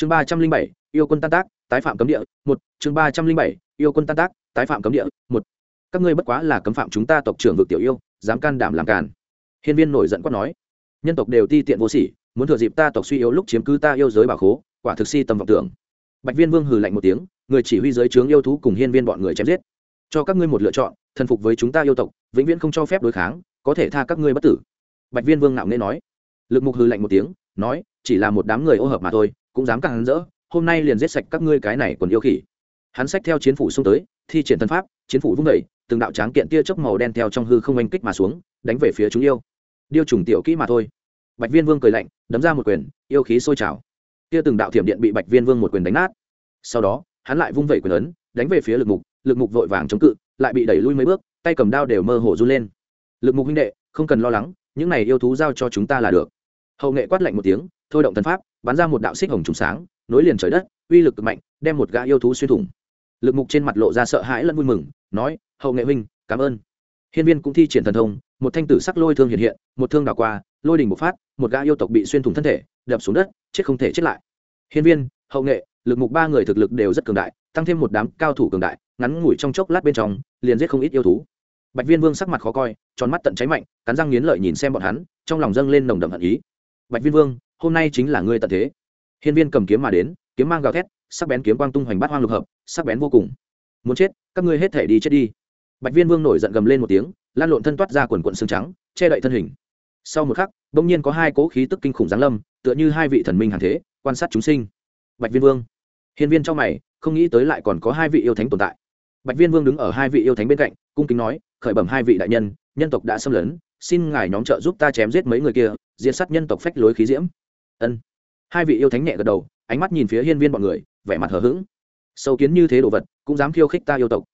chương ba trăm linh bảy, yêu quân tan tác, tái phạm cấm địa, một. Chương ba trăm linh bảy, yêu quân tan tác, tái phạm cấm địa, một. Các ngươi bất quá là cấm phạm chúng ta tộc trưởng vực tiểu yêu, dám can đảm làm càn. Hiên viên nổi giận quát nói. Nhân tộc đều ti tiện vô sỉ, muốn thừa dịp ta tộc suy yếu lúc chiếm cứ ta yêu giới bảo khố, quả thực si tầm vọng tưởng. Bạch viên vương hừ lạnh một tiếng, người chỉ huy giới trướng yêu thú cùng hiên viên bọn người chém giết. Cho các ngươi một lựa chọn, thần phục với chúng ta yêu tộc, vĩnh viễn không cho phép đối kháng, có thể tha các ngươi bất tử. Bạch viên vương nạo nghễ nói. Lực mục hừ lạnh một tiếng, nói, chỉ là một đám người ô hợp mà thôi cũng dám càng hắn rỡ, hôm nay liền giết sạch các ngươi cái này quần yêu khỉ. Hắn xách theo chiến phủ xông tới, thi triển thân pháp, chiến phủ vung đẩy từng đạo tráng kiện tia chớp màu đen theo trong hư không oanh kích mà xuống, đánh về phía chúng yêu. Điêu trùng tiểu kỹ mà thôi. Bạch viên vương cười lạnh, đấm ra một quyền, yêu khí sôi trào. Tia từng đạo thiểm điện bị bạch viên vương một quyền đánh nát. Sau đó, hắn lại vung vẩy quyền ấn, đánh về phía lực mục lực mục vội vàng chống cự, lại bị đẩy lui mấy bước, tay cầm đao đều mơ hồ run lên. Lực mục huynh đệ, không cần lo lắng, những này yêu thú giao cho chúng ta là được hậu nghệ quát lạnh một tiếng, thôi động thần pháp, bắn ra một đạo xích hồng trùng sáng, nối liền trời đất, uy lực cực mạnh, đem một gã yêu thú xuyên thủng. Lực mục trên mặt lộ ra sợ hãi lẫn vui mừng, nói, hậu nghệ huynh, cảm ơn. Hiên viên cũng thi triển thần thông, một thanh tử sắc lôi thương hiện hiện, một thương đảo qua, lôi đình bộc phát, một gã yêu tộc bị xuyên thủng thân thể, đập xuống đất, chết không thể chết lại. Hiên viên, hậu nghệ, lực mục ba người thực lực đều rất cường đại, tăng thêm một đám cao thủ cường đại, ngắn ngủi trong chốc lát bên trong, liền giết không ít yêu thú. Bạch viên vương sắc mặt khó coi, tròn mắt tận cháy mạnh, cắn răng nghiến lợi nhìn xem bọn hắn, trong lòng dâng lên nồng đậm hận ý bạch viên vương, hôm nay chính là ngươi tận thế. Hiên viên cầm kiếm mà đến, kiếm mang gào thét, sắc bén kiếm quang tung hoành bát hoang lục hợp, sắc bén vô cùng. Muốn chết, các ngươi hết thể đi chết đi. Bạch viên vương nổi giận gầm lên một tiếng, lan lộn thân toát ra quần quận xương trắng, che đậy thân hình. Sau một khắc đ ỗ n g nhiên có hai cố khí tức kinh khủng giáng lâm, tựa như hai vị thần minh hàng thế, quan sát chúng sinh. Bạch viên vương. Hiên viên trong mày, không nghĩ tới lại còn có hai vị yêu thánh tồn tại. Bạch viên vương đứng ở hai vị yêu thánh bên cạnh, cung kính nói, khởi bẩm hai vị đại nhân nhân tộc đã xâm lấn xin ngài nhóm trợ giúp ta chém giết mấy người kia, diệt sát nhân tộc phách lối khí diễm. Ân. Hai vị yêu thánh nhẹ gật đầu, ánh mắt nhìn phía hiên viên bọn người, vẻ mặt hờ hững. Sâu kiến như thế đồ vật, cũng dám khiêu khích ta yêu tộc.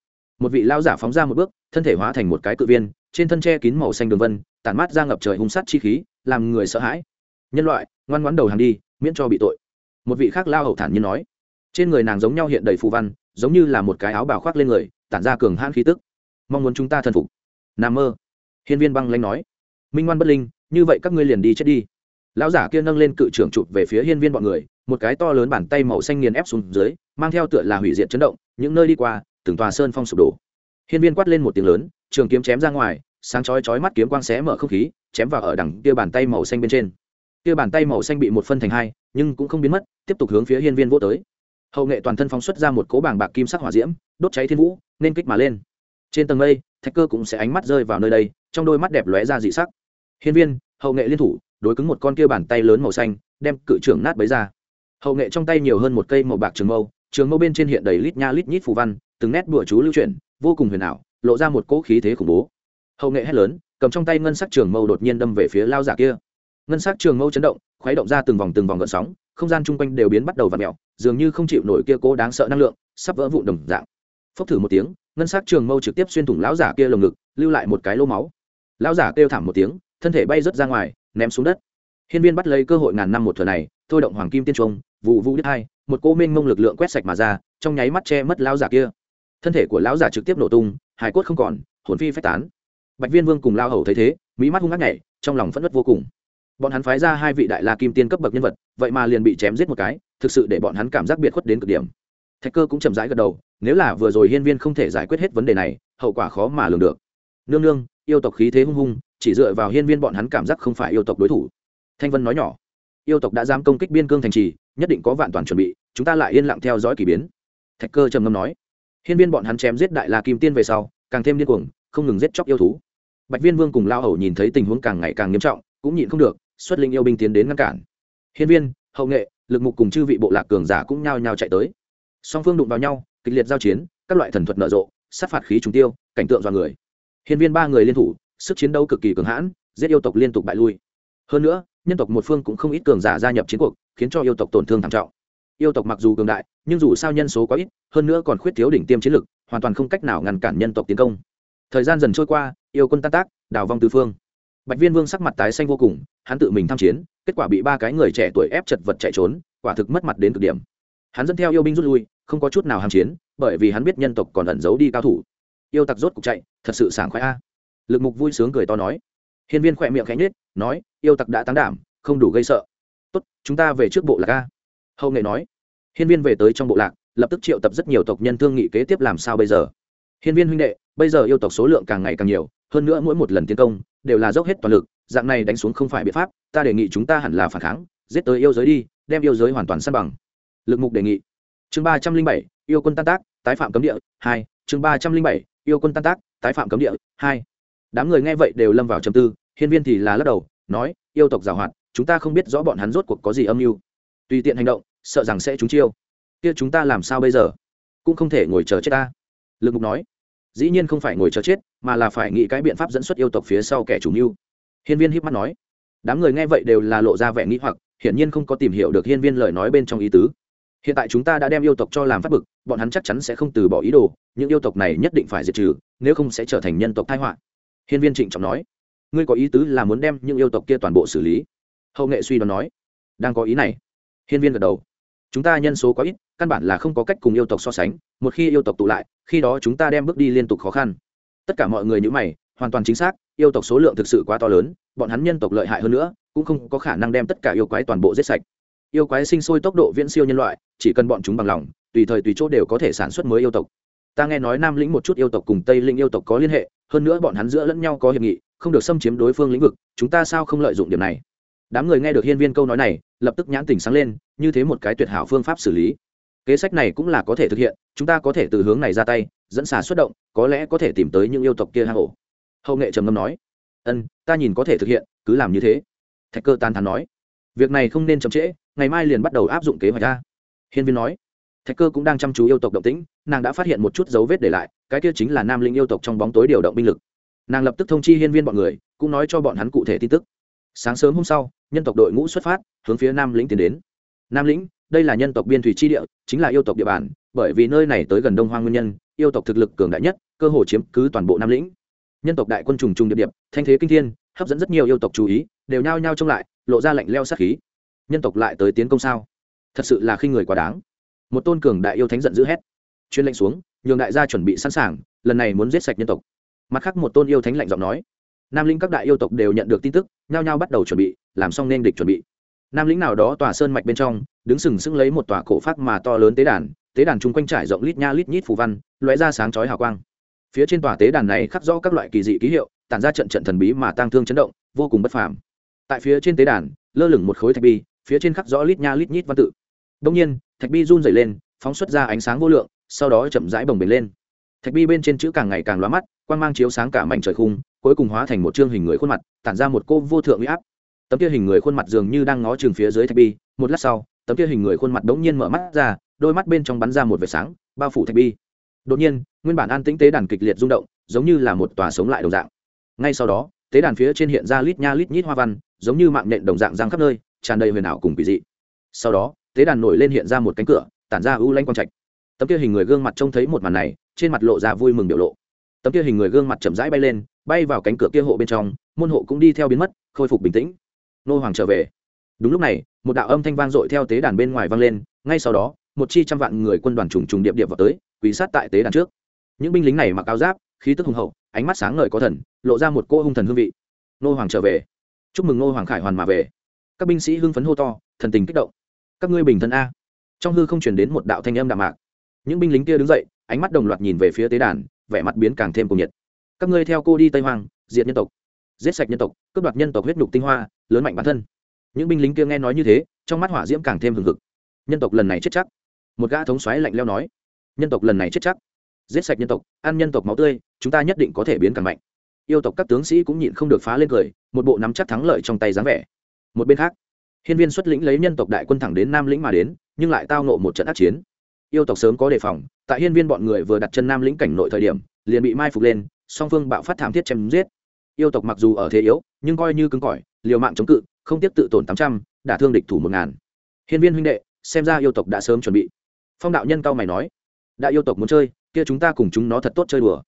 Một vị lao giả phóng ra một bước, thân thể hóa thành một cái cự viên, trên thân tre kín màu xanh đường vân, tản mát ra ngập trời hung sát chi khí, làm người sợ hãi. Nhân loại, ngoan ngoãn đầu hàng đi, miễn cho bị tội. Một vị khác lao hậu thản nhiên nói. Trên người nàng giống nhau hiện đầy phù văn, giống như là một cái áo bào khoác lên người, tản ra cường hãn khí tức. Mong muốn chúng ta thân phục. N mơ hiên viên băng lanh nói, minh ngoan bất linh, như vậy các ngươi liền đi chết đi. Lão giả kia nâng lên cự trưởng chụp về phía hiên viên bọn người, một cái to lớn bàn tay màu xanh nghiền ép xuống dưới, mang theo tựa là hủy diệt chấn động, những nơi đi qua, từng tòa sơn phong sụp đổ. Hiên viên quát lên một tiếng lớn, trường kiếm chém ra ngoài, sáng chói chói mắt kiếm quang xé mở không khí, chém vào ở đằng kia bàn tay màu xanh bên trên. Kia bàn tay màu xanh bị một phân thành hai, nhưng cũng không biến mất, tiếp tục hướng phía hiên viên vô tới. Hậu nghệ toàn thân phóng xuất ra một cố bảng bạc kim sắc hỏa diễm, đốt cháy thiên vũ, nên kích mà lên. Trên tầng mây, thạch cơ cũng sẽ ánh mắt rơi vào nơi đây trong đôi mắt đẹp lóe ra dị sắc. Hiên viên, hậu nghệ liên thủ, đối cứng một con kia bàn tay lớn màu xanh, đem cự trưởng nát bấy ra. Hậu nghệ trong tay nhiều hơn một cây màu bạc trường mâu trường mâu bên trên hiện đầy lít nha lít nhít phù văn, từng nét bùa chú lưu chuyển, vô cùng huyền ảo, lộ ra một cỗ khí thế khủng bố. Hậu nghệ hét lớn, cầm trong tay ngân sắc trường mâu đột nhiên đâm về phía lao giả kia. Ngân sắc trường mâu chấn động, khuấy động ra từng vòng từng vòng gợn sóng, không gian chung quanh đều biến bắt đầu vặn mèo, dường như không chịu nổi kia cố đáng sợ năng lượng, sắp vỡ vụn đồng dạng. Phốc thử một tiếng, ngân sắc trường mâu trực tiếp xuyên thủng lão giả kia lồng ngực, lưu lại một cái lô máu lão giả kêu thảm một tiếng, thân thể bay rớt ra ngoài, ném xuống đất. Hiên viên bắt lấy cơ hội ngàn năm một thừa này, thôi động hoàng kim tiên trung, vụ vũ đứt hai, một cô minh mông lực lượng quét sạch mà ra, trong nháy mắt che mất lão giả kia. Thân thể của lão giả trực tiếp nổ tung hải cốt không còn, hồn phi phách tán. Bạch viên vương cùng lao hầu thấy thế, mỹ mắt hung ác nhảy, trong lòng phẫn nứt vô cùng. Bọn hắn phái ra hai vị đại la kim tiên cấp bậc nhân vật, vậy mà liền bị chém giết một cái, thực sự để bọn hắn cảm giác biệt khuất đến cực điểm. Thạch cơ cũng chậm rãi gật đầu, nếu là vừa rồi hiên viên không thể giải quyết hết vấn đề này, hậu quả khó mà lường được. Nương nương yêu tộc khí thế hung hung, chỉ dựa vào hiên viên bọn hắn cảm giác không phải yêu tộc đối thủ. Thanh vân nói nhỏ, yêu tộc đã dám công kích biên cương thành trì, nhất định có vạn toàn chuẩn bị, chúng ta lại yên lặng theo dõi k ỳ biến. Thạch cơ trầm ngâm nói, hiên viên bọn hắn chém giết đại la kim tiên về sau, càng thêm điên cuồng, không ngừng giết chóc yêu thú. Bạch viên vương cùng lao hầu nhìn thấy tình huống càng ngày càng nghiêm trọng, cũng nhịn không được, xuất linh yêu binh tiến đến ngăn cản. Hiên viên, hậu nghệ, lực mục cùng chư vị bộ lạc cường giả cũng nhao nhao chạy tới. Song phương đụng vào nhau, kịch liệt giao chiến, các loại thần thuật nở rộ, sát phạt khí trùng tiêu, cảnh tượng dọa người hiên viên ba người liên thủ, sức chiến đấu cực kỳ cường hãn, giết yêu tộc liên tục bại lui. Hơn nữa, nhân tộc một phương cũng không ít cường giả gia nhập chiến cuộc, khiến cho yêu tộc tổn thương thảm trọng. Yêu tộc mặc dù cường đại, nhưng dù sao nhân số quá ít, hơn nữa còn khuyết thiếu đỉnh tiêm chiến lực, hoàn toàn không cách nào ngăn cản nhân tộc tiến công. Thời gian dần trôi qua, yêu quân tan tác, đào vong tứ phương. Bạch viên vương sắc mặt tái xanh vô cùng, hắn tự mình tham chiến, kết quả bị ba cái người trẻ tuổi ép chật vật chạy trốn, quả thực mất mặt đến cực điểm. Hắn dẫn theo yêu binh rút lui, không có chút nào hàm chiến, bởi vì hắn biết nhân tộc còn ẩn giấu đi cao thủ yêu tặc rốt cục chạy, thật sự sảng khoái a. Lực mục vui sướng cười to nói. Hiên viên khỏe miệng khẽ nhết nói, yêu tặc đã tán đảm, không đủ gây sợ. Tốt, chúng ta về trước bộ là a. Hậu nghệ nói. Hiên viên về tới trong bộ lạc, lập tức triệu tập rất nhiều tộc nhân thương nghị kế tiếp làm sao bây giờ. Hiên viên huynh đệ, bây giờ yêu tộc số lượng càng ngày càng nhiều, hơn nữa mỗi một lần tiến công, đều là dốc hết toàn lực, dạng này đánh xuống không phải biện pháp, ta đề nghị chúng ta hẳn là phản kháng, giết tới yêu giới đi, đem yêu giới hoàn toàn san bằng. Lực mục đề nghị. Chương ba trăm linh bảy, yêu quân tan tác, tái phạm cấm địa, hai, chương ba trăm linh bảy yêu quân tan tác, tái phạm cấm địa, hai. Đám người nghe vậy đều lâm vào trầm tư, hiên viên thì là lắc đầu, nói, yêu tộc giảo hoạt, chúng ta không biết rõ bọn hắn rốt cuộc có gì âm mưu. Tùy tiện hành động, sợ rằng sẽ trúng chiêu. Kia chúng ta làm sao bây giờ? Cũng không thể ngồi chờ chết ta. Lực mục nói, dĩ nhiên không phải ngồi chờ chết, mà là phải nghĩ cái biện pháp dẫn xuất yêu tộc phía sau kẻ chủ mưu. Hiên viên híp mắt nói, đám người nghe vậy đều là lộ ra vẻ nghĩ hoặc, hiển nhiên không có tìm hiểu được hiên viên lời nói bên trong ý tứ hiện tại chúng ta đã đem yêu tộc cho làm phát bực, bọn hắn chắc chắn sẽ không từ bỏ ý đồ, những yêu tộc này nhất định phải diệt trừ, nếu không sẽ trở thành nhân tộc thái họa. Hiên viên trịnh trọng nói. Ngươi có ý tứ là muốn đem những yêu tộc kia toàn bộ xử lý? Hậu nghệ suy đoán nói. Đang có ý này. Hiên viên gật đầu. Chúng ta nhân số quá ít, căn bản là không có cách cùng yêu tộc so sánh, một khi yêu tộc tụ lại, khi đó chúng ta đem bước đi liên tục khó khăn. Tất cả mọi người như mày, hoàn toàn chính xác, yêu tộc số lượng thực sự quá to lớn, bọn hắn nhân tộc lợi hại hơn nữa, cũng không có khả năng đem tất cả yêu quái toàn bộ giết sạch yêu quái sinh sôi tốc độ viễn siêu nhân loại, chỉ cần bọn chúng bằng lòng, tùy thời tùy chỗ đều có thể sản xuất mới yêu tộc. Ta nghe nói nam lĩnh một chút yêu tộc cùng tây linh yêu tộc có liên hệ, hơn nữa bọn hắn giữa lẫn nhau có hiệp nghị, không được xâm chiếm đối phương lĩnh vực, chúng ta sao không lợi dụng điểm này? Đám người nghe được hiên viên câu nói này, lập tức nhãn tình sáng lên, như thế một cái tuyệt hảo phương pháp xử lý. Kế sách này cũng là có thể thực hiện, chúng ta có thể từ hướng này ra tay, dẫn xả xuất động, có lẽ có thể tìm tới những yêu tộc kia hang ổ. Hậu nghệ trầm ngâm nói, ân, ta nhìn có thể thực hiện, cứ làm như thế. Thạch cơ tan thắn nói, việc này không nên chậm trễ ngày mai liền bắt đầu áp dụng kế hoạch ra. Hiên viên nói, thạch cơ cũng đang chăm chú yêu tộc động tĩnh, nàng đã phát hiện một chút dấu vết để lại, cái kia chính là nam linh yêu tộc trong bóng tối điều động binh lực. Nàng lập tức thông chi hiên viên bọn người, cũng nói cho bọn hắn cụ thể tin tức. Sáng sớm hôm sau, nhân tộc đội ngũ xuất phát, hướng phía nam lĩnh tiến đến. Nam lĩnh, đây là nhân tộc biên thủy chi địa, chính là yêu tộc địa bàn, bởi vì nơi này tới gần đông hoang nguyên nhân, yêu tộc thực lực cường đại nhất, cơ hồ chiếm cứ toàn bộ nam lĩnh. Nhân tộc đại quân trùng trùng điệp điệp, thanh thế kinh thiên, hấp dẫn rất nhiều yêu tộc chú ý, đều nhao nhao trông lại, lộ ra lạnh leo sát khí nhân tộc lại tới tiến công sao? Thật sự là khi người quá đáng. Một tôn cường đại yêu thánh giận dữ hét. Chuyên lệnh xuống, nhường đại gia chuẩn bị sẵn sàng, lần này muốn giết sạch nhân tộc. Mặt khác một tôn yêu thánh lạnh giọng nói. Nam linh các đại yêu tộc đều nhận được tin tức, nhao nhao bắt đầu chuẩn bị, làm xong nên địch chuẩn bị. Nam lĩnh nào đó tòa sơn mạch bên trong, đứng sừng sững lấy một tòa cổ phát mà to lớn tế đàn tế đàn chung quanh trải rộng lít nha lít nhít phù văn, lóe ra sáng chói hào quang. Phía trên tòa tế đàn này khắc rõ các loại kỳ dị ký hiệu, tản ra trận trận thần bí mà tăng thương chấn động, vô cùng bất phàm. Tại phía trên tế đàn, lơ lửng một khối thạch bi phía trên khắc rõ lít nha lít nhít văn tự. Đông nhiên, thạch bi run dày lên, phóng xuất ra ánh sáng vô lượng, sau đó chậm rãi bồng bềnh lên. Thạch bi bên trên chữ càng ngày càng lóa mắt quan g mang chiếu sáng cả mảnh trời khung, cuối cùng hóa thành một chương hình người khuôn mặt, tản ra một cô vô thượng huy áp. Tấm kia hình người khuôn mặt dường như đang ngó chừng phía dưới thạch bi, một lát sau, tấm kia hình người khuôn mặt đ ố n g nhiên mở mắt ra, đôi mắt bên trong bắn ra một vệt sáng, bao phủ thạch bi. Đột nhiên, nguyên bản an tĩnh tế đàn kịch liệt rung động, giống như là một tòa sống lại đồng dạng. Ngay sau đó, tế đàn phía trên hiện ra lít nha lít nhít hoa văn, giống như mạng nhện đồng dạng răng khắp nơi tràn đầy huyền ảo cùng kỳ dị. Sau đó, tế đàn nổi lên hiện ra một cánh cửa, tản ra ưu lanh quang trạch. Tấm kia hình người gương mặt trông thấy một màn này, trên mặt lộ ra vui mừng biểu lộ. Tấm kia hình người gương mặt chậm rãi bay lên, bay vào cánh cửa kia hộ bên trong, môn hộ cũng đi theo biến mất, khôi phục bình tĩnh. Nô hoàng trở về. Đúng lúc này, một đạo âm thanh vang dội theo tế đàn bên ngoài vang lên, ngay sau đó, một chi trăm vạn người quân đoàn trùng trùng điệp điệp vào tới, quỳ sát tại tế đàn trước. Những binh lính này mặc áo giáp, khí tức hùng hậu, ánh mắt sáng ngời có thần, lộ ra một cô hung thần hương vị. Nô hoàng trở về. Chúc mừng nô hoàng khải hoàn mà về các binh sĩ hưng phấn hô to, thần tình kích động. Các ngươi bình thân a. Trong hư không chuyển đến một đạo thanh âm đạm mạc. Những binh lính kia đứng dậy, ánh mắt đồng loạt nhìn về phía tế đàn, vẻ mặt biến càng thêm cùng nhiệt. Các ngươi theo cô đi tây hoàng diệt nhân tộc, giết sạch nhân tộc, cướp đoạt nhân tộc huyết nhục tinh hoa, lớn mạnh bản thân. Những binh lính kia nghe nói như thế, trong mắt hỏa diễm càng thêm hừng hực. Nhân tộc lần này chết chắc. Một gã thống xoáy lạnh leo nói, nhân tộc lần này chết chắc. Giết sạch nhân tộc, ăn nhân tộc máu tươi, chúng ta nhất định có thể biến càng mạnh. Yêu tộc các tướng sĩ cũng nhịn không được phá lên cười, một bộ nắm chắc thắng lợi trong tay dáng vẻ một bên khác, hiên viên xuất lĩnh lấy nhân tộc đại quân thẳng đến nam lĩnh mà đến, nhưng lại tao nộ một trận ác chiến. Yêu tộc sớm có đề phòng, tại hiên viên bọn người vừa đặt chân nam lĩnh cảnh nội thời điểm, liền bị mai phục lên, song phương bạo phát thảm thiết chém giết. Yêu tộc mặc dù ở thế yếu, nhưng coi như cứng cỏi, liều mạng chống cự, không tiếp tự tổn tám trăm, đả thương địch thủ một ngàn. Hiên viên huynh đệ, xem ra yêu tộc đã sớm chuẩn bị. Phong đạo nhân cao mày nói, đã yêu tộc muốn chơi, kia chúng ta cùng chúng nó thật tốt chơi đùa.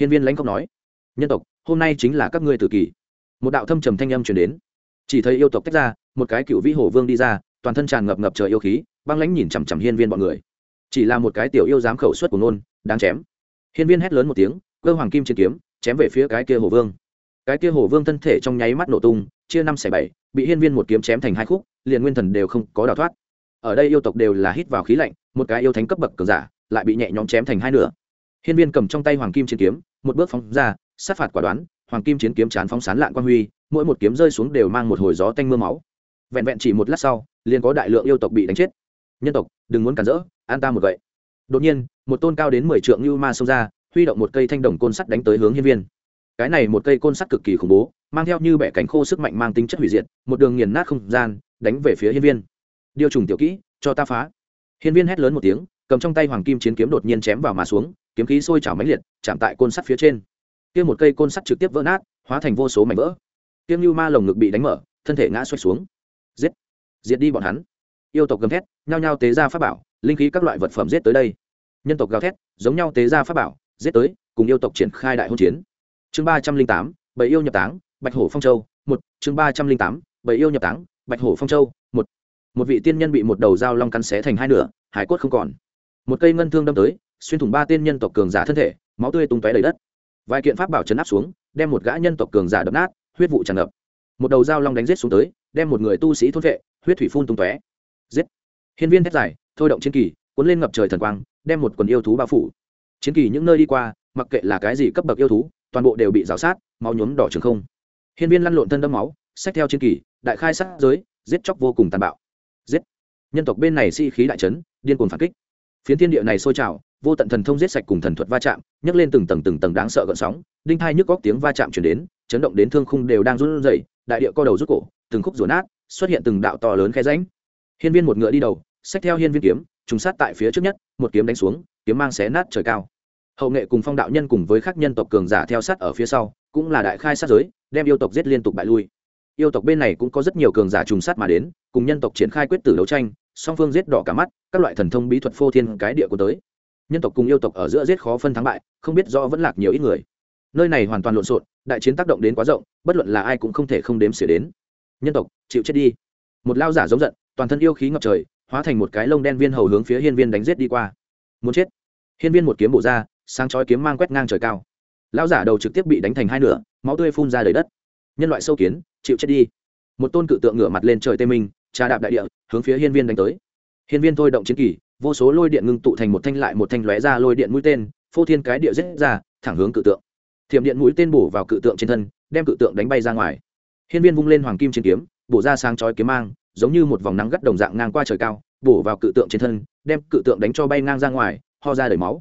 Hiên viên lãnh không nói, nhân tộc, hôm nay chính là các ngươi tử kỳ. Một đạo thâm trầm thanh âm truyền đến chỉ thấy yêu tộc tách ra, một cái cựu vĩ hổ vương đi ra, toàn thân tràn ngập ngập trời yêu khí, băng lãnh nhìn chằm chằm hiên viên bọn người. Chỉ là một cái tiểu yêu dám khẩu suất của nôn đáng chém. Hiên viên hét lớn một tiếng, cơ hoàng kim trên kiếm, chém về phía cái kia hổ vương. Cái kia hổ vương thân thể trong nháy mắt nổ tung, chia năm xẻ bảy, bị hiên viên một kiếm chém thành hai khúc, liền nguyên thần đều không có đào thoát. Ở đây yêu tộc đều là hít vào khí lạnh, một cái yêu thánh cấp bậc cường giả, lại bị nhẹ nhõm chém thành hai nửa. Hiên viên cầm trong tay hoàng kim chiến kiếm, một bước phóng ra, sát phạt quả đoán, hoàng kim chiến kiếm chán phóng sán lạng quang huy mỗi một kiếm rơi xuống đều mang một hồi gió tanh mưa máu. Vẹn vẹn chỉ một lát sau, liền có đại lượng yêu tộc bị đánh chết. Nhân tộc, đừng muốn cản rỡ, an ta một vậy đột nhiên, một tôn cao đến mười trượng như ma xông ra, huy động một cây thanh đồng côn sắt đánh tới hướng hiên viên. Cái này một cây côn sắt cực kỳ khủng bố, mang theo như bẻ cánh khô sức mạnh mang tính chất hủy diệt, một đường nghiền nát không gian, đánh về phía hiên viên. Điều trùng tiểu kỹ, cho ta phá. Hiên viên hét lớn một tiếng, cầm trong tay hoàng kim chiến kiếm đột nhiên chém vào mà xuống, kiếm khí sôi trào mãnh liệt, chạm tại côn sắt phía trên. Kia một cây côn sắt trực tiếp vỡ nát, hóa thành vô số mảnh vỡ tiêm như ma lồng ngực bị đánh mở, thân thể ngã xoay xuống. Giết! Diệt đi bọn hắn. Yêu tộc gầm thét, nhao nhao tế ra pháp bảo, linh khí các loại vật phẩm giết tới đây. Nhân tộc gào thét, giống nhau tế ra pháp bảo, giết tới, cùng yêu tộc triển khai đại hôn chiến. Chương ba trăm linh tám bảy yêu nhập táng, bạch hổ phong châu, một. Chương ba trăm linh tám bảy yêu nhập táng, bạch hổ phong châu, một. Một vị tiên nhân bị một đầu dao long cắn xé thành hai nửa, hải quất không còn. Một cây ngân thương đâm tới, xuyên thủng ba tên nhân tộc cường giả thân thể, máu tươi tung tóe đầy đất. Vài kiện pháp bảo chấn áp xuống, đem một gã nhân tộc cường giả đập nát huyết vụ tràn ngập. Một đầu dao long đánh giết xuống tới, đem một người tu sĩ thôn vệ, huyết thủy phun tung tóe. Giết. Hiên viên thét dài, thôi động chiến kỳ, cuốn lên ngập trời thần quang, đem một quần yêu thú bao phủ. Chiến kỳ những nơi đi qua, mặc kệ là cái gì cấp bậc yêu thú, toàn bộ đều bị rào sát, máu nhuốm đỏ trường không. Hiên viên lăn lộn thân đâm máu xét theo chiến kỳ, đại khai sát giới, giết chóc vô cùng tàn bạo. Giết. Nhân tộc bên này si khí đại trấn điên cuồng phản kích. Phiến thiên địa này sôi trào, vô tận thần thông giết sạch cùng thần thuật va chạm, nhấc lên từng tầng từng tầng đáng sợ gợn sóng, đinh thai nhức góc tiếng va chạm chuyển đến chấn động đến thương khung đều đang run rẩy, đại địa co đầu rút cổ, từng khúc rủa nát, xuất hiện từng đạo to lớn khe ránh hiên viên một ngựa đi đầu, xách theo hiên viên kiếm, trùng sát tại phía trước nhất, một kiếm đánh xuống, kiếm mang xé nát trời cao. Hậu nghệ cùng phong đạo nhân cùng với các nhân tộc cường giả theo sát ở phía sau, cũng là đại khai sát giới, đem yêu tộc giết liên tục bại lui. Yêu tộc bên này cũng có rất nhiều cường giả trùng sát mà đến, cùng nhân tộc triển khai quyết tử đấu tranh, song phương giết đỏ cả mắt, các loại thần thông bí thuật phô thiên cái địa của tới. Nhân tộc cùng yêu tộc ở giữa giết khó phân thắng bại, không biết rõ vẫn lạc nhiều ít người nơi này hoàn toàn lộn xộn, đại chiến tác động đến quá rộng, bất luận là ai cũng không thể không đếm xỉa đến. Nhân tộc, chịu chết đi. Một lao giả giống giận, toàn thân yêu khí ngập trời, hóa thành một cái lông đen viên hầu hướng phía hiên viên đánh giết đi qua. Muốn chết. Hiên viên một kiếm bổ ra, sáng chói kiếm mang quét ngang trời cao. Lao giả đầu trực tiếp bị đánh thành hai nửa, máu tươi phun ra đầy đất. Nhân loại sâu kiến, chịu chết đi. Một tôn cự tượng ngửa mặt lên trời tê minh, trà đạp đại địa, hướng phía hiên viên đánh tới. Hiên viên thôi động chiến kỳ, vô số lôi điện ngưng tụ thành một thanh lại một thanh lóe ra lôi điện mũi tên, phô thiên cái địa rết ra, thẳng hướng cự tượng thiểm điện mũi tên bổ vào cự tượng trên thân, đem cự tượng đánh bay ra ngoài. Hiên viên vung lên hoàng kim chiến kiếm, bổ ra sáng chói kiếm mang, giống như một vòng nắng gắt đồng dạng ngang qua trời cao, bổ vào cự tượng trên thân, đem cự tượng đánh cho bay ngang ra ngoài, ho ra đầy máu.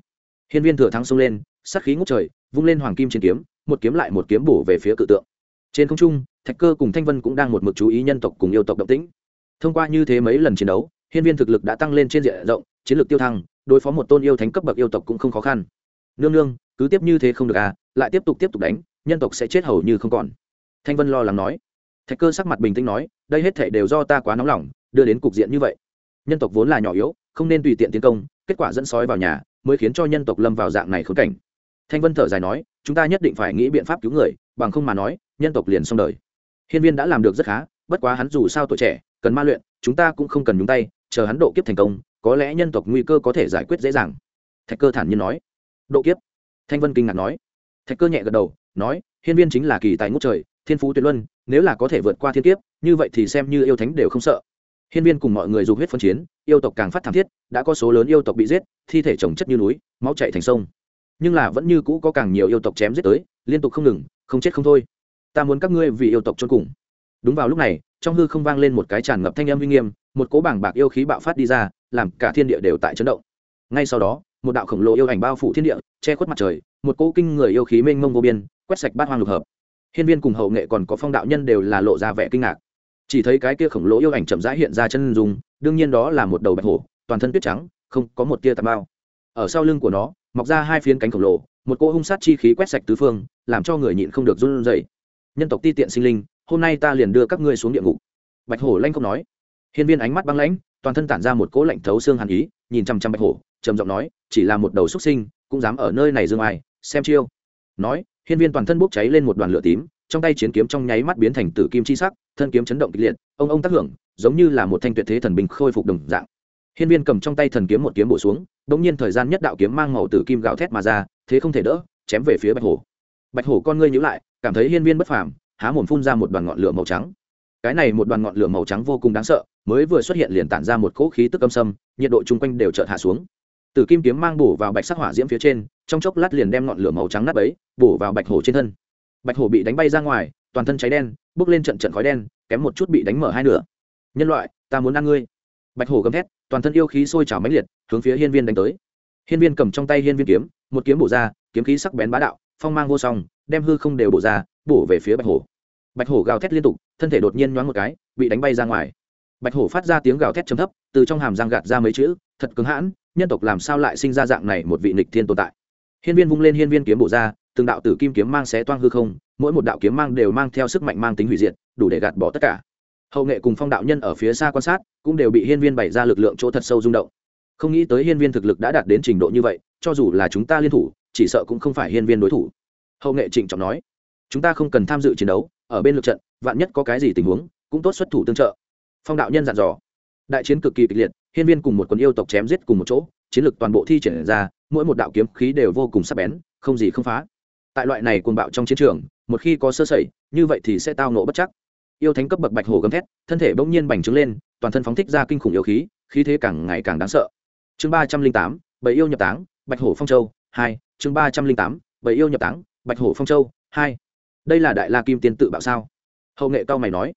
Hiên viên thừa thắng xông lên, sát khí ngút trời, vung lên hoàng kim chiến kiếm, một kiếm lại một kiếm bổ về phía cự tượng. Trên không trung, thạch cơ cùng thanh vân cũng đang một mực chú ý nhân tộc cùng yêu tộc động tĩnh. Thông qua như thế mấy lần chiến đấu, hiên viên thực lực đã tăng lên trên diện rộng, chiến lược tiêu thăng, đối phó một tôn yêu thánh cấp bậc yêu tộc cũng không khó khăn. Nương nương cứ tiếp như thế không được à lại tiếp tục tiếp tục đánh, nhân tộc sẽ chết hầu như không còn. Thanh vân lo lắng nói. Thạch cơ sắc mặt bình tĩnh nói, đây hết thể đều do ta quá nóng lòng, đưa đến cục diện như vậy. Nhân tộc vốn là nhỏ yếu, không nên tùy tiện tiến công, kết quả dẫn sói vào nhà, mới khiến cho nhân tộc lâm vào dạng này khốn cảnh. Thanh vân thở dài nói, chúng ta nhất định phải nghĩ biện pháp cứu người, bằng không mà nói, nhân tộc liền xong đời. Hiên viên đã làm được rất khá, bất quá hắn dù sao tuổi trẻ, cần ma luyện, chúng ta cũng không cần nhúng tay, chờ hắn độ kiếp thành công, có lẽ nhân tộc nguy cơ có thể giải quyết dễ dàng. Thạch cơ thản nhiên nói. Độ kiếp? Thanh vân kinh ngạc nói. Thạch cơ nhẹ gật đầu, nói, hiên viên chính là kỳ tài ngút trời, thiên phú tuyệt luân, nếu là có thể vượt qua thiên kiếp, như vậy thì xem như yêu thánh đều không sợ. Hiên viên cùng mọi người dùng huyết phân chiến, yêu tộc càng phát thảm thiết, đã có số lớn yêu tộc bị giết, thi thể trồng chất như núi, máu chạy thành sông. Nhưng là vẫn như cũ có càng nhiều yêu tộc chém giết tới, liên tục không ngừng, không chết không thôi. Ta muốn các ngươi vì yêu tộc trốn cùng. Đúng vào lúc này, trong hư không vang lên một cái tràn ngập thanh âm uy nghiêm, một cỗ bảng bạc yêu khí bạo phát đi ra, làm cả thiên địa đều tại chấn động. Ngay sau đó một đạo khổng lồ yêu ảnh bao phủ thiên địa che khuất mặt trời một cỗ kinh người yêu khí mênh mông vô biên quét sạch bát hoang lục hợp. Hiên viên cùng hậu nghệ còn có phong đạo nhân đều là lộ ra vẻ kinh ngạc. Chỉ thấy cái kia khổng lồ yêu ảnh chậm rãi hiện ra chân dung, đương nhiên đó là một đầu bạch hổ toàn thân tuyết trắng không có một tia tà bao. Ở sau lưng của nó mọc ra hai phiến cánh khổng lồ một cỗ hung sát chi khí quét sạch tứ phương làm cho người nhịn không được run rẩy. Nhân tộc ti tiện sinh linh hôm nay ta liền đưa các ngươi xuống địa ngục. Bạch hổ lanh không nói. Hiên viên ánh mắt băng lãnh toàn thân tản ra một cỗ lạnh thấu xương hàn ý nhìn chằm chằm bạch hổ, trầm giọng nói, chỉ là một đầu xuất sinh, cũng dám ở nơi này dương ai, xem chiêu. Nói, hiên viên toàn thân bốc cháy lên một đoàn lửa tím, trong tay chiến kiếm trong nháy mắt biến thành tử kim chi sắc, thân kiếm chấn động kịch liệt, ông ông tác hưởng, giống như là một thanh tuyệt thế thần binh khôi phục đồng dạng. Hiên viên cầm trong tay thần kiếm một kiếm bổ xuống đống nhiên thời gian nhất đạo kiếm mang màu tử kim gạo thét mà ra, thế không thể đỡ, chém về phía bạch hổ. Bạch hổ con ngươi nhíu lại, cảm thấy hiên viên bất phàm, há mồm phun ra một đoàn ngọn lửa màu trắng cái này một đoàn ngọn lửa màu trắng vô cùng đáng sợ, mới vừa xuất hiện liền tản ra một cỗ khí tức âm sâm, nhiệt độ chung quanh đều chợt hạ xuống. Tử kim kiếm mang bổ vào bạch sắc hỏa diễm phía trên, trong chốc lát liền đem ngọn lửa màu trắng nắp ấy bổ vào bạch hổ trên thân. Bạch hổ bị đánh bay ra ngoài, toàn thân cháy đen, bước lên trận trận khói đen, kém một chút bị đánh mở hai nửa. Nhân loại, ta muốn ăn ngươi. Bạch hổ gầm thét, toàn thân yêu khí sôi trào mãnh liệt, hướng phía hiên viên đánh tới. Hiên viên cầm trong tay hiên viên kiếm, một kiếm bổ ra, kiếm khí sắc bén bá đạo, phong mang vô song, đem hư không đều bổ ra, bổ về phía bạch hổ bạch hổ gào thét liên tục, thân thể đột nhiên nhoáng một cái, bị đánh bay ra ngoài. Bạch hổ phát ra tiếng gào thét chấm thấp, từ trong hàm răng gạt ra mấy chữ, thật cứng hãn, nhân tộc làm sao lại sinh ra dạng này một vị nịch thiên tồn tại? Hiên viên vung lên hiên viên kiếm bổ ra, từng đạo tử kim kiếm mang xé toang hư không, mỗi một đạo kiếm mang đều mang theo sức mạnh mang tính hủy diệt, đủ để gạt bỏ tất cả. Hậu nghệ cùng phong đạo nhân ở phía xa quan sát, cũng đều bị hiên viên bày ra lực lượng chỗ thật sâu rung động. Không nghĩ tới hiên viên thực lực đã đạt đến trình độ như vậy, cho dù là chúng ta liên thủ, chỉ sợ cũng không phải hiên viên đối thủ. Hậu nghệ trịnh trọng nói, chúng ta không cần tham dự chiến đấu ở bên lượt trận, vạn nhất có cái gì tình huống, cũng tốt xuất thủ tương trợ. Phong đạo nhân dặn dò. Đại chiến cực kỳ kịch liệt, hiên viên cùng một quần yêu tộc chém giết cùng một chỗ, chiến lược toàn bộ thi triển ra, mỗi một đạo kiếm khí đều vô cùng sắc bén, không gì không phá. Tại loại này cuồng bạo trong chiến trường, một khi có sơ sẩy, như vậy thì sẽ tao nộ bất chắc. Yêu thánh cấp bậc bạch hổ gầm thét, thân thể bỗng nhiên bành trướng lên, toàn thân phóng thích ra kinh khủng yêu khí khí thế càng ngày càng đáng sợ. Chương ba trăm linh tám bảy yêu nhập táng, bạch hổ phong châu, hai. Chương ba trăm linh tám bảy yêu nhập táng, bạch hổ phong châu, hai đây là đại la kim tiên tự bạo sao? Hậu nghệ cao mày nói,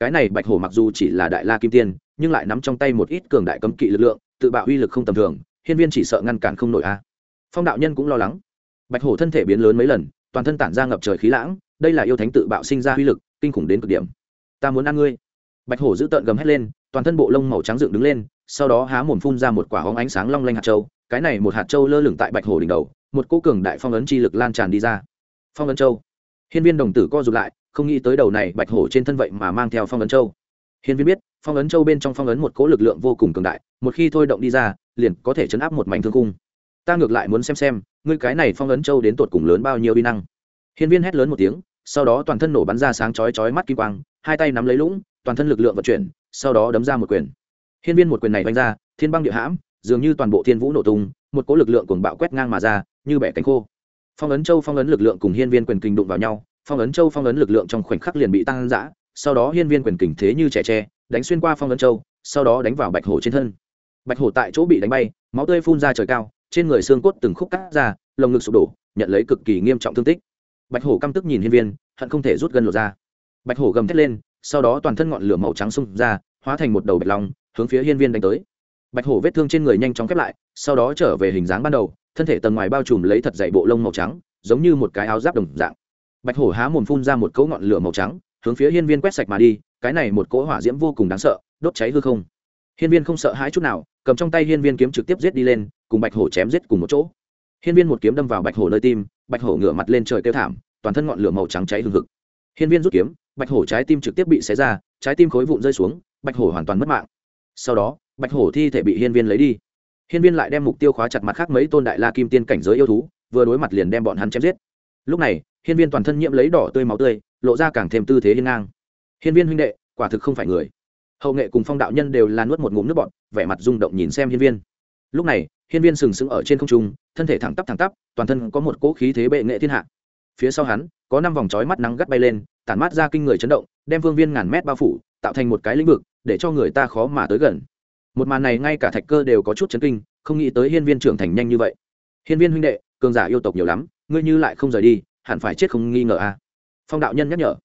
cái này bạch hổ mặc dù chỉ là đại la kim tiên, nhưng lại nắm trong tay một ít cường đại cấm kỵ lực lượng, tự bạo uy lực không tầm thường, hiên viên chỉ sợ ngăn cản không nổi a. Phong đạo nhân cũng lo lắng. Bạch hổ thân thể biến lớn mấy lần, toàn thân tản ra ngập trời khí lãng, đây là yêu thánh tự bạo sinh ra uy lực, kinh khủng đến cực điểm. Ta muốn ăn ngươi. Bạch hổ giữ tợn gầm hét lên, toàn thân bộ lông màu trắng dựng đứng lên, sau đó há mồm phun ra một quả hóng ánh sáng long lanh hạt châu, cái này một hạt châu lơ lửng tại bạch hổ đỉnh đầu, một cô cường đại phong ấn chi lực lan tràn đi ra. Phong ấn châu hiên viên đồng tử co rụt lại, không nghĩ tới đầu này bạch hổ trên thân vậy mà mang theo phong ấn châu. Hiên viên biết, phong ấn châu bên trong phong ấn một cỗ lực lượng vô cùng cường đại, một khi thôi động đi ra, liền có thể chấn áp một mảnh thương cung ta ngược lại muốn xem xem, ngươi cái này phong ấn châu đến tột cùng lớn bao nhiêu uy năng. Hiên viên hét lớn một tiếng, sau đó toàn thân nổ bắn ra sáng chói chói mắt kim quang, hai tay nắm lấy lũng, toàn thân lực lượng vận chuyển, sau đó đấm ra một quyền. Hiên viên một quyền này đánh ra, thiên băng địa hãm, dường như toàn bộ thiên vũ nổ tung, một cỗ lực lượng cuồng bạo quét ngang mà ra, như bẻ cánh khô. Phong ấn châu, phong ấn lực lượng cùng hiên viên quyền kình đụng vào nhau phong ấn châu phong ấn lực lượng trong khoảnh khắc liền bị tăng giã, sau đó hiên viên quyền kình thế như trẻ tre, đánh xuyên qua phong ấn châu, sau đó đánh vào bạch hổ trên thân. Bạch hổ tại chỗ bị đánh bay, máu tươi phun ra trời cao, trên người xương cốt từng khúc cắt ra, lồng ngực sụp đổ, nhận lấy cực kỳ nghiêm trọng thương tích. Bạch hổ căm tức nhìn hiên viên, hận không thể rút gân lột ra bạch hổ gầm thét lên, sau đó toàn thân ngọn lửa màu trắng xung ra, hóa thành một đầu bạch long, hướng phía hiên viên đánh tới. Bạch hổ vết thương trên người nhanh chóng khép lại, sau đó trở về hình dáng ban đầu, thân thể tầng ngoài bao trùm lấy thật dày bộ lông màu trắng, giống như một cái áo giáp đồng dạng bạch hổ há mồm phun ra một cỗ ngọn lửa màu trắng, hướng phía hiên viên quét sạch mà đi, cái này một cỗ hỏa diễm vô cùng đáng sợ, đốt cháy hư không. Hiên viên không sợ hãi chút nào, cầm trong tay hiên viên kiếm trực tiếp giết đi lên, cùng bạch hổ chém giết cùng một chỗ. Hiên viên một kiếm đâm vào bạch hổ nơi tim, bạch hổ ngửa mặt lên trời kêu thảm, toàn thân ngọn lửa màu trắng cháy hừng hực. Hiên viên rút kiếm, bạch hổ trái tim trực tiếp bị xé ra, trái tim khối vụn rơi xuống, bạch hổ hoàn toàn mất mạng. Sau đó, bạch hổ thi thể bị hiên viên lấy đi. Hiên viên lại đem mục tiêu khóa chặt mặt khác mấy tôn đại la kim tiên cảnh giới yêu thú, vừa đối mặt liền đem bọn hắn chém giết. Lúc này hiên viên toàn thân nhiễm lấy đỏ tươi máu tươi lộ ra càng thêm tư thế hiên ngang. Hiên viên huynh đệ quả thực không phải người. Hậu nghệ cùng phong đạo nhân đều là nuốt một ngụm nước bọt, vẻ mặt rung động nhìn xem hiên viên. Lúc này hiên viên sừng sững ở trên không trung thân thể thẳng tắp thẳng tắp toàn thân có một cỗ khí thế bệ nghệ thiên hạ. Phía sau hắn có năm vòng trói mắt nắng gắt bay lên tản mát ra kinh người chấn động đem vương viên ngàn mét bao phủ tạo thành một cái lĩnh vực để cho người ta khó mà tới gần. Một màn này ngay cả thạch cơ đều có chút chấn kinh không nghĩ tới hiên viên trưởng thành nhanh như vậy. Hiên viên huynh đệ cường giả yêu tộc nhiều lắm ngươi như lại không rời đi hẳn phải chết không nghi ngờ a à. phong đạo nhân nhắc nhở.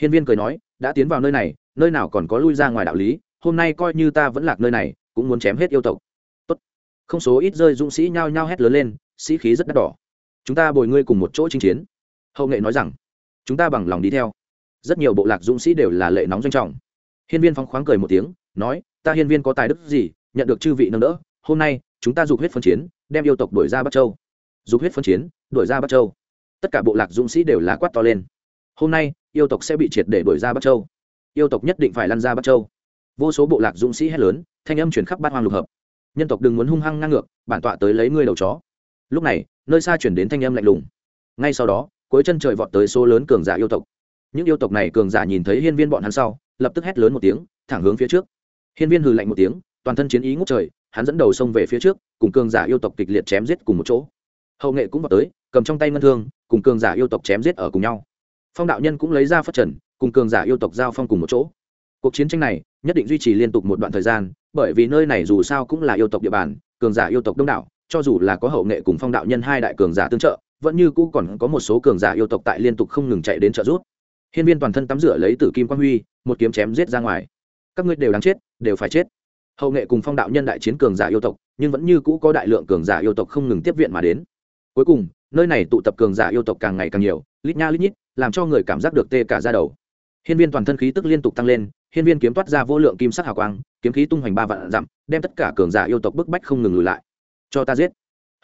Hiên viên cười nói, đã tiến vào nơi này, nơi nào còn có lui ra ngoài đạo lý, hôm nay coi như ta vẫn lạc nơi này, cũng muốn chém hết yêu tộc. Tốt. không số ít rơi dũng sĩ nhao nhao hét lớn lên, sĩ khí rất đắt đỏ. Chúng ta bồi ngươi cùng một chỗ chinh chiến. Hậu nghệ nói rằng, chúng ta bằng lòng đi theo. Rất nhiều bộ lạc dũng sĩ đều là lệ nóng doanh trọng. Hiên viên phong khoáng cười một tiếng, nói, ta hiên viên có tài đức gì, nhận được chư vị nâng đỡ, hôm nay, chúng ta dục huyết phân chiến, đem yêu tộc đuổi ra bắc châu. Dục huyết phân chiến, đuổi ra bắc châu tất cả bộ lạc dũng sĩ đều là quát to lên. Hôm nay, yêu tộc sẽ bị triệt để đuổi ra bắc châu. Yêu tộc nhất định phải lăn ra bắc châu. Vô số bộ lạc dũng sĩ hét lớn, thanh âm chuyển khắp bát hoang lục hợp. Nhân tộc đừng muốn hung hăng ngang ngược, bản tọa tới lấy ngươi đầu chó. Lúc này, nơi xa chuyển đến thanh âm lạnh lùng. Ngay sau đó, cuối chân trời vọt tới số lớn cường giả yêu tộc. Những yêu tộc này cường giả nhìn thấy hiên viên bọn hắn sau, lập tức hét lớn một tiếng, thẳng hướng phía trước. Hiên viên hừ lạnh một tiếng, toàn thân chiến ý ngút trời, hắn dẫn đầu xông về phía trước, cùng cường giả yêu tộc kịch liệt chém giết cùng một chỗ. Hậu nghệ cũng vào tới cầm trong tay ngân thương, cùng cường giả yêu tộc chém giết ở cùng nhau. Phong đạo nhân cũng lấy ra phát trần, cùng cường giả yêu tộc giao phong cùng một chỗ. Cuộc chiến tranh này, nhất định duy trì liên tục một đoạn thời gian, bởi vì nơi này dù sao cũng là yêu tộc địa bàn, cường giả yêu tộc đông đảo, cho dù là có hậu nghệ cùng phong đạo nhân hai đại cường giả tương trợ, vẫn như cũ còn có một số cường giả yêu tộc tại liên tục không ngừng chạy đến trợ giúp. Hiên viên toàn thân tắm rửa lấy tử kim quang huy, một kiếm chém giết ra ngoài. Các ngươi đều đáng chết, đều phải chết. Hậu nghệ cùng phong đạo nhân đại chiến cường giả yêu tộc, nhưng vẫn như cũ có đại lượng cường giả yêu tộc không ngừng tiếp viện mà đến. Cuối cùng nơi này tụ tập cường giả yêu tộc càng ngày càng nhiều, lít nha lít nhít, làm cho người cảm giác được tê cả ra đầu. Hiên viên toàn thân khí tức liên tục tăng lên, hiên viên kiếm toát ra vô lượng kim sắc hào quang, kiếm khí tung hoành ba vạn dặm, đem tất cả cường giả yêu tộc bức bách không ngừng lùi lại. Cho ta giết.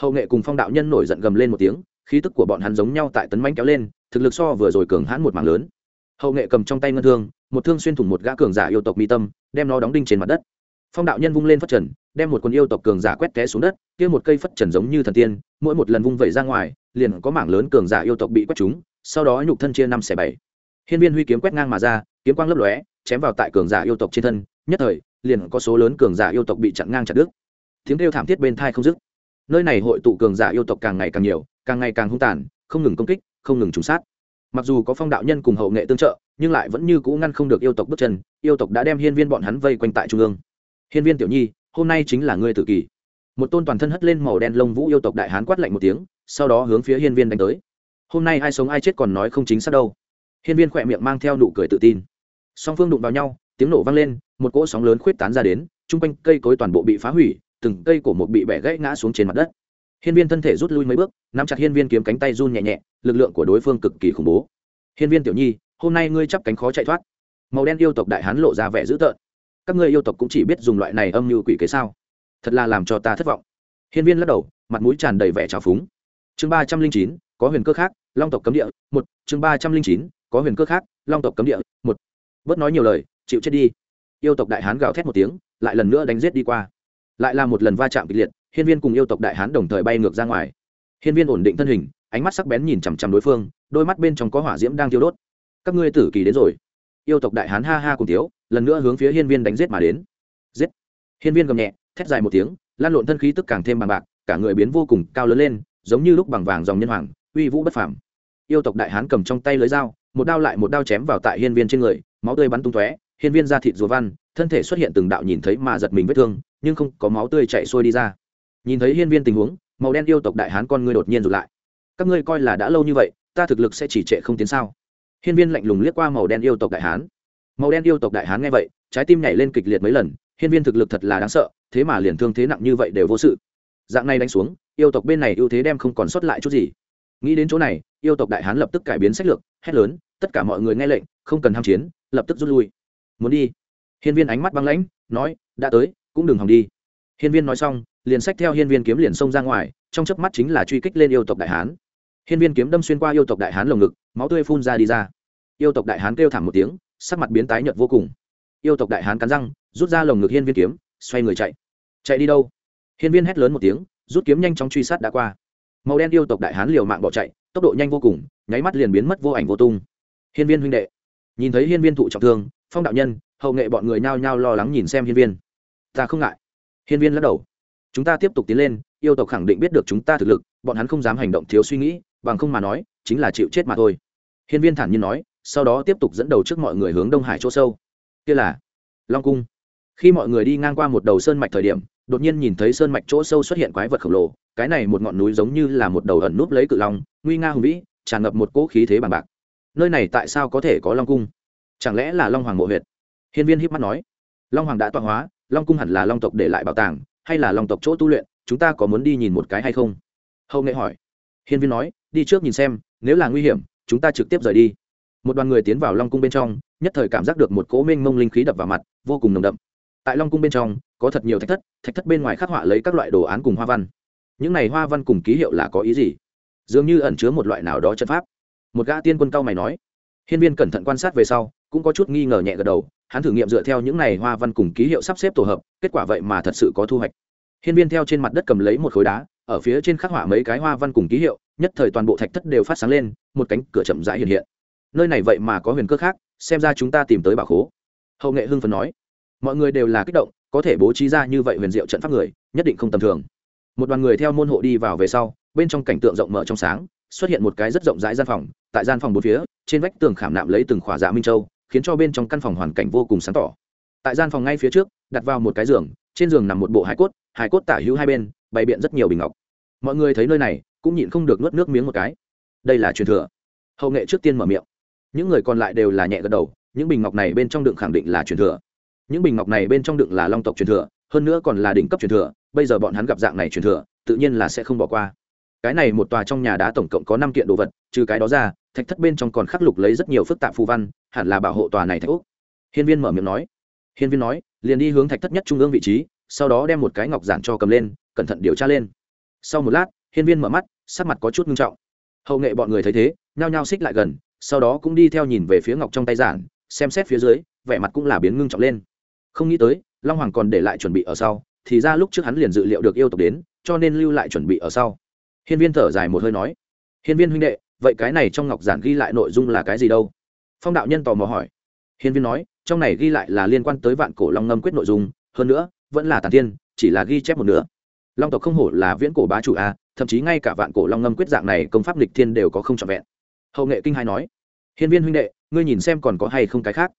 Hậu nghệ cùng phong đạo nhân nổi giận gầm lên một tiếng, khí tức của bọn hắn giống nhau tại tấn mãnh kéo lên, thực lực so vừa rồi cường hãn một mảng lớn. Hậu nghệ cầm trong tay ngân thương, một thương xuyên thủng một gã cường giả yêu tộc mi tâm, đem nó đóng đinh trên mặt đất. Phong đạo nhân vung lên phát trần đem một con yêu tộc cường giả quét té xuống đất, kia một cây phất trần giống như thần tiên, mỗi một lần vung vẩy ra ngoài, liền có mảng lớn cường giả yêu tộc bị quét trúng, sau đó nhục thân chia năm xẻ bảy. Hiên viên huy kiếm quét ngang mà ra, kiếm quang lấp lóe, chém vào tại cường giả yêu tộc trên thân, nhất thời, liền có số lớn cường giả yêu tộc bị chặn ngang chặt đứt. Tiếng kêu thảm thiết bên thai không dứt. Nơi này hội tụ cường giả yêu tộc càng ngày càng nhiều, càng ngày càng hung tàn, không ngừng công kích, không ngừng trúng sát. Mặc dù có phong đạo nhân cùng hậu nghệ tương trợ, nhưng lại vẫn như cũ ngăn không được yêu tộc bước chân, yêu tộc đã đem hiên viên bọn hắn vây quanh tại trung ương. Hiên viên tiểu nhi hôm nay chính là ngươi tự kỷ một tôn toàn thân hất lên màu đen lông vũ yêu tộc đại hán quát lạnh một tiếng, sau đó hướng phía hiên viên đánh tới. Hôm nay ai sống ai chết còn nói không chính xác đâu. Hiên viên khỏe miệng mang theo nụ cười tự tin. Song phương đụng vào nhau, tiếng nổ vang lên, một cỗ sóng lớn khuyết tán ra đến, chung quanh cây cối toàn bộ bị phá hủy, từng cây cổ một bị bẻ gãy ngã xuống trên mặt đất. Hiên viên thân thể rút lui mấy bước, nắm chặt hiên viên kiếm cánh tay run nhẹ nhẹ, lực lượng của đối phương cực kỳ khủng bố. Hiên viên tiểu nhi, hôm nay ngươi chắp cánh khó chạy thoát. Màu đen yêu tộc đại hán lộ ra vẻ dữ tợn các ngươi yêu tộc cũng chỉ biết dùng loại này âm như quỷ kế sao? Thật là làm cho ta thất vọng. Hiên viên lắc đầu, mặt mũi tràn đầy vẻ trào phúng. Chương ba trăm linh chín, có huyền cơ khác, long tộc cấm địa, một. Chương ba trăm linh chín, có huyền cơ khác, long tộc cấm địa, một. Bớt nói nhiều lời, chịu chết đi. Yêu tộc đại hán gào thét một tiếng, lại lần nữa đánh giết đi qua. Lại là một lần va chạm kịch liệt, hiên viên cùng yêu tộc đại hán đồng thời bay ngược ra ngoài. Hiên viên ổn định thân hình, ánh mắt sắc bén nhìn chằm chằm đối phương, đôi mắt bên trong có hỏa diễm đang thiêu đốt. Các ngươi tử kỳ đến rồi yêu tộc đại hán ha ha cùng thiếu, lần nữa hướng phía hiên viên đánh giết mà đến. Giết. Hiên viên gầm nhẹ, thét dài một tiếng, lan lộn thân khí tức càng thêm bằng bạc, cả người biến vô cùng cao lớn lên, giống như lúc bằng vàng dòng nhân hoàng, uy vũ bất phàm. Yêu tộc đại hán cầm trong tay lưới dao, một đao lại một đao chém vào tại hiên viên trên người, máu tươi bắn tung tóe, hiên viên ra thịt rùa văn, thân thể xuất hiện từng đạo nhìn thấy mà giật mình vết thương, nhưng không có máu tươi chạy xuôi đi ra. Nhìn thấy hiên viên tình huống, màu đen yêu tộc đại hán con ngươi đột nhiên rụt lại. Các ngươi coi là đã lâu như vậy, ta thực lực sẽ chỉ trệ không tiến sao? Hiên viên lạnh lùng liếc qua màu đen yêu tộc đại hán. Màu đen yêu tộc đại hán nghe vậy, trái tim nhảy lên kịch liệt mấy lần, hiên viên thực lực thật là đáng sợ, thế mà liền thương thế nặng như vậy đều vô sự. Dạng này đánh xuống, yêu tộc bên này ưu thế đem không còn sót lại chút gì. Nghĩ đến chỗ này, yêu tộc đại hán lập tức cải biến sách lược, hét lớn, tất cả mọi người nghe lệnh, không cần ham chiến, lập tức rút lui. Muốn đi? Hiên viên ánh mắt băng lãnh, nói, đã tới, cũng đừng hòng đi. Hiên viên nói xong, liền sách theo hiên viên kiếm liền xông ra ngoài, trong chớp mắt chính là truy kích lên yêu tộc đại hán hiên viên kiếm đâm xuyên qua yêu tộc đại hán lồng ngực, máu tươi phun ra đi ra. Yêu tộc đại hán kêu thảm một tiếng, sắc mặt biến tái nhợt vô cùng. Yêu tộc đại hán cắn răng, rút ra lồng ngực hiên viên kiếm, xoay người chạy. Chạy đi đâu? Hiên viên hét lớn một tiếng, rút kiếm nhanh chóng truy sát đã qua. Màu đen yêu tộc đại hán liều mạng bỏ chạy, tốc độ nhanh vô cùng, nháy mắt liền biến mất vô ảnh vô tung. Hiên viên huynh đệ, nhìn thấy hiên viên thụ trọng thương, phong đạo nhân, hậu nghệ bọn người nhao nhao lo lắng nhìn xem hiên viên. Ta không ngại. Hiên viên lắc đầu. Chúng ta tiếp tục tiến lên, yêu tộc khẳng định biết được chúng ta thực lực, bọn hắn không dám hành động thiếu suy nghĩ bằng không mà nói, chính là chịu chết mà thôi. Hiên viên thản nhiên nói, sau đó tiếp tục dẫn đầu trước mọi người hướng đông hải chỗ sâu. Kia là long cung. Khi mọi người đi ngang qua một đầu sơn mạch thời điểm, đột nhiên nhìn thấy sơn mạch chỗ sâu xuất hiện quái vật khổng lồ, cái này một ngọn núi giống như là một đầu ẩn núp lấy cự long, nguy nga hùng vĩ, tràn ngập một cỗ khí thế bằng bạc. Nơi này tại sao có thể có long cung? Chẳng lẽ là long hoàng mộ huyệt? Hiên viên híp mắt nói. Long hoàng đã tọa hóa, long cung hẳn là long tộc để lại bảo tàng, hay là long tộc chỗ tu luyện, chúng ta có muốn đi nhìn một cái hay không? Hậu nghệ hỏi. Hiên viên nói đi trước nhìn xem, nếu là nguy hiểm, chúng ta trực tiếp rời đi. Một đoàn người tiến vào long cung bên trong, nhất thời cảm giác được một cỗ mênh mông linh khí đập vào mặt, vô cùng nồng đậm. Tại long cung bên trong, có thật nhiều thạch thất thạch thất bên ngoài khắc họa lấy các loại đồ án cùng hoa văn. Những này hoa văn cùng ký hiệu là có ý gì? Dường như ẩn chứa một loại nào đó trận pháp. Một gã tiên quân cao mày nói. Hiên viên cẩn thận quan sát về sau, cũng có chút nghi ngờ nhẹ gật đầu, hắn thử nghiệm dựa theo những này hoa văn cùng ký hiệu sắp xếp tổ hợp, kết quả vậy mà thật sự có thu hoạch. Hiên viên theo trên mặt đất cầm lấy một khối đá ở phía trên khắc họa mấy cái hoa văn cùng ký hiệu, nhất thời toàn bộ thạch thất đều phát sáng lên, một cánh cửa chậm rãi hiện hiện. Nơi này vậy mà có huyền cơ khác, xem ra chúng ta tìm tới bảo khố. Hậu nghệ hưng phấn nói. Mọi người đều là kích động, có thể bố trí ra như vậy huyền diệu trận pháp người, nhất định không tầm thường. Một đoàn người theo môn hộ đi vào về sau, bên trong cảnh tượng rộng mở trong sáng, xuất hiện một cái rất rộng rãi gian phòng, tại gian phòng bốn phía, trên vách tường khảm nạm lấy từng khỏa dạ minh châu, khiến cho bên trong căn phòng hoàn cảnh vô cùng sáng tỏ. Tại gian phòng ngay phía trước, đặt vào một cái giường, trên giường nằm một bộ hải cốt hải cốt tả hữu hai bên, bày biện rất nhiều bình ngọc. Mọi người thấy nơi này, cũng nhịn không được nuốt nước miếng một cái. Đây là truyền thừa. Hậu nghệ trước tiên mở miệng. Những người còn lại đều là nhẹ gật đầu, những bình ngọc này bên trong đựng khẳng định là truyền thừa. Những bình ngọc này bên trong đựng là long tộc truyền thừa, hơn nữa còn là đỉnh cấp truyền thừa, bây giờ bọn hắn gặp dạng này truyền thừa, tự nhiên là sẽ không bỏ qua. Cái này một tòa trong nhà đá tổng cộng có năm kiện đồ vật, trừ cái đó ra, thạch thất bên trong còn khắc lục lấy rất nhiều phức tạp phù văn, hẳn là bảo hộ tòa này thạch úc hiên viên mở miệng nói. Hiên viên nói, liền đi hướng thạch thất nhất trung ương vị trí sau đó đem một cái ngọc giản cho cầm lên, cẩn thận điều tra lên. Sau một lát, hiên viên mở mắt, sắc mặt có chút nghiêm trọng. Hậu nghệ bọn người thấy thế, nhao nhao xích lại gần, sau đó cũng đi theo nhìn về phía ngọc trong tay giản, xem xét phía dưới, vẻ mặt cũng là biến ngưng trọng lên. Không nghĩ tới, long hoàng còn để lại chuẩn bị ở sau, thì ra lúc trước hắn liền dự liệu được yêu tộc đến, cho nên lưu lại chuẩn bị ở sau. Hiên viên thở dài một hơi nói, hiên viên huynh đệ, vậy cái này trong ngọc giản ghi lại nội dung là cái gì đâu? Phong đạo nhân tò mò hỏi. Hiên viên nói, trong này ghi lại là liên quan tới vạn cổ long ngâm quyết nội dung, hơn nữa vẫn là tàn thiên chỉ là ghi chép một nửa. Long tộc không hổ là viễn cổ bá chủ a, thậm chí ngay cả vạn cổ long ngâm quyết dạng này công pháp lịch thiên đều có không trọn vẹn. Hậu nghệ kinh hai nói, hiên viên huynh đệ, ngươi nhìn xem còn có hay không cái khác?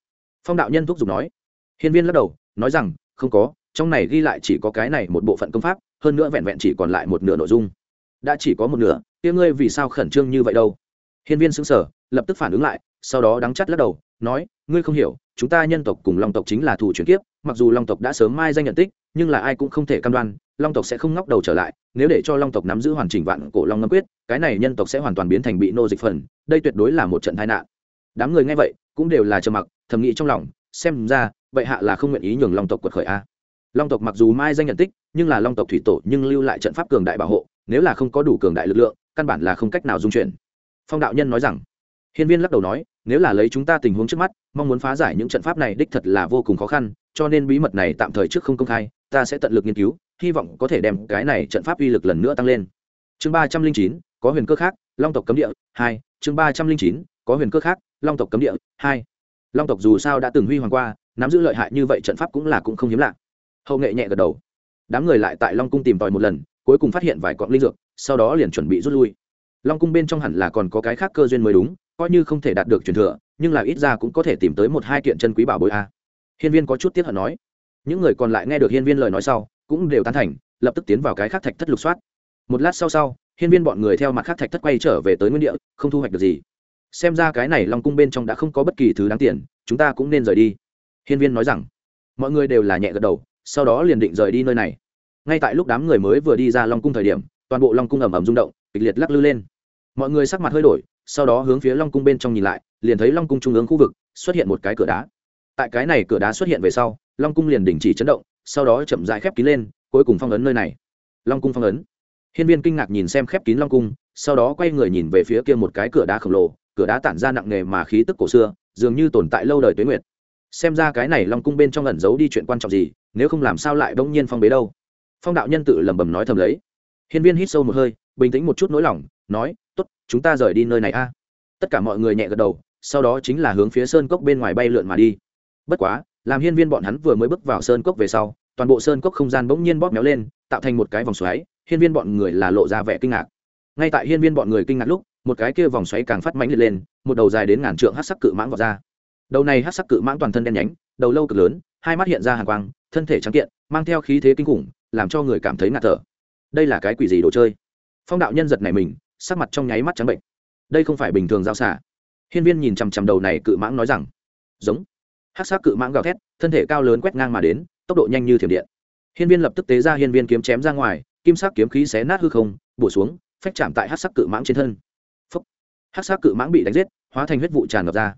Phong đạo nhân thúc giục nói. Hiên viên lắc đầu, nói rằng, không có, trong này ghi lại chỉ có cái này một bộ phận công pháp, hơn nữa vẹn vẹn chỉ còn lại một nửa nội dung. Đã chỉ có một nửa, kia ngươi vì sao khẩn trương như vậy đâu? Hiên viên xứng sở lập tức phản ứng lại, sau đó đắng chắt lắc đầu, nói, ngươi không hiểu, chúng ta nhân tộc cùng long tộc chính là thủ chuyển kiếp mặc dù long tộc đã sớm mai danh nhận tích, nhưng là ai cũng không thể cam đoan, long tộc sẽ không ngóc đầu trở lại, nếu để cho long tộc nắm giữ hoàn chỉnh vạn cổ long ngâm quyết, cái này nhân tộc sẽ hoàn toàn biến thành bị nô dịch phần, đây tuyệt đối là một trận tai nạn. Đám người nghe vậy, cũng đều là trầm mặc, thầm nghĩ trong lòng, xem ra, vậy hạ là không nguyện ý nhường long tộc quật khởi a. Long tộc mặc dù mai danh nhận tích, nhưng là long tộc thủy tổ nhưng lưu lại trận pháp cường đại bảo hộ, nếu là không có đủ cường đại lực lượng, căn bản là không cách nào dung chuyển. Phong đạo nhân nói rằng, hiên viên lắc đầu nói, nếu là lấy chúng ta tình huống trước mắt, mong muốn phá giải những trận pháp này đích thật là vô cùng khó khăn cho nên bí mật này tạm thời trước không công khai, ta sẽ tận lực nghiên cứu, hy vọng có thể đem cái này trận pháp uy lực lần nữa tăng lên. Chương ba trăm linh chín, có huyền cơ khác, long tộc cấm địa, hai, chương ba trăm linh chín, có huyền cơ khác, long tộc cấm địa, hai. Long tộc dù sao đã từng huy hoàng qua, nắm giữ lợi hại như vậy trận pháp cũng là cũng không hiếm lạ. Hậu nghệ nhẹ gật đầu. Đám người lại tại long cung tìm tòi một lần, cuối cùng phát hiện vài cọng linh dược, sau đó liền chuẩn bị rút lui. Long cung bên trong hẳn là còn có cái khác cơ duyên mới đúng, coi như không thể đạt được truyền thừa, nhưng là ít ra cũng có thể tìm tới một hai kiện chân quý bảo bối a hiên viên có chút tiếc hận nói. Những người còn lại nghe được hiên viên lời nói sau, cũng đều tán thành, lập tức tiến vào cái khác thạch thất lục soát. Một lát sau sau, hiên viên bọn người theo mặt khác thạch thất quay trở về tới nguyên địa, không thu hoạch được gì. Xem ra cái này long cung bên trong đã không có bất kỳ thứ đáng tiền, chúng ta cũng nên rời đi. Hiên viên nói rằng. Mọi người đều là nhẹ gật đầu, sau đó liền định rời đi nơi này. Ngay tại lúc đám người mới vừa đi ra long cung thời điểm, toàn bộ long cung ầm ầm rung động, kịch liệt lắc lư lên. Mọi người sắc mặt hơi đổi, sau đó hướng phía long cung bên trong nhìn lại, liền thấy long cung trung ương khu vực, xuất hiện một cái cửa đá tại cái này cửa đá xuất hiện về sau, long cung liền đình chỉ chấn động, sau đó chậm dại khép kín lên, cuối cùng phong ấn nơi này. Long cung phong ấn. Hiên viên kinh ngạc nhìn xem khép kín long cung, sau đó quay người nhìn về phía kia một cái cửa đá khổng lồ, cửa đá tản ra nặng nề mà khí tức cổ xưa, dường như tồn tại lâu đời tuế nguyệt. Xem ra cái này long cung bên trong ẩn giấu đi chuyện quan trọng gì, nếu không làm sao lại bỗng nhiên phong bế đâu? Phong đạo nhân tự lẩm bẩm nói thầm lấy. Hiên viên hít sâu một hơi, bình tĩnh một chút nỗi lòng, nói, tốt, chúng ta rời đi nơi này a. Tất cả mọi người nhẹ gật đầu, sau đó chính là hướng phía sơn cốc bên ngoài bay lượn mà đi bất quá, làm hiên viên bọn hắn vừa mới bước vào sơn cốc về sau, toàn bộ sơn cốc không gian bỗng nhiên bóp méo lên, tạo thành một cái vòng xoáy, hiên viên bọn người là lộ ra vẻ kinh ngạc. Ngay tại hiên viên bọn người kinh ngạc lúc, một cái kia vòng xoáy càng phát mãnh liệt lên, một đầu dài đến ngàn trượng hát sắc cự mãng vào ra. Đầu này hát sắc cự mãng toàn thân đen nhánh, đầu lâu cực lớn, hai mắt hiện ra hàng quang, thân thể trắng kiện, mang theo khí thế kinh khủng, làm cho người cảm thấy ngạt thở. Đây là cái quỷ gì đồ chơi? Phong đạo nhân giật này mình, sắc mặt trong nháy mắt trắng bệnh. Đây không phải bình thường giao xả. Hiên viên nhìn chằm chằm đầu này cự mãng nói rằng, giống hát sắc cự mãng gào thét, thân thể cao lớn quét ngang mà đến, tốc độ nhanh như thiểm điện. Hiên viên lập tức tế ra hiên viên kiếm chém ra ngoài, kim sắc kiếm khí xé nát hư không, bổ xuống, phách chạm tại hát sắc cự mãng trên thân. Phốc! Hắc sắc cự mãng bị đánh giết, hóa thành huyết vụ tràn ngập ra.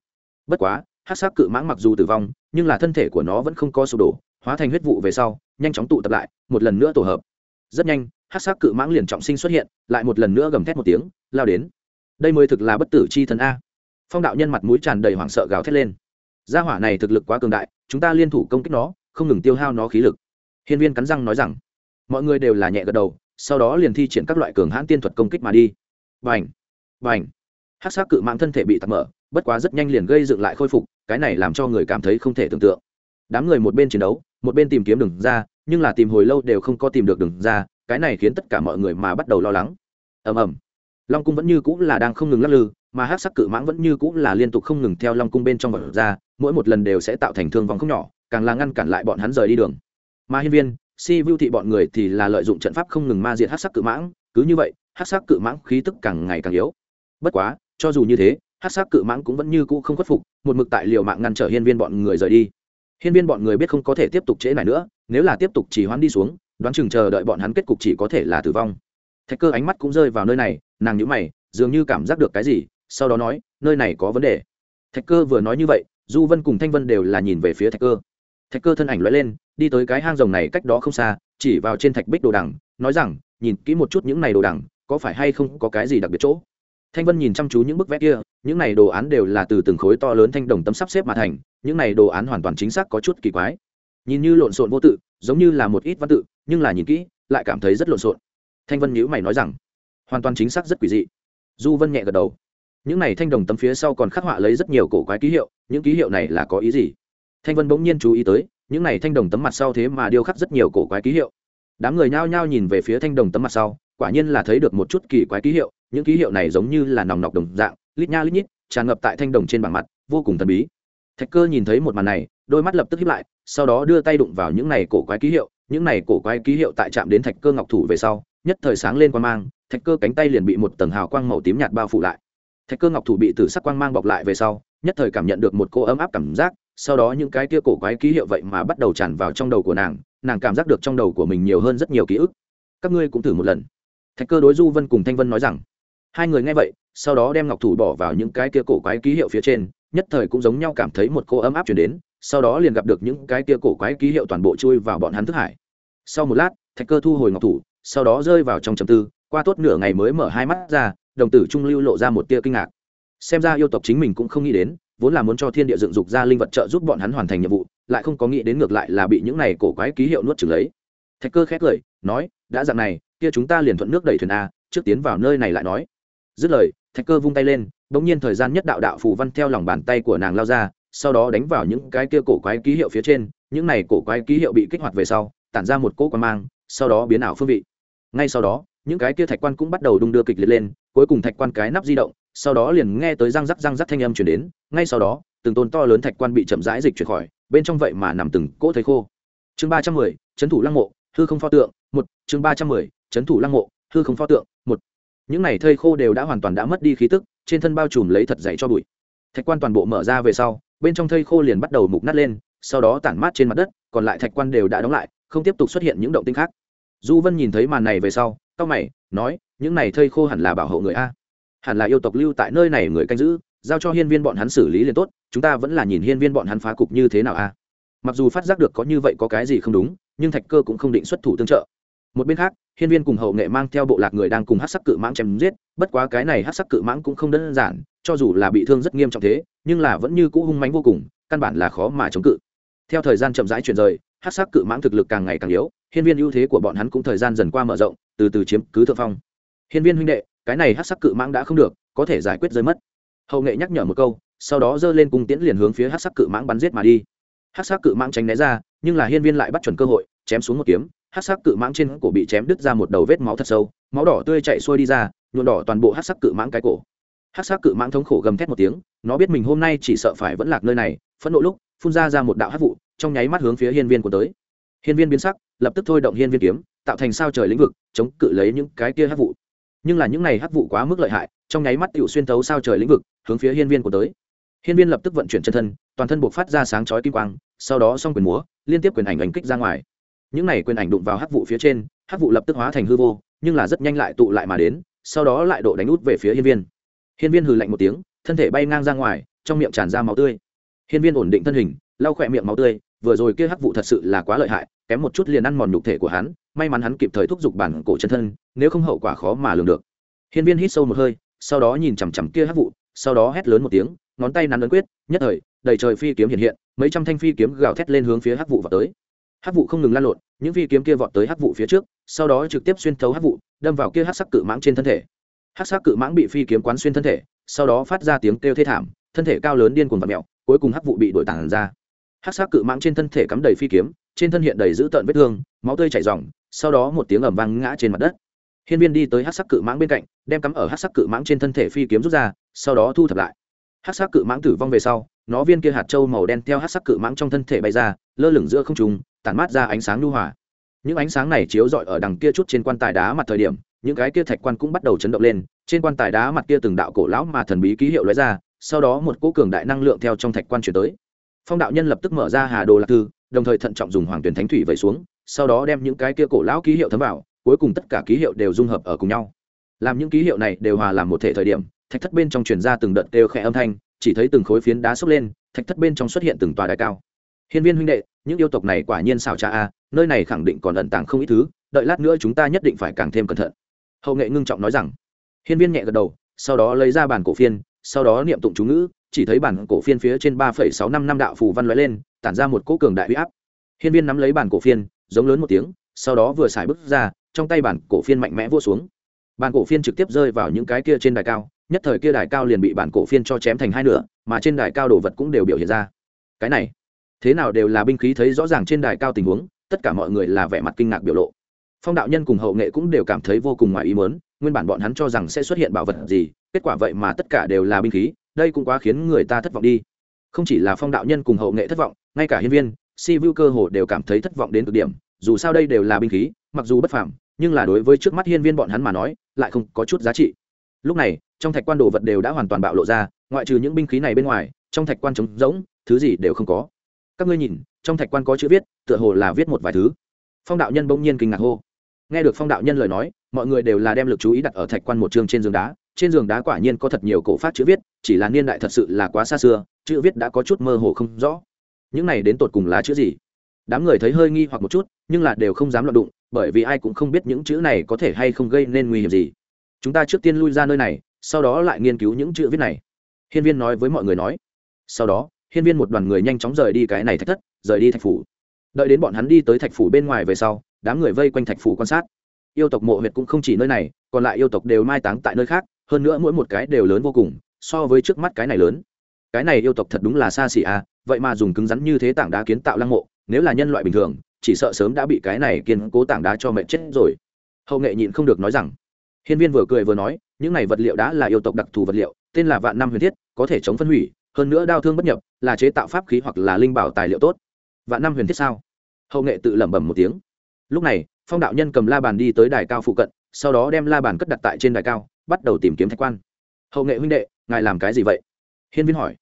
Bất quá, hát sắc cự mãng mặc dù tử vong, nhưng là thân thể của nó vẫn không có sụp đổ, hóa thành huyết vụ về sau, nhanh chóng tụ tập lại, một lần nữa tổ hợp. Rất nhanh, hát sắc cự mãng liền trọng sinh xuất hiện, lại một lần nữa gầm thét một tiếng, lao đến. Đây mới thực là bất tử c h i thần a. Phong đạo nhân mặt mũi tràn đầy hoảng sợ gào thét lên gia hỏa này thực lực quá cường đại, chúng ta liên thủ công kích nó, không ngừng tiêu hao nó khí lực. Hiên viên cắn răng nói rằng, mọi người đều là nhẹ gật đầu, sau đó liền thi triển các loại cường hãn tiên thuật công kích mà đi. Vành vành hát sắc cự mạng thân thể bị tạt mở, bất quá rất nhanh liền gây dựng lại khôi phục, cái này làm cho người cảm thấy không thể tưởng tượng. Đám người một bên chiến đấu, một bên tìm kiếm đường ra, nhưng là tìm hồi lâu đều không có tìm được đường ra, cái này khiến tất cả mọi người mà bắt đầu lo lắng. Ầm ầm. Long cung vẫn như cũng là đang không ngừng lắc lư mà hát sắc cự mãng vẫn như cũng là liên tục không ngừng theo long cung bên trong vật ra, mỗi một lần đều sẽ tạo thành thương vong không nhỏ, càng là ngăn cản lại bọn hắn rời đi đường. Mà hiên viên, si vưu thị bọn người thì là lợi dụng trận pháp không ngừng ma diệt hát sắc cự mãng, cứ như vậy, hát sắc cự mãng khí tức càng ngày càng yếu. Bất quá, cho dù như thế, hát sắc cự mãng cũng vẫn như cũ không khuất phục, một mực tại liều mạng ngăn trở hiên viên bọn người rời đi. Hiên viên bọn người biết không có thể tiếp tục trễ này nữa, nếu là tiếp tục chỉ hoãn đi xuống, đoán chừng chờ đợi bọn hắn kết cục chỉ có thể là tử vong. Thạch cơ ánh mắt cũng rơi vào nơi này, nàng nhũ mày, dường như cảm giác được cái gì sau đó nói, nơi này có vấn đề. Thạch cơ vừa nói như vậy, du vân cùng thanh vân đều là nhìn về phía thạch cơ. Thạch cơ thân ảnh loại lên, đi tới cái hang rồng này cách đó không xa, chỉ vào trên thạch bích đồ đằng, nói rằng, nhìn kỹ một chút những này đồ đằng, có phải hay không có cái gì đặc biệt chỗ? Thanh vân nhìn chăm chú những bức vẽ kia, những này đồ án đều là từ từng khối to lớn thanh đồng tấm sắp xếp mà thành, những này đồ án hoàn toàn chính xác có chút kỳ quái. Nhìn như lộn xộn vô tự, giống như là một ít văn tự, nhưng là nhìn kỹ, lại cảm thấy rất lộn xộn. Thanh vân nhữ mày nói rằng, hoàn toàn chính xác rất quỷ dị. Du vân nhẹ gật đầu những này thanh đồng tấm phía sau còn khắc họa lấy rất nhiều cổ quái ký hiệu, những ký hiệu này là có ý gì? Thanh vân bỗng nhiên chú ý tới, những này thanh đồng tấm mặt sau thế mà điêu khắc rất nhiều cổ quái ký hiệu. Đám người nhao nhao nhìn về phía thanh đồng tấm mặt sau, quả nhiên là thấy được một chút kỳ quái ký hiệu, những ký hiệu này giống như là nòng nọc đồng dạng, lít nha lít nhít, tràn ngập tại thanh đồng trên bảng mặt, vô cùng thần bí. Thạch cơ nhìn thấy một màn này, đôi mắt lập tức hiếp lại, sau đó đưa tay đụng vào những này cổ quái ký hiệu, những này cổ quái ký hiệu tại chạm đến thạch cơ ngọc thủ về sau, nhất thời sáng lên quan mang, thạch cơ cánh tay liền bị một tầng hào quang màu tím nhạt bao phủ lại thạch cơ ngọc thủ bị tử sắc quang mang bọc lại về sau, nhất thời cảm nhận được một cô ấm áp cảm giác, sau đó những cái kia cổ quái ký hiệu vậy mà bắt đầu tràn vào trong đầu của nàng nàng cảm giác được trong đầu của mình nhiều hơn rất nhiều ký ức. Các ngươi cũng thử một lần. Thạch cơ đối du vân cùng thanh vân nói rằng. Hai người nghe vậy, sau đó đem ngọc thủ bỏ vào những cái kia cổ quái ký hiệu phía trên, nhất thời cũng giống nhau cảm thấy một cô ấm áp chuyển đến, sau đó liền gặp được những cái kia cổ quái ký hiệu toàn bộ chui vào bọn hắn thức hải. Sau một lát, thạch cơ thu hồi ngọc thủ, sau đó rơi vào trong trầm tư, qua tốt nửa ngày mới mở hai mắt ra đồng tử trung lưu lộ ra một tia kinh ngạc. Xem ra yêu tộc chính mình cũng không nghĩ đến, vốn là muốn cho thiên địa dựng dục ra linh vật trợ giúp bọn hắn hoàn thành nhiệm vụ, lại không có nghĩ đến ngược lại là bị những này cổ quái ký hiệu nuốt chửng lấy. Thạch cơ khét lời nói, đã dạng này, kia chúng ta liền thuận nước đẩy thuyền a, trước tiến vào nơi này lại nói. Dứt lời, thạch cơ vung tay lên, bỗng nhiên thời gian nhất đạo đạo phù văn theo lòng bàn tay của nàng lao ra, sau đó đánh vào những cái kia cổ quái ký hiệu phía trên, những này cổ quái ký hiệu bị kích hoạt về sau, tản ra một cỗ quan mang, sau đó biến ảo phương vị. Ngay sau đó những cái kia thạch quan cũng bắt đầu đung đưa kịch liệt lên, cuối cùng thạch quan cái nắp di động, sau đó liền nghe tới răng rắc răng rắc thanh âm chuyển đến, ngay sau đó, từng tôn to lớn thạch quan bị chậm rãi dịch chuyển khỏi, bên trong vậy mà nằm từng cỗ thấy khô. Chương ba trăm mười trấn thủ lăng mộ, hư không pho tượng, một, chương ba trăm mười trấn thủ lăng mộ, hư không pho tượng, một. Những này thây khô đều đã hoàn toàn đã mất đi khí tức, trên thân bao trùm lấy thật dày cho bụi. Thạch quan toàn bộ mở ra về sau, bên trong thây khô liền bắt đầu mục nát lên, sau đó tản mát trên mặt đất, còn lại thạch quan đều đã đóng lại, không tiếp tục xuất hiện những động tinh khác. Du vân nhìn thấy màn này về sau cao mày, nói, những này thây khô hẳn là bảo hộ người a. Hẳn là yêu tộc lưu tại nơi này người canh giữ, giao cho hiên viên bọn hắn xử lý liền tốt, chúng ta vẫn là nhìn hiên viên bọn hắn phá cục như thế nào a. Mặc dù phát giác được có như vậy có cái gì không đúng, nhưng thạch cơ cũng không định xuất thủ tương trợ. Một bên khác, hiên viên cùng hậu nghệ mang theo bộ lạc người đang cùng hát sắc cự mãng chém giết, bất quá cái này hát sắc cự mãng cũng không đơn giản, cho dù là bị thương rất nghiêm trọng thế, nhưng là vẫn như cũ hung mánh vô cùng, căn bản là khó mà chống cự. Theo thời gian chậm rãi chuyển rời hát sắc cự mãng thực lực càng ngày càng yếu, hiên viên ưu thế của bọn hắn cũng thời gian dần qua mở rộng từ từ chiếm cứ thượng phong. Hiên viên huynh đệ, cái này hát sắc cự mãng đã không được, có thể giải quyết rơi mất. Hậu nghệ nhắc nhở một câu, sau đó giơ lên cung tiễn liền hướng phía hát sắc cự mãng bắn giết mà đi. Hát sắc cự mãng tránh né ra, nhưng là hiên viên lại bắt chuẩn cơ hội, chém xuống một kiếm hát sắc cự mãng trên cổ bị chém đứt ra một đầu vết máu thật sâu, máu đỏ tươi chạy xuôi đi ra nhuộn đỏ toàn bộ hát sắc cự mãng cái cổ. Hát sắc cự mãng thống khổ gầm thét một tiếng, nó biết mình hôm nay chỉ sợ phải vẫn lạc nơi này, phẫn nộ lúc, phun ra ra một đạo hát vụ, trong nháy mắt hướng phía hiên viên của tới. Hiên viên biến sắc, lập tức thôi động hiên viên kiếm tạo thành sao trời lĩnh vực, chống cự lấy những cái kia hát vụ. Nhưng là những này hát vụ quá mức lợi hại, trong nháy mắt tựu xuyên thấu sao trời lĩnh vực, hướng phía hiên viên của tới. Hiên viên lập tức vận chuyển chân thân, toàn thân buộc phát ra sáng chói kim quang, sau đó xong quyền múa, liên tiếp quyền ảnh ảnh kích ra ngoài. Những này quyền ảnh đụng vào hát vụ phía trên hát vụ lập tức hóa thành hư vô, nhưng là rất nhanh lại tụ lại mà đến, sau đó lại độ đánh út về phía hiên viên. Hiên viên hừ lạnh một tiếng, thân thể bay ngang ra ngoài, trong miệng tràn ra máu tươi. Hiên viên ổn định thân hình, lau khỏe miệng máu tươi, vừa rồi kia hắc vụ thật sự là quá lợi hại kém một chút liền ăn mòn nhục thể của hắn, may mắn hắn kịp thời thúc giục bản cổ chân thân, nếu không hậu quả khó mà lường được. Hiên viên hít sâu một hơi, sau đó nhìn chằm chằm kia hắc vụ, sau đó hét lớn một tiếng, ngón tay nắn ấn quyết, nhất thời, đầy trời phi kiếm hiện hiện, mấy trăm thanh phi kiếm gào thét lên hướng phía hắc vụ vào tới. Hắc vụ không ngừng lan lộn, những phi kiếm kia vọt tới hắc vụ phía trước, sau đó trực tiếp xuyên thấu hắc vụ, đâm vào kia hắc sắc cự mãng trên thân thể. Hắc sắc cự mãng bị phi kiếm quán xuyên thân thể, sau đó phát ra tiếng kêu thê thảm, thân thể cao lớn điên cuồng và mẹo cuối cùng hắc vụ bị đổi tàn ra. Hắc sắc cự mãng trên thân thể cắm đầy phi kiếm trên thân hiện đầy dữ tợn vết thương, máu tươi chảy ròng, sau đó một tiếng ầm vang ngã trên mặt đất. Hiên viên đi tới hắc sắc cự mãng bên cạnh, đem cắm ở hắc sắc cự mãng trên thân thể phi kiếm rút ra, sau đó thu thập lại. Hát sắc cự mãng tử vong về sau, nó viên kia hạt trâu màu đen theo hát sắc cự mãng trong thân thể bay ra, lơ lửng giữa không trùng tản mát ra ánh sáng lưu hòa. Những ánh sáng này chiếu rọi ở đằng kia chút trên quan tài đá mặt thời điểm, những cái kia thạch quan cũng bắt đầu chấn động lên, trên quan tài đá mặt kia từng đạo cổ lão mà thần bí ký hiệu lóe ra, sau đó một cỗ cường đại năng lượng theo trong thạch quan chuyển tới. Phong đạo nhân lập tức mở ra hà đồ lạc thư đồng thời thận trọng dùng hoàng tuyển thánh thủy vẩy xuống, sau đó đem những cái kia cổ lão ký hiệu thấm vào, cuối cùng tất cả ký hiệu đều dung hợp ở cùng nhau. Làm những ký hiệu này đều hòa làm một thể thời điểm, thạch thất bên trong truyền ra từng đợt đều khẽ âm thanh, chỉ thấy từng khối phiến đá sốc lên, thạch thất bên trong xuất hiện từng tòa đài cao. Hiên viên huynh đệ, những yêu tộc này quả nhiên xảo trá a, nơi này khẳng định còn ẩn tàng không ít thứ, đợi lát nữa chúng ta nhất định phải càng thêm cẩn thận. Hậu nghệ ngưng trọng nói rằng. Hiên viên nhẹ gật đầu, sau đó lấy ra bản cổ phiên, sau đó niệm tụng chú ngữ, chỉ thấy bản cổ phiên phía trên ba phẩy sáu năm năm đạo phù văn loại lên tản ra một cỗ cường đại huy áp. Hiên viên nắm lấy bản cổ phiên, giống lớn một tiếng, sau đó vừa xài bước ra, trong tay bản cổ phiên mạnh mẽ vua xuống. Bản cổ phiên trực tiếp rơi vào những cái kia trên đài cao, nhất thời kia đài cao liền bị bản cổ phiên cho chém thành hai nửa, mà trên đài cao đồ vật cũng đều biểu hiện ra. Cái này, thế nào đều là binh khí thấy rõ ràng trên đài cao tình huống, tất cả mọi người là vẻ mặt kinh ngạc biểu lộ. Phong đạo nhân cùng hậu nghệ cũng đều cảm thấy vô cùng ngoài ý mớn nguyên bản bọn hắn cho rằng sẽ xuất hiện bảo vật gì, kết quả vậy mà tất cả đều là binh khí, đây cũng quá khiến người ta thất vọng đi không chỉ là phong đạo nhân cùng hậu nghệ thất vọng, ngay cả hiên viên, si vu cơ hồ đều cảm thấy thất vọng đến cực điểm, dù sao đây đều là binh khí, mặc dù bất phàm, nhưng là đối với trước mắt hiên viên bọn hắn mà nói, lại không có chút giá trị. Lúc này, trong thạch quan đồ vật đều đã hoàn toàn bạo lộ ra, ngoại trừ những binh khí này bên ngoài, trong thạch quan trống rỗng, thứ gì đều không có. Các ngươi nhìn, trong thạch quan có chữ viết, tựa hồ là viết một vài thứ. Phong đạo nhân bỗng nhiên kinh ngạc hô. Nghe được phong đạo nhân lời nói, mọi người đều là đem lực chú ý đặt ở thạch quan một chương trên giường đá trên giường đá quả nhiên có thật nhiều cổ phát chữ viết, chỉ là niên đại thật sự là quá xa xưa, chữ viết đã có chút mơ hồ không rõ. Những này đến tột cùng là chữ gì? Đám người thấy hơi nghi hoặc một chút, nhưng là đều không dám loạn đụng, bởi vì ai cũng không biết những chữ này có thể hay không gây nên nguy hiểm gì. Chúng ta trước tiên lui ra nơi này, sau đó lại nghiên cứu những chữ viết này. Hiên viên nói với mọi người nói. Sau đó, hiên viên một đoàn người nhanh chóng rời đi cái này thạch thất, rời đi thạch phủ. Đợi đến bọn hắn đi tới thạch phủ bên ngoài về sau, đám người vây quanh thạch phủ quan sát. Yêu tộc mộ huyệt cũng không chỉ nơi này, còn lại yêu tộc đều mai táng tại nơi khác hơn nữa mỗi một cái đều lớn vô cùng, so với trước mắt cái này lớn. Cái này yêu tộc thật đúng là xa xỉ à vậy mà dùng cứng rắn như thế tảng đá kiến tạo lăng mộ, nếu là nhân loại bình thường, chỉ sợ sớm đã bị cái này kiên cố tảng đá cho mẹ chết rồi. Hậu nghệ nhịn không được nói rằng, hiên viên vừa cười vừa nói, những này vật liệu đã là yêu tộc đặc thù vật liệu, tên là vạn năm huyền thiết, có thể chống phân hủy, hơn nữa đau thương bất nhập, là chế tạo pháp khí hoặc là linh bảo tài liệu tốt. Vạn năm huyền thiết sao? Hậu nghệ tự lẩm bẩm một tiếng. Lúc này, phong đạo nhân cầm la bàn đi tới đài cao phụ cận, sau đó đem la bàn cất đặt tại trên đài cao bắt đầu tìm kiếm thạch quan. Hậu nghệ huynh đệ, ngài làm cái gì vậy? Hiên viên hỏi.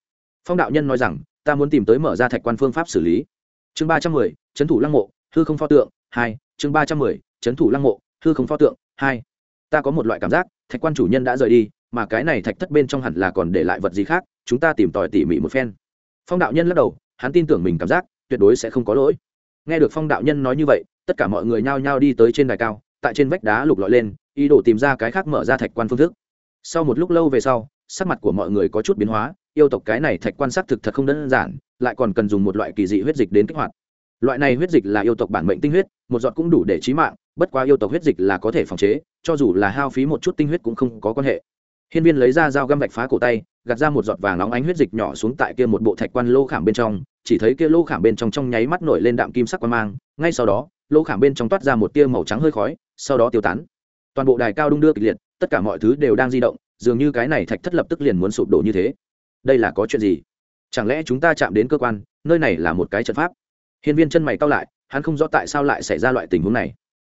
Phong đạo nhân nói rằng, ta muốn tìm tới mở ra thạch quan phương pháp xử lý. Chương ba trăm mười trấn thủ lăng mộ, hư không pho tượng, hai. Chương ba trăm mười trấn thủ lăng mộ, hư không pho tượng, hai. Ta có một loại cảm giác, thạch quan chủ nhân đã rời đi, mà cái này thạch thất bên trong hẳn là còn để lại vật gì khác, chúng ta tìm tòi tỉ mỉ một phen. Phong đạo nhân lắc đầu, hắn tin tưởng mình cảm giác, tuyệt đối sẽ không có lỗi. Nghe được phong đạo nhân nói như vậy, tất cả mọi người nhao nhao đi tới trên đài cao, tại trên vách đá lục lọi lên ý đồ tìm ra cái khác mở ra thạch quan phương thức. Sau một lúc lâu về sau, sắc mặt của mọi người có chút biến hóa, yêu tộc cái này thạch quan xác thực thật không đơn giản, lại còn cần dùng một loại kỳ dị huyết dịch đến kích hoạt. Loại này huyết dịch là yêu tộc bản mệnh tinh huyết, một giọt cũng đủ để trí mạng, bất quá yêu tộc huyết dịch là có thể phòng chế, cho dù là hao phí một chút tinh huyết cũng không có quan hệ. Hiên viên lấy ra dao găm vạch phá cổ tay, gạt ra một giọt vàng nóng ánh huyết dịch nhỏ xuống tại kia một bộ thạch quan lô khảm bên trong, chỉ thấy kia lô khảm bên trong trong nháy mắt nổi lên đạm kim sắc quan mang, ngay sau đó, lô khảm bên trong toát ra một tia màu trắng hơi khói, sau đó tiêu tán toàn bộ đài cao đung đưa kịch liệt, tất cả mọi thứ đều đang di động, dường như cái này thạch thất lập tức liền muốn sụp đổ như thế. Đây là có chuyện gì? Chẳng lẽ chúng ta chạm đến cơ quan, nơi này là một cái trận pháp? Hiên viên chân mày cao lại, hắn không rõ tại sao lại xảy ra loại tình huống này.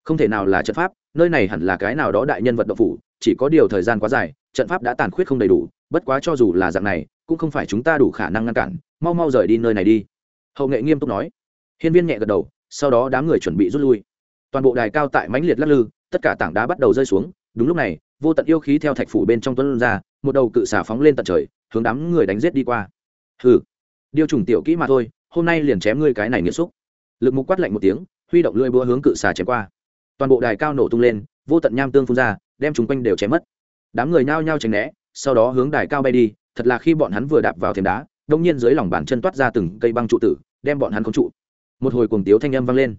Không thể nào là trận pháp, nơi này hẳn là cái nào đó đại nhân vật độc phủ, chỉ có điều thời gian quá dài, trận pháp đã tàn khuyết không đầy đủ, bất quá cho dù là dạng này, cũng không phải chúng ta đủ khả năng ngăn cản, mau mau rời đi nơi này đi. Hậu nghệ nghiêm túc nói. Hiên viên nhẹ gật đầu, sau đó đám người chuẩn bị rút lui. Toàn bộ đài cao tại mãnh liệt lắc lư tất cả tảng đá bắt đầu rơi xuống, đúng lúc này, vô tận yêu khí theo thạch phủ bên trong tuấn ra, một đầu cự xả phóng lên tận trời, hướng đám người đánh giết đi qua. Hừ điều trùng tiểu kỹ mà thôi, hôm nay liền chém ngươi cái này nghĩa xúc. Lực mục quát lạnh một tiếng, huy động lưỡi búa hướng cự xà chém qua. Toàn bộ đài cao nổ tung lên, vô tận nham tương phun ra, đem chúng quanh đều chém mất. Đám người nhao nhao tránh né, sau đó hướng đài cao bay đi, thật là khi bọn hắn vừa đạp vào thềm đá, đông nhiên dưới lòng bàn chân toát ra từng cây băng trụ tử, đem bọn hắn khống trụ. Một hồi cuồng tiếu thanh âm vang lên.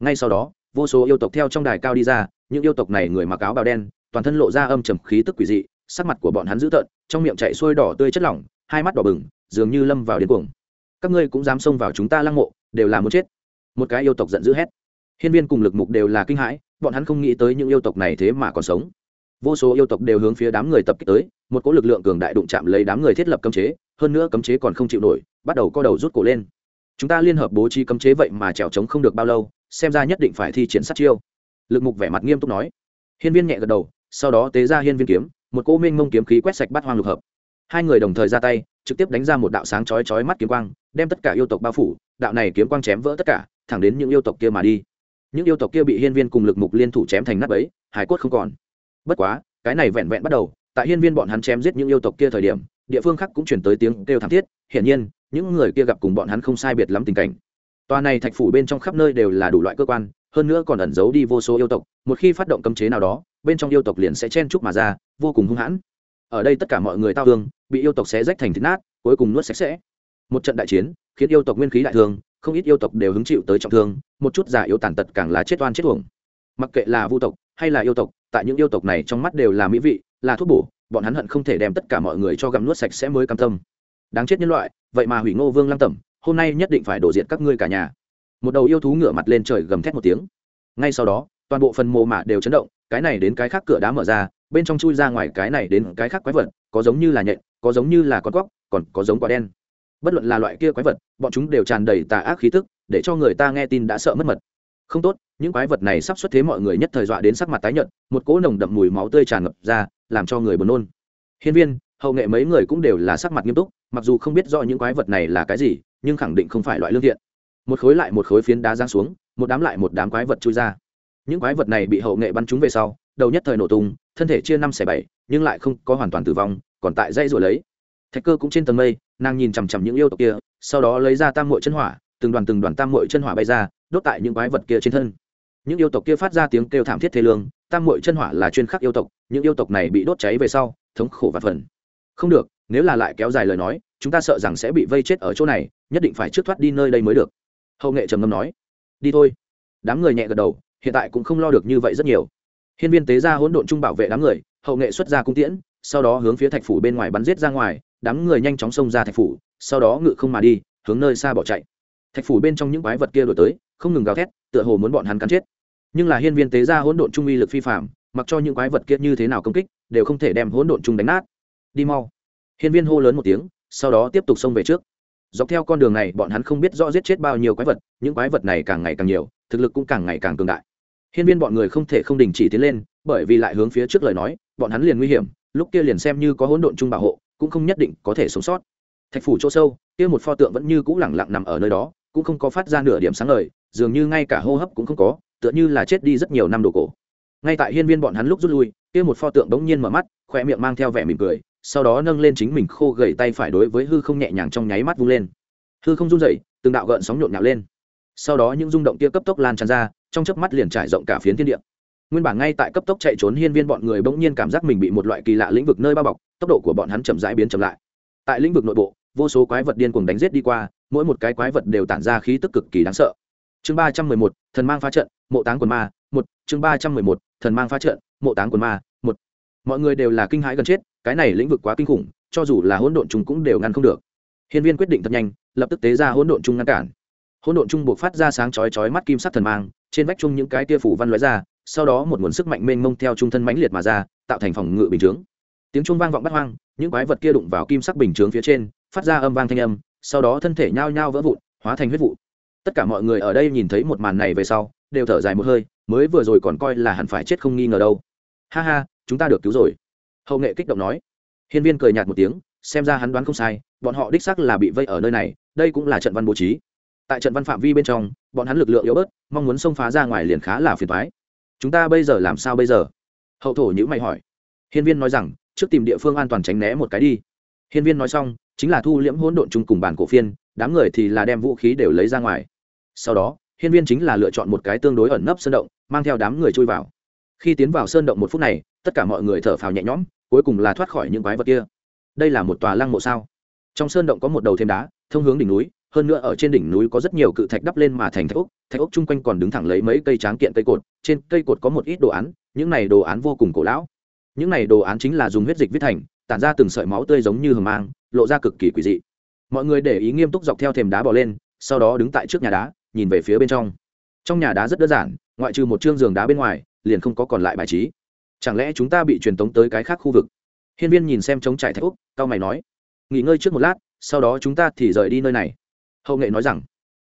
Ngay sau đó, vô số yêu tộc theo trong đài cao đi ra những yêu tộc này người mặc áo bào đen, toàn thân lộ ra âm trầm khí tức quỷ dị, sắc mặt của bọn hắn dữ tợn, trong miệng chạy xuôi đỏ tươi chất lỏng, hai mắt đỏ bừng, dường như lâm vào điên cuồng. Các ngươi cũng dám xông vào chúng ta lăng mộ, đều là muốn chết. Một cái yêu tộc giận dữ hét. Hiên viên cùng lực mục đều là kinh hãi, bọn hắn không nghĩ tới những yêu tộc này thế mà còn sống. Vô số yêu tộc đều hướng phía đám người tập kích tới, một cỗ lực lượng cường đại đụng chạm lấy đám người thiết lập cấm chế, hơn nữa cấm chế còn không chịu nổi, bắt đầu co đầu rút cổ lên. Chúng ta liên hợp bố trí cấm chế vậy mà trèo trống không được bao lâu, xem ra nhất định phải thi triển sát chiêu lực mục vẻ mặt nghiêm túc nói. Hiên viên nhẹ gật đầu, sau đó tế ra hiên viên kiếm, một cỗ minh mông kiếm khí quét sạch bắt hoang lục hợp. Hai người đồng thời ra tay, trực tiếp đánh ra một đạo sáng chói chói mắt kiếm quang, đem tất cả yêu tộc bao phủ, đạo này kiếm quang chém vỡ tất cả, thẳng đến những yêu tộc kia mà đi. Những yêu tộc kia bị hiên viên cùng lực mục liên thủ chém thành nát ấy hải cốt không còn. Bất quá, cái này vẹn vẹn bắt đầu, tại hiên viên bọn hắn chém giết những yêu tộc kia thời điểm, địa phương khác cũng chuyển tới tiếng kêu thảm thiết, hiển nhiên, những người kia gặp cùng bọn hắn không sai biệt lắm tình cảnh. Tòa này thạch phủ bên trong khắp nơi đều là đủ loại cơ quan hơn nữa còn ẩn giấu đi vô số yêu tộc, một khi phát động cấm chế nào đó, bên trong yêu tộc liền sẽ chen chúc mà ra, vô cùng hung hãn. Ở đây tất cả mọi người tao thương, bị yêu tộc xé rách thành thịt nát, cuối cùng nuốt sạch sẽ. Một trận đại chiến, khiến yêu tộc nguyên khí đại thương, không ít yêu tộc đều hứng chịu tới trọng thương, một chút giả yêu tàn tật càng là chết oan chết thuồng mặc kệ là vu tộc hay là yêu tộc, tại những yêu tộc này trong mắt đều là mỹ vị, là thuốc bổ, bọn hắn hận không thể đem tất cả mọi người cho gặm nuốt sạch sẽ mới cam tâm. Đáng chết nhân loại, vậy mà hủy ngô vương lăng tẩm, hôm nay nhất định phải đổ diệt các ngươi cả nhà một đầu yêu thú ngửa mặt lên trời gầm thét một tiếng. Ngay sau đó, toàn bộ phần mồ mả đều chấn động, cái này đến cái khác cửa đá mở ra, bên trong chui ra ngoài cái này đến cái khác quái vật, có giống như là nhện, có giống như là con cóc, còn có giống quả đen. Bất luận là loại kia quái vật, bọn chúng đều tràn đầy tà ác khí tức, để cho người ta nghe tin đã sợ mất mật. Không tốt, những quái vật này sắp xuất thế mọi người nhất thời dọa đến sắc mặt tái nhợt, một cỗ nồng đậm mùi máu tươi tràn ngập ra, làm cho người buồn nôn. Hiên viên, hậu nghệ mấy người cũng đều là sắc mặt nghiêm túc, mặc dù không biết rõ những quái vật này là cái gì, nhưng khẳng định không phải loại lương thiện một khối lại một khối phiến đá giang xuống, một đám lại một đám quái vật chui ra. Những quái vật này bị hậu nghệ bắn trúng về sau, đầu nhất thời nổ tung, thân thể chia năm xẻ bảy, nhưng lại không có hoàn toàn tử vong, còn tại dây rồi lấy. Thạch cơ cũng trên tầng mây, nàng nhìn chằm chằm những yêu tộc kia, sau đó lấy ra tam mội chân hỏa, từng đoàn từng đoàn tam mội chân hỏa bay ra, đốt tại những quái vật kia trên thân. Những yêu tộc kia phát ra tiếng kêu thảm thiết thế lương, tam mội chân hỏa là chuyên khắc yêu tộc, những yêu tộc này bị đốt cháy về sau, thống khổ và phần. Không được, nếu là lại kéo dài lời nói, chúng ta sợ rằng sẽ bị vây chết ở chỗ này, nhất định phải trước thoát đi nơi đây mới được hậu nghệ trầm ngâm nói, đi thôi. Đám người nhẹ gật đầu, hiện tại cũng không lo được như vậy rất nhiều. Hiên viên tế ra hỗn độn chung bảo vệ đám người, hậu nghệ xuất ra cung tiễn, sau đó hướng phía thạch phủ bên ngoài bắn giết ra ngoài, đám người nhanh chóng xông ra thạch phủ, sau đó ngự không mà đi, hướng nơi xa bỏ chạy. Thạch phủ bên trong những quái vật kia đổi tới, không ngừng gào thét, tựa hồ muốn bọn hắn cắn chết. Nhưng là hiên viên tế ra hỗn độn trung uy lực phi phạm mặc cho những quái vật kia như thế nào công kích, đều không thể đem hỗn độn chung đánh nát. Đi mau. Hiên viên hô lớn một tiếng, sau đó tiếp tục xông về trước dọc theo con đường này, bọn hắn không biết rõ giết chết bao nhiêu quái vật, những quái vật này càng ngày càng nhiều, thực lực cũng càng ngày càng cường đại. Hiên viên bọn người không thể không đình chỉ tiến lên, bởi vì lại hướng phía trước lời nói, bọn hắn liền nguy hiểm, lúc kia liền xem như có hỗn độn chung bảo hộ, cũng không nhất định có thể sống sót. Thạch phủ chỗ sâu, kia một pho tượng vẫn như cũ lẳng lặng nằm ở nơi đó, cũng không có phát ra nửa điểm sáng lời dường như ngay cả hô hấp cũng không có, tựa như là chết đi rất nhiều năm đồ cổ. Ngay tại hiên viên bọn hắn lúc rút lui, kia một pho tượng bỗng nhiên mở mắt, khoe miệng mang theo vẻ mỉm cười sau đó nâng lên chính mình khô gầy tay phải đối với hư không nhẹ nhàng trong nháy mắt vung lên. Hư không run dậy từng đạo gợn sóng nhộn nhạo lên. Sau đó những rung động kia cấp tốc lan tràn ra, trong chớp mắt liền trải rộng cả phiến thiên địa. Nguyên bản ngay tại cấp tốc chạy trốn hiên viên bọn người bỗng nhiên cảm giác mình bị một loại kỳ lạ lĩnh vực nơi bao bọc, tốc độ của bọn hắn chậm rãi biến chậm lại. Tại lĩnh vực nội bộ, vô số quái vật điên cuồng đánh giết đi qua, mỗi một cái quái vật đều tản ra khí tức cực kỳ đáng sợ. Chương ba trăm mười một, thần mang phá trận, mộ táng quần ma, một, chương ba trăm mười một, thần mang phá trận, mộ táng quần ma, một. Mọi người đều là kinh hãi gần chết cái này lĩnh vực quá kinh khủng, cho dù là hỗn độn chung cũng đều ngăn không được. Hiên viên quyết định thật nhanh, lập tức tế ra hỗn độn chung ngăn cản. Hỗn độn chung buộc phát ra sáng chói chói mắt kim sắc thần mang, trên vách chung những cái tia phủ văn lóe ra, sau đó một nguồn sức mạnh mênh mông theo trung thân mãnh liệt mà ra, tạo thành phòng ngự bình chướng. Tiếng trung vang vọng bắt hoang, những quái vật kia đụng vào kim sắc bình chướng phía trên, phát ra âm vang thanh âm, sau đó thân thể nhao nhao vỡ vụn, hóa thành huyết vụ. Tất cả mọi người ở đây nhìn thấy một màn này về sau, đều thở dài một hơi, mới vừa rồi còn coi là hẳn phải chết không nghi ngờ đâu. Ha ha, chúng ta được cứu rồi hậu nghệ kích động nói. Hiên viên cười nhạt một tiếng, xem ra hắn đoán không sai, bọn họ đích xác là bị vây ở nơi này, đây cũng là trận văn bố trí. Tại trận văn phạm vi bên trong, bọn hắn lực lượng yếu bớt, mong muốn xông phá ra ngoài liền khá là phiền thoái chúng ta bây giờ làm sao bây giờ? Hậu thổ nhữ mày hỏi. Hiên viên nói rằng, trước tìm địa phương an toàn tránh né một cái đi. Hiên viên nói xong, chính là thu liễm hỗn độn chung cùng bản cổ phiên, đám người thì là đem vũ khí đều lấy ra ngoài. Sau đó, hiên viên chính là lựa chọn một cái tương đối ẩn nấp sơn động, mang theo đám người chui vào. Khi tiến vào sơn động một phút này tất cả mọi người thở phào nhẹ nhõm, cuối cùng là thoát khỏi những quái vật kia. Đây là một tòa lăng mộ sao? Trong sơn động có một đầu thêm đá, thông hướng đỉnh núi, hơn nữa ở trên đỉnh núi có rất nhiều cự thạch đắp lên mà thành thạch ốc. Thạch ốc chung quanh còn đứng thẳng lấy mấy cây tráng kiện cây cột, trên cây cột có một ít đồ án, những này đồ án vô cùng cổ lão. Những này đồ án chính là dùng huyết dịch viết thành, tản ra từng sợi máu tươi giống như hờ mang, lộ ra cực kỳ quỷ dị. Mọi người để ý nghiêm túc dọc theo thềm đá bỏ lên, sau đó đứng tại trước nhà đá, nhìn về phía bên trong. Trong nhà đá rất đơn giản, ngoại trừ một chương giường đá bên ngoài, liền không có còn lại bài trí chẳng lẽ chúng ta bị truyền tống tới cái khác khu vực? Hiên viên nhìn xem trống trải thạch úc, cao mày nói, nghỉ ngơi trước một lát, sau đó chúng ta thì rời đi nơi này. Hậu nghệ nói rằng,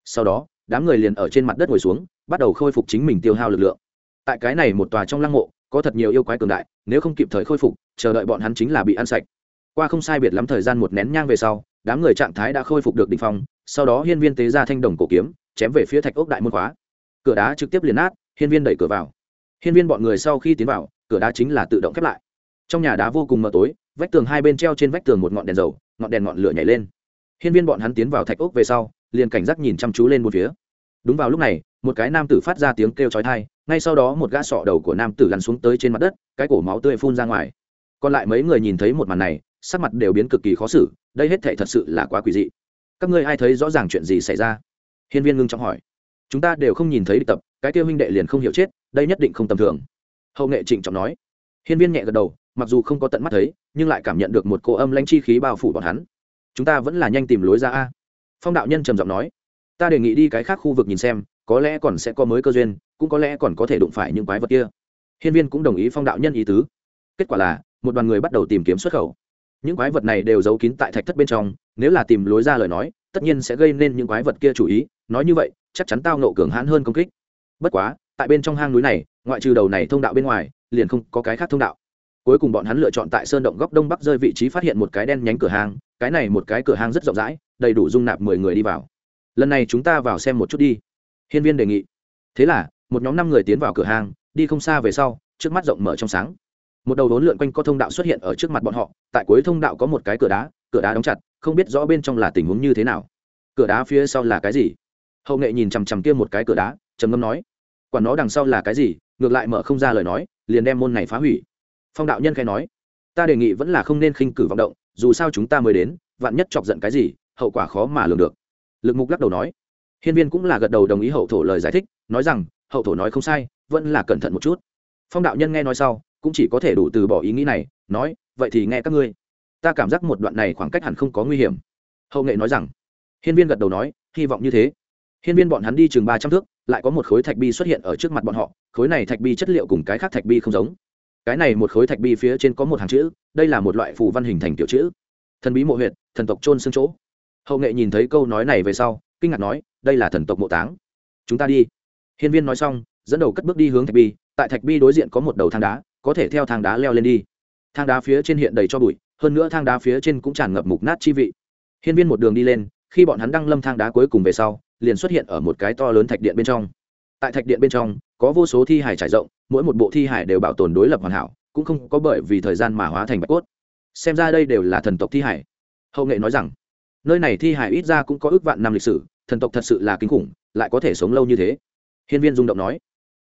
sau đó, đám người liền ở trên mặt đất ngồi xuống, bắt đầu khôi phục chính mình tiêu hao lực lượng. Tại cái này một tòa trong lăng mộ, có thật nhiều yêu quái cường đại, nếu không kịp thời khôi phục, chờ đợi bọn hắn chính là bị ăn sạch. Qua không sai biệt lắm thời gian một nén nhang về sau, đám người trạng thái đã khôi phục được đ ỉ n h phong, sau đó hiên viên tế ra thanh đồng cổ kiếm, chém về phía thạch ốc đại môn khóa. Cửa đá trực tiếp liền nát, hiên viên đẩy cửa vào. Hiên viên bọn người sau khi tiến vào cửa đá chính là tự động khép lại. Trong nhà đá vô cùng mờ tối, vách tường hai bên treo trên vách tường một ngọn đèn dầu, ngọn đèn ngọn lửa nhảy lên. Hiên viên bọn hắn tiến vào thạch ốc về sau, liền cảnh giác nhìn chăm chú lên một phía. Đúng vào lúc này, một cái nam tử phát ra tiếng kêu chói tai, ngay sau đó một gã sọ đầu của nam tử lăn xuống tới trên mặt đất, cái cổ máu tươi phun ra ngoài. Còn lại mấy người nhìn thấy một màn này, sắc mặt đều biến cực kỳ khó xử, đây hết thể thật sự là quá quỷ dị. Các ngươi ai thấy rõ ràng chuyện gì xảy ra? Hiên viên ngưng trọng hỏi. Chúng ta đều không nhìn thấy địch tập, cái kêu huynh đệ liền không hiểu chết, đây nhất định không tầm thường hậu nghệ trịnh trọng nói. Hiên viên nhẹ gật đầu, mặc dù không có tận mắt thấy, nhưng lại cảm nhận được một cỗ âm lanh chi khí bao phủ bọn hắn. Chúng ta vẫn là nhanh tìm lối ra a. Phong đạo nhân trầm giọng nói. Ta đề nghị đi cái khác khu vực nhìn xem, có lẽ còn sẽ có mới cơ duyên, cũng có lẽ còn có thể đụng phải những quái vật kia. Hiên viên cũng đồng ý phong đạo nhân ý tứ. Kết quả là, một đoàn người bắt đầu tìm kiếm xuất khẩu. Những quái vật này đều giấu kín tại thạch thất bên trong, nếu là tìm lối ra lời nói, tất nhiên sẽ gây nên những quái vật kia chủ ý. Nói như vậy, chắc chắn tao nộ cường hãn hơn công kích. Bất quá tại bên trong hang núi này, ngoại trừ đầu này thông đạo bên ngoài, liền không có cái khác thông đạo. Cuối cùng bọn hắn lựa chọn tại sơn động góc đông bắc rơi vị trí phát hiện một cái đen nhánh cửa hàng cái này một cái cửa hàng rất rộng rãi, đầy đủ dung nạp mười người đi vào. Lần này chúng ta vào xem một chút đi. Hiên viên đề nghị. Thế là, một nhóm năm người tiến vào cửa hàng đi không xa về sau, trước mắt rộng mở trong sáng. Một đầu đốn lượn quanh có thông đạo xuất hiện ở trước mặt bọn họ, tại cuối thông đạo có một cái cửa đá cửa đá đóng chặt, không biết rõ bên trong là tình huống như thế nào. Cửa đá phía sau là cái gì? Hậu nghệ nhìn chằm chằm kia một cái cửa đá, trầm ngâm nói quản nó đằng sau là cái gì, ngược lại mở không ra lời nói, liền đem môn này phá hủy. Phong đạo nhân khai nói, ta đề nghị vẫn là không nên khinh cử vọng động, dù sao chúng ta mới đến, vạn nhất chọc giận cái gì, hậu quả khó mà lường được. Lực mục lắc đầu nói. Hiên viên cũng là gật đầu đồng ý hậu thổ lời giải thích, nói rằng, hậu thổ nói không sai, vẫn là cẩn thận một chút. Phong đạo nhân nghe nói sau, cũng chỉ có thể đủ từ bỏ ý nghĩ này, nói, vậy thì nghe các ngươi. Ta cảm giác một đoạn này khoảng cách hẳn không có nguy hiểm. Hậu nghệ nói rằng. Hiên viên gật đầu nói, hy vọng như thế. Hiên viên bọn hắn đi chừng ba trăm thước lại có một khối thạch bi xuất hiện ở trước mặt bọn họ, khối này thạch bi chất liệu cùng cái khác thạch bi không giống. Cái này một khối thạch bi phía trên có một hàng chữ, đây là một loại phù văn hình thành tiểu chữ. Thần bí mộ huyệt, thần tộc trôn xương chỗ. Hậu nghệ nhìn thấy câu nói này về sau, kinh ngạc nói, đây là thần tộc mộ táng. Chúng ta đi. Hiên viên nói xong, dẫn đầu cất bước đi hướng thạch bi, tại thạch bi đối diện có một đầu thang đá, có thể theo thang đá leo lên đi. Thang đá phía trên hiện đầy cho bụi, hơn nữa thang đá phía trên cũng tràn ngập mục nát chi vị. Hiên viên một đường đi lên, khi bọn hắn đăng lâm thang đá cuối cùng về sau liền xuất hiện ở một cái to lớn thạch điện bên trong. Tại thạch điện bên trong, có vô số thi hải trải rộng, mỗi một bộ thi hải đều bảo tồn đối lập hoàn hảo, cũng không có bởi vì thời gian mà hóa thành bạch cốt. Xem ra đây đều là thần tộc thi hải hậu nghệ nói rằng, nơi này thi hải ít ra cũng có ước vạn năm lịch sử, thần tộc thật sự là kinh khủng, lại có thể sống lâu như thế. Hiên viên rung động nói.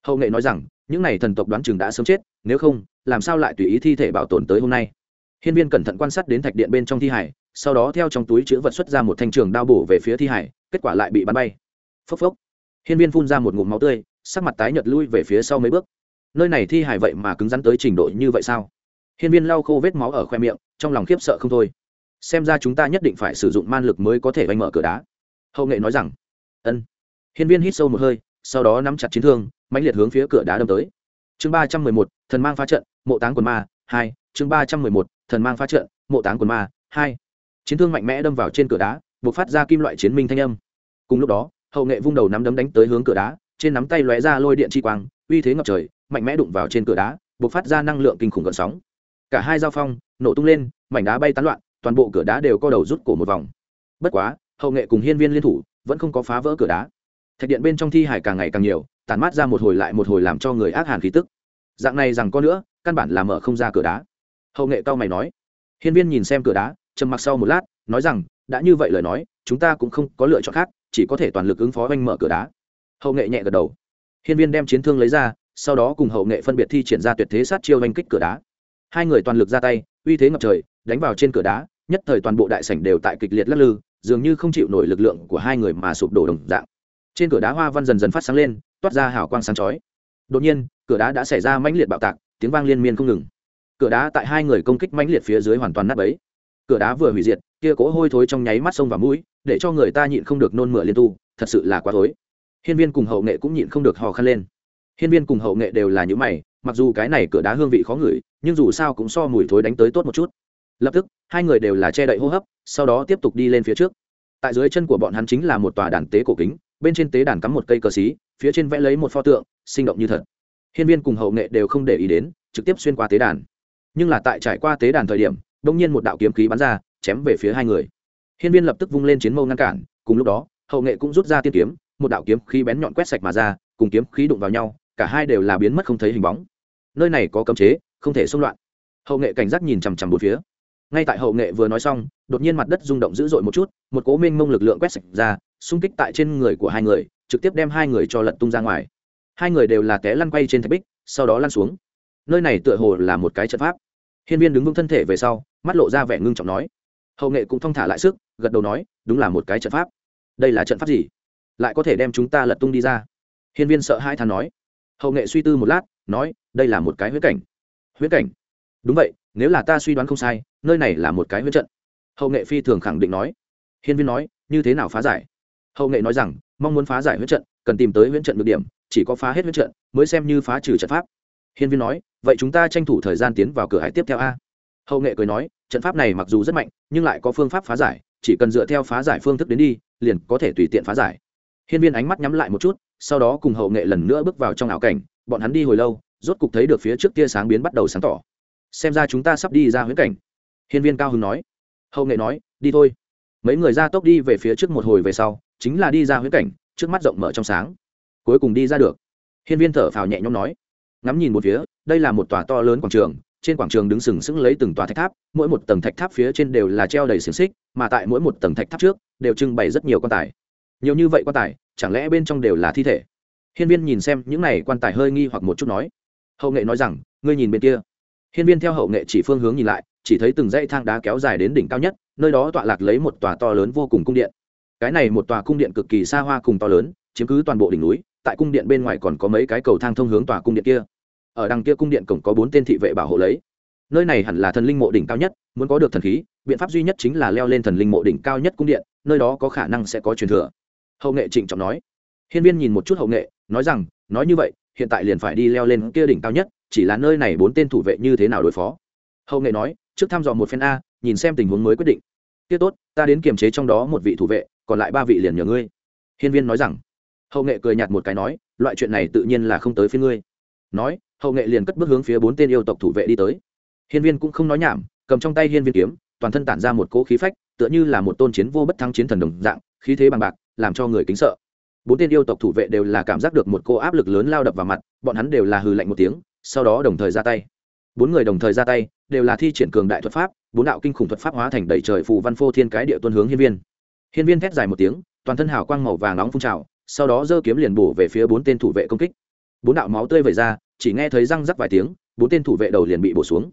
Hậu nghệ nói rằng, những n à y thần tộc đoán chừng đã sớm chết, nếu không, làm sao lại tùy ý thi thể bảo tồn tới hôm nay? Hiên viên cẩn thận quan sát đến thạch điện bên trong thi hải sau đó theo trong túi chữ vật xuất ra một thanh trường đao bổ về phía thi hải, kết quả lại bị bắn bay. Phốc phốc. Hiên viên phun ra một ngụm máu tươi, sắc mặt tái nhợt lui về phía sau mấy bước. Nơi này thi hải vậy mà cứng rắn tới trình độ như vậy sao? Hiên viên lau khô vết máu ở khoe miệng, trong lòng khiếp sợ không thôi. Xem ra chúng ta nhất định phải sử dụng man lực mới có thể vanh mở cửa đá. Hậu nghệ nói rằng, ân. Hiên viên hít sâu một hơi, sau đó nắm chặt chiến thương, mãnh liệt hướng phía cửa đá đâm tới. Chương ba trăm mười một, thần mang phá trận, mộ táng quần ma, hai. Chương ba trăm mười một, thần mang phá trận, mộ táng quần ma, hai chiến thương mạnh mẽ đâm vào trên cửa đá, buộc phát ra kim loại chiến minh thanh âm. Cùng lúc đó, hậu nghệ vung đầu nắm đấm đánh tới hướng cửa đá, trên nắm tay lóe ra lôi điện chi quang, uy thế ngập trời, mạnh mẽ đụng vào trên cửa đá, buộc phát ra năng lượng kinh khủng gợn sóng. Cả hai giao phong, nổ tung lên, mảnh đá bay tán loạn, toàn bộ cửa đá đều co đầu rút cổ một vòng. Bất quá, hậu nghệ cùng hiên viên liên thủ vẫn không có phá vỡ cửa đá. Thạch điện bên trong thi hải càng ngày càng nhiều tàn mát ra một hồi lại một hồi làm cho người ác hàn khí tức. Dạng này rằng có nữa, căn bản là mở không ra cửa đá. Hậu nghệ cao mày nói. Hiên viên nhìn xem cửa đá trầm mặc sau một lát, nói rằng, đã như vậy lời nói, chúng ta cũng không có lựa chọn khác, chỉ có thể toàn lực ứng phó oanh mở cửa đá. Hậu nghệ nhẹ gật đầu. Hiên viên đem chiến thương lấy ra, sau đó cùng hậu nghệ phân biệt thi triển ra tuyệt thế sát chiêu oanh kích cửa đá. Hai người toàn lực ra tay, uy thế ngập trời, đánh vào trên cửa đá, nhất thời toàn bộ đại sảnh đều tại kịch liệt lắc lư, dường như không chịu nổi lực lượng của hai người mà sụp đổ đồng dạng. Trên cửa đá hoa văn dần dần phát sáng lên, toát ra hào quang sáng chói. Đột nhiên, cửa đá đã xảy ra mãnh liệt bạo tạc, tiếng vang liên miên không ngừng. Cửa đá tại hai người công kích mãnh liệt phía dưới hoàn toàn nát bấy cửa đá vừa hủy diệt, kia cỗ hôi thối trong nháy mắt sông vào mũi, để cho người ta nhịn không được nôn mửa liên tu, thật sự là quá thối. Hiên viên cùng hậu nghệ cũng nhịn không được hò khăn lên. Hiên viên cùng hậu nghệ đều là những mày, mặc dù cái này cửa đá hương vị khó ngửi, nhưng dù sao cũng so mùi thối đánh tới tốt một chút. Lập tức, hai người đều là che đậy hô hấp, sau đó tiếp tục đi lên phía trước. Tại dưới chân của bọn hắn chính là một tòa đàn tế cổ kính, bên trên tế đàn cắm một cây cờ xí, phía trên vẽ lấy một pho tượng, sinh động như thật. Hiên viên cùng hậu nghệ đều không để ý đến, trực tiếp xuyên qua tế đàn. Nhưng là tại trải qua tế đàn thời điểm đông nhiên một đạo kiếm khí bắn ra, chém về phía hai người. Hiên viên lập tức vung lên chiến mâu ngăn cản, cùng lúc đó, hậu nghệ cũng rút ra tiên kiếm, một đạo kiếm khí bén nhọn quét sạch mà ra, cùng kiếm khí đụng vào nhau, cả hai đều là biến mất không thấy hình bóng. Nơi này có cấm chế, không thể xông loạn. Hậu nghệ cảnh giác nhìn chằm chằm bốn phía. Ngay tại hậu nghệ vừa nói xong, đột nhiên mặt đất rung động dữ dội một chút, một cố mênh mông lực lượng quét sạch ra, xung kích tại trên người của hai người, trực tiếp đem hai người cho lật tung ra ngoài. Hai người đều là té lăn quay trên thạch bích, sau đó lăn xuống. Nơi này tựa hồ là một cái trận pháp hiên viên đứng vững thân thể về sau, mắt lộ ra vẻ ngưng trọng nói. Hậu nghệ cũng thong thả lại sức, gật đầu nói, đúng là một cái trận pháp. Đây là trận pháp gì? Lại có thể đem chúng ta lật tung đi ra. Hiên viên sợ hai thằng nói. Hậu nghệ suy tư một lát, nói, đây là một cái huyết cảnh. Huyết cảnh? Đúng vậy, nếu là ta suy đoán không sai, nơi này là một cái huyết trận. Hậu nghệ phi thường khẳng định nói. Hiên viên nói, như thế nào phá giải? Hậu nghệ nói rằng, mong muốn phá giải huyết trận, cần tìm tới huyết trận được điểm, chỉ có phá hết huyết trận, mới xem như phá trừ trận pháp hiên viên nói, vậy chúng ta tranh thủ thời gian tiến vào cửa hải tiếp theo a. Hậu nghệ cười nói, trận pháp này mặc dù rất mạnh, nhưng lại có phương pháp phá giải, chỉ cần dựa theo phá giải phương thức đến đi, liền có thể tùy tiện phá giải. Hiên viên ánh mắt nhắm lại một chút, sau đó cùng hậu nghệ lần nữa bước vào trong ảo cảnh, bọn hắn đi hồi lâu, rốt cục thấy được phía trước tia sáng biến bắt đầu sáng tỏ. Xem ra chúng ta sắp đi ra huyễn cảnh. Hiên viên cao hưng nói. Hậu nghệ nói, đi thôi. Mấy người ra tốc đi về phía trước một hồi về sau, chính là đi ra huyễn cảnh, trước mắt rộng mở trong sáng. Cuối cùng đi ra được. Hiên viên thở phào nhẹ nhõm nói ngắm nhìn một phía, đây là một tòa to lớn quảng trường, trên quảng trường đứng sừng sững lấy từng tòa thạch tháp, mỗi một tầng thạch tháp phía trên đều là treo đầy xiềng xích, mà tại mỗi một tầng thạch tháp trước đều trưng bày rất nhiều quan tài. Nhiều như vậy quan tài, chẳng lẽ bên trong đều là thi thể? Hiên viên nhìn xem những này quan tài hơi nghi hoặc một chút nói. Hậu nghệ nói rằng, ngươi nhìn bên kia. Hiên viên theo hậu nghệ chỉ phương hướng nhìn lại, chỉ thấy từng dãy thang đá kéo dài đến đỉnh cao nhất, nơi đó tọa lạc lấy một tòa to lớn vô cùng cung điện. Cái này một tòa cung điện cực kỳ xa hoa cùng to lớn, chiếm cứ toàn bộ đỉnh núi, tại cung điện bên ngoài còn có mấy cái cầu thang thông hướng tòa cung điện kia ở đằng kia cung điện cổng có bốn tên thị vệ bảo hộ lấy. Nơi này hẳn là thần linh mộ đỉnh cao nhất, muốn có được thần khí, biện pháp duy nhất chính là leo lên thần linh mộ đỉnh cao nhất cung điện, nơi đó có khả năng sẽ có truyền thừa. Hậu nghệ trịnh trọng nói. Hiên viên nhìn một chút hậu nghệ, nói rằng, nói như vậy, hiện tại liền phải đi leo lên kia đỉnh cao nhất, chỉ là nơi này bốn tên thủ vệ như thế nào đối phó? Hậu nghệ nói, trước thăm dò một phen a, nhìn xem tình huống mới quyết định. Kia tốt, ta đến kiềm chế trong đó một vị thủ vệ, còn lại ba vị liền nhờ ngươi. Hiên viên nói rằng. Hậu nghệ cười nhạt một cái nói, loại chuyện này tự nhiên là không tới phía ngươi. Nói hậu nghệ liền cất bước hướng phía bốn tên yêu tộc thủ vệ đi tới. Hiên viên cũng không nói nhảm, cầm trong tay hiên viên kiếm, toàn thân tản ra một cỗ khí phách, tựa như là một tôn chiến vô bất thắng chiến thần đồng dạng, khí thế bằng bạc, làm cho người kính sợ. Bốn tên yêu tộc thủ vệ đều là cảm giác được một cô áp lực lớn lao đập vào mặt, bọn hắn đều là hừ lạnh một tiếng, sau đó đồng thời ra tay. Bốn người đồng thời ra tay, đều là thi triển cường đại thuật pháp, bốn đạo kinh khủng thuật pháp hóa thành đầy trời phù văn phô thiên cái địa tuân hướng hiên viên. Hiên viên thét dài một tiếng, toàn thân hào quang màu vàng nóng phun trào, sau đó giơ kiếm liền bổ về phía bốn tên thủ vệ công kích. Bốn đạo máu tươi vẩy ra chỉ nghe thấy răng rắc vài tiếng, bốn tên thủ vệ đầu liền bị bổ xuống.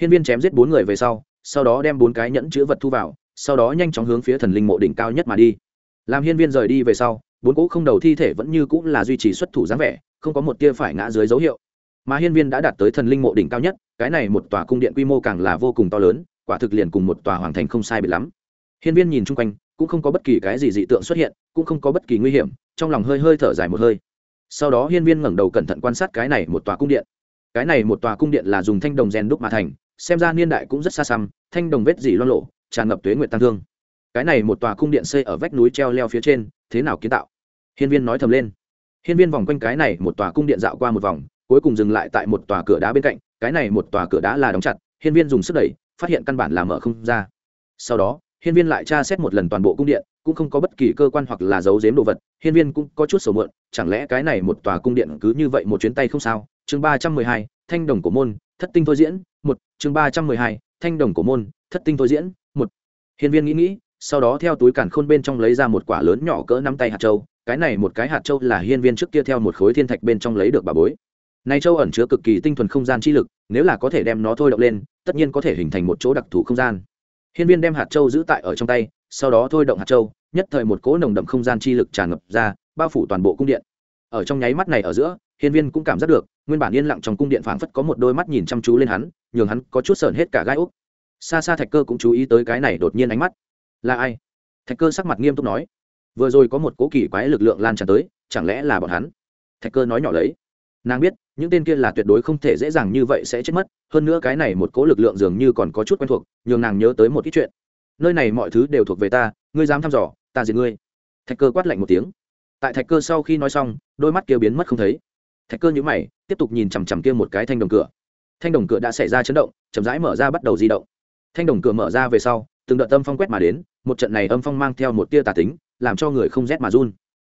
Hiên viên chém giết bốn người về sau sau đó đem bốn cái nhẫn chứa vật thu vào, sau đó nhanh chóng hướng phía thần linh mộ đỉnh cao nhất mà đi. Làm hiên viên rời đi về sau, bốn cỗ không đầu thi thể vẫn như cũng là duy trì xuất thủ dáng vẻ, không có một tia phải ngã dưới dấu hiệu. Mà hiên viên đã đạt tới thần linh mộ đỉnh cao nhất, cái này một tòa cung điện quy mô càng là vô cùng to lớn, quả thực liền cùng một tòa hoàng thành không sai biệt lắm. Hiên viên nhìn chung quanh, cũng không có bất kỳ cái gì dị tượng xuất hiện, cũng không có bất kỳ nguy hiểm, trong lòng hơi hơi thở dài một hơi sau đó hiên viên ngẩng đầu cẩn thận quan sát cái này một tòa cung điện. Cái này một tòa cung điện là dùng thanh đồng rèn đúc mà thành, xem ra niên đại cũng rất xa xăm, thanh đồng vết dỉ loan lộ tràn ngập tuế nguyện tăng thương. Cái này một tòa cung điện xây ở vách núi treo leo phía trên, thế nào kiến tạo? Hiên viên nói thầm lên. Hiên viên vòng quanh cái này một tòa cung điện dạo qua một vòng, cuối cùng dừng lại tại một tòa cửa đá bên cạnh, cái này một tòa cửa đá là đóng chặt, hiên viên dùng sức đẩy, phát hiện căn bản là mở không ra. Sau đó hiên viên lại tra xét một lần toàn bộ cung điện, cũng không có bất kỳ cơ quan hoặc là giấu giếm đồ vật, hiên viên cũng có chút sầu mượn, chẳng lẽ cái này một tòa cung điện cứ như vậy một chuyến tay không sao? Chương ba trăm mười hai, thanh đồng cổ môn, thất tinh thôi diễn, một, chương ba trăm mười hai, thanh đồng cổ môn, thất tinh thôi diễn, một. Hiên viên nghĩ nghĩ, sau đó theo túi cản khôn bên trong lấy ra một quả lớn nhỏ cỡ năm tay hạt châu, cái này một cái hạt châu là hiên viên trước kia theo một khối thiên thạch bên trong lấy được bà bối. Này châu ẩn chứa cực kỳ tinh thuần không gian chi lực, nếu là có thể đem nó thôi động lên, tất nhiên có thể hình thành một chỗ đặc thù không gian hiên viên đem hạt châu giữ tại ở trong tay, sau đó thôi động hạt châu, nhất thời một cỗ nồng đậm không gian chi lực tràn ngập ra, bao phủ toàn bộ cung điện. Ở trong nháy mắt này ở giữa, hiên viên cũng cảm giác được, nguyên bản yên lặng trong cung điện phảng phất có một đôi mắt nhìn chăm chú lên hắn, nhường hắn có chút sởn hết cả gai úc. Xa xa thạch cơ cũng chú ý tới cái này đột nhiên ánh mắt. Là ai? Thạch cơ sắc mặt nghiêm túc nói. Vừa rồi có một cỗ kỳ quái lực lượng lan tràn tới, chẳng lẽ là bọn hắn? Thạch cơ nói nhỏ lấy nàng biết, những tên kia là tuyệt đối không thể dễ dàng như vậy sẽ chết mất, hơn nữa cái này một cố lực lượng dường như còn có chút quen thuộc, nhường nàng nhớ tới một ít chuyện. Nơi này mọi thứ đều thuộc về ta, ngươi dám thăm dò, ta diệt ngươi. Thạch cơ quát lạnh một tiếng. Tại thạch cơ sau khi nói xong, đôi mắt kia biến mất không thấy. Thạch cơ nhữ mày, tiếp tục nhìn chằm chằm kia một cái thanh đồng cửa. Thanh đồng cửa đã xảy ra chấn động, chậm rãi mở ra bắt đầu di động. Thanh đồng cửa mở ra về sau, từng đợt âm phong quét mà đến, một trận này âm phong mang theo một tia tà tính, làm cho người không rét mà run.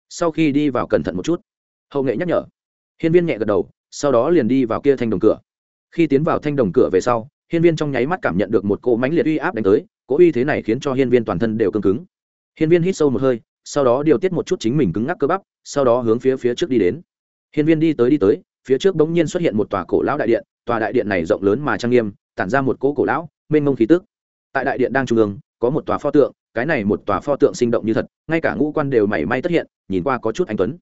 Sau khi đi vào cẩn thận một chút, hậu nghệ nhắc nhở hiên viên nhẹ gật đầu, sau đó liền đi vào kia thanh đồng cửa. Khi tiến vào thanh đồng cửa về sau, hiên viên trong nháy mắt cảm nhận được một cỗ mánh liệt uy áp đánh tới, cỗ uy thế này khiến cho hiên viên toàn thân đều cứng cứng. Hiên viên hít sâu một hơi, sau đó điều tiết một chút chính mình cứng ngắc cơ bắp, sau đó hướng phía phía trước đi đến. Hiên viên đi tới đi tới, phía trước bỗng nhiên xuất hiện một tòa cổ lão đại điện, tòa đại điện này rộng lớn mà trang nghiêm, tản ra một cỗ cổ lão, mênh mông khí tức. Tại đại điện đang trung ương, có một tòa pho tượng, cái này một tòa pho tượng sinh động như thật, ngay cả ngũ quan đều mảy may tất hiện, nhìn qua có chút anh tuấn.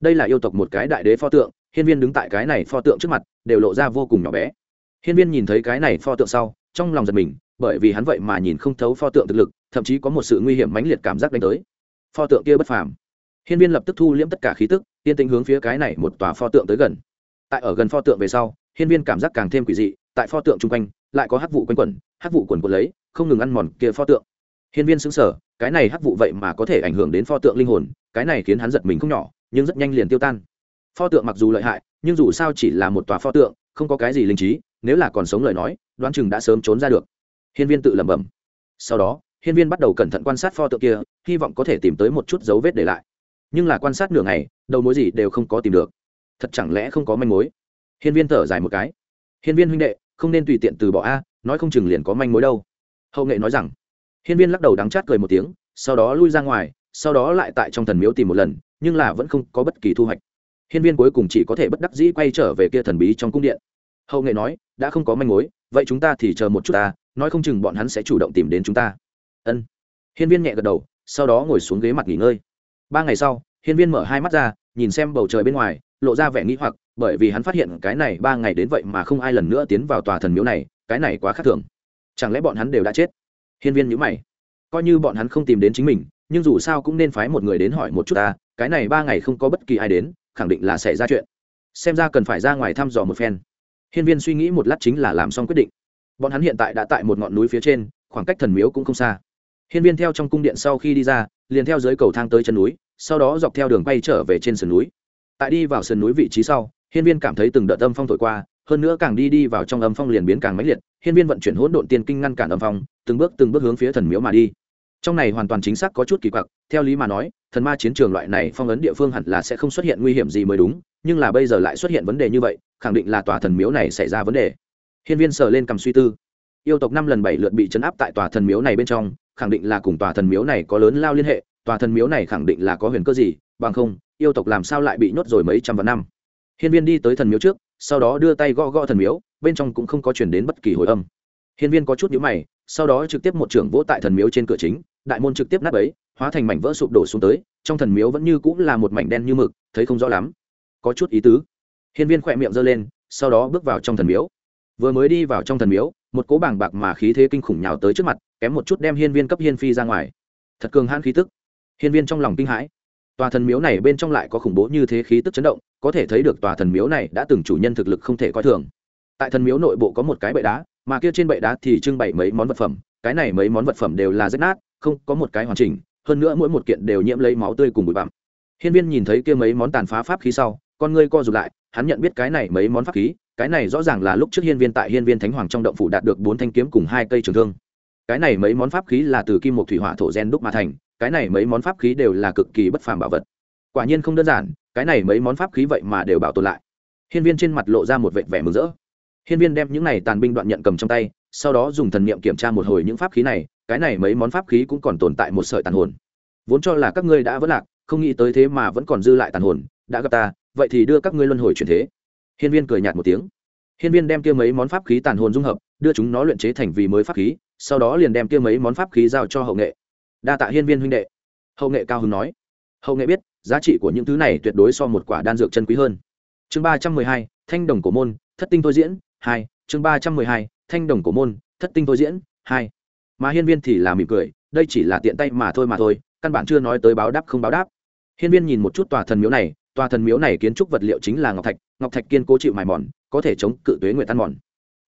Đây là yêu tộc một cái đại đế pho tượng hiên viên đứng tại cái này pho tượng trước mặt, đều lộ ra vô cùng nhỏ bé. Hiên viên nhìn thấy cái này pho tượng sau, trong lòng giật mình, bởi vì hắn vậy mà nhìn không thấu pho tượng thực lực, thậm chí có một sự nguy hiểm mãnh liệt cảm giác đánh tới. Pho tượng kia bất phàm. Hiên viên lập tức thu liễm tất cả khí tức, tiên tĩnh hướng phía cái này một tòa pho tượng tới gần. Tại ở gần pho tượng về sau, hiên viên cảm giác càng thêm quỷ dị, tại pho tượng chung quanh, lại có hắc vụ quanh quẩn, hắc vụ quần quần lấy, không ngừng ăn mòn kia pho tượng. Hiên viên xứng sở cái này hắc vụ vậy mà có thể ảnh hưởng đến pho tượng linh hồn, cái này khiến hắn giật mình không nhỏ, nhưng rất nhanh liền tiêu tan pho tượng mặc dù lợi hại, nhưng dù sao chỉ là một tòa pho tượng, không có cái gì linh trí, nếu là còn sống lời nói, đoán chừng đã sớm trốn ra được. Hiên viên tự lẩm bẩm. Sau đó, hiên viên bắt đầu cẩn thận quan sát pho tượng kia, hy vọng có thể tìm tới một chút dấu vết để lại. Nhưng là quan sát nửa ngày, đầu mối gì đều không có tìm được. Thật chẳng lẽ không có manh mối? Hiên viên thở dài một cái. Hiên viên huynh đệ, không nên tùy tiện từ bỏ a, nói không chừng liền có manh mối đâu. Hậu nghệ nói rằng. Hiên viên lắc đầu đắng chát cười một tiếng, sau đó lui ra ngoài, sau đó lại tại trong thần miếu tìm một lần, nhưng là vẫn không có bất kỳ thu hoạch hiên viên cuối cùng chỉ có thể bất đắc dĩ quay trở về kia thần bí trong cung điện. Hậu nghệ nói, đã không có manh mối, vậy chúng ta thì chờ một chút ta, nói không chừng bọn hắn sẽ chủ động tìm đến chúng ta. Ân. Hiên viên nhẹ gật đầu, sau đó ngồi xuống ghế mặt nghỉ ngơi. Ba ngày sau, hiên viên mở hai mắt ra, nhìn xem bầu trời bên ngoài, lộ ra vẻ nghĩ hoặc, bởi vì hắn phát hiện cái này ba ngày đến vậy mà không ai lần nữa tiến vào tòa thần miếu này, cái này quá khác thường. Chẳng lẽ bọn hắn đều đã chết? Hiên viên nhữ mày. Coi như bọn hắn không tìm đến chính mình, nhưng dù sao cũng nên phái một người đến hỏi một chút ta, cái này ba ngày không có bất kỳ ai đến khẳng định là sẽ ra chuyện. Xem ra cần phải ra ngoài thăm dò một phen. Hiên viên suy nghĩ một lát chính là làm xong quyết định. Bọn hắn hiện tại đã tại một ngọn núi phía trên, khoảng cách thần miếu cũng không xa. Hiên viên theo trong cung điện sau khi đi ra, liền theo dưới cầu thang tới chân núi, sau đó dọc theo đường bay trở về trên sườn núi. Tại đi vào sườn núi vị trí sau, hiên viên cảm thấy từng đợt âm phong thổi qua, hơn nữa càng đi đi vào trong âm phong liền biến càng mãnh liệt. Hiên viên vận chuyển hỗn độn tiên kinh ngăn cản âm phong, từng bước từng bước hướng phía thần miếu mà đi trong này hoàn toàn chính xác có chút kỳ quặc, theo lý mà nói, thần ma chiến trường loại này phong ấn địa phương hẳn là sẽ không xuất hiện nguy hiểm gì mới đúng, nhưng là bây giờ lại xuất hiện vấn đề như vậy, khẳng định là tòa thần miếu này xảy ra vấn đề. Hiên viên sờ lên cầm suy tư. Yêu tộc năm lần bảy lượt bị chấn áp tại tòa thần miếu này bên trong, khẳng định là cùng tòa thần miếu này có lớn lao liên hệ, tòa thần miếu này khẳng định là có huyền cơ gì, bằng không, yêu tộc làm sao lại bị nhốt rồi mấy trăm vạn năm. Hiên viên đi tới thần miếu trước, sau đó đưa tay gõ gõ thần miếu, bên trong cũng không có chuyển đến bất kỳ hồi âm. Hiên viên có chút nhíu mày, sau đó trực tiếp một trưởng vỗ tại thần miếu trên cửa chính đại môn trực tiếp nát ấy hóa thành mảnh vỡ sụp đổ xuống tới, trong thần miếu vẫn như cũng là một mảnh đen như mực, thấy không rõ lắm. Có chút ý tứ. Hiên viên khỏe miệng giơ lên, sau đó bước vào trong thần miếu. Vừa mới đi vào trong thần miếu, một cỗ bảng bạc mà khí thế kinh khủng nhào tới trước mặt, kém một chút đem hiên viên cấp hiên phi ra ngoài. Thật cường hãn khí tức. Hiên viên trong lòng kinh hãi. Tòa thần miếu này bên trong lại có khủng bố như thế khí tức chấn động, có thể thấy được tòa thần miếu này đã từng chủ nhân thực lực không thể coi thường. Tại thần miếu nội bộ có một cái bệ đá, mà kia trên bệ đá thì trưng bày mấy món vật phẩm, cái này mấy món vật phẩm đều là rách nát không có một cái hoàn chỉnh, hơn nữa mỗi một kiện đều nhiễm lấy máu tươi cùng bụi bặm. Hiên viên nhìn thấy kia mấy món tàn phá pháp khí sau, con ngươi co rụt lại, hắn nhận biết cái này mấy món pháp khí, cái này rõ ràng là lúc trước hiên viên tại hiên viên thánh hoàng trong động phủ đạt được bốn thanh kiếm cùng hai cây trường thương. Cái này mấy món pháp khí là từ kim một thủy hỏa thổ gen đúc mà thành, cái này mấy món pháp khí đều là cực kỳ bất phàm bảo vật. Quả nhiên không đơn giản, cái này mấy món pháp khí vậy mà đều bảo tồn lại. Hiên viên trên mặt lộ ra một vệt vẻ mừng rỡ. Hiên viên đem những này tàn binh đoạn nhận cầm trong tay, sau đó dùng thần niệm kiểm tra một hồi những pháp khí này cái này mấy món pháp khí cũng còn tồn tại một sợi tàn hồn. Vốn cho là các ngươi đã vỡ lạc, không nghĩ tới thế mà vẫn còn dư lại tàn hồn, đã gặp ta, vậy thì đưa các ngươi luân hồi chuyển thế. Hiên viên cười nhạt một tiếng. Hiên viên đem kia mấy món pháp khí tàn hồn dung hợp, đưa chúng nó luyện chế thành vì mới pháp khí, sau đó liền đem kia mấy món pháp khí giao cho hậu nghệ. Đa tạ hiên viên huynh đệ. Hậu nghệ cao hứng nói. Hậu nghệ biết, giá trị của những thứ này tuyệt đối so một quả đan dược chân quý hơn. Chương ba trăm mười hai, thanh đồng cổ môn, thất tinh thôi diễn, hai. Chương ba trăm mười hai, thanh đồng cổ môn, thất tinh thôi diễn, hai mà hiên viên thì là mỉm cười, đây chỉ là tiện tay mà thôi mà thôi, căn bản chưa nói tới báo đáp không báo đáp. Hiên viên nhìn một chút tòa thần miếu này, tòa thần miếu này kiến trúc vật liệu chính là ngọc thạch ngọc thạch kiên cố chịu mài mòn, có thể chống cự tuế nguyệt tan mòn.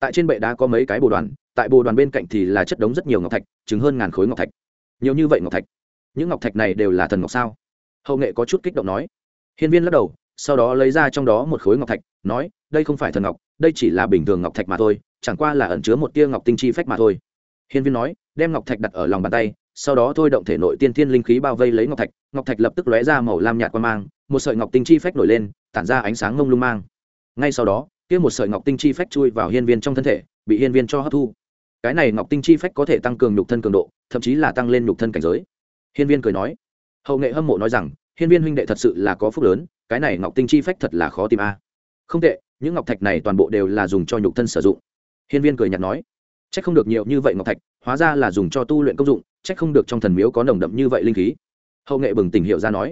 Tại trên bệ đá có mấy cái bồ đoàn, tại bồ đoàn bên cạnh thì là chất đống rất nhiều ngọc thạch chứng hơn ngàn khối ngọc thạch. Nhiều như vậy ngọc thạch. Những ngọc thạch này đều là thần ngọc sao? Hậu nghệ có chút kích động nói. Hiên viên lắc đầu, sau đó lấy ra trong đó một khối ngọc thạch, nói, đây không phải thần ngọc, đây chỉ là bình thường ngọc thạch mà thôi, chẳng qua là ẩn chứa một tia ngọc tinh chi phách mà thôi hiên viên nói, đem ngọc thạch đặt ở lòng bàn tay, sau đó thôi động thể nội tiên thiên linh khí bao vây lấy ngọc thạch. Ngọc thạch lập tức lóe ra màu lam nhạt qua mang, một sợi ngọc tinh chi phách nổi lên, tản ra ánh sáng ngông lung mang. Ngay sau đó, kia một sợi ngọc tinh chi phách chui vào hiên viên trong thân thể, bị hiên viên cho hấp thu. Cái này ngọc tinh chi phách có thể tăng cường nhục thân cường độ, thậm chí là tăng lên nhục thân cảnh giới. Hiên viên cười nói, hậu nghệ hâm mộ nói rằng, hiên viên huynh đệ thật sự là có phúc lớn, cái này ngọc tinh chi phách thật là khó tìm a. Không tệ, những ngọc thạch này toàn bộ đều là dùng cho nhục thân sử dụng. Hiên viên cười nhạt nói c h ắ c không được nhiều như vậy ngọc thạch, hóa ra là dùng cho tu luyện công dụng c h ắ c không được trong thần miếu có nồng đậm như vậy linh khí. Hậu nghệ bừng tỉnh hiệu ra nói,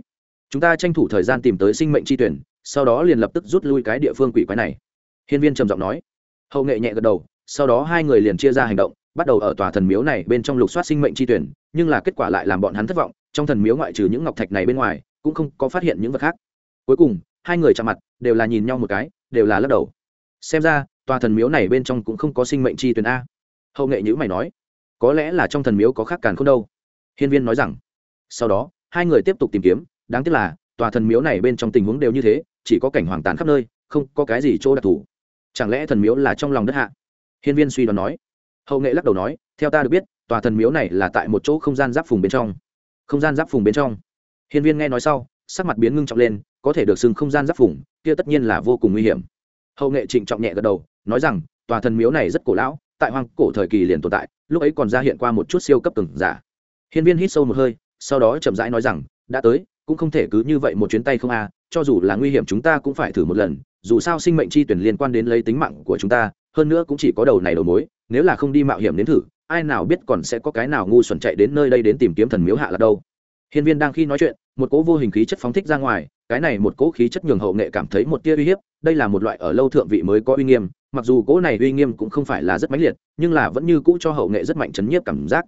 chúng ta tranh thủ thời gian tìm tới sinh mệnh tri tuyển, sau đó liền lập tức rút lui cái địa phương quỷ quái này. Hiên viên trầm giọng nói. Hậu nghệ nhẹ gật đầu, sau đó hai người liền chia ra hành động, bắt đầu ở tòa thần miếu này bên trong lục soát sinh mệnh tri tuyển, nhưng là kết quả lại làm bọn hắn thất vọng, trong thần miếu ngoại trừ những ngọc thạch này bên ngoài, cũng không có phát hiện những vật khác. Cuối cùng, hai người chạm mặt, đều là nhìn nhau một cái, đều là lắc đầu. Xem ra, tòa thần miếu này bên trong cũng không có sinh mệnh chi tuyển a hậu nghệ nhữ mày nói, có lẽ là trong thần miếu có khác càn không đâu. Hiên viên nói rằng, sau đó, hai người tiếp tục tìm kiếm, đáng tiếc là, tòa thần miếu này bên trong tình huống đều như thế, chỉ có cảnh hoàng tàn khắp nơi, không có cái gì chỗ đặc thù. Chẳng lẽ thần miếu là trong lòng đất hạ? Hiên viên suy đoán nói. Hậu nghệ lắc đầu nói, theo ta được biết, tòa thần miếu này là tại một chỗ không gian giáp phùng bên trong. Không gian giáp phùng bên trong. Hiên viên nghe nói sau, sắc mặt biến ngưng trọng lên, có thể được xưng không gian giáp phùng, kia tất nhiên là vô cùng nguy hiểm. Hậu nghệ trịnh trọng nhẹ gật đầu, nói rằng, tòa thần miếu này rất cổ lão tại hoang cổ thời kỳ liền tồn tại, lúc ấy còn ra hiện qua một chút siêu cấp từng giả. Hiên viên hít sâu một hơi, sau đó chậm rãi nói rằng, đã tới, cũng không thể cứ như vậy một chuyến tay không a, cho dù là nguy hiểm chúng ta cũng phải thử một lần, dù sao sinh mệnh chi tuyển liên quan đến lấy tính mạng của chúng ta, hơn nữa cũng chỉ có đầu này đầu mối, nếu là không đi mạo hiểm đến thử, ai nào biết còn sẽ có cái nào ngu xuẩn chạy đến nơi đây đến tìm kiếm thần miếu hạ là đâu. Hiên viên đang khi nói chuyện, một cỗ vô hình khí chất phóng thích ra ngoài, cái này một cỗ khí chất nhường hậu nghệ cảm thấy một tia uy hiếp, đây là một loại ở lâu thượng vị mới có uy nghiêm mặc dù cỗ này uy nghiêm cũng không phải là rất mãnh liệt, nhưng là vẫn như cũ cho hậu nghệ rất mạnh chấn nhiếp cảm giác.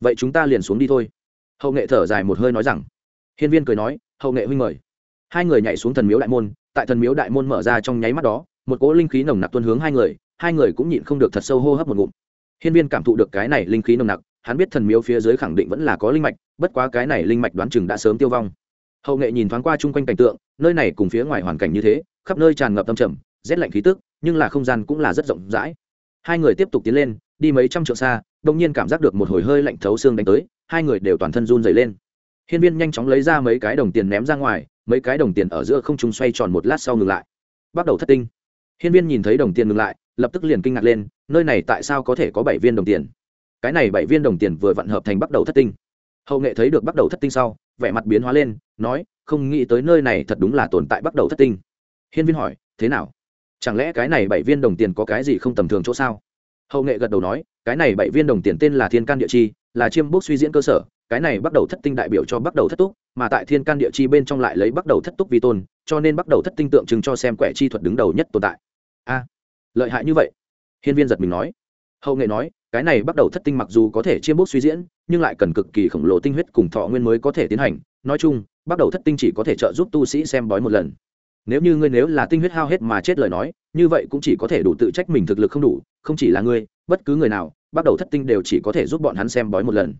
Vậy chúng ta liền xuống đi thôi. Hậu nghệ thở dài một hơi nói rằng. Hiên viên cười nói, hậu nghệ huynh mời. Hai người nhảy xuống thần miếu đại môn, tại thần miếu đại môn mở ra trong nháy mắt đó, một cỗ linh khí nồng nặc tuân hướng hai người hai người cũng nhịn không được thật sâu hô hấp một ngụm. Hiên viên cảm thụ được cái này linh khí nồng nặc, hắn biết thần miếu phía dưới khẳng định vẫn là có linh mạch, bất quá cái này linh mạch đoán chừng đã sớm tiêu vong. Hậu nghệ nhìn thoáng qua chung quanh cảnh tượng, nơi này cùng phía ngoài hoàn cảnh như thế, khắp nơi tràn ngập tâm trầm, rét lạnh khí tức nhưng là không gian cũng là rất rộng rãi. Hai người tiếp tục tiến lên, đi mấy trăm trượng xa đông nhiên cảm giác được một hồi hơi lạnh thấu xương đánh tới, hai người đều toàn thân run dày lên. Hiên viên nhanh chóng lấy ra mấy cái đồng tiền ném ra ngoài, mấy cái đồng tiền ở giữa không trung xoay tròn một lát sau ngừng lại. Bắt đầu thất tinh. Hiên viên nhìn thấy đồng tiền ngừng lại, lập tức liền kinh ngạc lên, nơi này tại sao có thể có bảy viên đồng tiền? Cái này bảy viên đồng tiền vừa vặn hợp thành bắt đầu thất tinh. Hậu nghệ thấy được bắt đầu thất tinh sau, vẻ mặt biến hóa lên, nói, không nghĩ tới nơi này thật đúng là tồn tại bắt đầu thất tinh. Hiên viên hỏi, thế nào? Chẳng lẽ cái này bảy viên đồng tiền có cái gì không tầm thường chỗ sao? Hậu nghệ gật đầu nói, cái này bảy viên đồng tiền tên là thiên can địa chi, là chiêm bốc suy diễn cơ sở, cái này bắt đầu thất tinh đại biểu cho bắt đầu thất túc, mà tại thiên can địa chi bên trong lại lấy bắt đầu thất túc vi tôn, cho nên bắt đầu thất tinh tượng trưng cho xem quẻ chi thuật đứng đầu nhất tồn tại. A, lợi hại như vậy. Hiên viên giật mình nói. Hậu nghệ nói, cái này bắt đầu thất tinh mặc dù có thể chiêm bốc suy diễn, nhưng lại cần cực kỳ khổng lồ tinh huyết cùng thọ nguyên mới có thể tiến hành. Nói chung, bắt đầu thất tinh chỉ có thể trợ giúp tu sĩ xem bói một lần nếu như ngươi nếu là tinh huyết hao hết mà chết lời nói, như vậy cũng chỉ có thể đủ tự trách mình thực lực không đủ, không chỉ là ngươi, bất cứ người nào, bắt đầu thất tinh đều chỉ có thể giúp bọn hắn xem bói một lần.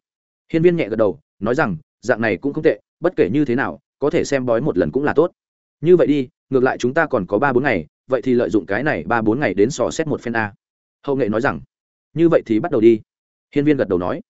Hiên viên nhẹ gật đầu, nói rằng, dạng này cũng không tệ, bất kể như thế nào, có thể xem bói một lần cũng là tốt. Như vậy đi, ngược lại chúng ta còn có ba bốn ngày, vậy thì lợi dụng cái này ba bốn ngày đến sò xét một phen a. Hậu nghệ nói rằng, như vậy thì bắt đầu đi. Hiên viên gật đầu nói.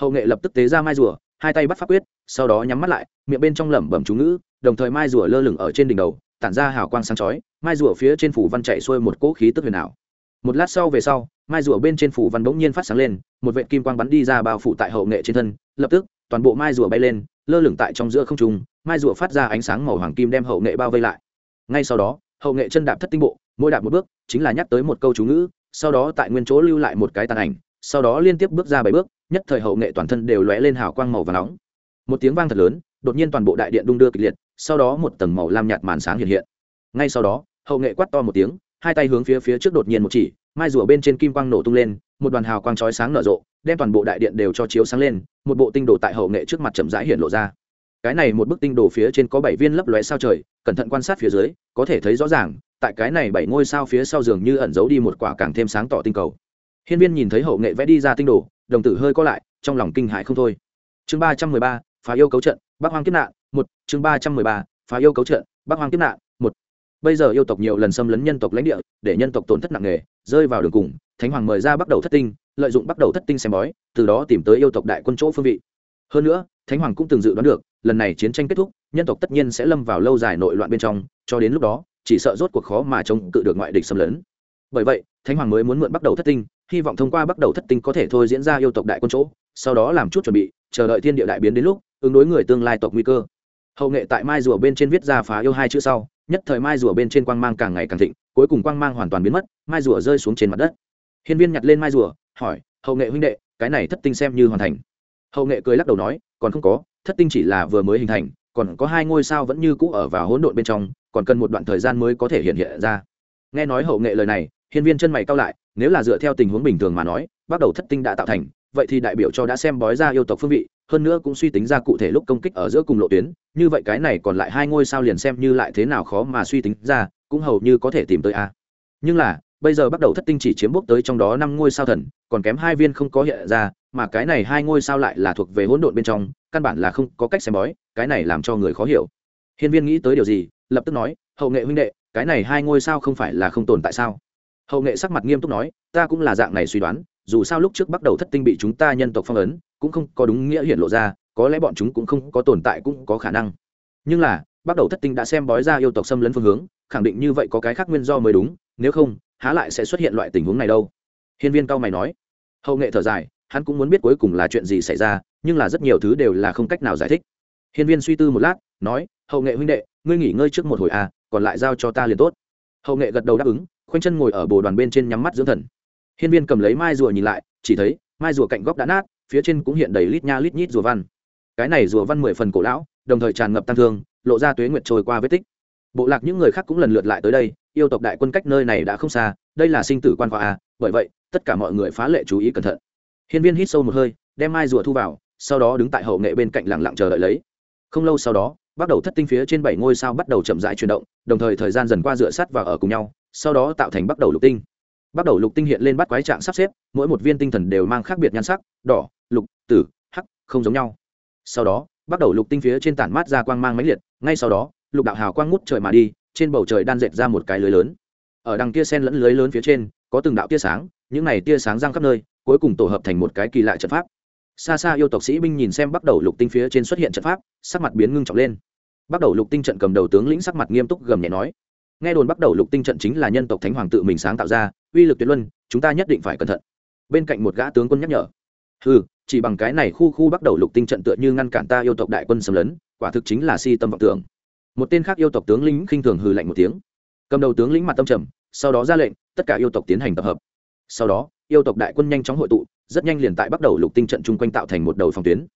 Hậu nghệ lập tức tế ra mai rùa, hai tay bắt pháp quyết, sau đó nhắm mắt lại, miệng bên trong lẩm bẩm chú ngữ, đồng thời mai rùa lơ lửng ở trên đỉnh đầu tản ra hào quang sáng chói, mai rùa phía trên phủ văn chạy xuôi một cỗ khí tức huyền ảo. Một lát sau về sau, mai rùa bên trên phủ văn bỗng nhiên phát sáng lên, một vệ kim quang bắn đi ra bao phủ tại hậu nghệ trên thân, lập tức, toàn bộ mai rùa bay lên, lơ lửng tại trong giữa không trung, mai rùa phát ra ánh sáng màu hoàng kim đem hậu nghệ bao vây lại. Ngay sau đó, hậu nghệ chân đạp thất tinh bộ, mỗi đạp một bước, chính là nhắc tới một câu chú ngữ, sau đó tại nguyên chỗ lưu lại một cái tàn ảnh, sau đó liên tiếp bước ra bảy bước, nhất thời hậu nghệ toàn thân đều lóe lên hào quang màu và nóng. Một tiếng vang thật lớn, đột nhiên toàn bộ đại điện đung đưa kịch liệt sau đó một tầng màu lam nhạt màn sáng hiện hiện. Ngay sau đó, hậu nghệ quát to một tiếng, hai tay hướng phía phía trước đột nhiên một chỉ, mai rùa bên trên kim quang nổ tung lên, một đoàn hào quang chói sáng nở rộ, đem toàn bộ đại điện đều cho chiếu sáng lên, một bộ tinh đồ tại hậu nghệ trước mặt chậm rãi hiện lộ ra. Cái này một bức tinh đồ phía trên có bảy viên lấp lóe sao trời, cẩn thận quan sát phía dưới, có thể thấy rõ ràng, tại cái này bảy ngôi sao phía sau giường như ẩn giấu đi một quả càng thêm sáng tỏ tinh cầu. Hiên viên nhìn thấy hậu nghệ vẽ đi ra tinh đồ, đồng tử hơi co lại, trong lòng kinh hại không thôi. Chương ba trăm mười ba, phá yêu cấu trận, bắc hoang kiếp nạn một, chương ba trăm mười ba, phá yêu cấu trận bắc hoang kiếp nạn, một. Bây giờ yêu tộc nhiều lần xâm lấn nhân tộc lãnh địa, để nhân tộc tổn thất nặng nề, rơi vào đường cùng, thánh hoàng mời ra bắt đầu thất tinh, lợi dụng bắt đầu thất tinh xem bói, từ đó tìm tới yêu tộc đại quân chỗ phương vị. Hơn nữa, thánh hoàng cũng từng dự đoán được, lần này chiến tranh kết thúc, nhân tộc tất nhiên sẽ lâm vào lâu dài nội loạn bên trong, cho đến lúc đó, chỉ sợ rốt cuộc khó mà chống cự được ngoại địch xâm lấn. Bởi vậy, thánh hoàng mới muốn mượn bắt đầu thất tinh, hy vọng thông qua bắt đầu thất tinh có thể thôi diễn ra yêu tộc đại quân chỗ, sau đó làm chút chuẩn bị, chờ đợi thiên địa đại biến đến lúc, ứng đối người tương lai tộc nguy cơ hậu nghệ tại mai rùa bên trên viết ra phá yêu hai chữ sau, nhất thời mai rùa bên trên quang mang càng ngày càng thịnh, cuối cùng quang mang hoàn toàn biến mất, mai rùa rơi xuống trên mặt đất. Hiên viên nhặt lên mai rùa, hỏi, hậu nghệ huynh đệ, cái này thất tinh xem như hoàn thành? Hậu nghệ cười lắc đầu nói, còn không có, thất tinh chỉ là vừa mới hình thành, còn có hai ngôi sao vẫn như cũ ở và hỗn độn bên trong, còn cần một đoạn thời gian mới có thể hiện hiện ra. Nghe nói hậu nghệ lời này, hiên viên chân mày cao lại, nếu là dựa theo tình huống bình thường mà nói, bắt đầu thất tinh đã tạo thành vậy thì đại biểu cho đã xem bói ra yêu tộc phương vị, hơn nữa cũng suy tính ra cụ thể lúc công kích ở giữa cùng lộ tuyến, như vậy cái này còn lại hai ngôi sao liền xem như lại thế nào khó mà suy tính ra, cũng hầu như có thể tìm tới a. Nhưng là, bây giờ bắt đầu thất tinh chỉ chiếm bốc tới trong đó năm ngôi sao thần, còn kém hai viên không có hiện ra, mà cái này hai ngôi sao lại là thuộc về hỗn độn bên trong, căn bản là không có cách xem bói, cái này làm cho người khó hiểu. Hiên viên nghĩ tới điều gì, lập tức nói, hậu nghệ huynh đệ, cái này hai ngôi sao không phải là không tồn tại sao? Hậu nghệ sắc mặt nghiêm túc nói, ta cũng là dạng này suy đoán dù sao lúc trước bắt đầu thất tinh bị chúng ta nhân tộc phong ấn, cũng không có đúng nghĩa hiện lộ ra, có lẽ bọn chúng cũng không có tồn tại cũng có khả năng. Nhưng là, bắt đầu thất tinh đã xem bói ra yêu tộc xâm lấn phương hướng, khẳng định như vậy có cái khác nguyên do mới đúng, nếu không, há lại sẽ xuất hiện loại tình huống này đâu. Hiên viên cao mày nói. Hậu nghệ thở dài, hắn cũng muốn biết cuối cùng là chuyện gì xảy ra, nhưng là rất nhiều thứ đều là không cách nào giải thích. Hiên viên suy tư một lát, nói, hậu nghệ huynh đệ, ngươi nghỉ ngơi trước một hồi à còn lại giao cho ta liền tốt. Hậu nghệ gật đầu đáp ứng, khoanh chân ngồi ở bồ đoàn bên trên nhắm mắt dưỡng thần hiên viên cầm lấy mai rùa nhìn lại, chỉ thấy, mai rùa cạnh góc đã nát, phía trên cũng hiện đầy lít nha lít nhít rùa văn. Cái này rùa văn mười phần cổ lão, đồng thời tràn ngập tăng thương, lộ ra tuế nguyệt trôi qua vết tích. Bộ lạc những người khác cũng lần lượt lại tới đây, yêu tộc đại quân cách nơi này đã không xa, đây là sinh tử quan khoa a, bởi vậy, tất cả mọi người phá lệ chú ý cẩn thận. Hiên viên hít sâu một hơi, đem mai rùa thu vào, sau đó đứng tại hậu nghệ bên cạnh lặng lặng chờ đợi lấy. Không lâu sau đó, bắt đầu thất tinh phía trên bảy ngôi sao bắt đầu chậm rãi chuyển động, đồng thời thời gian dần qua dựa sát và ở cùng nhau, sau đó tạo thành bắt đầu lục tinh bắt đầu lục tinh hiện lên bắt quái trạng sắp xếp, mỗi một viên tinh thần đều mang khác biệt nhan sắc, đỏ, lục, tử, hắc, không giống nhau. Sau đó, bắt đầu lục tinh phía trên tản mát ra quang mang mãnh liệt, ngay sau đó, lục đạo hào quang ngút trời mà đi, trên bầu trời đan dệt ra một cái lưới lớn. Ở đằng kia sen lẫn lưới lớn phía trên, có từng đạo tia sáng, những này tia sáng răng khắp nơi, cuối cùng tổ hợp thành một cái kỳ lạ trận pháp. Xa xa yêu tộc sĩ binh nhìn xem bắt đầu lục tinh phía trên xuất hiện trận pháp, sắc mặt biến ngưng trọng lên. Bắt đầu lục tinh trận cầm đầu tướng lĩnh sắc mặt nghiêm túc gầm nhẹ nói nghe đồn bắt đầu lục tinh trận chính là nhân tộc thánh hoàng tự mình sáng tạo ra, uy lực tuyệt luân, chúng ta nhất định phải cẩn thận. Bên cạnh một gã tướng quân nhắc nhở. Ừ chỉ bằng cái này khu khu bắt đầu lục tinh trận tựa như ngăn cản ta yêu tộc đại quân xâm lấn, quả thực chính là si tâm vọng tưởng. Một tên khác yêu tộc tướng lĩnh khinh thường hừ lạnh một tiếng. Cầm đầu tướng lĩnh mặt tâm trầm, sau đó ra lệnh, tất cả yêu tộc tiến hành tập hợp. Sau đó, yêu tộc đại quân nhanh chóng hội tụ, rất nhanh liền tại bắt đầu lục tinh trận chung quanh tạo thành một đầu phòng tuyến.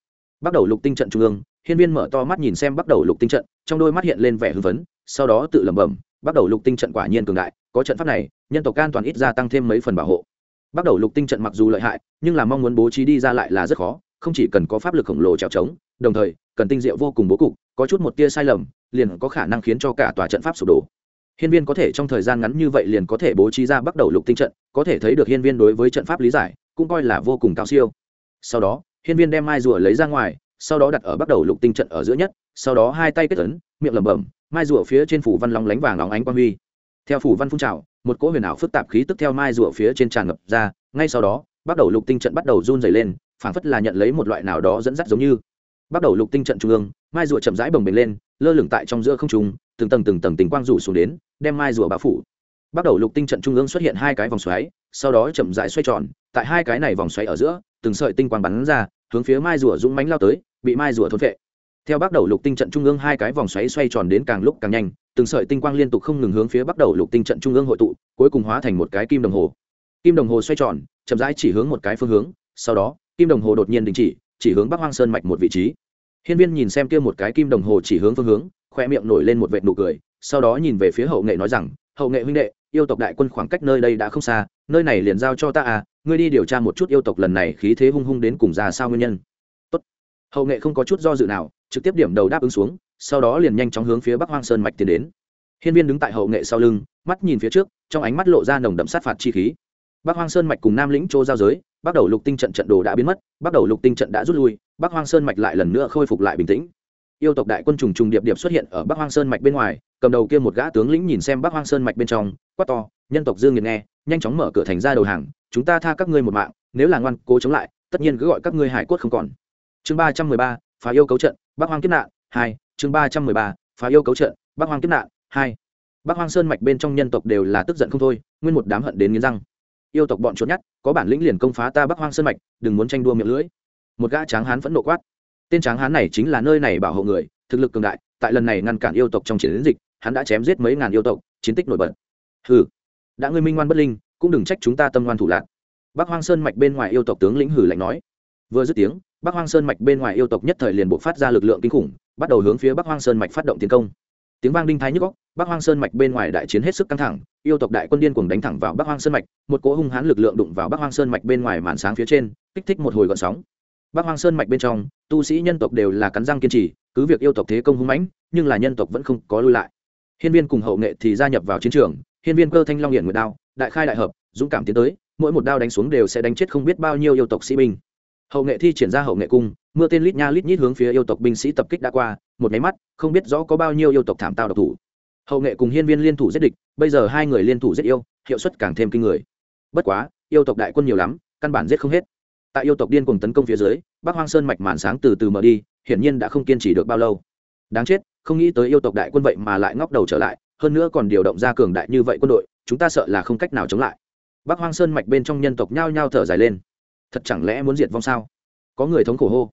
Bắt đầu lục tinh trận trung ương, hiên viên mở to mắt nhìn xem bắt đầu lục tinh trận, trong đôi mắt hiện lên vẻ hưng phấn, sau đó tự lẩm bẩm bắt đầu lục tinh trận quả nhiên cường đại, có trận pháp này, nhân tộc an toàn ít ra tăng thêm mấy phần bảo hộ. Bắt đầu lục tinh trận mặc dù lợi hại, nhưng là mong muốn bố trí đi ra lại là rất khó, không chỉ cần có pháp lực khổng lồ trèo trống đồng thời, cần tinh diệu vô cùng bố cục, có chút một tia sai lầm, liền có khả năng khiến cho cả tòa trận pháp sụp đổ. Hiên viên có thể trong thời gian ngắn như vậy liền có thể bố trí ra bắt đầu lục tinh trận, có thể thấy được hiên viên đối với trận pháp lý giải, cũng coi là vô cùng cao siêu. Sau đó, hiên viên đem mai rùa lấy ra ngoài, sau đó đặt ở bắt đầu lục tinh trận ở giữa nhất, sau đó hai tay kết ấn, miệng lẩm bẩm mai rùa phía trên phủ văn long lánh vàng óng ánh quang huy. Theo phủ văn phun trào, một cỗ huyền ảo phức tạp khí tức theo mai rùa phía trên tràn ngập ra, ngay sau đó, bắt đầu lục tinh trận bắt đầu run dày lên, phảng phất là nhận lấy một loại nào đó dẫn dắt giống như. Bắt đầu lục tinh trận trung ương, mai rùa chậm rãi bồng bềnh lên, lơ lửng tại trong giữa không trung, từng tầng từng tầng tình quang rủ xuống đến, đem mai rùa bao phủ. Bắt đầu lục tinh trận trung ương xuất hiện hai cái vòng xoáy, sau đó chậm rãi xoay tròn, tại hai cái này vòng xoáy ở giữa, từng sợi tinh quang bắn ra, hướng phía mai rùa dũng mánh lao tới, bị mai rùa thôn vệ theo bắt đầu lục tinh trận trung ương hai cái vòng xoáy xoay tròn đến càng lúc càng nhanh, từng sợi tinh quang liên tục không ngừng hướng phía bắt đầu lục tinh trận trung ương hội tụ, cuối cùng hóa thành một cái kim đồng hồ. Kim đồng hồ xoay tròn, chậm rãi chỉ hướng một cái phương hướng, sau đó, kim đồng hồ đột nhiên đình chỉ chỉ hướng bắc hoang sơn mạch một vị trí. Hiên viên nhìn xem kia một cái kim đồng hồ chỉ hướng phương hướng, khoe miệng nổi lên một vệt nụ cười, sau đó nhìn về phía hậu nghệ nói rằng, hậu nghệ huynh đệ, yêu tộc đại quân khoảng cách nơi đây đã không xa, nơi này liền giao cho ta à ngươi đi điều tra một chút yêu tộc lần này khí thế hung hung đến cùng ra sao nguyên nhân. Tốt. hậu nghệ không có chút do dự nào trực tiếp điểm đầu đáp ứng xuống, sau đó liền nhanh chóng hướng phía bắc hoang sơn mạch tiến đến. Hiên viên đứng tại hậu nghệ sau lưng, mắt nhìn phía trước, trong ánh mắt lộ ra nồng đậm sát phạt chi khí. Bắc hoang sơn mạch cùng nam lĩnh châu giao giới, bắt đầu lục tinh trận trận đồ đã biến mất, bắt đầu lục tinh trận đã rút lui, bắc hoang sơn mạch lại lần nữa khôi phục lại bình tĩnh. Yêu tộc đại quân trùng trùng điệp điệp xuất hiện ở bắc hoang sơn mạch bên ngoài, cầm đầu kia một gã tướng lĩnh nhìn xem bắc hoang sơn mạch bên trong, quát to, nhân tộc dương nghiệt nghe, nhanh chóng mở cửa thành ra đầu hàng, chúng ta tha các ngươi một mạng, nếu là ngoan cố chống lại, tất nhiên cứ gọi các ngươi hải cốt không còn. Chương ba trăm mười ba, phá yêu cấu trận bắc hoang kiếp nạn, hai, chương ba trăm mười ba, phá yêu cấu trận bắc hoang kiếp nạn, hai. Bắc hoang sơn mạch bên trong nhân tộc đều là tức giận không thôi, nguyên một đám hận đến nghiến răng. Yêu tộc bọn chuột nhát có bản lĩnh liền công phá ta bắc hoang sơn mạch, đừng muốn tranh đua miệng lưỡi. Một gã tráng hán vẫn nộ quát. Tên tráng hán này chính là nơi này bảo hộ người, thực lực cường đại, tại lần này ngăn cản yêu tộc trong chiến dịch, hắn đã chém giết mấy ngàn yêu tộc, chiến tích nổi bật. Hừ, đã ngươi minh ngoan bất linh, cũng đừng trách chúng ta tâm ngoan thủ lạn. bắc hoang sơn mạch bên ngoài yêu tộc tướng lĩnh hử lạnh nói. Vừa dứt tiếng bắc hoang sơn mạch bên ngoài yêu tộc nhất thời liền buộc phát ra lực lượng kinh khủng, bắt đầu hướng phía bắc hoang sơn mạch phát động tiến công. Tiếng vang đinh thái nhức góc bắc hoang sơn mạch bên ngoài đại chiến hết sức căng thẳng, yêu tộc đại quân điên cùng đánh thẳng vào bắc hoang sơn mạch, một cỗ hung hãn lực lượng đụng vào bắc hoang sơn mạch bên ngoài màn sáng phía trên, kích thích một hồi gọn sóng. Bắc hoang sơn mạch bên trong, tu sĩ nhân tộc đều là cắn răng kiên trì, cứ việc yêu tộc thế công hung mãnh, nhưng là nhân tộc vẫn không có lui lại. Hiên viên cùng hậu nghệ thì gia nhập vào chiến trường, hiên viên cơ thanh long hiển nguyệt đao, đại khai đại hợp, dũng cảm tiến tới, mỗi một đao đánh xuống đều sẽ đánh chết không biết bao nhiêu yêu tộc sĩ binh hậu nghệ thi triển ra hậu nghệ cung, mưa tên lít nha lít nhít hướng phía yêu tộc binh sĩ tập kích đã qua, một máy mắt, không biết rõ có bao nhiêu yêu tộc thảm tao độc thủ. Hậu nghệ cùng hiên viên liên thủ giết địch, bây giờ hai người liên thủ giết yêu, hiệu suất càng thêm kinh người. Bất quá, yêu tộc đại quân nhiều lắm, căn bản giết không hết. Tại yêu tộc điên cùng tấn công phía dưới, bắc hoang sơn mạch màn sáng từ từ mở đi, hiển nhiên đã không kiên trì được bao lâu. Đáng chết, không nghĩ tới yêu tộc đại quân vậy mà lại ngóc đầu trở lại, hơn nữa còn điều động ra cường đại như vậy quân đội, chúng ta sợ là không cách nào chống lại. Bắc hoang sơn mạch bên trong nhân tộc nhao nhao thở dài lên thật chẳng lẽ muốn diệt vong sao? Có người thống khổ hô.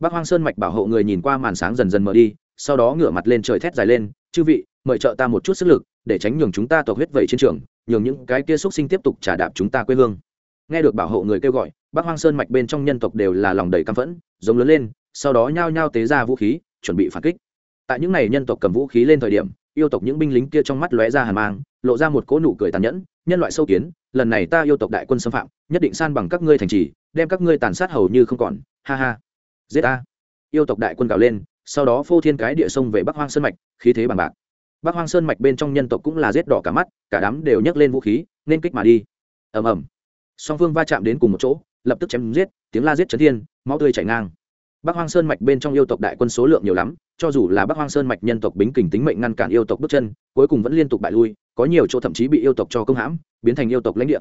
Bắc hoang sơn mạch bảo hộ người nhìn qua màn sáng dần dần mở đi, sau đó ngửa mặt lên trời thét dài lên, chư vị, mời trợ ta một chút sức lực, để tránh nhường chúng ta tộc huyết vẩy chiến trường, nhường những cái kia xúc sinh tiếp tục trả đạp chúng ta quê hương. Nghe được bảo hộ người kêu gọi bắc hoang sơn mạch bên trong nhân tộc đều là lòng đầy căm phẫn, giống lớn lên, sau đó nhao nhao tế ra vũ khí, chuẩn bị phản kích. Tại những n à y nhân tộc cầm vũ khí lên thời điểm yêu tộc những binh lính kia trong mắt lóe ra hàn mang, lộ ra một cỗ nụ cười tàn nhẫn, nhân loại sâu kiến, lần này ta yêu tộc đại quân xâm phạm, nhất định san bằng các ngươi thành trì, đem các ngươi tàn sát hầu như không còn. Ha ha. Giết a yêu tộc đại quân gào lên, sau đó phô thiên cái địa sông về bắc hoang sơn mạch, khí thế bằng bạc. Bắc hoang sơn mạch bên trong nhân tộc cũng là giết đỏ cả mắt, cả đám đều nhấc lên vũ khí, nên kích mà đi. Ầm ầm. Song phương va chạm đến cùng một chỗ, lập tức chém giết, tiếng la giết chấn thiên, máu tươi chảy ngang. Bắc hoang sơn mạch bên trong yêu tộc đại quân số lượng nhiều lắm cho dù là bắc hoang sơn mạch nhân tộc bính kình tính mệnh ngăn cản yêu tộc bước chân, cuối cùng vẫn liên tục bại lui, có nhiều chỗ thậm chí bị yêu tộc cho công hãm, biến thành yêu tộc lãnh địa.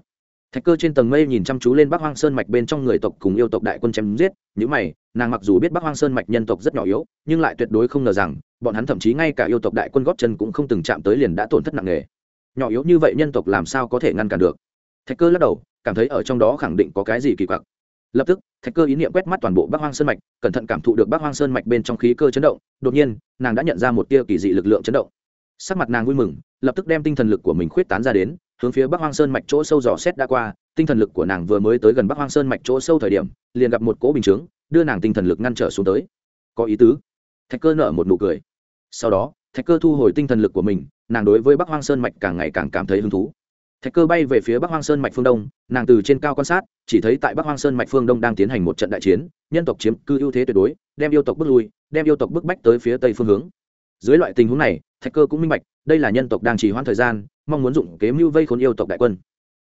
Thạch cơ trên tầng mây nhìn chăm chú lên bắc hoang sơn mạch bên trong người tộc cùng yêu tộc đại quân chém giết những mày, nàng mặc dù biết bắc hoang sơn mạch nhân tộc rất nhỏ yếu, nhưng lại tuyệt đối không ngờ rằng, bọn hắn thậm chí ngay cả yêu tộc đại quân góp chân cũng không từng chạm tới liền đã tổn thất nặng nề. Nhỏ yếu như vậy nhân tộc làm sao có thể ngăn cản được? Thạch cơ lắc đầu, cảm thấy ở trong đó khẳng định có cái gì kỳ quặc lập tức, thạch cơ ý niệm quét mắt toàn bộ bắc hoang sơn mạch, cẩn thận cảm thụ được bắc hoang sơn mạch bên trong khí cơ chấn động, đột nhiên, nàng đã nhận ra một tia kỳ dị lực lượng chấn động. Sắc mặt nàng vui mừng, lập tức đem tinh thần lực của mình khuyết tán ra đến, hướng phía bắc hoang sơn mạch chỗ sâu dò xét đã qua, tinh thần lực của nàng vừa mới tới gần bắc hoang sơn mạch chỗ sâu thời điểm, liền gặp một cỗ bình chướng, đưa nàng tinh thần lực ngăn trở xuống tới. Có ý tứ. Thạch cơ nở một nụ cười. Sau đó, thạch cơ thu hồi tinh thần lực của mình, nàng đối với bắc hoang sơn mạch càng ngày càng cảm thấy hứng thú thạch cơ bay về phía bắc hoang sơn mạch phương đông, nàng từ trên cao quan sát, chỉ thấy tại bắc hoang sơn mạch phương đông đang tiến hành một trận đại chiến, nhân tộc chiếm cư ưu thế tuyệt đối, đem yêu tộc bước lui, đem yêu tộc bức bách tới phía tây phương hướng. Dưới loại tình huống này, thạch cơ cũng minh bạch, đây là nhân tộc đang chỉ hoãn thời gian, mong muốn dụng kế mưu vây khốn yêu tộc đại quân.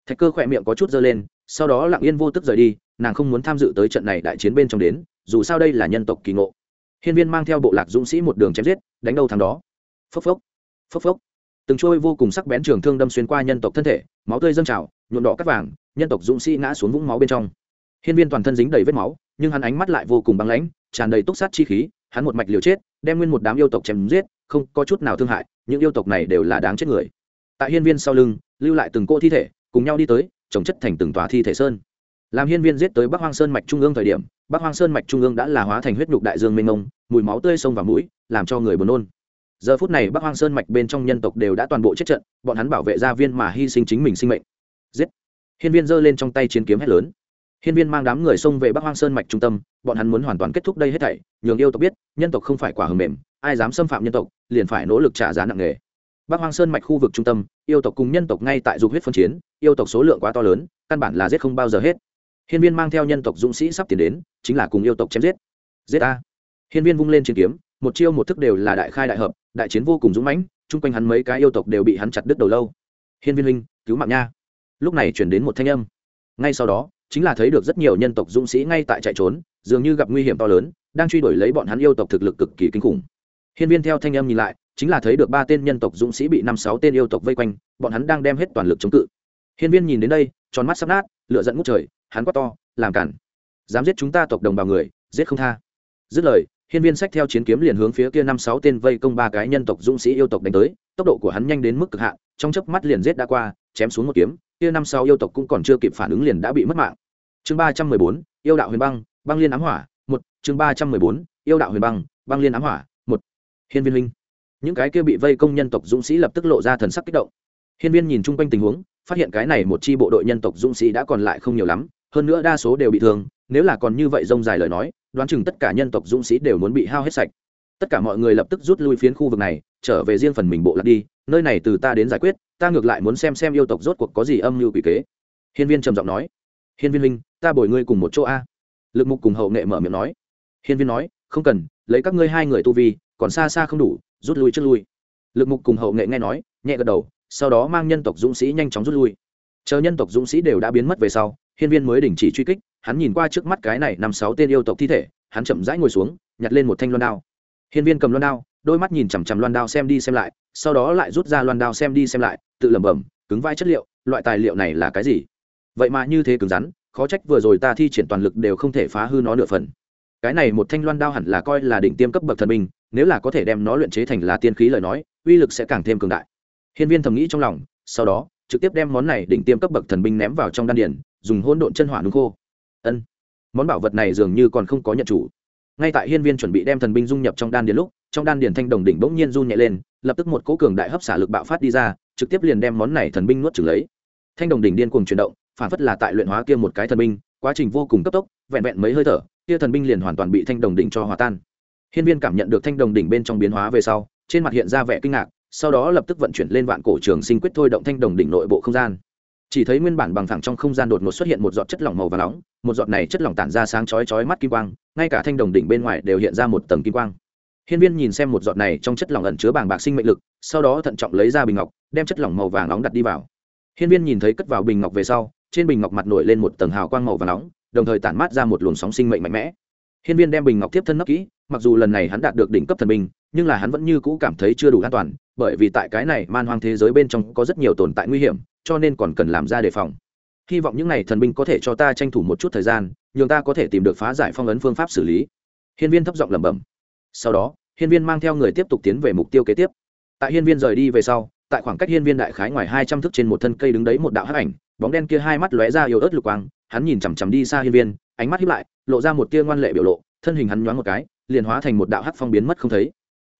Thạch cơ khỏe miệng có chút dơ lên, sau đó lặng yên vô tức rời đi, nàng không muốn tham dự tới trận này đại chiến bên trong đến, dù sao đây là nhân tộc kỳ ngộ. Hiên viên mang theo bộ lạc dũng sĩ một đường chém giết, đánh đâu thằng đó. Phốc phốc phốc phốc từng trôi vô cùng sắc bén trường thương đâm xuyên qua nhân tộc thân thể, máu tươi dâng trào, nhuộm đỏ cắt vàng, nhân tộc dũng sĩ ngã xuống vũng máu bên trong. Hiên viên toàn thân dính đầy vết máu, nhưng hắn ánh mắt lại vô cùng băng lãnh, tràn đầy túc sát chi khí, hắn một mạch liều chết, đem nguyên một đám yêu tộc chém giết, không có chút nào thương hại, những yêu tộc này đều là đáng chết người. Tại hiên viên sau lưng, lưu lại từng cô thi thể, cùng nhau đi tới, trồng chất thành từng tòa thi thể sơn. Làm hiên viên giết tới bắc hoang sơn mạch trung ương thời điểm, bắc hoang sơn mạch trung ương đã là hóa thành huyết nhục đại dương mênh mông, mùi máu tươi sông vào mũi, làm cho người buồn nôn giờ phút này bắc hoang sơn mạch bên trong nhân tộc đều đã toàn bộ chết trận, bọn hắn bảo vệ gia viên mà hy sinh chính mình sinh mệnh. Giết! Hiên viên giơ lên trong tay chiến kiếm hét lớn. Hiên viên mang đám người xông về bắc hoang sơn mạch trung tâm, bọn hắn muốn hoàn toàn kết thúc đây hết thảy, nhường yêu tộc biết, nhân tộc không phải quả hầm mềm, ai dám xâm phạm nhân tộc, liền phải nỗ lực trả giá nặng nề. Bắc hoang sơn mạch khu vực trung tâm, yêu tộc cùng nhân tộc ngay tại dục huyết phân chiến, yêu tộc số lượng quá to lớn, căn bản là giết không bao giờ hết. Hiên viên mang theo nhân tộc dũng sĩ sắp tiến đến, chính là cùng yêu tộc chém giết. Giết a! Hiên viên vung lên chiến kiếm một chiêu một thức đều là đại khai đại hợp, đại chiến vô cùng dũng mãnh, chung quanh hắn mấy cái yêu tộc đều bị hắn chặt đứt đầu lâu. Hiên viên linh cứu mạng nha. Lúc này chuyển đến một thanh âm. Ngay sau đó, chính là thấy được rất nhiều nhân tộc dũng sĩ ngay tại chạy trốn, dường như gặp nguy hiểm to lớn, đang truy đuổi lấy bọn hắn yêu tộc thực lực cực kỳ kinh khủng. Hiên viên theo thanh âm nhìn lại, chính là thấy được ba tên nhân tộc dũng sĩ bị năm sáu tên yêu tộc vây quanh, bọn hắn đang đem hết toàn lực chống cự. Hiên viên nhìn đến đây, tròn mắt sắp nát lựa dẫn ngút trời, hắn quát to, làm cản! Dám giết chúng ta tộc đồng bào người, giết không tha! Dứt lời hiên viên sách theo chiến kiếm liền hướng phía kia năm sáu tên vây công ba cái nhân tộc dũng sĩ yêu tộc đánh tới, tốc độ của hắn nhanh đến mức cực hạn, trong chớp mắt liền giết đã qua, chém xuống một kiếm, kia năm sáu yêu tộc cũng còn chưa kịp phản ứng liền đã bị mất mạng. Chương ba trăm mười bốn, yêu đạo huyền băng băng liên ám hỏa, một, chương ba trăm mười bốn, yêu đạo huyền băng băng liên ám hỏa, một. Hiên viên linh những cái kia bị vây công nhân tộc dũng sĩ lập tức lộ ra thần sắc kích động. Hiên viên nhìn chung quanh tình huống, phát hiện cái này một chi bộ đội nhân tộc dũng sĩ đã còn lại không nhiều lắm, hơn nữa đa số đều bị thương, nếu là còn như vậy rông dài lời nói đoán chừng tất cả nhân tộc dũng sĩ đều muốn bị hao hết sạch. Tất cả mọi người lập tức rút lui phiến khu vực này, trở về riêng phần mình bộ lạc đi, nơi này từ ta đến giải quyết, ta ngược lại muốn xem xem yêu tộc rốt cuộc có gì âm mưu quỷ kế. Hiên viên trầm giọng nói. Hiên viên linh ta bồi ngươi cùng một chỗ a. Lực mục cùng hậu nghệ mở miệng nói. Hiên viên nói, không cần, lấy các ngươi hai người tu vi, còn xa xa không đủ, rút lui trước lui. Lực mục cùng hậu nghệ nghe nói, nhẹ gật đầu, sau đó mang nhân tộc dũng sĩ nhanh chóng rút lui. Chờ nhân tộc dũng sĩ đều đã biến mất về sau hiên viên mới đình chỉ truy kích, hắn nhìn qua trước mắt cái này năm sáu tên yêu tộc thi thể, hắn chậm rãi ngồi xuống, nhặt lên một thanh loan đao. Hiên viên cầm loan đao, đôi mắt nhìn chằm chằm loan đao xem đi xem lại, sau đó lại rút ra loan đao xem đi xem lại, tự lẩm bẩm, cứng vai chất liệu, loại tài liệu này là cái gì? Vậy mà như thế cứng rắn, khó trách vừa rồi ta thi triển toàn lực đều không thể phá hư nó nửa phần. Cái này một thanh loan đao hẳn là coi là đỉnh tiêm cấp bậc thần binh, nếu là có thể đem nó luyện chế thành là tiên khí lời nói, uy lực sẽ càng thêm cường đại. Hiên viên thầm nghĩ trong lòng, sau đó, trực tiếp đem món này đỉnh tiêm cấp bậc thần binh ném vào trong đan điển dùng hỗn độn chân hỏa nung khô. Ân, món bảo vật này dường như còn không có nhận chủ. Ngay tại hiên viên chuẩn bị đem thần binh dung nhập trong đan điền lúc, trong đan điền thanh đồng đỉnh bỗng nhiên run nhẹ lên, lập tức một cỗ cường đại hấp xả lực bạo phát đi ra, trực tiếp liền đem món này thần binh nuốt trừng lấy. Thanh đồng đỉnh điên cuồng chuyển động, phản phất là tại luyện hóa kia một cái thần binh, quá trình vô cùng cấp tốc, vẹn vẹn mấy hơi thở, kia thần binh liền hoàn toàn bị thanh đồng đỉnh cho hòa tan. Hiên viên cảm nhận được thanh đồng đỉnh bên trong biến hóa về sau, trên mặt hiện ra vẻ kinh ngạc, sau đó lập tức vận chuyển lên vạn cổ trường sinh quyết thôi động thanh đồng đỉnh nội bộ không gian chỉ thấy nguyên bản bằng thẳng trong không gian đột ngột xuất hiện một giọt chất lỏng màu và nóng, một giọt này chất lỏng tản ra sáng chói chói mắt kim quang, ngay cả thanh đồng đỉnh bên ngoài đều hiện ra một tầng kim quang. Hiên viên nhìn xem một giọt này trong chất lỏng ẩn chứa bàng bạc sinh mệnh lực, sau đó thận trọng lấy ra bình ngọc, đem chất lỏng màu vàng nóng đặt đi vào. Hiên viên nhìn thấy cất vào bình ngọc về sau, trên bình ngọc mặt nổi lên một tầng hào quang màu vàng nóng, đồng thời tản mát ra một luồng sóng sinh mệnh mạnh mẽ. Hiên viên đem bình ngọc tiếp thân nấp kỹ, mặc dù lần này hắn đạt được đỉnh cấp thần binh, nhưng là hắn vẫn như cũ cảm thấy chưa đủ an toàn, bởi vì tại cái này man hoang thế giới bên trong có rất nhiều tồn tại nguy hiểm cho nên còn cần làm ra đề phòng. Hy vọng những n à y thần binh có thể cho ta tranh thủ một chút thời gian, nhường ta có thể tìm được phá giải phong ấn phương pháp xử lý. Hiên viên thấp giọng lẩm bẩm. Sau đó, hiên viên mang theo người tiếp tục tiến về mục tiêu kế tiếp. Tại hiên viên rời đi về sau, tại khoảng cách hiên viên đại khái ngoài hai trăm thước trên một thân cây đứng đấy một đạo hắc ảnh, bóng đen kia hai mắt lóe ra yếu ớt lục quang, hắn nhìn chằm chằm đi xa hiên viên, ánh mắt hiếp lại, lộ ra một tia ngoan lệ biểu lộ, thân hình hắn nhoáng một cái, liền hóa thành một đạo hắc phong biến mất không thấy.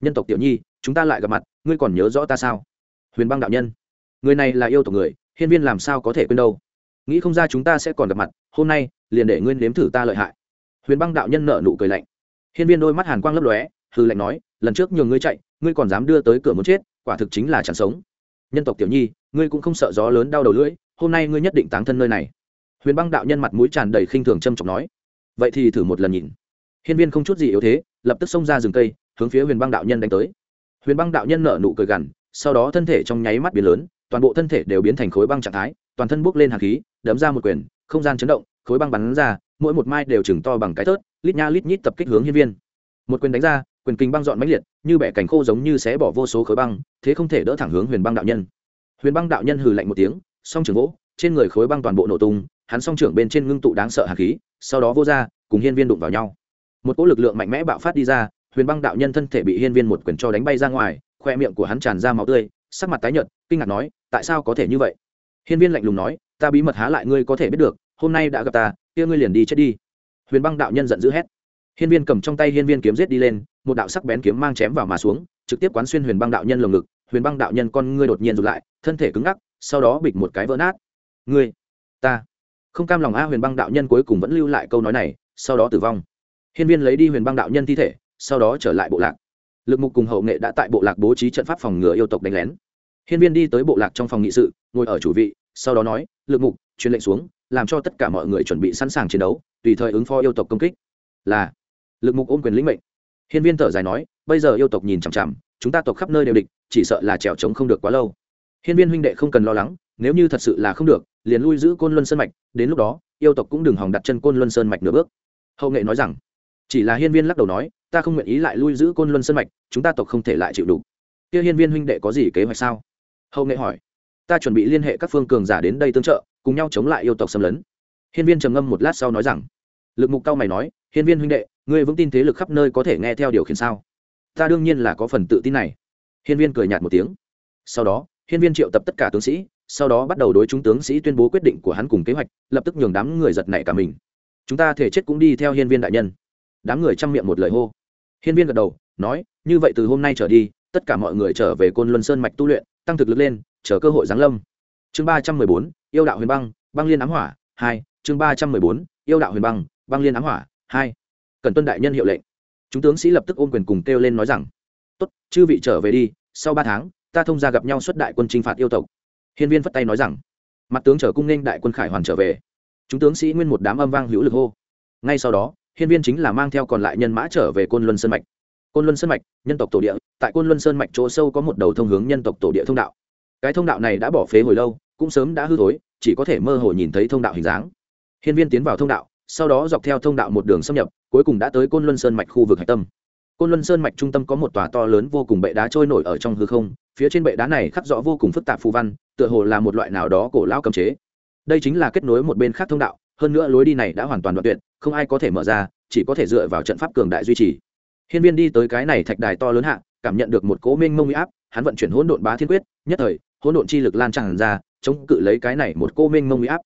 Nhân tộc tiểu nhi, chúng ta lại gặp mặt, ngươi còn nhớ rõ ta sao? Huyền băng đạo nhân người này là yêu tộc người, hiên viên làm sao có thể quên đâu? Nghĩ không ra chúng ta sẽ còn gặp mặt, hôm nay, liền để ngươi nếm thử ta lợi hại. Huyền băng đạo nhân nợ nụ cười lạnh. Hiên viên đôi mắt hàn quang lấp lóe hư lạnh nói, lần trước nhường ngươi chạy, ngươi còn dám đưa tới cửa muốn chết, quả thực chính là chẳng sống. Nhân tộc tiểu nhi, ngươi cũng không sợ gió lớn đau đầu lưỡi, hôm nay ngươi nhất định táng thân nơi này. Huyền băng đạo nhân mặt mũi tràn đầy khinh thường trâm trọng nói. Vậy thì thử một lần nhìn. Hiên viên không chút gì yếu thế, lập tức xông ra rừng cây, hướng phía huyền băng đạo nhân đánh tới. Huyền băng đạo nhân nở nụ cười gằn, sau đó thân thể trong nháy mắt biến lớn toàn bộ thân thể đều biến thành khối băng trạng thái, toàn thân bốc lên hạt khí, đấm ra một quyền, không gian chấn động, khối băng bắn ra, mỗi một mai đều chừng to bằng cái thớt, lít nha lít nhít tập kích hướng hiên viên. Một quyền đánh ra, quyền kinh băng dọn mãnh liệt, như bẻ cành khô giống như xé bỏ vô số khối băng, thế không thể đỡ thẳng hướng huyền băng đạo nhân. Huyền băng đạo nhân hừ lạnh một tiếng, song trường gỗ trên người khối băng toàn bộ nổ tung, hắn song trưởng bên trên ngưng tụ đáng sợ hạt khí, sau đó vô ra, cùng hiên viên đụng vào nhau. Một cỗ lực lượng mạnh mẽ bạo phát đi ra, huyền băng đạo nhân thân thể bị hiên viên một quyền cho đánh bay ra ngoài, khoe miệng của hắn tràn ra máu tươi, sắc mặt tái nhợt, kinh ngạc nói tại sao có thể như vậy? Hiên viên lạnh lùng nói, ta bí mật há lại ngươi có thể biết được, hôm nay đã gặp ta, kia ngươi liền đi chết đi. Huyền băng đạo nhân giận dữ hét. Hiên viên cầm trong tay hiên viên kiếm giết đi lên, một đạo sắc bén kiếm mang chém vào mà xuống, trực tiếp quán xuyên huyền băng đạo nhân lồng ngực. Huyền băng đạo nhân con ngươi đột nhiên rụt lại, thân thể cứng ngắc, sau đó bịch một cái vỡ nát. Ngươi, ta. Không cam lòng a huyền băng đạo nhân cuối cùng vẫn lưu lại câu nói này, sau đó tử vong. Hiên viên lấy đi huyền băng đạo nhân thi thể, sau đó trở lại bộ lạc. Lực mục cùng hậu nghệ đã tại bộ lạc bố trí trận pháp phòng ngừa yêu tộc đánh lén hiên viên đi tới bộ lạc trong phòng nghị sự, ngồi ở chủ vị, sau đó nói lực mục, truyền lệnh xuống, làm cho tất cả mọi người chuẩn bị sẵn sàng chiến đấu, tùy thời ứng phó yêu tộc công kích. Là. Lực mục ôm quyền lĩnh mệnh. Hiên viên thở dài nói, bây giờ yêu tộc nhìn chằm chằm, chúng ta tộc khắp nơi đều địch, chỉ sợ là trèo trống không được quá lâu. Hiên viên huynh đệ không cần lo lắng, nếu như thật sự là không được, liền lui giữ côn luân sơn mạch, đến lúc đó, yêu tộc cũng đừng hòng đặt chân côn luân sơn mạch nửa bước. Hậu nghệ nói rằng, chỉ là hiên viên lắc đầu nói, ta không nguyện ý lại lui giữ côn luân sơn mạch, chúng ta tộc không thể lại chịu đủ. Kia hiên viên huynh đệ có gì kế hoạch sao? Hậu nghệ hỏi. Ta chuẩn bị liên hệ các phương cường giả đến đây tương trợ, cùng nhau chống lại yêu tộc xâm lấn. Hiên viên trầm ngâm một lát sau nói rằng, lực mục cao mày nói, hiên viên huynh đệ, ngươi vững tin thế lực khắp nơi có thể nghe theo điều khiển sao? Ta đương nhiên là có phần tự tin này. Hiên viên cười nhạt một tiếng. Sau đó, hiên viên triệu tập tất cả tướng sĩ, sau đó bắt đầu đối chúng tướng sĩ tuyên bố quyết định của hắn cùng kế hoạch, lập tức nhường đám người giật nảy cả mình. Chúng ta thể chết cũng đi theo hiên viên đại nhân. Đám người chăm miệng một lời hô. Hiên viên gật đầu, nói, như vậy từ hôm nay trở đi, tất cả mọi người trở về côn luân sơn mạch tu luyện tăng thực lực lên, chờ cơ hội giáng lâm. Chương ba trăm mười bốn, yêu đạo huyền băng băng liên ám hỏa, hai. Chương ba trăm mười bốn, yêu đạo huyền băng băng liên ám hỏa, hai. Cần tuân đại nhân hiệu lệnh. Chúng tướng sĩ lập tức ôm quyền cùng kêu lên nói rằng, tốt, chư vị trở về đi, sau ba tháng, ta thông ra gặp nhau xuất đại quân chinh phạt yêu tộc. Hiên viên phất tay nói rằng, mặt tướng trở cung nên đại quân khải hoàn trở về. Chúng tướng sĩ nguyên một đám âm vang hữu lực hô. Ngay sau đó, hiên viên chính là mang theo còn lại nhân mã trở về côn luân sơn mạch côn luân sơn mạch, nhân tộc tổ địa, tại côn luân sơn mạch chỗ sâu có một đầu thông hướng nhân tộc tổ địa thông đạo. Cái thông đạo này đã bỏ phế hồi lâu, cũng sớm đã hư thối, chỉ có thể mơ hồ nhìn thấy thông đạo hình dáng. Hiên viên tiến vào thông đạo, sau đó dọc theo thông đạo một đường xâm nhập, cuối cùng đã tới côn luân sơn mạch khu vực hạch tâm. Côn luân sơn mạch trung tâm có một tòa to lớn vô cùng bệ đá trôi nổi ở trong hư không, phía trên bệ đá này khắc rõ vô cùng phức tạp phù văn, tựa hồ là một loại nào đó cổ lão cấm chế. Đây chính là kết nối một bên khác thông đạo, hơn nữa lối đi này đã hoàn toàn đoạn tuyệt, không ai có thể mở ra, chỉ có thể dựa vào trận pháp cường đại duy trì hiên viên đi tới cái này thạch đài to lớn hạ, cảm nhận được một cố minh mông huy áp, hắn vận chuyển hỗn độn bá thiên quyết, nhất thời, hỗn độn chi lực lan tràn ra, chống cự lấy cái này một cô minh mông huy áp.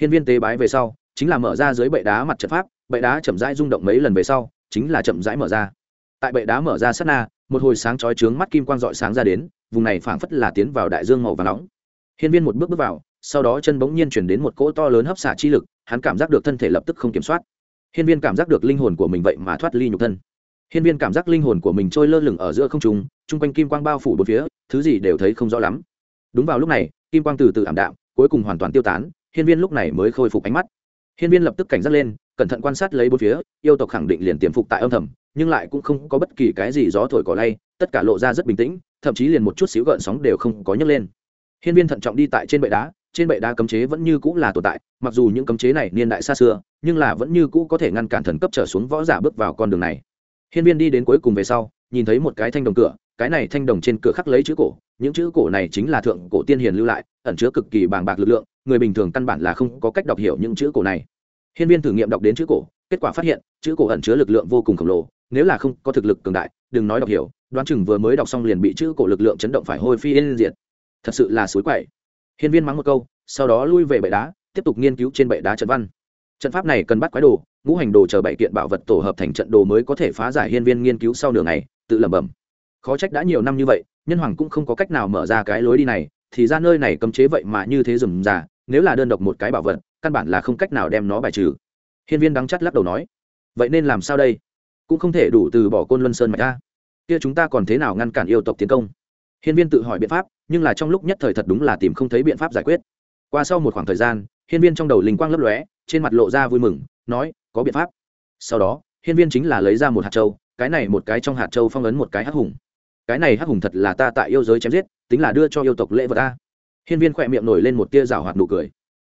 Hiên viên tế bái về sau, chính là mở ra dưới bệ đá mặt trận pháp, bệ đá chậm rãi rung động mấy lần về sau, chính là chậm rãi mở ra. Tại bệ đá mở ra sát na, một hồi sáng chói trướng mắt kim quang dọi sáng ra đến, vùng này phảng phất là tiến vào đại dương màu và nóng. Hiên viên một bước bước vào, sau đó chân bỗng nhiên chuyển đến một cỗ to lớn hấp xả chi lực, hắn cảm giác được thân thể lập tức không kiểm soát. Hiên viên cảm giác được linh hồn của mình vậy mà thoát ly nhục thân hiên viên cảm giác linh hồn của mình trôi lơ lửng ở giữa không trung, chung quanh kim quang bao phủ bốn phía, thứ gì đều thấy không rõ lắm. Đúng vào lúc này, kim quang từ từ ảm đạm, cuối cùng hoàn toàn tiêu tán, hiên viên lúc này mới khôi phục ánh mắt. Hiên viên lập tức cảnh giác lên, cẩn thận quan sát lấy bốn phía, yêu tộc khẳng định liền tiềm phục tại âm thầm, nhưng lại cũng không có bất kỳ cái gì gió thổi cỏ lay, tất cả lộ ra rất bình tĩnh, thậm chí liền một chút xíu gợn sóng đều không có nhấc lên. Hiên viên thận trọng đi tại trên bệ đá, trên bệ đá cấm chế vẫn như cũ là tồn tại, mặc dù những cấm chế này niên đại xa xưa, nhưng là vẫn như cũ có thể ngăn cản thần cấp trở xuống võ giả bước vào con đường này hiên viên đi đến cuối cùng về sau, nhìn thấy một cái thanh đồng cửa, cái này thanh đồng trên cửa khắc lấy chữ cổ, những chữ cổ này chính là thượng cổ tiên hiền lưu lại, ẩn chứa cực kỳ bàng bạc lực lượng, người bình thường căn bản là không có cách đọc hiểu những chữ cổ này. Hiên viên thử nghiệm đọc đến chữ cổ, kết quả phát hiện, chữ cổ ẩn chứa lực lượng vô cùng khổng lồ, nếu là không có thực lực cường đại, đừng nói đọc hiểu, đoán chừng vừa mới đọc xong liền bị chữ cổ lực lượng chấn động phải hôi phi yên diệt. Thật sự là suối quậy. Hiên viên mắng một câu, sau đó lui về bệ đá, tiếp tục nghiên cứu trên bệ đá trận văn trận pháp này cần bắt quái đồ, ngũ hành đồ chờ bảy kiện bảo vật tổ hợp thành trận đồ mới có thể phá giải hiên viên nghiên cứu sau nửa ngày, tự lẩm bẩm. Khó trách đã nhiều năm như vậy, nhân hoàng cũng không có cách nào mở ra cái lối đi này, thì ra nơi này cấm chế vậy mà như thế rừng già nếu là đơn độc một cái bảo vật, căn bản là không cách nào đem nó bài trừ. Hiên viên đắng chắt lắc đầu nói, vậy nên làm sao đây? Cũng không thể đủ từ bỏ côn luân sơn mạch ra. Kia chúng ta còn thế nào ngăn cản yêu tộc tiến công? Hiên viên tự hỏi biện pháp, nhưng là trong lúc nhất thời thật đúng là tìm không thấy biện pháp giải quyết. Qua sau một khoảng thời gian, hiên viên trong đầu linh quang lấp lóe trên mặt lộ ra vui mừng, nói, có biện pháp. Sau đó, hiên viên chính là lấy ra một hạt châu, cái này một cái trong hạt châu phong ấn một cái hắc hùng. Cái này hắc hùng thật là ta tại yêu giới chém giết, tính là đưa cho yêu tộc lễ vật ta. Hiên viên khỏe miệng nổi lên một tia rào hoạt nụ cười.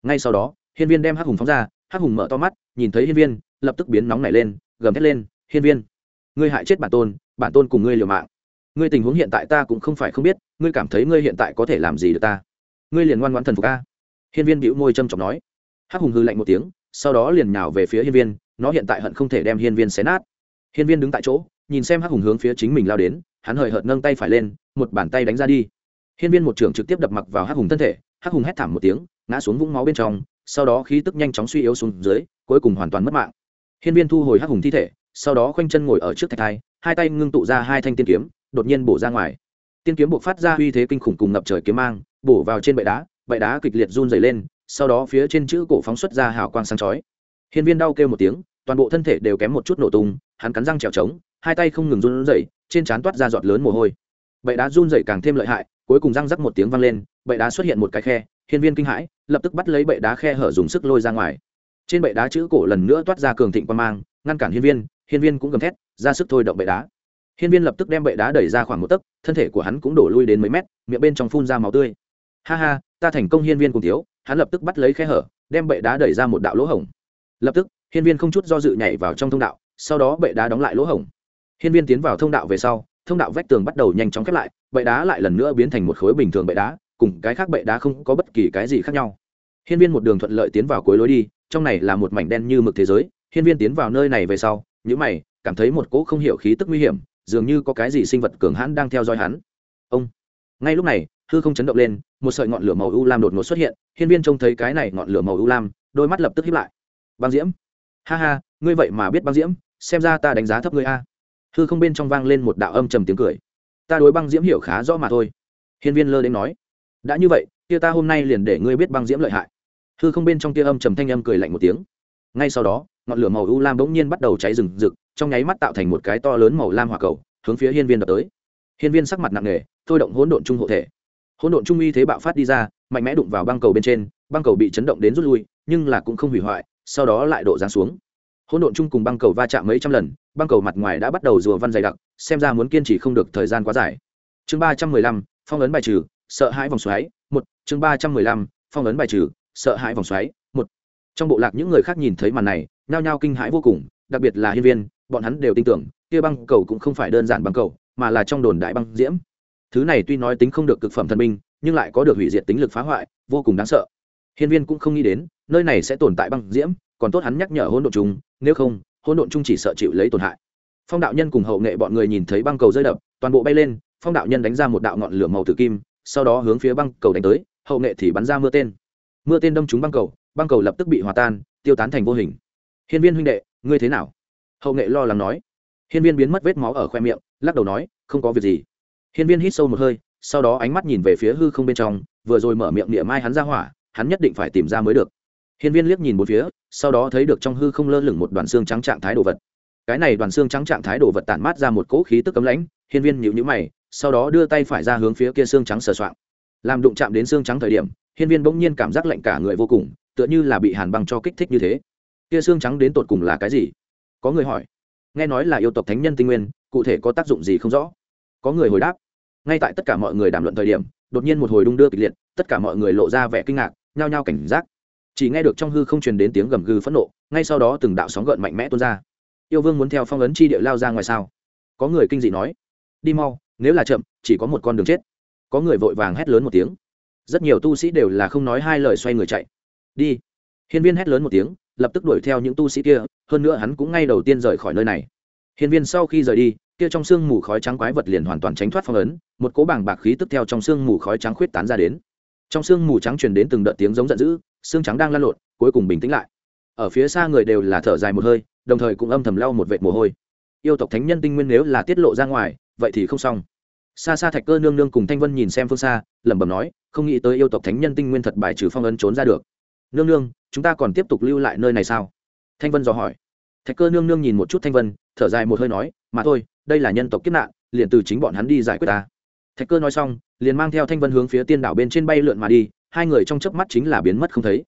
Ngay sau đó, hiên viên đem hắc hùng phóng ra, hắc hùng mở to mắt, nhìn thấy hiên viên, lập tức biến nóng nảy lên, gầm thét lên, hiên viên, ngươi hại chết bản tôn bản tôn cùng ngươi liều mạng. Ngươi tình huống hiện tại ta cũng không phải không biết, ngươi cảm thấy ngươi hiện tại có thể làm gì được ta? Ngươi liền ngoan ngoãn thần phục a hiên viên bĩu môi trầm trọng nói hắc hùng hư lạnh một tiếng, sau đó liền nhào về phía hiên viên, nó hiện tại hận không thể đem hiên viên xé nát. Hiên viên đứng tại chỗ, nhìn xem hắc hùng hướng phía chính mình lao đến, hắn hời hợt nâng tay phải lên, một bàn tay đánh ra đi. Hiên viên một trưởng trực tiếp đập mặc vào hắc hùng thân thể, hắc hùng hét thảm một tiếng, ngã xuống vũng máu bên trong, sau đó khí tức nhanh chóng suy yếu xuống dưới, cuối cùng hoàn toàn mất mạng. Hiên viên thu hồi hắc hùng thi thể, sau đó khoanh chân ngồi ở trước thạch thai, hai tay ngưng tụ ra hai thanh tiên kiếm, đột nhiên bổ ra ngoài. Tiên kiếm buộc phát ra uy thế kinh khủng cùng ngập trời kiếm mang, bổ vào trên bệ đá bệ đá kịch liệt run dày lên sau đó phía trên chữ cổ phóng xuất ra hào quang sáng chói. Hiên viên đau kêu một tiếng, toàn bộ thân thể đều kém một chút nổ tung, hắn cắn răng trèo trống, hai tay không ngừng run rẩy, trên trán toát ra giọt lớn mồ hôi. Bệ đá run rẩy càng thêm lợi hại, cuối cùng răng rắc một tiếng vang lên, bệ đá xuất hiện một cái khe, hiên viên kinh hãi, lập tức bắt lấy bệ đá khe hở dùng sức lôi ra ngoài. Trên bệ đá chữ cổ lần nữa toát ra cường thịnh quan mang, ngăn cản hiên viên hiên viên cũng gầm thét, ra sức thôi động bệ đá. Hiên viên lập tức đem bệ đá đẩy ra khoảng một tấc, thân thể của hắn cũng đổ lui đến mấy mét, miệng bên trong phun ra máu tươi. Ha ha, ta thành công hiên viên cùng thiếu hắn lập tức bắt lấy khe hở, đem bệ đá đẩy ra một đạo lỗ hổng. Lập tức, hiên viên không chút do dự nhảy vào trong thông đạo, sau đó bệ đá đóng lại lỗ hổng. Hiên viên tiến vào thông đạo về sau, thông đạo vách tường bắt đầu nhanh chóng khép lại, bệ đá lại lần nữa biến thành một khối bình thường bệ đá, cùng cái khác bệ đá không có bất kỳ cái gì khác nhau. Hiên viên một đường thuận lợi tiến vào cuối lối đi, trong này là một mảnh đen như mực thế giới, hiên viên tiến vào nơi này về sau những mày, cảm thấy một cỗ không hiểu khí tức nguy hiểm, dường như có cái gì sinh vật cường hãn đang theo dõi hắn. Ông, ngay lúc này hư không chấn động lên, một sợi ngọn lửa màu u lam đột ngột xuất hiện, hiên viên trông thấy cái này ngọn lửa màu u lam, đôi mắt lập tức hiếp lại. Băng diễm. Ha ha, ngươi vậy mà biết băng diễm, xem ra ta đánh giá thấp ngươi a. Hư không bên trong vang lên một đạo âm trầm tiếng cười. Ta đối băng diễm hiểu khá rõ mà thôi. Hiên viên lơ đến nói. Đã như vậy, kia ta hôm nay liền để ngươi biết băng diễm lợi hại. Hư không bên trong kia âm trầm thanh âm cười lạnh một tiếng. Ngay sau đó, ngọn lửa màu u lam bỗng nhiên bắt đầu cháy rừng rực, trong nháy mắt tạo thành một cái to lớn màu lam hỏa cầu, hướng phía hiên viên đập tới. Hiên viên sắc mặt nặng nề, thôi động hỗn độn trung hộ thể hỗn độn trung uy thế bạo phát đi ra, mạnh mẽ đụng vào băng cầu bên trên, băng cầu bị chấn động đến rút lui, nhưng là cũng không hủy hoại, sau đó lại độ giáng xuống. Hỗn độn chung cùng băng cầu va chạm mấy trăm lần, băng cầu mặt ngoài đã bắt đầu rùa văn dày đặc, xem ra muốn kiên trì không được thời gian quá dài. Chương ba trăm mười lăm, phong ấn bài trừ, sợ hãi vòng xoáy, một. Chương ba trăm mười lăm, phong ấn bài trừ, sợ hãi vòng xoáy, một. Trong bộ lạc những người khác nhìn thấy màn này, nhao nhao kinh hãi vô cùng, đặc biệt là hiên viên, bọn hắn đều tin tưởng, kia băng cầu cũng không phải đơn giản băng cầu, mà là trong đồn đại băng diễm thứ này tuy nói tính không được cực phẩm thần minh nhưng lại có được hủy diệt tính lực phá hoại, vô cùng đáng sợ. Hiên viên cũng không nghĩ đến, nơi này sẽ tồn tại băng diễm, còn tốt hắn nhắc nhở hỗn độn chúng nếu không, hỗn độn chung chỉ sợ chịu lấy tổn hại. Phong đạo nhân cùng hậu nghệ bọn người nhìn thấy băng cầu rơi đập, toàn bộ bay lên, phong đạo nhân đánh ra một đạo ngọn lửa màu tử kim, sau đó hướng phía băng cầu đánh tới, hậu nghệ thì bắn ra mưa tên. Mưa tên đâm trúng băng cầu băng cầu lập tức bị hòa tan, tiêu tán thành vô hình. Hiên viên huynh đệ, ngươi thế nào? Hậu nghệ lo lắng nói. Hiên viên biến mất vết máu ở khoe miệng, lắc đầu nói, không có việc gì hiên viên hít sâu một hơi, sau đó ánh mắt nhìn về phía hư không bên trong, vừa rồi mở miệng niệm mai hắn ra hỏa, hắn nhất định phải tìm ra mới được. Hiên viên liếc nhìn một phía, sau đó thấy được trong hư không lơ lửng một đoàn xương trắng trạng thái đồ vật. Cái này đoàn xương trắng trạng thái đồ vật tản mát ra một cỗ khí tức cấm lãnh, hiên viên nhịu nhữ mày, sau đó đưa tay phải ra hướng phía kia xương trắng sờ soạng. Làm đụng chạm đến xương trắng thời điểm, hiên viên bỗng nhiên cảm giác lạnh cả người vô cùng, tựa như là bị hàn băng cho kích thích như thế. Kia xương trắng đến tột cùng là cái gì? Có người hỏi. Nghe nói là yêu tộc thánh nhân tinh nguyên, cụ thể có tác dụng gì không rõ có người hồi đáp. Ngay tại tất cả mọi người đàm luận thời điểm, đột nhiên một hồi đung đưa kịch liệt, tất cả mọi người lộ ra vẻ kinh ngạc, nhao nhao cảnh giác. Chỉ nghe được trong hư không truyền đến tiếng gầm gừ phẫn nộ, ngay sau đó từng đạo sóng gợn mạnh mẽ tuôn ra. Yêu vương muốn theo phong ấn chi địa lao ra ngoài sao? Có người kinh dị nói. Đi mau, nếu là chậm, chỉ có một con đường chết. Có người vội vàng hét lớn một tiếng. Rất nhiều tu sĩ đều là không nói hai lời xoay người chạy. Đi. Hiên viên hét lớn một tiếng, lập tức đuổi theo những tu sĩ kia, hơn nữa hắn cũng ngay đầu tiên rời khỏi nơi này hiên viên sau khi rời đi, kia trong sương mù khói trắng quái vật liền hoàn toàn tránh thoát phong ấn, một cỗ bảng bạc khí tức theo trong sương mù khói trắng khuyết tán ra đến. Trong sương mù trắng truyền đến từng đợt tiếng giống giận dữ xương trắng đang lan lộn, cuối cùng bình tĩnh lại. Ở phía xa người đều là thở dài một hơi, đồng thời cũng âm thầm lau một vệt mồ hôi. Yêu tộc thánh nhân tinh nguyên nếu là tiết lộ ra ngoài, vậy thì không xong. Xa xa thạch cơ nương nương cùng thanh vân nhìn xem phương xa, lẩm bẩm nói, không nghĩ tới yêu tộc thánh nhân tinh nguyên thật bài trừ phong ấn trốn ra được. Nương nương, chúng ta còn tiếp tục lưu lại nơi này sao? Thanh vân dò hỏi thạch cơ nương nương nhìn một chút thanh vân, thở dài một hơi nói, mà thôi, đây là nhân tộc kiếp nạn, liền từ chính bọn hắn đi giải quyết ta. Thạch cơ nói xong, liền mang theo thanh vân hướng phía tiên đảo bên trên bay lượn mà đi, hai người trong chớp mắt chính là biến mất không thấy.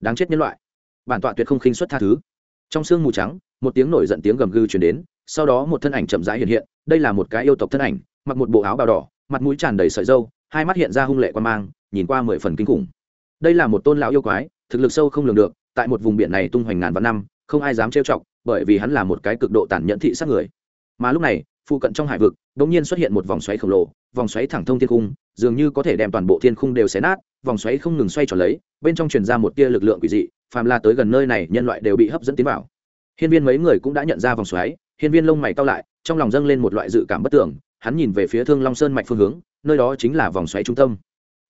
Đáng chết nhân loại. Bản tọa tuyệt không khinh xuất tha thứ. Trong sương mù trắng, một tiếng nổi giận tiếng gầm gừ truyền đến, sau đó một thân ảnh chậm rãi hiện hiện, đây là một cái yêu tộc thân ảnh, mặc một bộ áo bào đỏ, mặt mũi tràn đầy sợi râu, hai mắt hiện ra hung lệ quan mang, nhìn qua mười phần kinh khủng. Đây là một tôn lão yêu quái, thực lực sâu không lường được, tại một vùng biển này tung hoành ngàn vạn năm, không ai dám trêu chọc bởi vì hắn là một cái cực độ tàn nhẫn thị sát người. Mà lúc này, phụ cận trong hải vực đ ỗ n g nhiên xuất hiện một vòng xoáy khổng lồ, vòng xoáy thẳng thông thiên cung dường như có thể đem toàn bộ thiên khung đều xé nát, vòng xoáy không ngừng xoay tròn lấy, bên trong truyền ra một tia lực lượng quỷ dị, phàm la tới gần nơi này, nhân loại đều bị hấp dẫn tiến vào. Hiên viên mấy người cũng đã nhận ra vòng xoáy, hiên viên lông mày cao lại, trong lòng dâng lên một loại dự cảm bất tưởng, hắn nhìn về phía thương long sơn mạch phương hướng, nơi đó chính là vòng xoáy trung tâm.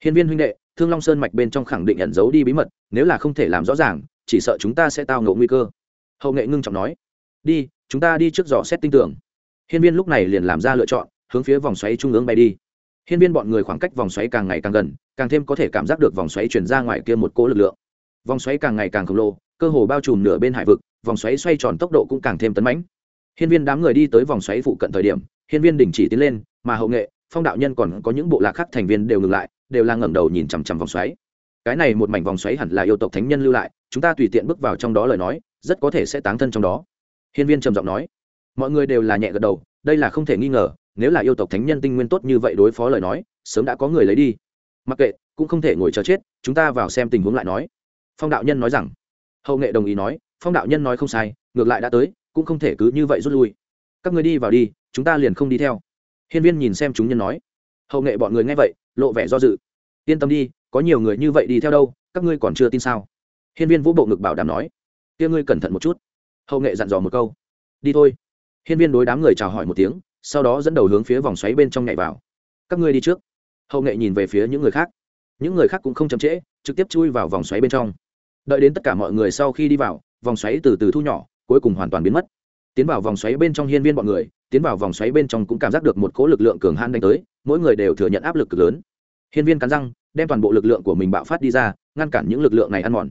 Hiên viên huynh đệ, thương long sơn mạch bên trong khẳng định ẩn giấu đi bí mật, nếu là không thể làm rõ ràng, chỉ sợ chúng ta sẽ tao ngộ nguy cơ hậu nghệ ngưng trọng nói, đi, chúng ta đi trước dò xét tinh tưởng hiên viên lúc này liền làm ra lựa chọn, hướng phía vòng xoáy trung ương bay đi. Hiên viên bọn người khoảng cách vòng xoáy càng ngày càng gần, càng thêm có thể cảm giác được vòng xoáy chuyển ra ngoài kia một cỗ lực lượng. Vòng xoáy càng ngày càng khổng lồ, cơ hồ bao trùm nửa bên hải vực, vòng xoáy xoay tròn tốc độ cũng càng thêm tấn mãnh. Hiên viên đám người đi tới vòng xoáy phụ cận thời điểm, hiên viên đình chỉ tiến lên, mà hậu nghệ, phong đạo nhân còn có những bộ lạc khác thành viên đều ngừng lại, đều là ngẩng đầu nhìn chằm chằm vòng xoáy. Cái này một mảnh vòng xoáy hẳn là yêu tộc thánh nhân lưu lại, chúng ta tùy tiện bước vào trong đó lời nói rất có thể sẽ táng thân trong đó. Hiên viên trầm giọng nói, mọi người đều là nhẹ gật đầu, đây là không thể nghi ngờ, nếu là yêu tộc thánh nhân tinh nguyên tốt như vậy đối phó lời nói, sớm đã có người lấy đi. Mặc kệ, cũng không thể ngồi chờ chết, chúng ta vào xem tình huống lại nói. Phong đạo nhân nói rằng, hậu nghệ đồng ý nói, phong đạo nhân nói không sai, ngược lại đã tới, cũng không thể cứ như vậy rút lui. Các người đi vào đi, chúng ta liền không đi theo. Hiên viên nhìn xem chúng nhân nói, hậu nghệ bọn người nghe vậy, lộ vẻ do dự. Yên tâm đi, có nhiều người như vậy đi theo đâu, các ngươi còn chưa tin sao? Hiên viên vũ bộ ngực bảo đảm nói kia ngươi cẩn thận một chút. Hậu nghệ dặn dò một câu. Đi thôi. Hiên viên đối đám người chào hỏi một tiếng, sau đó dẫn đầu hướng phía vòng xoáy bên trong nhảy vào. Các ngươi đi trước. Hậu nghệ nhìn về phía những người khác. Những người khác cũng không chậm trễ, trực tiếp chui vào vòng xoáy bên trong. Đợi đến tất cả mọi người sau khi đi vào, vòng xoáy từ từ thu nhỏ, cuối cùng hoàn toàn biến mất. Tiến vào vòng xoáy bên trong hiên viên bọn người, tiến vào vòng xoáy bên trong cũng cảm giác được một cỗ lực lượng cường han đánh tới, mỗi người đều thừa nhận áp lực cực lớn. Hiên viên cắn răng, đem toàn bộ lực lượng của mình bạo phát đi ra, ngăn cản những lực lượng này ăn mòn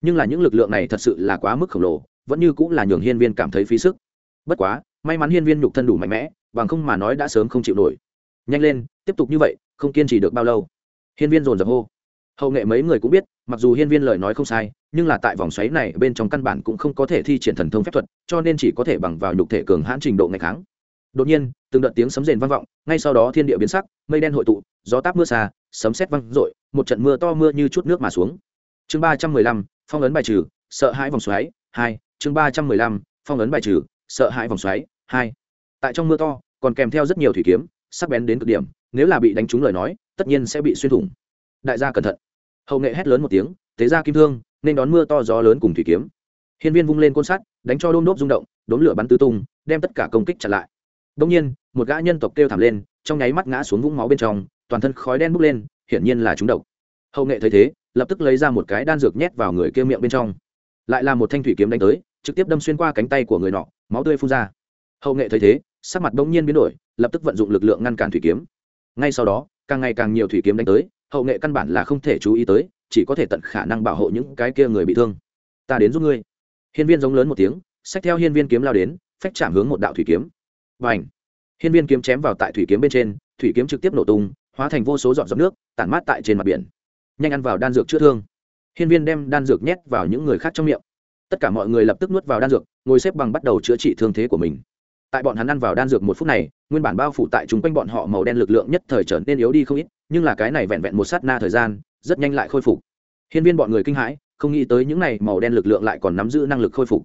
nhưng là những lực lượng này thật sự là quá mức khổng lồ, vẫn như cũng là nhường hiên viên cảm thấy phí sức. Bất quá, may mắn hiên viên nhục thân đủ mạnh mẽ, bằng không mà nói đã sớm không chịu nổi. Nhanh lên, tiếp tục như vậy, không kiên trì được bao lâu. Hiên viên dồn dập hô. Hậu nghệ mấy người cũng biết, mặc dù hiên viên lời nói không sai, nhưng là tại vòng xoáy này bên trong căn bản cũng không có thể thi triển thần thông phép thuật, cho nên chỉ có thể bằng vào nhục thể cường hãn trình độ ngày kháng đột nhiên, từng đợt tiếng sấm rền vang vọng, ngay sau đó thiên địa biến sắc, mây đen hội tụ, gió táp mưa xa, sấm sét vang rội một trận mưa to mưa như chút nước mà xuống. Chương ba trăm mười lăm phong ấn bài trừ, sợ hãi vòng xoáy, hai, chương ba trăm mười lăm, phong ấn bài trừ, sợ hãi vòng xoáy, hai. Tại trong mưa to, còn kèm theo rất nhiều thủy kiếm, sắc bén đến cực điểm, nếu là bị đánh trúng lời nói, tất nhiên sẽ bị xuyên thủng. Đại gia cẩn thận. Hậu nghệ hét lớn một tiếng tế ra kim thương, nên đón mưa to gió lớn cùng thủy kiếm. Hiên viên vung lên côn sắt, đánh cho đôm đốp rung động đốn lửa bắn tứ tung, đem tất cả công kích chặn lại. Đông nhiên, một gã nhân tộc kêu thảm lên, trong nháy mắt ngã xuống vũng máu bên trong, toàn thân khói đen bốc lên, hiển nhiên là trúng độc. Hậu nghệ thấy thế lập tức lấy ra một cái đan dược nhét vào người kia miệng bên trong. Lại là một thanh thủy kiếm đánh tới, trực tiếp đâm xuyên qua cánh tay của người nọ, máu tươi phun ra. Hậu nghệ thấy thế, sắc mặt bỗng nhiên biến đổi, lập tức vận dụng lực lượng ngăn cản thủy kiếm. Ngay sau đó, càng ngày càng nhiều thủy kiếm đánh tới, hậu nghệ căn bản là không thể chú ý tới, chỉ có thể tận khả năng bảo hộ những cái kia người bị thương. Ta đến giúp ngươi. Hiên viên giống lớn một tiếng, xách theo hiên viên kiếm lao đến, phách chạm hướng một đạo thủy kiếm. Và ảnh hiên viên kiếm chém vào tại thủy kiếm bên trên, thủy kiếm trực tiếp nổ tung, hóa thành vô số giọt giọt nước, tản mát tại trên mặt biển nhanh ăn vào đan dược chữa thương. Hiên viên đem đan dược nhét vào những người khác trong miệng. Tất cả mọi người lập tức nuốt vào đan dược, ngồi xếp bằng bắt đầu chữa trị thương thế của mình. Tại bọn hắn ăn vào đan dược một phút này, nguyên bản bao phủ tại chúng quanh bọn họ màu đen lực lượng nhất thời trở nên yếu đi không ít, nhưng là cái này vẹn vẹn một sát na thời gian, rất nhanh lại khôi phục. Hiên viên bọn người kinh hãi, không nghĩ tới những này màu đen lực lượng lại còn nắm giữ năng lực khôi phục.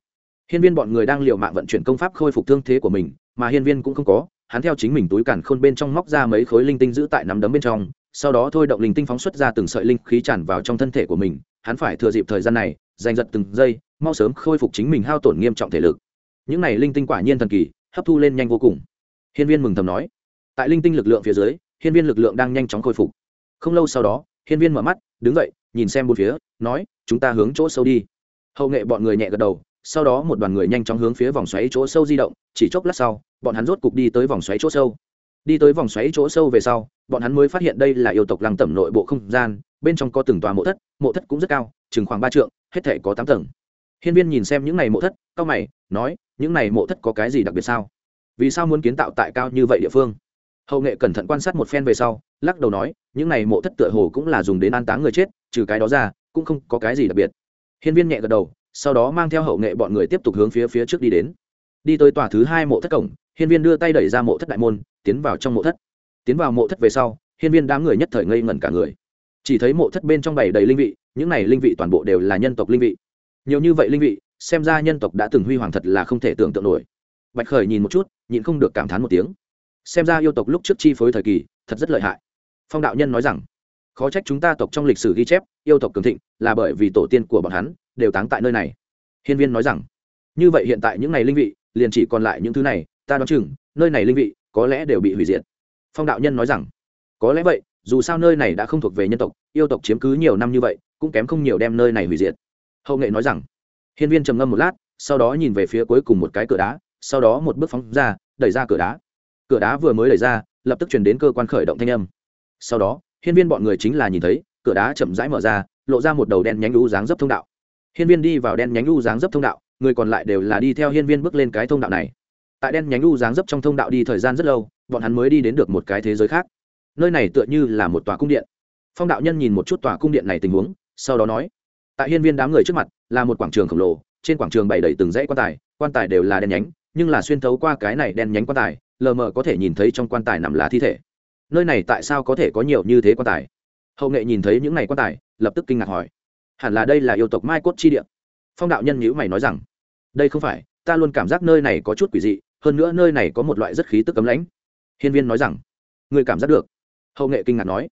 Hiên viên bọn người đang liều mạng vận chuyển công pháp khôi phục thương thế của mình, mà hiên viên cũng không có, hắn theo chính mình túi càn khôn bên trong móc ra mấy khối linh tinh giữ tại nắm đấm bên trong sau đó thôi động linh tinh phóng xuất ra từng sợi linh khí tràn vào trong thân thể của mình, hắn phải thừa dịp thời gian này, giành giật từng giây, mau sớm khôi phục chính mình hao tổn nghiêm trọng thể lực. Những này linh tinh quả nhiên thần kỳ, hấp thu lên nhanh vô cùng. Hiên viên mừng thầm nói, tại linh tinh lực lượng phía dưới, hiên viên lực lượng đang nhanh chóng khôi phục. Không lâu sau đó, hiên viên mở mắt, đứng dậy, nhìn xem bốn phía, nói, chúng ta hướng chỗ sâu đi. Hậu nghệ bọn người nhẹ gật đầu, sau đó một đoàn người nhanh chóng hướng phía vòng xoáy chỗ sâu di động, chỉ chốc lát sau, bọn hắn rốt cục đi tới vòng xoáy chỗ sâu đi tới vòng xoáy chỗ sâu về sau, bọn hắn mới phát hiện đây là yêu tộc lăng tẩm nội bộ không gian, bên trong có từng tòa mộ thất mộ thất cũng rất cao, chừng khoảng ba trượng, hết thể có tám tầng. Hiên viên nhìn xem những này mộ thất cao mày, nói, những này mộ thất có cái gì đặc biệt sao? Vì sao muốn kiến tạo tại cao như vậy địa phương? Hậu nghệ cẩn thận quan sát một phen về sau, lắc đầu nói, những này mộ thất tựa hồ cũng là dùng đến an táng người chết, trừ cái đó ra, cũng không có cái gì đặc biệt. Hiên viên nhẹ gật đầu, sau đó mang theo hậu nghệ bọn người tiếp tục hướng phía phía trước đi đến. Đi tới tòa thứ hai mộ thất cổng hiên viên đưa tay đẩy ra mộ thất đại môn, tiến vào trong mộ thất. Tiến vào mộ thất về sau, hiên viên đám người nhất thời ngây ngẩn cả người. Chỉ thấy mộ thất bên trong bày đầy linh vị, những này linh vị toàn bộ đều là nhân tộc linh vị. Nhiều như vậy linh vị, xem ra nhân tộc đã từng huy hoàng thật là không thể tưởng tượng nổi. Bạch khởi nhìn một chút, nhịn không được cảm thán một tiếng. Xem ra yêu tộc lúc trước chi phối thời kỳ, thật rất lợi hại. Phong đạo nhân nói rằng, khó trách chúng ta tộc trong lịch sử ghi chép, yêu tộc cường thịnh, là bởi vì tổ tiên của bọn hắn đều táng tại nơi này. Hiên viên nói rằng, như vậy hiện tại những này linh vị, liền chỉ còn lại những thứ này ta đoán chừng, nơi này linh vị, có lẽ đều bị hủy diệt. Phong đạo nhân nói rằng, có lẽ vậy, dù sao nơi này đã không thuộc về nhân tộc, yêu tộc chiếm cứ nhiều năm như vậy, cũng kém không nhiều đem nơi này hủy diệt. Hậu nghệ nói rằng, hiên viên trầm ngâm một lát, sau đó nhìn về phía cuối cùng một cái cửa đá, sau đó một bước phóng ra, đẩy ra cửa đá. Cửa đá vừa mới đẩy ra, lập tức chuyển đến cơ quan khởi động thanh âm. Sau đó, hiên viên bọn người chính là nhìn thấy, cửa đá chậm rãi mở ra, lộ ra một đầu đen nhánh lũ dáng dấp thông đạo. Hiên viên đi vào đen nhánh lũ dáng dấp thông đạo, người còn lại đều là đi theo hiên viên bước lên cái thông đạo này tại đen nhánh u dáng dấp trong thông đạo đi thời gian rất lâu, bọn hắn mới đi đến được một cái thế giới khác. Nơi này tựa như là một tòa cung điện. Phong đạo nhân nhìn một chút tòa cung điện này tình huống, sau đó nói, tại hiên viên đám người trước mặt, là một quảng trường khổng lồ, trên quảng trường bày đầy từng dãy quan tài quan tài đều là đen nhánh, nhưng là xuyên thấu qua cái này đen nhánh quan tài, lờ mờ có thể nhìn thấy trong quan tài nằm lá thi thể. Nơi này tại sao có thể có nhiều như thế quan tài? Hậu nghệ nhìn thấy những này quan tài, lập tức kinh ngạc hỏi, hẳn là đây là yêu tộc mai cốt chi địa. Phong đạo nhân nhữ mày nói rằng, đây không phải, ta luôn cảm giác nơi này có chút quỷ dị hơn nữa nơi này có một loại rất khí tức cấm lãnh. Hiên viên nói rằng người cảm giác được? Hậu nghệ kinh ngạc nói.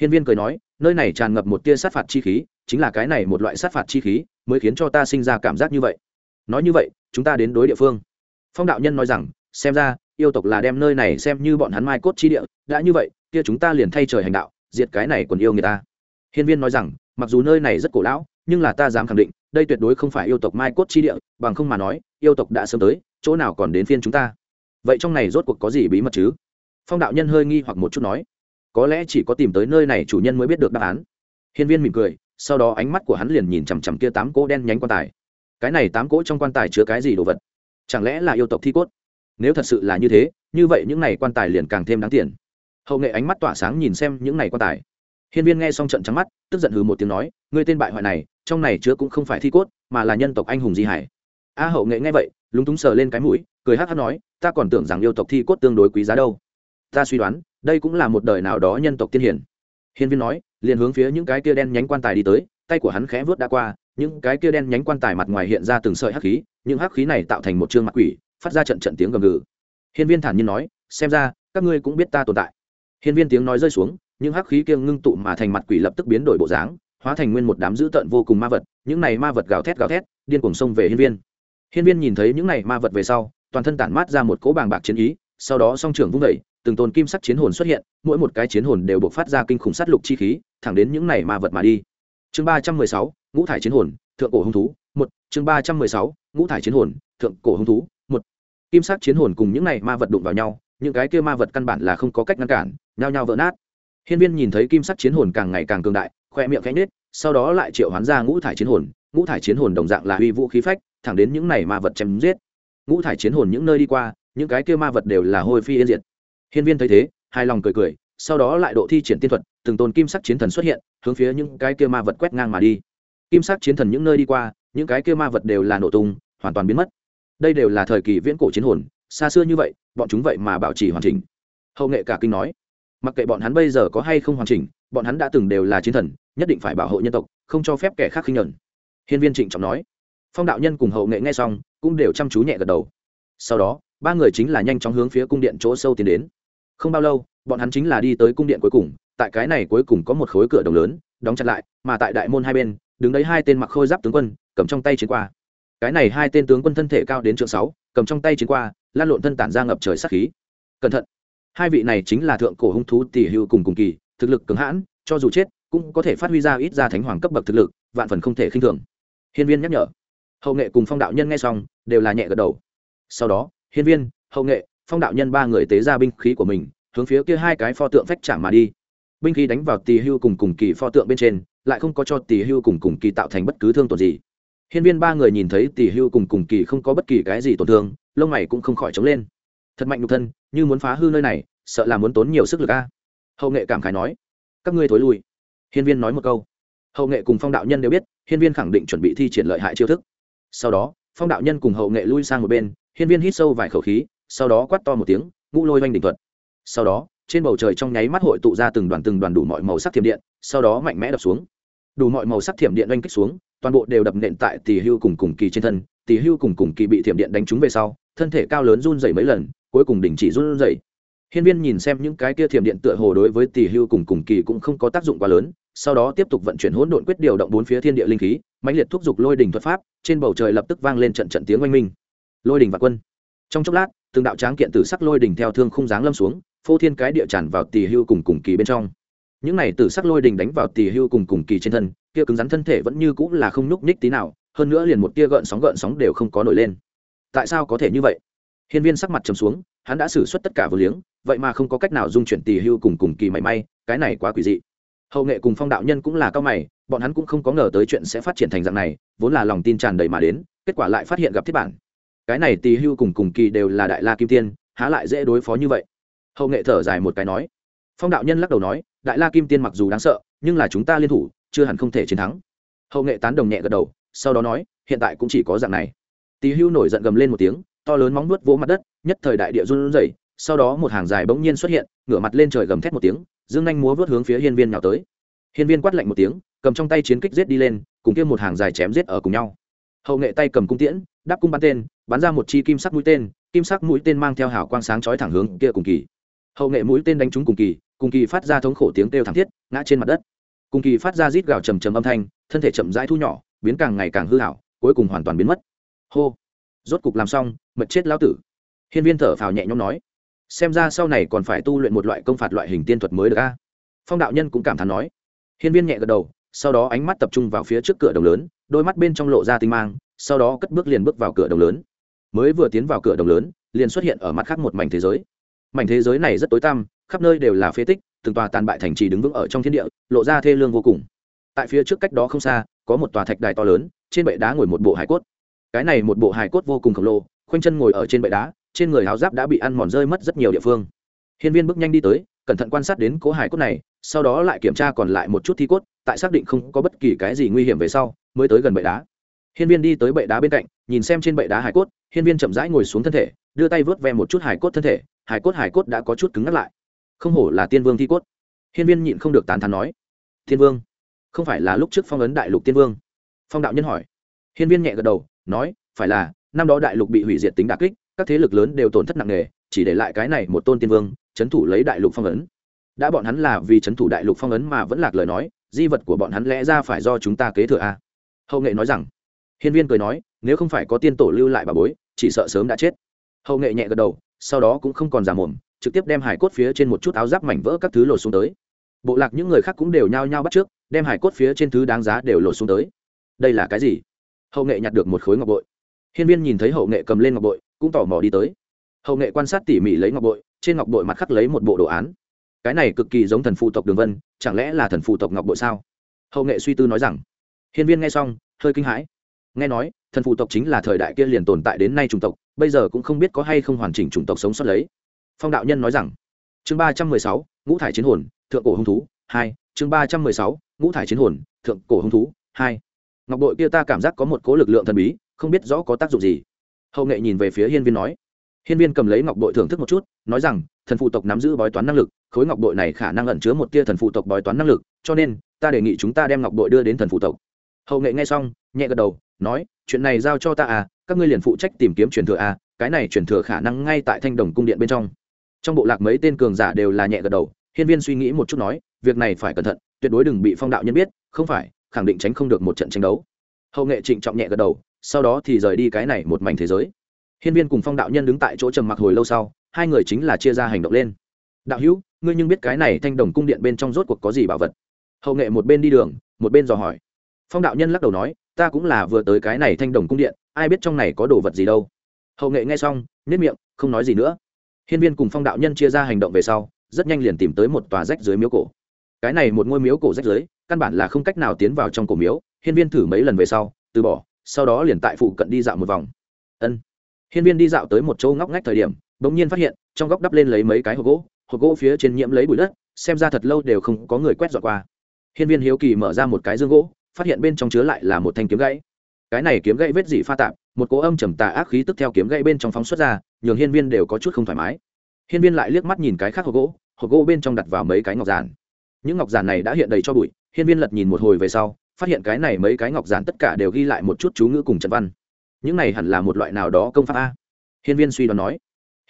Hiên viên cười nói, nơi này tràn ngập một tia sát phạt chi khí, chính là cái này một loại sát phạt chi khí mới khiến cho ta sinh ra cảm giác như vậy. Nói như vậy, chúng ta đến đối địa phương. Phong đạo nhân nói rằng, xem ra, yêu tộc là đem nơi này xem như bọn hắn mai cốt chi địa, đã như vậy, kia chúng ta liền thay trời hành đạo, diệt cái này còn yêu người ta. Hiên viên nói rằng, mặc dù nơi này rất cổ lão, nhưng là ta dám khẳng định đây tuyệt đối không phải yêu tộc mai cốt chi địa, bằng không mà nói, yêu tộc đã sớm tới, chỗ nào còn đến phiên chúng ta? Vậy trong này rốt cuộc có gì bí mật chứ? Phong đạo nhân hơi nghi hoặc một chút nói. Có lẽ chỉ có tìm tới nơi này chủ nhân mới biết được đáp án. Hiên viên mỉm cười, sau đó ánh mắt của hắn liền nhìn chằm chằm kia tám cỗ đen nhánh quan tài. Cái này tám cỗ trong quan tài chứa cái gì đồ vật? Chẳng lẽ là yêu tộc thi cốt? Nếu thật sự là như thế, như vậy những này quan tài liền càng thêm đáng tiền. Hậu nghệ ánh mắt tỏa sáng nhìn xem những này quan tài hiên viên nghe xong trận trắng mắt, tức giận hừ một tiếng nói, ngươi tên bại hoại này, trong này chứa cũng không phải thi cốt, mà là nhân tộc anh hùng di hải. A hậu nghệ nghe vậy, lúng túng sờ lên cái mũi, cười hắc hắc nói, ta còn tưởng rằng yêu tộc thi cốt tương đối quý giá đâu. Ta suy đoán, đây cũng là một đời nào đó nhân tộc tiên hiển hiên viên nói, liền hướng phía những cái kia đen nhánh quan tài đi tới, tay của hắn khẽ vướt đã qua, những cái kia đen nhánh quan tài mặt ngoài hiện ra từng sợi hắc khí, những hắc khí này tạo thành một trương mặt quỷ, phát ra trận trận tiếng gầm gừ. Hiên viên thản nhiên nói, xem ra, các ngươi cũng biết ta tồn tại. Hiên viên tiếng nói rơi xuống những hắc khí kia ngưng tụ mà thành mặt quỷ lập tức biến đổi bộ dáng, hóa thành nguyên một đám dữ tợn vô cùng ma vật, những này ma vật gào thét gào thét, điên cuồng xông về hiên viên. Hiên viên nhìn thấy những này ma vật về sau, toàn thân tản mát ra một cỗ bàng bạc chiến ý, sau đó song trưởng vung vẩy từng tôn kim sắc chiến hồn xuất hiện, mỗi một cái chiến hồn đều buộc phát ra kinh khủng sát lục chi khí, thẳng đến những này ma vật mà đi. Chương ba trăm mười sáu, ngũ thải chiến hồn, thượng cổ hung thú, một. Chương ba trăm mười sáu, ngũ thải chiến hồn, thượng cổ hung thú, một. Kim sắc chiến hồn cùng những này ma vật đụng vào nhau, những cái kia ma vật căn bản là không có cách ngăn cản, nhao nhao vỡ nát hiên viên nhìn thấy kim sắc chiến hồn càng ngày càng cường đại, khoe miệng khẽ nhếch. sau đó lại triệu hoán ra ngũ thải chiến hồn. Ngũ thải chiến hồn đồng dạng là uy vũ khí phách, thẳng đến những này ma vật chém giết. Ngũ thải chiến hồn những nơi đi qua, những cái kia ma vật đều là hôi phi yên diệt. Hiên viên thấy thế, hài lòng cười cười, sau đó lại độ thi triển tiên thuật, từng tôn kim sắc chiến thần xuất hiện, hướng phía những cái kia ma vật quét ngang mà đi. Kim sắc chiến thần những nơi đi qua, những cái kia ma vật đều là nổ tung, hoàn toàn biến mất. Đây đều là thời kỳ viễn cổ chiến hồn, xa xưa như vậy, bọn chúng vậy mà bảo trì hoàn chỉnh. Hậu nghệ cả kinh nói mặc kệ bọn hắn bây giờ có hay không hoàn chỉnh, bọn hắn đã từng đều là chiến thần, nhất định phải bảo hộ nhân tộc, không cho phép kẻ khác khinh nhẫn. Hiên viên trịnh trọng nói. Phong đạo nhân cùng hậu nghệ nghe xong, cũng đều chăm chú nhẹ gật đầu. Sau đó, ba người chính là nhanh chóng hướng phía cung điện chỗ sâu tiến đến. Không bao lâu, bọn hắn chính là đi tới cung điện cuối cùng, tại cái này cuối cùng có một khối cửa đồng lớn, đóng chặt lại, mà tại đại môn hai bên, đứng đấy hai tên mặc khôi giáp tướng quân, cầm trong tay chiến qua. Cái này hai tên tướng quân thân thể cao đến trượng sáu, cầm trong tay chiến qua, lan lộn thân tản ra ngập trời sát khí. Cẩn thận hai vị này chính là thượng cổ hung thú tỷ hưu cùng cùng kỳ, thực lực cứng hãn, cho dù chết, cũng có thể phát huy ra ít ra thánh hoàng cấp bậc thực lực, vạn phần không thể khinh thường. Hiên viên nhắc nhở. Hậu nghệ cùng phong đạo nhân nghe xong, đều là nhẹ gật đầu. Sau đó, hiên viên, hậu nghệ, phong đạo nhân ba người tế ra binh khí của mình, hướng phía kia hai cái pho tượng phách chạm mà đi. Binh khí đánh vào tỳ hưu cùng cùng kỳ pho tượng bên trên, lại không có cho tỳ hưu cùng cùng kỳ tạo thành bất cứ thương tổn gì. Hiên viên ba người nhìn thấy tỳ hưu cùng cùng kỳ không có bất kỳ cái gì tổn thương, lông mày cũng không khỏi trống lên thật mạnh nhục thân, như muốn phá hư nơi này, sợ là muốn tốn nhiều sức lực a. Hậu nghệ cảm khái nói, các ngươi thối lui. Hiên viên nói một câu. Hậu nghệ cùng phong đạo nhân đều biết, hiên viên khẳng định chuẩn bị thi triển lợi hại chiêu thức. Sau đó, phong đạo nhân cùng hậu nghệ lui sang một bên, hiên viên hít sâu vài khẩu khí, sau đó quát to một tiếng, ngũ lôi oanh đỉnh thuật. Sau đó, trên bầu trời trong nháy mắt hội tụ ra từng đoàn từng đoàn đủ mọi màu sắc thiểm điện, sau đó mạnh mẽ đập xuống. Đủ mọi màu sắc thiểm điện oanh kích xuống, toàn bộ đều đập nện tại tỷ hưu cùng cùng kỳ trên thân tỷ hưu cùng cùng kỳ bị thiểm điện đánh trúng về sau, thân thể cao lớn run dày mấy lần cuối cùng đình chỉ run rẩy hiên viên nhìn xem những cái kia thiểm điện tựa hồ đối với tỷ hưu cùng cùng kỳ cũng không có tác dụng quá lớn, sau đó tiếp tục vận chuyển hỗn độn quyết điều động bốn phía thiên địa linh khí, mãnh liệt thúc dục lôi đỉnh thuật pháp, trên bầu trời lập tức vang lên trận trận tiếng oanh minh. Lôi đỉnh và quân. Trong chốc lát, từng đạo tráng kiện tử sắc lôi đỉnh theo thương khung dáng lâm xuống, phô thiên cái địa tràn vào tỷ hưu cùng cùng kỳ bên trong. Những này tử sắc lôi đỉnh đánh vào tỷ hưu cùng cùng kỳ trên thân, kia cứng rắn thân thể vẫn như cũng là không nhúc nhích tí nào, hơn nữa liền một tia gợn sóng gợn sóng đều không có nổi lên. Tại sao có thể như vậy? Hiên viên sắc mặt trầm xuống, hắn đã xử xuất tất cả vô liếng, vậy mà không có cách nào dung chuyển tỷ hưu cùng cùng kỳ mảy may, cái này quá quỷ dị. Hậu nghệ cùng phong đạo nhân cũng là cao mày, bọn hắn cũng không có ngờ tới chuyện sẽ phát triển thành dạng này, vốn là lòng tin tràn đầy mà đến, kết quả lại phát hiện gặp thiết bản. Cái này tỳ hưu cùng cùng kỳ đều là đại la kim tiên, há lại dễ đối phó như vậy? Hậu nghệ thở dài một cái nói. Phong đạo nhân lắc đầu nói, đại la kim tiên mặc dù đáng sợ, nhưng là chúng ta liên thủ, chưa hẳn không thể chiến thắng. Hậu nghệ tán đồng nhẹ gật đầu, sau đó nói, hiện tại cũng chỉ có dạng này. Tỳ hưu nổi giận gầm lên một tiếng to lớn móng nuốt vỗ mặt đất, nhất thời đại địa run rẩy, sau đó một hàng dài bỗng nhiên xuất hiện, ngửa mặt lên trời gầm thét một tiếng, dương nhanh múa vớt hướng phía hiên viên nhào tới. Hiên viên quát lạnh một tiếng, cầm trong tay chiến kích giết đi lên, cùng kia một hàng dài chém giết ở cùng nhau. Hậu nghệ tay cầm cung tiễn đáp cung bắn tên, bắn ra một chi kim sắc mũi tên, kim sắc mũi tên mang theo hào quang sáng chói thẳng hướng kia cùng kỳ. Hậu nghệ mũi tên đánh trúng cùng kỳ cùng kỳ phát ra thống khổ tiếng kêu thảm thiết, ngã trên mặt đất. Cùng kỳ phát ra rít gào trầm trầm âm thanh, thân thể chậm rãi thu nhỏ, biến càng ngày càng hư hảo, cuối cùng hoàn toàn biến mất. Hô rốt cục làm xong mật chết lão tử. Hiên viên thở phào nhẹ nhõm nói, xem ra sau này còn phải tu luyện một loại công phạt loại hình tiên thuật mới được a. Phong đạo nhân cũng cảm thán nói. Hiên viên nhẹ gật đầu, sau đó ánh mắt tập trung vào phía trước cửa đồng lớn, đôi mắt bên trong lộ ra tinh mang, sau đó cất bước liền bước vào cửa đồng lớn. Mới vừa tiến vào cửa đồng lớn, liền xuất hiện ở mặt khác một mảnh thế giới. Mảnh thế giới này rất tối tăm, khắp nơi đều là phế tích, từng tòa tàn bại thành trì đứng vững ở trong thiên địa, lộ ra thê lương vô cùng. Tại phía trước cách đó không xa, có một tòa thạch đài to lớn, trên bệ đá ngồi một bộ hải cốt cái này một bộ hài cốt vô cùng khổng lồ, khoanh chân ngồi ở trên bệ đá, trên người áo giáp đã bị ăn mòn rơi mất rất nhiều địa phương. Hiên viên bước nhanh đi tới, cẩn thận quan sát đến cố hài cốt này, sau đó lại kiểm tra còn lại một chút thi cốt, tại xác định không có bất kỳ cái gì nguy hiểm về sau, mới tới gần bệ đá. Hiên viên đi tới bệ đá bên cạnh, nhìn xem trên bệ đá hài cốt, hiên viên chậm rãi ngồi xuống thân thể, đưa tay vớt ve một chút hài cốt thân thể, hài cốt hài cốt đã có chút cứng ngắt lại. Không hổ là tiên vương thi cốt. Hiên viên nhịn không được tán thán nói, tiên vương, không phải là lúc trước phong ấn đại lục tiên vương? Phong đạo nhân hỏi. Hiên viên nhẹ gật đầu nói, phải là, năm đó đại lục bị hủy diệt tính đà kích, các thế lực lớn đều tổn thất nặng nề, chỉ để lại cái này một tôn tiên vương c h ấ n thủ lấy đại lục phong ấn. Đã bọn hắn là vì c h ấ n thủ đại lục phong ấn mà vẫn lạc lời nói, di vật của bọn hắn lẽ ra phải do chúng ta kế thừa a. Hậu nghệ nói rằng, hiên viên cười nói, nếu không phải có tiên tổ lưu lại bà bối, chỉ sợ sớm đã chết. Hậu nghệ nhẹ gật đầu, sau đó cũng không còn giả mồm, trực tiếp đem hải cốt phía trên một chút áo giáp mảnh vỡ các thứ lột xuống tới. Bộ lạc những người khác cũng đều nhao nhao bắt trước, đem hải cốt phía trên thứ đáng giá đều lột xuống tới. Đây là cái gì? Hậu nghệ nhặt được một khối ngọc bội. Hiên viên nhìn thấy hậu nghệ cầm lên ngọc bội, cũng tò mò đi tới. Hậu nghệ quan sát tỉ mỉ lấy ngọc bội, trên ngọc bội mặt khắc lấy một bộ đồ án. Cái này cực kỳ giống thần phụ tộc đường vân, chẳng lẽ là thần phụ tộc ngọc bội sao? Hậu nghệ suy tư nói rằng. Hiên viên nghe xong, hơi kinh hãi. Nghe nói, thần phụ tộc chính là thời đại kia liền tồn tại đến nay chủng tộc, bây giờ cũng không biết có hay không hoàn chỉnh chủng tộc sống sót lấy. Phong đạo nhân nói rằng. Chương ba trăm mười sáu, ngũ thải chiến hồn, thượng cổ hung thú, hai. Chương ba trăm mười sáu, ngũ thải chiến hồn, thượng cổ hung thú, hai ngọc bội kia ta cảm giác có một cố lực lượng thần bí, không biết rõ có tác dụng gì. Hậu nghệ nhìn về phía hiên viên nói. Hiên viên cầm lấy ngọc bội thưởng thức một chút, nói rằng, thần phụ tộc nắm giữ bói toán năng lực, khối ngọc bội này khả năng ẩn chứa một tia thần phụ tộc bói toán năng lực, cho nên, ta đề nghị chúng ta đem ngọc bội đưa đến thần phụ tộc. Hậu nghệ nghe xong, nhẹ gật đầu, nói, chuyện này giao cho ta à các ngươi liền phụ trách tìm kiếm truyền thừa à cái này truyền thừa khả năng ngay tại thanh đồng cung điện bên trong. Trong bộ lạc mấy tên cường giả đều là nhẹ gật đầu, hiên viên suy nghĩ một chút nói, việc này phải cẩn thận, tuyệt đối đừng bị phong đạo nhân biết, không phải khẳng định tránh không được một trận tranh đấu. Hậu nghệ trịnh trọng nhẹ gật đầu, sau đó thì rời đi cái này một mảnh thế giới. Hiên viên cùng phong đạo nhân đứng tại chỗ trầm mặc hồi lâu sau, hai người chính là chia ra hành động lên. Đạo hữu, ngươi nhưng biết cái này thanh đồng cung điện bên trong rốt cuộc có gì bảo vật? Hậu nghệ một bên đi đường, một bên dò hỏi. Phong đạo nhân lắc đầu nói, ta cũng là vừa tới cái này thanh đồng cung điện, ai biết trong này có đồ vật gì đâu. Hậu nghệ nghe xong nếp miệng, không nói gì nữa. Hiên viên cùng phong đạo nhân chia ra hành động về sau, rất nhanh liền tìm tới một tòa rách dưới miếu cổ. Cái này một ngôi miếu cổ rách dưới căn bản là không cách nào tiến vào trong cổ miếu, hiên viên thử mấy lần về sau, từ bỏ, sau đó liền tại phụ cận đi dạo một vòng. Ân. Hiên viên đi dạo tới một chỗ ngóc ngách thời điểm, bỗng nhiên phát hiện, trong góc đắp lên lấy mấy cái hộp gỗ hộp gỗ phía trên nhiễm lấy bụi đất, xem ra thật lâu đều không có người quét dọn qua. Hiên viên hiếu kỳ mở ra một cái dương gỗ, phát hiện bên trong chứa lại là một thanh kiếm gãy. Cái này kiếm gãy vết dị pha tạp, một cỗ âm trầm tà ác khí tức theo kiếm gãy bên trong phóng xuất ra, nhường hiên viên đều có chút không thoải mái. Hiên viên lại liếc mắt nhìn cái khác hộp gỗ hộp gỗ bên trong đặt vào mấy cái ngọc giản. Những ngọc giản này đã hiện đầy cho bụi hiên viên lật nhìn một hồi về sau, phát hiện cái này mấy cái ngọc giản tất cả đều ghi lại một chút chú ngữ cùng trận văn. Những này hẳn là một loại nào đó công pháp a? Hiên viên suy đoán nói.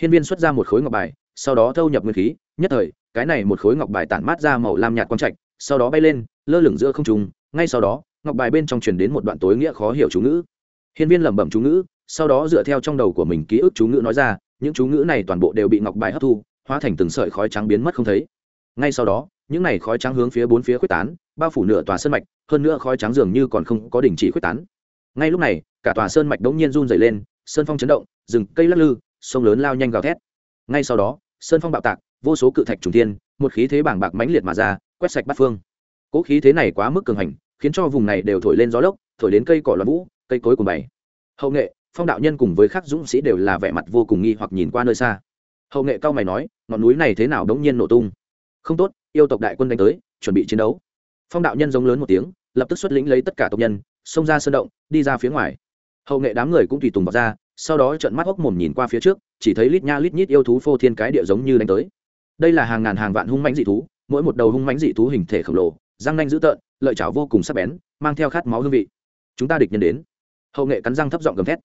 Hiên viên xuất ra một khối ngọc bài, sau đó thâu nhập nguyên khí, nhất thời, cái này một khối ngọc bài tản mát ra màu lam nhạt quang trạch, sau đó bay lên, lơ lửng giữa không trung, ngay sau đó, ngọc bài bên trong truyền đến một đoạn tối nghĩa khó hiểu chú ngữ. Hiên viên lẩm bẩm chú ngữ, sau đó dựa theo trong đầu của mình ký ức chú ngữ nói ra, những chú ngữ này toàn bộ đều bị ngọc bài hấp thu, hóa thành từng sợi khói trắng biến mất không thấy. Ngay sau đó những này khói trắng hướng phía bốn phía quyết tán, bao phủ nửa tòa sơn mạch, hơn nữa khói trắng dường như còn không có đình chỉ quyết tán. Ngay lúc này, cả tòa sơn mạch đống nhiên run dày lên, sơn phong chấn động, rừng cây lắc lư, sông lớn lao nhanh gào thét. Ngay sau đó, sơn phong bạo tạc, vô số cự thạch trùng tiên một khí thế bảng bạc mãnh liệt mà ra, quét sạch bát phương. Cỗ khí thế này quá mức cường hành, khiến cho vùng này đều thổi lên gió lốc, thổi đến cây cỏ loạn vũ, cây cối cùng bày. Hậu nghệ, phong đạo nhân cùng với các dũng sĩ đều là vẻ mặt vô cùng nghi hoặc nhìn qua nơi xa. Hậu nghệ cao mày nói, ngọn núi này thế nào đống nhiên nổ tung? Không tốt yêu tộc đại quân đánh tới, chuẩn bị chiến đấu. Phong đạo nhân giống lớn một tiếng, lập tức xuất lĩnh lấy tất cả tộc nhân, xông ra sơn động, đi ra phía ngoài. Hậu nghệ đám người cũng tùy tùng vào ra, sau đó trận mắt hốc mồm nhìn qua phía trước, chỉ thấy lít nha lít nhít yêu thú phô thiên cái địa giống như đánh tới. Đây là hàng ngàn hàng vạn hung mãnh dị thú, mỗi một đầu hung mãnh dị thú hình thể khổng lồ, răng nanh dữ tợn, lợi chảo vô cùng sắc bén, mang theo khát máu hương vị. Chúng ta địch nhân đến. Hậu nghệ cắn răng thấp giọng gầm thét.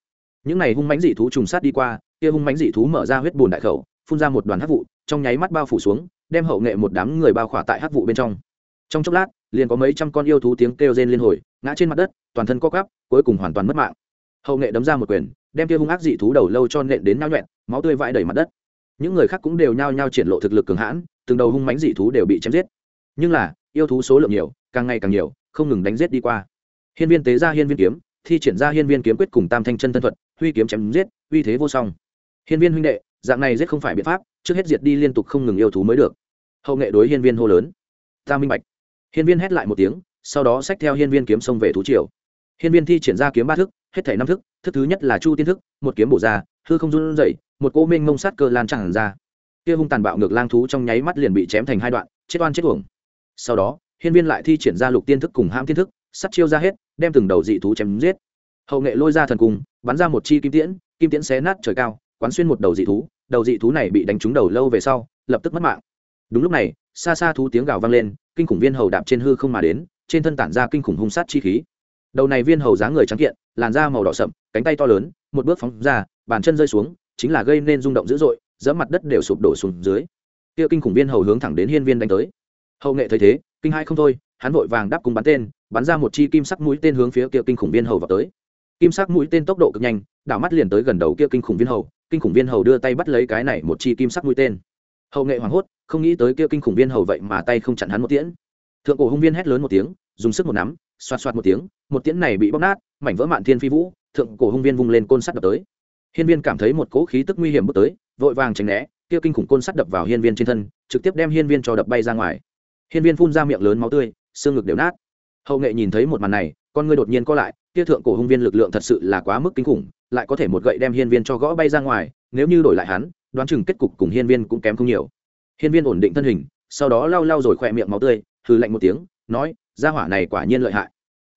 Những này hung mãnh dị thú trùng sát đi qua, kia hung mãnh dị thú mở ra huyết bùn đại khẩu, phun ra một đoàn hắc vụ, trong nháy mắt bao phủ xuống đem hậu nghệ một đám người bao khỏa tại hắc vụ bên trong. Trong chốc lát, liền có mấy trăm con yêu thú tiếng kêu rên liên hồi, ngã trên mặt đất, toàn thân co quắp, cuối cùng hoàn toàn mất mạng. Hậu nghệ đấm ra một quyền, đem kia hung ác dị thú đầu lâu cho nện đến nao nhuẹn, máu tươi vãi đầy mặt đất. Những người khác cũng đều nhao nhao triển lộ thực lực cường hãn, từng đầu hung mãnh dị thú đều bị chém giết. Nhưng là, yêu thú số lượng nhiều, càng ngày càng nhiều, không ngừng đánh giết đi qua. Hiên viên tế ra hiên viên kiếm, thi triển ra hiên viên kiếm quyết cùng tam thanh chân thân thuật, huy kiếm chém giết, uy thế vô song. Hiên viên huynh đệ, dạng này giết không phải biện pháp trước hết diệt đi liên tục không ngừng yêu thú mới được. Hậu nghệ đối hiên viên hô lớn. Ta minh bạch. Hiên viên hét lại một tiếng, sau đó xách theo hiên viên kiếm xông về thú triều. Hiên viên thi triển ra kiếm ba thức, hết thể năm thức thức thứ nhất là chu tiên thức, một kiếm bổ ra, hư không run rẩy, một cô minh mông sát cơ lan tràn ra. Kia hung tàn bạo ngược lang thú trong nháy mắt liền bị chém thành hai đoạn, chết oan chết uổng. Sau đó, hiên viên lại thi triển ra lục tiên thức cùng hãm tiên thức, sắt chiêu ra hết, đem từng đầu dị thú chém giết. Hậu nghệ lôi ra thần cung, bắn ra một chi kim tiễn kim tiễn xé nát trời cao, quán xuyên một đầu dị thú đầu dị thú này bị đánh trúng đầu lâu về sau, lập tức mất mạng. Đúng lúc này, xa xa thú tiếng gào vang lên, kinh khủng viên hầu đạp trên hư không mà đến, trên thân tản ra kinh khủng hung sát chi khí. Đầu này viên hầu dáng người trắng kiện, làn da màu đỏ sậm, cánh tay to lớn, một bước phóng ra, bàn chân rơi xuống, chính là gây nên rung động dữ dội, dẫm mặt đất đều sụp đổ xuống dưới. Kia kinh khủng viên hầu hướng thẳng đến hiên viên đánh tới. Hậu nghệ thấy thế, kinh hai không thôi, hắn vội vàng đáp cùng bắn tên, bắn ra một chi kim sắc mũi tên hướng phía kia kinh khủng viên hầu vào tới. Kim sắc mũi tên tốc độ cực nhanh, đảo mắt liền tới gần đầu kia kinh khủng viên hầu kinh khủng viên hầu đưa tay bắt lấy cái này một chi kim sắc mũi tên. Hậu nghệ hoảng hốt, không nghĩ tới kia kinh khủng viên hầu vậy mà tay không chặn hắn một tiễn. Thượng cổ hung viên hét lớn một tiếng, dùng sức một nắm, xoạt xoạt một tiếng, một tiễn này bị bóc nát, mảnh vỡ mạn thiên phi vũ, thượng cổ hung viên vung lên côn sắt đập tới. Hiên viên cảm thấy một cỗ khí tức nguy hiểm bước tới, vội vàng tránh né, kia kinh khủng côn sắt đập vào hiên viên trên thân, trực tiếp đem hiên viên cho đập bay ra ngoài. Hiên viên phun ra miệng lớn máu tươi, xương ngực đều nát. Hậu nghệ nhìn thấy một màn này, con ngươi đột nhiên co lại, kia thượng cổ hung viên lực lượng thật sự là quá mức kinh khủng lại có thể một gậy đem hiên viên cho gõ bay ra ngoài, nếu như đổi lại hắn, đoán chừng kết cục cùng hiên viên cũng kém không nhiều. Hiên viên ổn định thân hình, sau đó lau lau rồi khỏe miệng máu tươi, hừ lạnh một tiếng, nói, gia hỏa này quả nhiên lợi hại.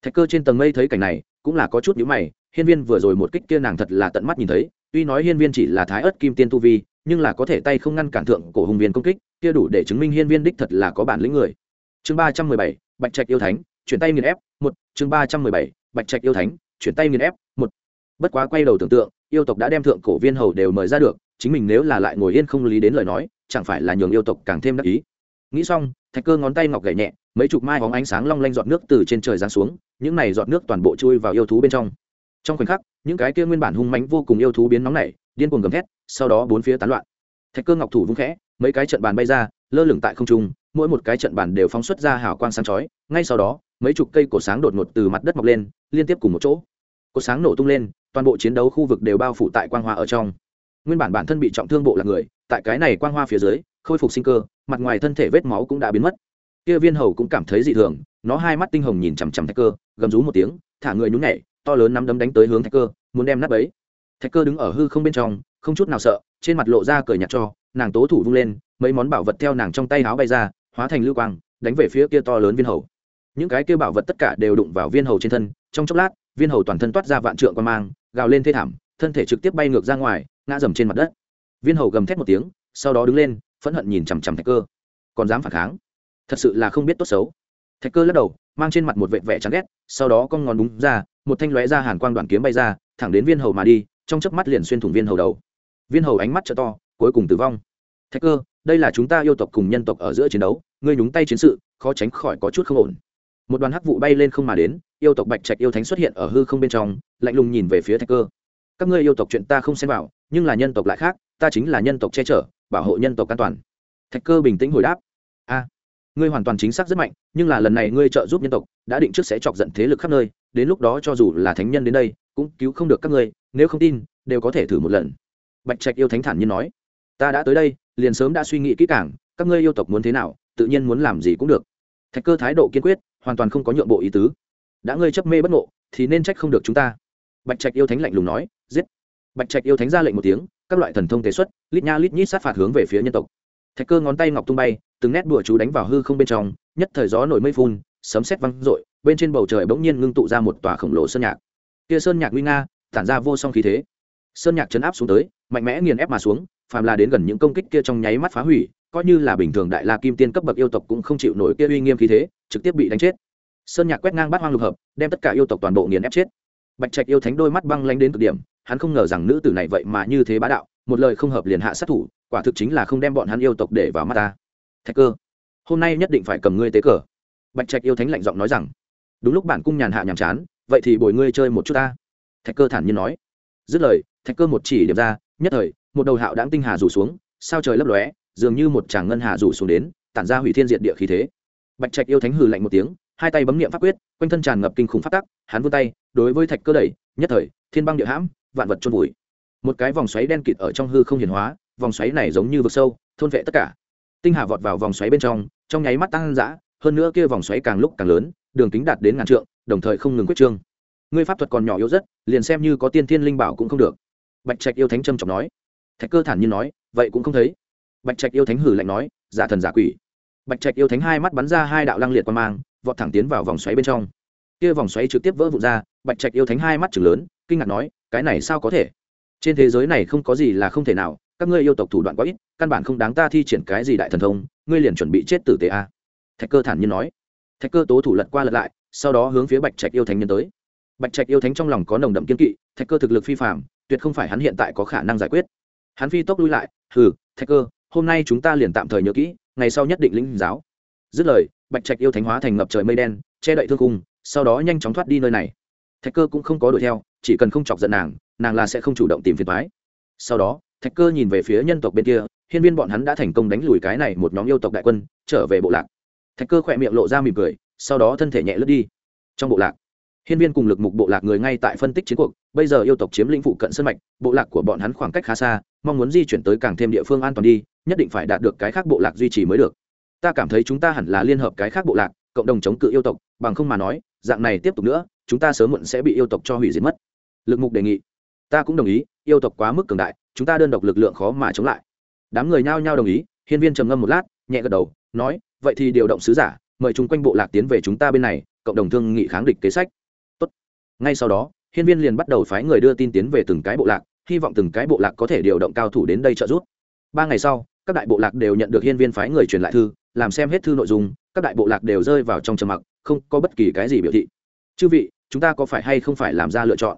Thạch cơ trên tầng mây thấy cảnh này, cũng là có chút nhữ mày, hiên viên vừa rồi một kích kia nàng thật là tận mắt nhìn thấy, tuy nói hiên viên chỉ là thái ớt kim tiên tu vi, nhưng là có thể tay không ngăn cản thượng cổ hùng viên công kích, kia đủ để chứng minh hiên viên đích thật là có bản lĩnh người. Chương ba trăm mười bảy, bạch trạch yêu thánh, chuyển tay nghiền ép, một, chương ba trăm mười bảy, bạch trạch yêu thánh, chuyển tay nghiền ép, một bất quá quay đầu tưởng tượng, yêu tộc đã đem thượng cổ viên hầu đều mời ra được, chính mình nếu là lại ngồi yên không lý đến lời nói, chẳng phải là nhường yêu tộc càng thêm đắc ý. Nghĩ xong, thạch cơ ngón tay ngọc gậy nhẹ, mấy chục mai hóng ánh sáng long lanh giọt nước từ trên trời giáng xuống, những này giọt nước toàn bộ chui vào yêu thú bên trong. Trong khoảnh khắc, những cái kia nguyên bản hung mãnh vô cùng yêu thú biến nóng nảy, điên cuồng gầm thét, sau đó bốn phía tán loạn. Thạch cơ ngọc thủ vung khẽ, mấy cái trận bàn bay ra, lơ lửng tại không trung, mỗi một cái trận bàn đều phóng xuất ra hào quang sáng chói, ngay sau đó, mấy chục cây cổ sáng đột ngột từ mặt đất mọc lên, liên tiếp cùng một chỗ. Cổ sáng nổ tung lên toàn bộ chiến đấu khu vực đều bao phủ tại quang hoa ở trong. Nguyên bản bản thân bị trọng thương bộ là người, tại cái này quang hoa phía dưới, khôi phục sinh cơ, mặt ngoài thân thể vết máu cũng đã biến mất. Kia viên hầu cũng cảm thấy dị thường, nó hai mắt tinh hồng nhìn chằm chằm thạch cơ, gầm rú một tiếng, thả người nhún nhảy, to lớn nắm đấm đánh tới hướng thạch cơ, muốn đem nắp ấy. Thạch cơ đứng ở hư không bên trong, không chút nào sợ, trên mặt lộ ra cười nhạt cho, nàng tố thủ vung lên, mấy món bảo vật theo nàng trong tay áo bay ra, hóa thành lưu quang, đánh về phía kia to lớn viên hầu. Những cái kia bảo vật tất cả đều đụng vào viên hầu trên thân, trong chốc lát, viên hầu toàn thân toát ra vạn trượng quan mang gào lên thê thảm, thân thể trực tiếp bay ngược ra ngoài, ngã dầm trên mặt đất. Viên hầu gầm thét một tiếng, sau đó đứng lên, phẫn hận nhìn chằm chằm thạch cơ. Còn dám phản kháng? Thật sự là không biết tốt xấu. Thạch cơ lắc đầu, mang trên mặt một vệ vẻ chán ghét, sau đó con ngón đúng ra, một thanh lóe ra hàn quang đoàn kiếm bay ra, thẳng đến viên hầu mà đi, trong chớp mắt liền xuyên thủng viên hầu đầu. Viên hầu ánh mắt trợ to, cuối cùng tử vong. Thạch cơ, đây là chúng ta yêu tộc cùng nhân tộc ở giữa chiến đấu, ngươi nhúng tay chiến sự, khó tránh khỏi có chút không ổn một đoàn hắc vụ bay lên không mà đến, yêu tộc bạch trạch yêu thánh xuất hiện ở hư không bên trong, lạnh lùng nhìn về phía thạch cơ. Các ngươi yêu tộc chuyện ta không xem vào, nhưng là nhân tộc lại khác, ta chính là nhân tộc che chở, bảo hộ nhân tộc an toàn. Thạch cơ bình tĩnh hồi đáp. A, ngươi hoàn toàn chính xác rất mạnh, nhưng là lần này ngươi trợ giúp nhân tộc, đã định trước sẽ chọc giận thế lực khắp nơi, đến lúc đó cho dù là thánh nhân đến đây, cũng cứu không được các ngươi, nếu không tin, đều có thể thử một lần. Bạch trạch yêu thánh thản nhiên nói. Ta đã tới đây, liền sớm đã suy nghĩ kỹ càng, các ngươi yêu tộc muốn thế nào, tự nhiên muốn làm gì cũng được thạch cơ thái độ kiên quyết, hoàn toàn không có nhượng bộ ý tứ. Đã ngươi chấp mê bất ngộ, thì nên trách không được chúng ta. Bạch trạch yêu thánh lạnh lùng nói, giết. Bạch trạch yêu thánh ra lệnh một tiếng, các loại thần thông tế xuất, lít nha lít nhít sát phạt hướng về phía nhân tộc. Thạch cơ ngón tay ngọc tung bay, từng nét đùa chú đánh vào hư không bên trong, nhất thời gió nổi mây phun, sấm sét văng rội bên trên bầu trời bỗng nhiên ngưng tụ ra một tòa khổng lồ sơn nhạc. Kia sơn nhạc nguy nga, tản ra vô song khí thế. Sơn nhạc chấn áp xuống tới, mạnh mẽ nghiền ép mà xuống, phàm là đến gần những công kích kia trong nháy mắt phá hủy coi như là bình thường đại la kim tiên cấp bậc yêu tộc cũng không chịu nổi kia uy nghiêm khí thế, trực tiếp bị đánh chết. Sơn nhạc quét ngang bát hoang lục hợp, đem tất cả yêu tộc toàn bộ nghiền ép chết. Bạch trạch yêu thánh đôi mắt băng lanh đến cực điểm, hắn không ngờ rằng nữ tử này vậy mà như thế bá đạo, một lời không hợp liền hạ sát thủ, quả thực chính là không đem bọn hắn yêu tộc để vào mắt ta. Thạch cơ, hôm nay nhất định phải cầm ngươi tế cờ. Bạch trạch yêu thánh lạnh giọng nói rằng, đúng lúc bản cung nhàn hạ nhàm chán, vậy thì bồi ngươi chơi một chút ta. Thạch cơ thản nhiên nói. Dứt lời, thạch cơ một chỉ điểm ra, nhất thời, một đầu hạo đáng tinh hà rủ xuống, sao trời lấp lóe dường như một tràng ngân hà rủ xuống đến, tản ra hủy thiên diệt địa khí thế. Bạch trạch yêu thánh hừ lạnh một tiếng, hai tay bấm niệm pháp quyết, quanh thân tràn ngập kinh khủng phát tắc, hắn vươn tay, đối với thạch cơ đẩy, nhất thời, thiên băng địa hãm, vạn vật trôn vùi. Một cái vòng xoáy đen kịt ở trong hư không hiển hóa, vòng xoáy này giống như vực sâu, thôn vệ tất cả. Tinh hà vọt vào vòng xoáy bên trong trong nháy mắt tăng dã, hơn nữa kia vòng xoáy càng lúc càng lớn, đường kính đạt đến ngàn trượng, đồng thời không ngừng quyết trương. Ngươi pháp thuật còn nhỏ yếu rất, liền xem như có tiên thiên linh bảo cũng không được. Bạch trạch yêu thánh trâm trọng nói. Thạch cơ thản nhiên nói, vậy cũng không thấy bạch trạch yêu thánh hử lạnh nói, giả thần giả quỷ. Bạch trạch yêu thánh hai mắt bắn ra hai đạo lăng liệt qua mang, vọt thẳng tiến vào vòng xoáy bên trong. Kia vòng xoáy trực tiếp vỡ vụn ra, bạch trạch yêu thánh hai mắt chừng lớn, kinh ngạc nói, cái này sao có thể? Trên thế giới này không có gì là không thể nào, các ngươi yêu tộc thủ đoạn quá ít, căn bản không đáng ta thi triển cái gì đại thần thông, ngươi liền chuẩn bị chết tử tế a. Thạch cơ thản nhiên nói. Thạch cơ tố thủ lật qua lật lại, sau đó hướng phía bạch trạch yêu thánh nhân tới. Bạch trạch yêu thánh trong lòng có nồng đậm kiên kỵ, thạch cơ thực lực phi phạm tuyệt không phải hắn hiện tại có khả năng giải quyết. Hắn phi tốc lui lại, hừ, thạch cơ hôm nay chúng ta liền tạm thời nhớ kỹ, ngày sau nhất định lĩnh giáo. Dứt lời, bạch trạch yêu thánh hóa thành ngập trời mây đen, che đậy thương cung sau đó nhanh chóng thoát đi nơi này. Thạch cơ cũng không có đuổi theo, chỉ cần không chọc giận nàng nàng là sẽ không chủ động tìm phiền thoái sau đó, thạch cơ nhìn về phía nhân tộc bên kia, hiên viên bọn hắn đã thành công đánh lùi cái này một nhóm yêu tộc đại quân, trở về bộ lạc. Thạch cơ khỏe miệng lộ ra mỉm cười, sau đó thân thể nhẹ lướt đi. Trong bộ lạc, hiên viên cùng lực mục bộ lạc người ngay tại phân tích chiến cuộc, bây giờ yêu tộc chiếm lĩnh phụ cận sân mạch, bộ lạc của bọn hắn khoảng cách khá xa, mong muốn di chuyển tới càng thêm địa phương an toàn đi nhất định phải đạt được cái khác bộ lạc duy trì mới được. Ta cảm thấy chúng ta hẳn là liên hợp cái khác bộ lạc, cộng đồng chống cự yêu tộc, bằng không mà nói, dạng này tiếp tục nữa, chúng ta sớm muộn sẽ bị yêu tộc cho hủy diệt mất. Lực mục đề nghị. Ta cũng đồng ý, yêu tộc quá mức cường đại, chúng ta đơn độc lực lượng khó mà chống lại. Đám người nhao nhao đồng ý, hiên viên trầm ngâm một lát, nhẹ gật đầu, nói, vậy thì điều động sứ giả, mời chúng quanh bộ lạc tiến về chúng ta bên này, cộng đồng thương nghị kháng địch kế sách. Tốt. ngay sau đó, hiên viên liền bắt đầu phái người đưa tin tiến về từng cái bộ lạc, hy vọng từng cái bộ lạc có thể điều động cao thủ đến đây trợ giúp. Ba ngày sau các đại bộ lạc đều nhận được hiên viên phái người truyền lại thư, làm xem hết thư nội dung, các đại bộ lạc đều rơi vào trong trầm mặc, không có bất kỳ cái gì biểu thị. Chư vị, chúng ta có phải hay không phải làm ra lựa chọn?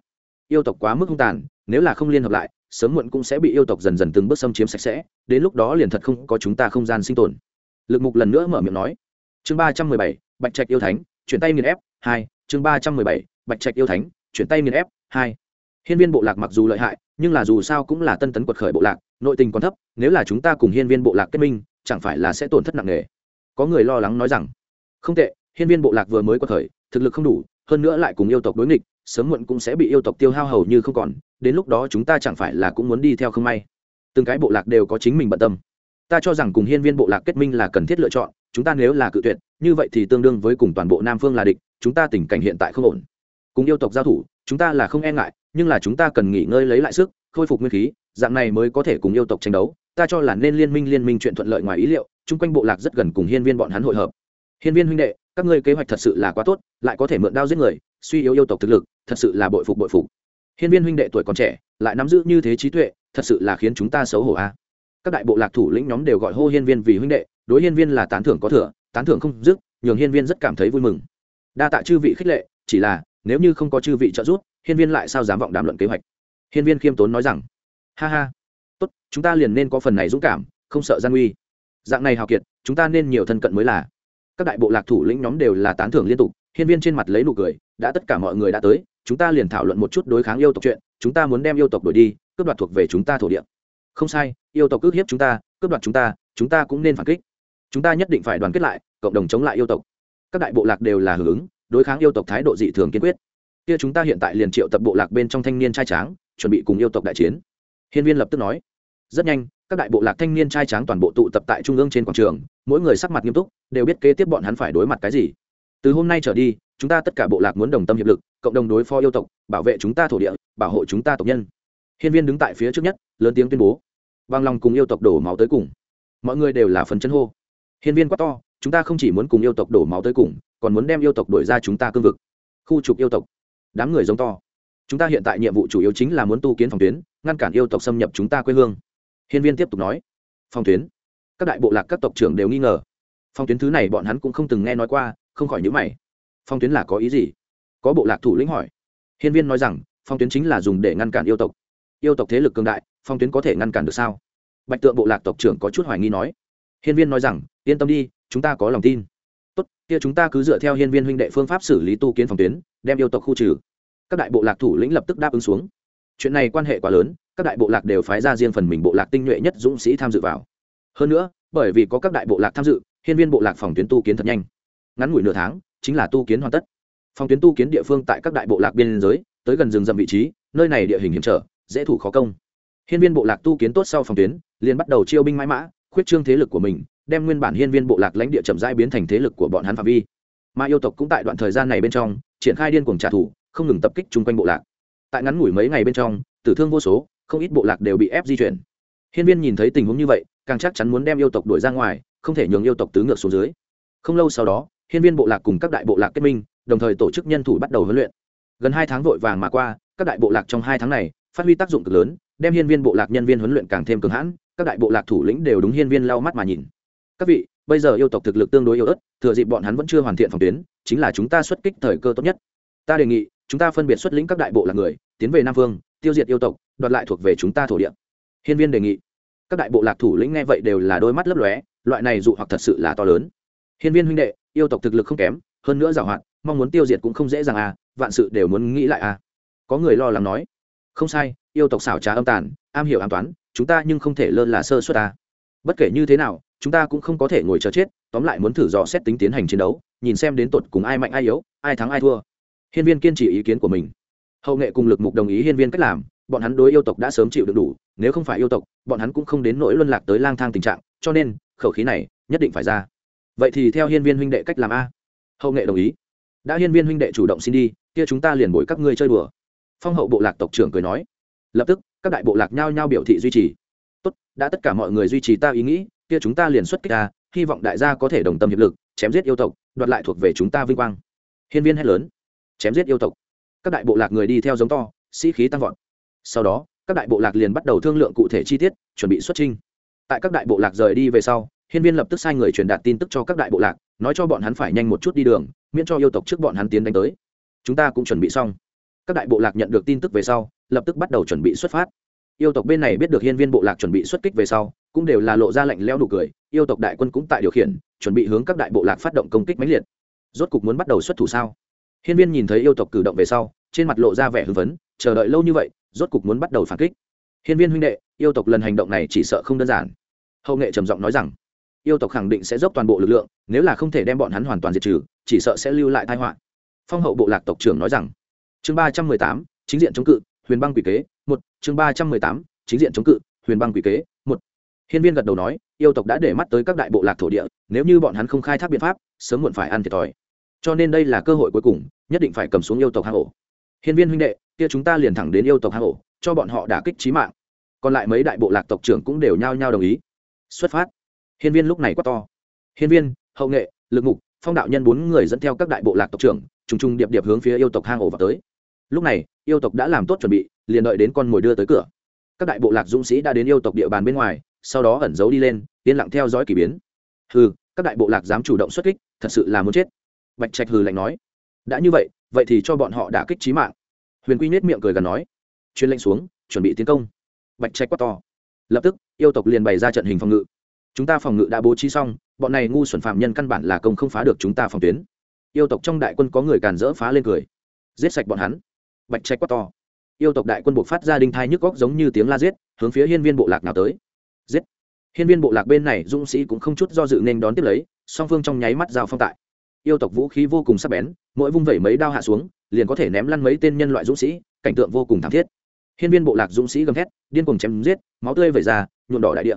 Yêu tộc quá mức hung tàn, nếu là không liên hợp lại, sớm muộn cũng sẽ bị yêu tộc dần dần từng bước xâm chiếm sạch sẽ, đến lúc đó liền thật không có chúng ta không gian sinh tồn. Lực mục lần nữa mở miệng nói. Chương ba trăm mười bảy, bạch trạch yêu thánh, chuyển tay nghiền ép, hai, chương ba trăm mười bảy, bạch trạch yêu thánh, chuyển tay nghiền ép, hai. Hiên viên bộ lạc mặc dù lợi hại, nhưng là dù sao cũng là tân tấn quật khởi bộ lạc nội tình còn thấp nếu là chúng ta cùng hiên viên bộ lạc kết minh chẳng phải là sẽ tổn thất nặng nề. Có người lo lắng nói rằng không tệ hiên viên bộ lạc vừa mới qua thời, thực lực không đủ hơn nữa lại cùng yêu tộc đối nghịch sớm muộn cũng sẽ bị yêu tộc tiêu hao hầu như không còn đến lúc đó chúng ta chẳng phải là cũng muốn đi theo không may. Từng cái bộ lạc đều có chính mình bận tâm. Ta cho rằng cùng hiên viên bộ lạc kết minh là cần thiết lựa chọn chúng ta nếu là cự tuyệt như vậy thì tương đương với cùng toàn bộ nam phương là địch chúng ta tình cảnh hiện tại không ổn. Cùng yêu tộc giao thủ chúng ta là không e ngại nhưng là chúng ta cần nghỉ ngơi lấy lại sức khôi phục nguyên khí, dạng này mới có thể cùng yêu tộc tranh đấu. Ta cho là nên liên minh liên minh chuyện thuận lợi ngoài ý liệu, chung quanh bộ lạc rất gần cùng hiên viên bọn hắn hội hợp. Hiên viên huynh đệ, các ngươi kế hoạch thật sự là quá tốt, lại có thể mượn đao giết người, suy yếu yêu tộc thực lực, thật sự là bội phục bội phục. Hiên viên huynh đệ tuổi còn trẻ, lại nắm giữ như thế trí tuệ, thật sự là khiến chúng ta xấu hổ a. Các đại bộ lạc thủ lĩnh nhóm đều gọi hô hiên viên vì huynh đệ, đối hiên viên là tán thưởng có thừa, tán thưởng không dứt, nhường hiên viên rất cảm thấy vui mừng. Đa tạ chư vị khích lệ, chỉ là, nếu như không có chư vị trợ giúp, hiên viên lại sao dám vọng đàm luận kế hoạch? Hiên viên khiêm tốn nói rằng, ha ha, tốt, chúng ta liền nên có phần này dũng cảm, không sợ gian nguy. Dạng này hào kiệt, chúng ta nên nhiều thân cận mới là. Các đại bộ lạc thủ lĩnh nhóm đều là tán thưởng liên tục, hiên viên trên mặt lấy nụ cười, đã tất cả mọi người đã tới, chúng ta liền thảo luận một chút đối kháng yêu tộc chuyện, chúng ta muốn đem yêu tộc đổi đi, cướp đoạt thuộc về chúng ta thổ địa. Không sai, yêu tộc cướp hiếp chúng ta, cướp đoạt chúng ta chúng ta cũng nên phản kích. Chúng ta nhất định phải đoàn kết lại, cộng đồng chống lại yêu tộc. Các đại bộ lạc đều là hưởng ứng, đối kháng yêu tộc thái độ dị thường kiên quyết. Kia chúng ta hiện tại liền triệu tập bộ lạc bên trong thanh niên trai tráng chuẩn bị cùng yêu tộc đại chiến. Hiên viên lập tức nói, rất nhanh, các đại bộ lạc thanh niên trai tráng toàn bộ tụ tập tại trung ương trên quảng trường, mỗi người sắc mặt nghiêm túc, đều biết kế tiếp bọn hắn phải đối mặt cái gì. Từ hôm nay trở đi, chúng ta tất cả bộ lạc muốn đồng tâm hiệp lực, cộng đồng đối phó yêu tộc, bảo vệ chúng ta thổ địa, bảo hộ chúng ta tộc nhân. Hiên viên đứng tại phía trước nhất, lớn tiếng tuyên bố, vang lòng cùng yêu tộc đổ máu tới cùng. Mọi người đều là phần chân hô. Hiên viên quá to, chúng ta không chỉ muốn cùng yêu tộc đổ máu tới cùng, còn muốn đem yêu tộc đổi ra chúng ta cương vực. Khu trục yêu tộc. Đám người giống to chúng ta hiện tại nhiệm vụ chủ yếu chính là muốn tu kiến phòng tuyến, ngăn cản yêu tộc xâm nhập chúng ta quê hương. Hiên viên tiếp tục nói. Phòng tuyến? Các đại bộ lạc các tộc trưởng đều nghi ngờ. Phòng tuyến thứ này bọn hắn cũng không từng nghe nói qua, không khỏi nhữ mày. Phòng tuyến là có ý gì? Có bộ lạc thủ lĩnh hỏi. Hiên viên nói rằng, phòng tuyến chính là dùng để ngăn cản yêu tộc. Yêu tộc thế lực cường đại, phòng tuyến có thể ngăn cản được sao? Bạch tượng bộ lạc tộc trưởng có chút hoài nghi nói. Hiên viên nói rằng, yên tâm đi, chúng ta có lòng tin. Tốt, kia chúng ta cứ dựa theo hiên viên huynh đệ phương pháp xử lý tu kiến phòng tuyến, đem yêu tộc khu trừ các đại bộ lạc thủ lĩnh lập tức đáp ứng xuống. Chuyện này quan hệ quá lớn, các đại bộ lạc đều phái ra riêng phần mình bộ lạc tinh nhuệ nhất dũng sĩ tham dự vào. Hơn nữa, bởi vì có các đại bộ lạc tham dự, hiên viên bộ lạc phòng tuyến tu kiến thật nhanh. Ngắn ngủi nửa tháng, chính là tu kiến hoàn tất. Phòng tuyến tu kiến địa phương tại các đại bộ lạc biên giới, tới gần rừng rậm vị trí, nơi này địa hình hiểm trở, dễ thủ khó công. Hiên viên bộ lạc tu kiến tốt sau phòng tuyến, liền bắt đầu chiêu binh mãi mã, khuyết trương thế lực của mình, đem nguyên bản hiên viên bộ lạc lãnh địa chậm rãi biến thành thế lực của bọn hắn phạm vi. Mà yêu tộc cũng tại đoạn thời gian này bên trong, triển khai điên cuồng trả thù không ngừng tập kích chung quanh bộ lạc. Tại ngắn ngủi mấy ngày bên trong, tử thương vô số, không ít bộ lạc đều bị ép di chuyển. Hiên viên nhìn thấy tình huống như vậy, càng chắc chắn muốn đem yêu tộc đuổi ra ngoài, không thể nhường yêu tộc tứ ngược xuống dưới. Không lâu sau đó, hiên viên bộ lạc cùng các đại bộ lạc kết minh, đồng thời tổ chức nhân thủ bắt đầu huấn luyện. Gần hai tháng vội vàng mà qua, các đại bộ lạc trong hai tháng này, phát huy tác dụng cực lớn, đem hiên viên bộ lạc nhân viên huấn luyện càng thêm cường hãn, các đại bộ lạc thủ lĩnh đều đúng hiên viên lau mắt mà nhìn. Các vị, bây giờ yêu tộc thực lực tương đối yếu ớt, thừa dịp bọn hắn vẫn chưa hoàn thiện phòng tuyến, chính là chúng ta xuất kích thời cơ tốt nhất. Ta đề nghị chúng ta phân biệt xuất lĩnh các đại bộ lạc người, tiến về nam vương, tiêu diệt yêu tộc, đoạt lại thuộc về chúng ta thổ địa. Hiên viên đề nghị. Các đại bộ lạc thủ lĩnh nghe vậy đều là đôi mắt lấp lóe, loại này dụ hoặc thật sự là to lớn. Hiên viên huynh đệ, yêu tộc thực lực không kém, hơn nữa giảo hoạt mong muốn tiêu diệt cũng không dễ dàng à vạn sự đều muốn nghĩ lại à. Có người lo lắng nói. Không sai, yêu tộc xảo trá âm tàn, am hiểu an toán, chúng ta nhưng không thể lơ là sơ suất à. bất kể như thế nào, chúng ta cũng không có thể ngồi chờ chết, tóm lại muốn thử dò xét tính tiến hành chiến đấu, nhìn xem đến tột cùng ai mạnh ai yếu, ai thắng ai thua hiên viên kiên trì ý kiến của mình. Hậu nghệ cùng lực mục đồng ý hiên viên cách làm, bọn hắn đối yêu tộc đã sớm chịu được đủ, nếu không phải yêu tộc, bọn hắn cũng không đến nỗi luân lạc tới lang thang tình trạng, cho nên, khẩu khí này nhất định phải ra. Vậy thì theo hiên viên huynh đệ cách làm a. Hậu nghệ đồng ý. Đã hiên viên huynh đệ chủ động xin đi, kia chúng ta liền bồi các ngươi chơi đùa. Phong hậu bộ lạc tộc trưởng cười nói. Lập tức, các đại bộ lạc nhao nhao biểu thị duy trì. Tốt, đã tất cả mọi người duy trì ta ý nghĩ, kia chúng ta liền xuất kích ta hy vọng đại gia có thể đồng tâm hiệp lực, chém giết yêu tộc, đoạt lại thuộc về chúng ta vinh quang. Hiên viên hét lớn chém giết yêu tộc. Các đại bộ lạc người đi theo giống to, sĩ khí tăng vọt. Sau đó, các đại bộ lạc liền bắt đầu thương lượng cụ thể chi tiết, chuẩn bị xuất trinh tại các đại bộ lạc rời đi về sau, hiên viên lập tức sai người truyền đạt tin tức cho các đại bộ lạc, nói cho bọn hắn phải nhanh một chút đi đường, miễn cho yêu tộc trước bọn hắn tiến đánh tới. Chúng ta cũng chuẩn bị xong. Các đại bộ lạc nhận được tin tức về sau, lập tức bắt đầu chuẩn bị xuất phát. Yêu tộc bên này biết được hiên viên bộ lạc chuẩn bị xuất kích về sau, cũng đều là lộ ra lạnh leo nụ cười, yêu tộc đại quân cũng tại điều khiển, chuẩn bị hướng các đại bộ lạc phát động công kích mãnh liệt. Rốt cục muốn bắt đầu xuất thủ sao? Hiên viên nhìn thấy yêu tộc cử động về sau, trên mặt lộ ra vẻ hưng phấn, chờ đợi lâu như vậy, rốt cục muốn bắt đầu phản kích. Hiên viên huynh đệ, yêu tộc lần hành động này chỉ sợ không đơn giản. Hậu nghệ trầm giọng nói rằng, yêu tộc khẳng định sẽ dốc toàn bộ lực lượng, nếu là không thể đem bọn hắn hoàn toàn diệt trừ, chỉ sợ sẽ lưu lại tai họa. Phong hậu bộ lạc tộc trưởng nói rằng, chương ba trăm mười tám, chính diện chống cự, huyền băng quỷ kế, một, chương ba trăm mười tám, chính diện chống cự, huyền băng quỷ kế, một. Hiên viên gật đầu nói, yêu tộc đã để mắt tới các đại bộ lạc thổ địa, nếu như bọn hắn không khai thác biện pháp, sớm muộn phải ăn thiệt thòi cho nên đây là cơ hội cuối cùng, nhất định phải cầm xuống yêu tộc hang ổ. Hiên viên huynh đệ, kia chúng ta liền thẳng đến yêu tộc hang ổ, cho bọn họ đả kích trí mạng. Còn lại mấy đại bộ lạc tộc trưởng cũng đều nhao nhao đồng ý. Xuất phát. Hiên viên lúc này quá to. Hiên viên, hậu nghệ, lực mục, phong đạo nhân bốn người dẫn theo các đại bộ lạc tộc trưởng, trùng trùng điệp điệp hướng phía yêu tộc hang ổ vào tới. Lúc này, yêu tộc đã làm tốt chuẩn bị, liền đợi đến con mồi đưa tới cửa. Các đại bộ lạc dũng sĩ đã đến yêu tộc địa bàn bên ngoài, sau đó ẩn giấu đi lên, yên lặng theo dõi k ỳ biến. Hừ, các đại bộ lạc dám chủ động xuất kích, thật sự là muốn chết bạch trạch hừ lạnh nói, đã như vậy vậy thì cho bọn họ đả kích trí mạng. Huyền quy nết miệng cười gần nói chuyên lệnh xuống, chuẩn bị tiến công. Bạch trạch quát to, lập tức, yêu tộc liền bày ra trận hình phòng ngự. Chúng ta phòng ngự đã bố trí xong, bọn này ngu xuẩn phạm nhân căn bản là công không phá được chúng ta phòng tuyến. Yêu tộc trong đại quân có người càn rỡ phá lên cười, giết sạch bọn hắn. Bạch trạch quát to, yêu tộc đại quân buộc phát ra đinh thai nhức góc giống như tiếng la giết, hướng phía hiên viên bộ lạc nào tới. Giết. Hiên viên bộ lạc bên này dũng sĩ cũng không chút do dự nên đón tiếp lấy, song phương trong nháy mắt giao phong tại yêu tộc vũ khí vô cùng sắc bén, mỗi vung vẩy mấy đao hạ xuống, liền có thể ném lăn mấy tên nhân loại dũng sĩ, cảnh tượng vô cùng thảm thiết. Hiên viên bộ lạc dũng sĩ gầm thét, điên cuồng chém giết, máu tươi vẩy ra, nhuộm đỏ đại địa.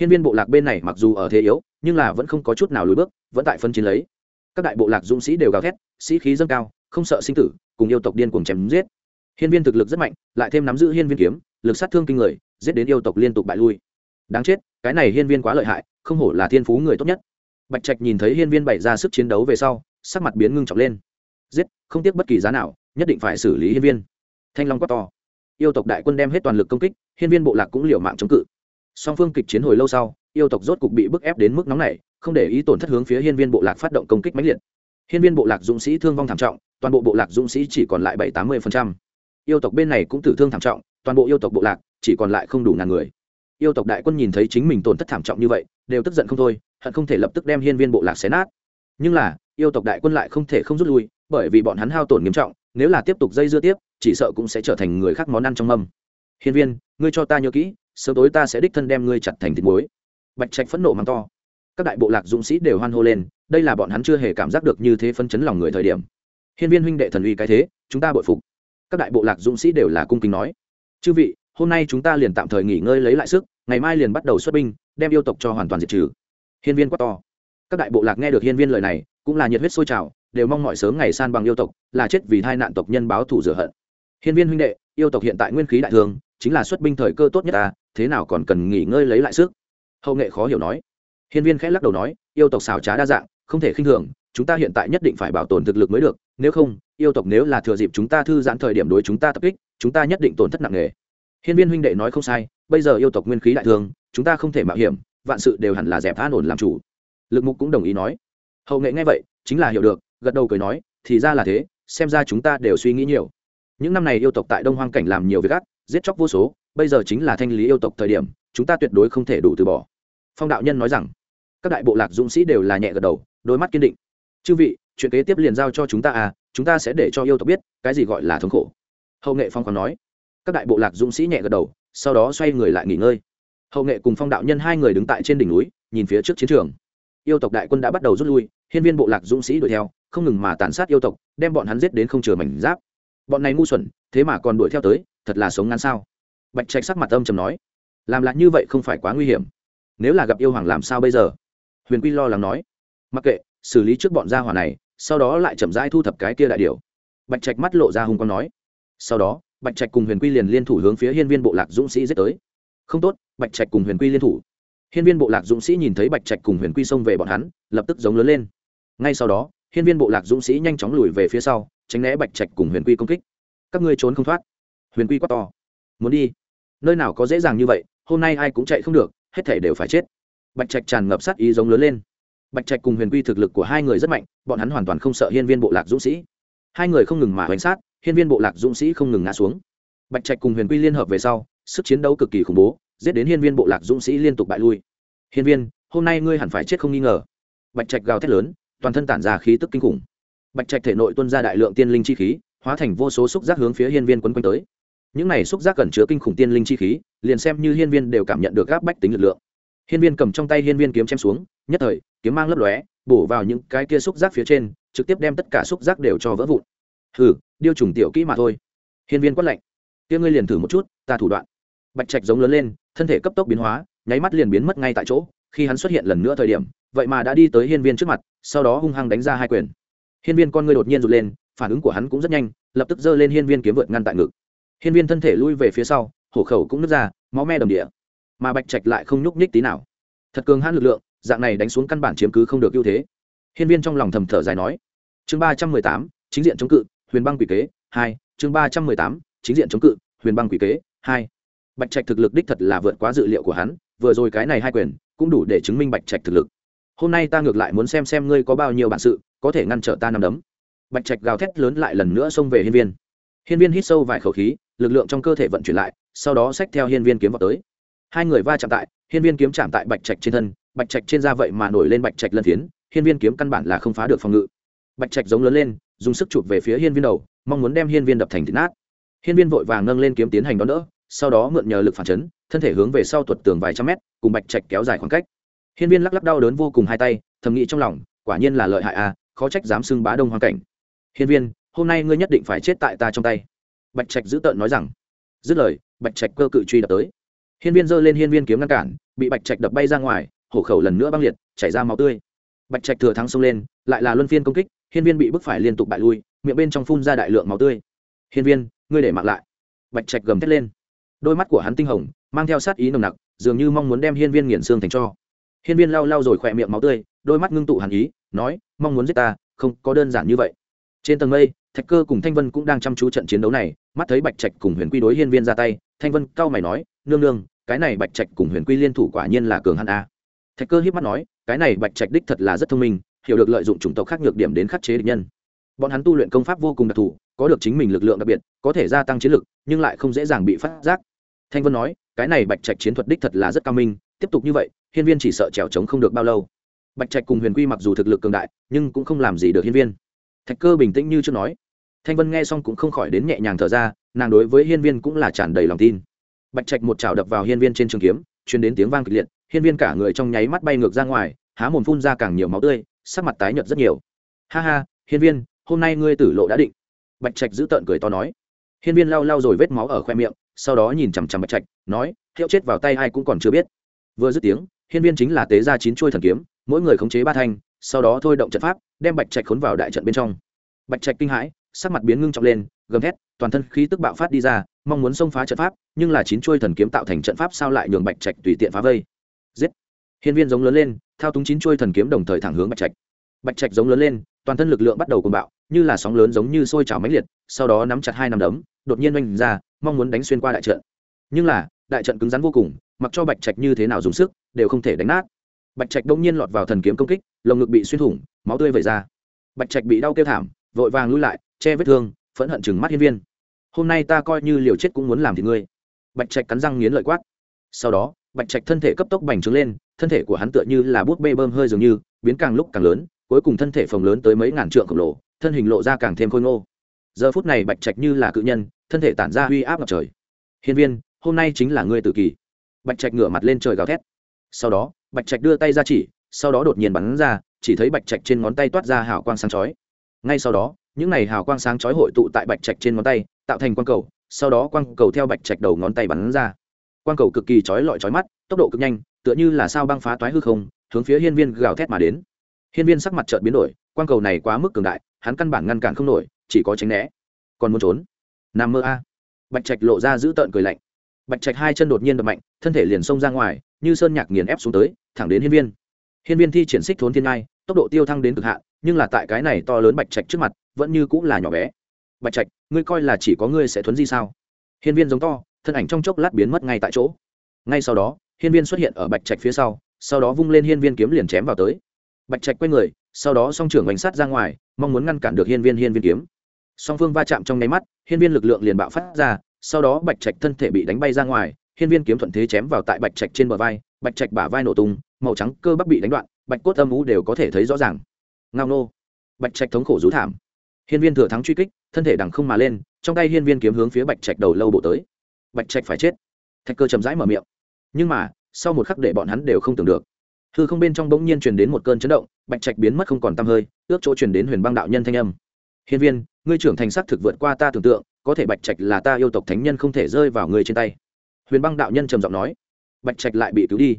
Hiên viên bộ lạc bên này mặc dù ở thế yếu, nhưng là vẫn không có chút nào lùi bước, vẫn tại phân chiến lấy. Các đại bộ lạc dũng sĩ đều gào thét, sĩ khí dâng cao, không sợ sinh tử, cùng yêu tộc điên cuồng chém giết. Hiên viên thực lực rất mạnh, lại thêm nắm giữ hiên viên kiếm, lực sát thương kinh người, giết đến yêu tộc liên tục bại lui. Đáng chết, cái này hiên viên quá lợi hại, không hổ là thiên phú người tốt nhất bạch trạch nhìn thấy hiên viên bày ra sức chiến đấu về sau, sắc mặt biến ngưng trọng lên. Giết, không tiếc bất kỳ giá nào, nhất định phải xử lý hiên viên. Thanh long quát to. Yêu tộc đại quân đem hết toàn lực công kích, hiên viên bộ lạc cũng liều mạng chống cự. Song phương kịch chiến hồi lâu sau, yêu tộc rốt cục bị bức ép đến mức nóng này không để ý tổn thất hướng phía hiên viên bộ lạc phát động công kích mãnh liệt. Hiên viên bộ lạc dũng sĩ thương vong thảm trọng, toàn bộ bộ lạc dũng sĩ chỉ còn lại bảy tám mươi yêu tộc bên này cũng tử thương thảm trọng, toàn bộ yêu tộc bộ lạc chỉ còn lại không đủ ngàn người. Yêu tộc đại quân nhìn thấy chính mình tổn thất thảm trọng như vậy, đều tức giận không thôi hận không thể lập tức đem hiên viên bộ lạc xé nát. Nhưng là, yêu tộc đại quân lại không thể không rút lui, bởi vì bọn hắn hao tổn nghiêm trọng, nếu là tiếp tục dây dưa tiếp, chỉ sợ cũng sẽ trở thành người khác món ăn trong mâm. Hiên viên, ngươi cho ta nhớ kỹ, sớm tối ta sẽ đích thân đem ngươi chặt thành thịt muối. Bạch trạch phẫn nộ mắng to. Các đại bộ lạc dũng sĩ đều hoan hô lên, đây là bọn hắn chưa hề cảm giác được như thế phân chấn lòng người thời điểm. Hiên viên huynh đệ thần uy cái thế, chúng ta bội phục. Các đại bộ lạc dũng sĩ đều là cung kính nói. Chư vị, hôm nay chúng ta liền tạm thời nghỉ ngơi lấy lại sức, ngày mai liền bắt đầu xuất binh, đem yêu tộc cho hoàn toàn diệt trừ hiên viên quá to. Các đại bộ lạc nghe được hiên viên lời này, cũng là nhiệt huyết sôi trào, đều mong mọi sớm ngày san bằng yêu tộc, là chết vì hai nạn tộc nhân báo thủ rửa hận. Hiên viên huynh đệ, yêu tộc hiện tại nguyên khí đại thương chính là xuất binh thời cơ tốt nhất ta thế nào còn cần nghỉ ngơi lấy lại sức? Hậu nghệ khó hiểu nói. Hiên viên khẽ lắc đầu nói, yêu tộc xào trá đa dạng, không thể khinh thường, chúng ta hiện tại nhất định phải bảo tồn thực lực mới được, nếu không, yêu tộc nếu là thừa dịp chúng ta thư giãn thời điểm đối chúng ta tập kích, chúng ta nhất định tổn thất nặng nề. Hiên viên huynh đệ nói không sai, bây giờ yêu tộc nguyên khí đại thương chúng ta không thể mạo hiểm vạn sự đều hẳn là dẹp an ổn làm chủ. Lực mục cũng đồng ý nói. Hậu nghệ nghe vậy chính là hiểu được gật đầu cười nói thì ra là thế xem ra chúng ta đều suy nghĩ nhiều. Những năm này yêu tộc tại đông hoang cảnh làm nhiều việc gắt, giết chóc vô số bây giờ chính là thanh lý yêu tộc thời điểm chúng ta tuyệt đối không thể đủ từ bỏ. Phong đạo nhân nói rằng các đại bộ lạc dũng sĩ đều là nhẹ gật đầu đôi mắt kiên định. Chư vị chuyện kế tiếp liền giao cho chúng ta à chúng ta sẽ để cho yêu tộc biết cái gì gọi là thống khổ. Hậu nghệ phong còn nói các đại bộ lạc dũng sĩ nhẹ gật đầu sau đó xoay người lại nghỉ ngơi hậu nghệ cùng phong đạo nhân hai người đứng tại trên đỉnh núi, nhìn phía trước chiến trường. Yêu tộc đại quân đã bắt đầu rút lui, hiên viên bộ lạc dũng sĩ đuổi theo, không ngừng mà tàn sát yêu tộc, đem bọn hắn giết đến không chừa mảnh giáp. Bọn này ngu xuẩn, thế mà còn đuổi theo tới, thật là sống ngắn sao? Bạch trạch sắc mặt âm trầm nói, làm lại như vậy không phải quá nguy hiểm. Nếu là gặp yêu hoàng làm sao bây giờ? Huyền quy lo lắng nói, mặc kệ, xử lý trước bọn gia hỏa này, sau đó lại chậm rãi thu thập cái kia đại điều. Bạch trạch mắt lộ ra hung con nói, sau đó, bạch trạch cùng huyền quy liền liên thủ hướng phía hiên viên bộ lạc dũng sĩ giết tới không tốt, bạch trạch cùng huyền quy liên thủ. Hiên viên bộ lạc dũng sĩ nhìn thấy bạch trạch cùng huyền quy xông về bọn hắn, lập tức giống lớn lên. Ngay sau đó, hiên viên bộ lạc dũng sĩ nhanh chóng lùi về phía sau, tránh né bạch trạch cùng huyền quy công kích. Các ngươi trốn không thoát. Huyền quy quát to. Muốn đi? Nơi nào có dễ dàng như vậy, hôm nay ai cũng chạy không được, hết thể đều phải chết. Bạch trạch tràn ngập sát ý giống lớn lên. Bạch trạch cùng huyền quy thực lực của hai người rất mạnh, bọn hắn hoàn toàn không sợ hiên viên bộ lạc dũng sĩ. Hai người không ngừng mà hoành sát, hiên viên bộ lạc dũng sĩ không ngừng ngã xuống. Bạch trạch cùng huyền quy liên hợp về sau sức chiến đấu cực kỳ khủng bố, giết đến hiên viên bộ lạc dũng sĩ liên tục bại lui. Hiên viên, hôm nay ngươi hẳn phải chết không nghi ngờ. Bạch trạch gào thét lớn, toàn thân tản ra khí tức kinh khủng. Bạch trạch thể nội tuân ra đại lượng tiên linh chi khí, hóa thành vô số xúc giác hướng phía hiên viên quấn quanh tới. Những này xúc giác cẩn chứa kinh khủng tiên linh chi khí, liền xem như hiên viên đều cảm nhận được gáp bách tính lực lượng. Hiên viên cầm trong tay hiên viên kiếm chém xuống, nhất thời, kiếm mang lấp lóe, bổ vào những cái kia xúc giác phía trên, trực tiếp đem tất cả xúc giác đều cho vỡ vụn. Hừ, điêu trùng tiểu kỹ mà thôi. Hiên viên quát lạnh. Kia ngươi liền thử một chút, ta thủ đoạn bạch trạch giống lớn lên, thân thể cấp tốc biến hóa, nháy mắt liền biến mất ngay tại chỗ. Khi hắn xuất hiện lần nữa thời điểm, vậy mà đã đi tới hiên viên trước mặt, sau đó hung hăng đánh ra hai quyền. Hiên viên con ngươi đột nhiên rụt lên, phản ứng của hắn cũng rất nhanh, lập tức giơ lên hiên viên kiếm vượt ngăn tại ngực. Hiên viên thân thể lui về phía sau, hổ khẩu cũng nứt ra, máu me đầm địa. Mà bạch trạch lại không nhúc nhích tí nào. Thật cường hãn lực lượng, dạng này đánh xuống căn bản chiếm cứ không được ưu thế. Hiên viên trong lòng thầm thở dài nói, chương ba trăm mười tám, chính diện chống cự, huyền băng quỷ kế, hai, chương ba trăm mười tám, chính diện chống cự, huyền băng quỷ kế, hai bạch trạch thực lực đích thật là vượt quá dự liệu của hắn, vừa rồi cái này hai quyền cũng đủ để chứng minh bạch trạch thực lực. Hôm nay ta ngược lại muốn xem xem ngươi có bao nhiêu bản sự, có thể ngăn trở ta nằm đấm. Bạch trạch gào thét lớn lại lần nữa xông về hiên viên. Hiên viên hít sâu vài khẩu khí, lực lượng trong cơ thể vận chuyển lại, sau đó xách theo hiên viên kiếm vào tới. Hai người va chạm tại, hiên viên kiếm chạm tại bạch trạch trên thân, bạch trạch trên da vậy mà nổi lên bạch trạch lân thiến. hiên viên kiếm căn bản là không phá được phòng ngự. Bạch trạch giống lớn lên, dùng sức chụp về phía hiên viên đầu, mong muốn đem hiên viên đập thành thịt nát. Hiên viên vội vàng nâng lên kiếm tiến hành đón đỡ sau đó mượn nhờ lực phản chấn, thân thể hướng về sau tuột tường vài trăm mét, cùng bạch trạch kéo dài khoảng cách. Hiên viên lắc lắc đau đớn vô cùng hai tay, thầm nghĩ trong lòng, quả nhiên là lợi hại a khó trách dám xưng bá đông hoàn cảnh. Hiên viên, hôm nay ngươi nhất định phải chết tại ta trong tay. Bạch trạch giữ tợn nói rằng. Dứt lời, bạch trạch cơ cự truy đập tới. Hiên viên giơ lên hiên viên kiếm ngăn cản, bị bạch trạch đập bay ra ngoài, hổ khẩu lần nữa băng liệt, chảy ra máu tươi. Bạch trạch thừa thắng xông lên, lại là luân phiên công kích, hiên viên bị bức phải liên tục bại lui, miệng bên trong phun ra đại lượng máu tươi. Hiên viên, ngươi để mạng lại. Bạch trạch gầm thét lên đôi mắt của hắn tinh hồng, mang theo sát ý nồng nặc, dường như mong muốn đem hiên viên nghiền xương thành cho. Hiên viên lau lau rồi khỏe miệng máu tươi, đôi mắt ngưng tụ hàn ý, nói, mong muốn giết ta, không có đơn giản như vậy. Trên tầng mây, thạch cơ cùng thanh vân cũng đang chăm chú trận chiến đấu này, mắt thấy bạch trạch cùng huyền quy đối hiên viên ra tay, thanh vân cau mày nói, nương nương, cái này bạch trạch cùng huyền quy liên thủ quả nhiên là cường hắn a. Thạch cơ hiếp mắt nói, cái này bạch trạch đích thật là rất thông minh, hiểu được lợi dụng chủng tộc khác nhược điểm đến khắc chế địch nhân bọn hắn tu luyện công pháp vô cùng đặc thù, có được chính mình lực lượng đặc biệt, có thể gia tăng chiến lực, nhưng lại không dễ dàng bị phát giác. Thanh vân nói, cái này bạch trạch chiến thuật đích thật là rất cao minh, tiếp tục như vậy, hiên viên chỉ sợ trèo trống không được bao lâu. Bạch trạch cùng huyền quy mặc dù thực lực cường đại, nhưng cũng không làm gì được hiên viên. Thạch cơ bình tĩnh như chưa nói. Thanh vân nghe xong cũng không khỏi đến nhẹ nhàng thở ra, nàng đối với hiên viên cũng là tràn đầy lòng tin. Bạch trạch một chảo đập vào hiên viên trên trường kiếm chuyển đến tiếng vang kịch liệt, hiên viên cả người trong nháy mắt bay ngược ra ngoài, há mồm phun ra càng nhiều máu tươi, sắc mặt tái nhợt rất nhiều. Ha ha, hiên viên hôm nay ngươi tử lộ đã định. Bạch trạch giữ tợn cười to nói. Hiên viên lau lau rồi vết máu ở khoe miệng, sau đó nhìn chằm chằm bạch trạch, nói, hiệu chết vào tay ai cũng còn chưa biết. Vừa dứt tiếng, hiên viên chính là tế ra chín chuôi thần kiếm, mỗi người khống chế ba thanh, sau đó thôi động trận pháp, đem bạch trạch khốn vào đại trận bên trong. Bạch trạch kinh hãi, sắc mặt biến ngưng trọng lên, gầm thét, toàn thân khí tức bạo phát đi ra, mong muốn xông phá trận pháp, nhưng là chín chuôi thần kiếm tạo thành trận pháp sao lại nhường bạch trạch tùy tiện phá vây. Giết! Hiên viên giống lớn lên, thao túng chín chuôi thần kiếm đồng thời thẳng hướng bạch trạch. Bạch trạch giống lớn lên, toàn thân lực lượng bắt đầu cuồng bạo như là sóng lớn giống như sôi trào mãnh liệt, sau đó nắm chặt hai nắm đấm, đột nhiên oanh ra, mong muốn đánh xuyên qua đại trận. Nhưng là, đại trận cứng rắn vô cùng, mặc cho bạch trạch như thế nào dùng sức, đều không thể đánh nát. Bạch trạch đông nhiên lọt vào thần kiếm công kích, lồng ngực bị xuyên thủng, máu tươi vẩy ra. Bạch trạch bị đau kêu thảm, vội vàng lui lại, che vết thương, phẫn hận chừng mắt hiên viên. Hôm nay ta coi như liều chết cũng muốn làm thì ngươi. Bạch trạch cắn răng nghiến lợi quát. Sau đó, bạch trạch thân thể cấp tốc bành trướng lên, thân thể của hắn tựa như là bút bê bơm hơi dường như, biến càng lúc càng lớn cuối cùng thân thể phồng lớn tới mấy ngàn trượng khổng lồ, thân hình lộ ra càng thêm khôi ngô. Giờ phút này bạch trạch như là cự nhân, thân thể tản ra uy áp ngập trời. Hiên viên, hôm nay chính là ngươi tự kỳ bạch trạch ngửa mặt lên trời gào thét. Sau đó, bạch trạch đưa tay ra chỉ, sau đó đột nhiên bắn ra, chỉ thấy bạch trạch trên ngón tay toát ra hào quang sáng chói. Ngay sau đó, những này hào quang sáng chói hội tụ tại bạch trạch trên ngón tay, tạo thành quang cầu, sau đó quang cầu theo bạch trạch đầu ngón tay bắn ra. Quang cầu cực kỳ chói lọi chói mắt, tốc độ cực nhanh, tựa như là sao băng phá toái hư không, hướng phía hiên viên gào thét mà đến hiên viên sắc mặt chợt biến đổi, quang cầu này quá mức cường đại, hắn căn bản ngăn cản không nổi, chỉ có tránh né. Còn muốn trốn? Nằm mơ a. Bạch trạch lộ ra giữ tợn cười lạnh. Bạch trạch hai chân đột nhiên đập mạnh, thân thể liền xông ra ngoài, như sơn nhạc nghiền ép xuống tới, thẳng đến hiên viên. Hiên viên thi triển xích thốn thiên ngai, tốc độ tiêu thăng đến cực hạn, nhưng là tại cái này to lớn bạch trạch trước mặt, vẫn như cũng là nhỏ bé. Bạch trạch, ngươi coi là chỉ có ngươi sẽ thuấn di sao? Hiên viên giống to, thân ảnh trong chốc lát biến mất ngay tại chỗ. Ngay sau đó, hiên viên xuất hiện ở bạch trạch phía sau sau đó vung lên hiên viên kiếm liền chém vào tới bạch trạch quay người, sau đó song trưởng bánh sát ra ngoài, mong muốn ngăn cản được hiên viên hiên viên kiếm. Song phương va chạm trong nháy mắt, hiên viên lực lượng liền bạo phát ra, sau đó bạch trạch thân thể bị đánh bay ra ngoài, hiên viên kiếm thuận thế chém vào tại bạch trạch trên bờ vai, bạch trạch bả vai nổ tung, màu trắng cơ bắp bị đánh đoạn, bạch cốt âm ú đều có thể thấy rõ ràng. Ngao nô. Bạch trạch thống khổ rú thảm. Hiên viên thừa thắng truy kích, thân thể đằng không mà lên, trong tay hiên viên kiếm hướng phía bạch trạch đầu lâu bộ tới. Bạch trạch phải chết. Thạch cơ chầm rãi mở miệng. Nhưng mà, sau một khắc để bọn hắn đều không tưởng được hư không bên trong bỗng nhiên truyền đến một cơn chấn động bạch trạch biến mất không còn tăm hơi ước chỗ truyền đến huyền băng đạo nhân thanh âm. Hiên viên ngươi trưởng thành sắc thực vượt qua ta tưởng tượng có thể bạch trạch là ta yêu tộc thánh nhân không thể rơi vào người trên tay. Huyền băng đạo nhân trầm giọng nói. Bạch trạch lại bị cứu đi.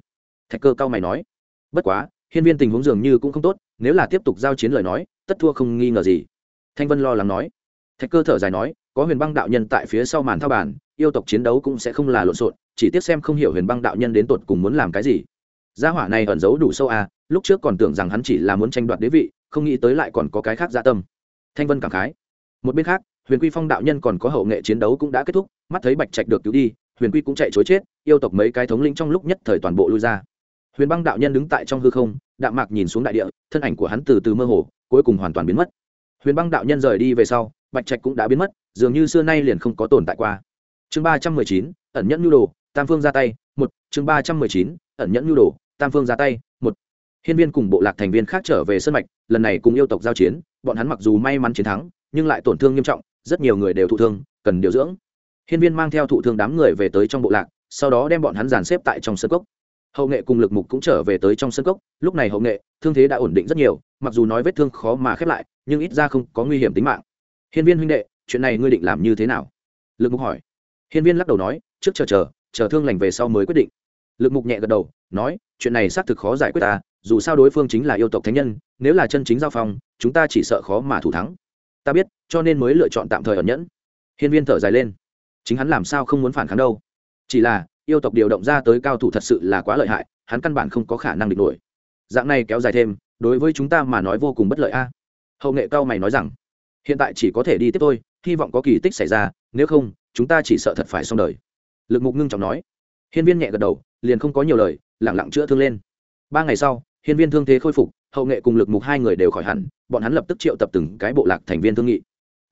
Thạch cơ cao mày nói. Bất quá hiên viên tình huống dường như cũng không tốt nếu là tiếp tục giao chiến lời nói tất thua không nghi ngờ gì. Thanh vân lo lắng nói. Thạch cơ thở dài nói có huyền băng đạo nhân tại phía sau màn thao bàn, yêu tộc chiến đấu cũng sẽ không là lộn xộn chỉ tiếc xem không hiểu huyền băng đạo nhân đến tột cùng muốn làm cái gì gia hỏa này ẩn giấu đủ sâu à lúc trước còn tưởng rằng hắn chỉ là muốn tranh đoạt đế vị, không nghĩ tới lại còn có cái khác gia dạ tâm. Thanh vân cảm khái. Một bên khác, huyền quy phong đạo nhân còn có hậu nghệ chiến đấu cũng đã kết thúc, mắt thấy bạch trạch được cứu đi, huyền quy cũng chạy chối chết, yêu tộc mấy cái thống lĩnh trong lúc nhất thời toàn bộ lui ra. Huyền băng đạo nhân đứng tại trong hư không, đạm mạc nhìn xuống đại địa, thân ảnh của hắn từ từ mơ hồ, cuối cùng hoàn toàn biến mất. Huyền băng đạo nhân rời đi về sau, bạch trạch cũng đã biến mất, dường như xưa nay liền không có tồn tại qua. Chương ba trăm mười chín, ẩn nhẫn nhu đồ, tam phương ra tay, một, chương ba trăm mười chín, ẩn nhẫn nhu đồ tam phương ra tay, một, hiên viên cùng bộ lạc thành viên khác trở về sân mạch, lần này cùng yêu tộc giao chiến, bọn hắn mặc dù may mắn chiến thắng, nhưng lại tổn thương nghiêm trọng, rất nhiều người đều thụ thương, cần điều dưỡng. Hiên viên mang theo thụ thương đám người về tới trong bộ lạc, sau đó đem bọn hắn dàn xếp tại trong sân cốc. Hậu nghệ cùng lực mục cũng trở về tới trong sân cốc, lúc này hậu nghệ, thương thế đã ổn định rất nhiều, mặc dù nói vết thương khó mà khép lại, nhưng ít ra không có nguy hiểm tính mạng. Hiên viên huynh đệ, chuyện này ngươi định làm như thế nào? Lực mục hỏi. Hiên viên lắc đầu nói, trước chờ chờ chờ thương lành về sau mới quyết định lực mục nhẹ gật đầu, nói, chuyện này xác thực khó giải quyết ta, dù sao đối phương chính là yêu tộc thánh nhân, nếu là chân chính giao phong, chúng ta chỉ sợ khó mà thủ thắng. Ta biết, cho nên mới lựa chọn tạm thời ẩn nhẫn. Hiên viên thở dài lên. Chính hắn làm sao không muốn phản kháng đâu? Chỉ là, yêu tộc điều động ra tới cao thủ thật sự là quá lợi hại, hắn căn bản không có khả năng địch nổi. Dạng này kéo dài thêm, đối với chúng ta mà nói vô cùng bất lợi a. Hậu nghệ cao mày nói rằng, hiện tại chỉ có thể đi tiếp thôi, hy vọng có kỳ tích xảy ra, nếu không, chúng ta chỉ sợ thật phải xong đời. Lực mục ngưng trọng nói. Hiên viên nhẹ gật đầu liền không có nhiều lời lẳng lặng chữa thương lên. Ba ngày sau, hiên viên thương thế khôi phục, hậu nghệ cùng lực mục hai người đều khỏi hẳn, bọn hắn lập tức triệu tập từng cái bộ lạc thành viên thương nghị.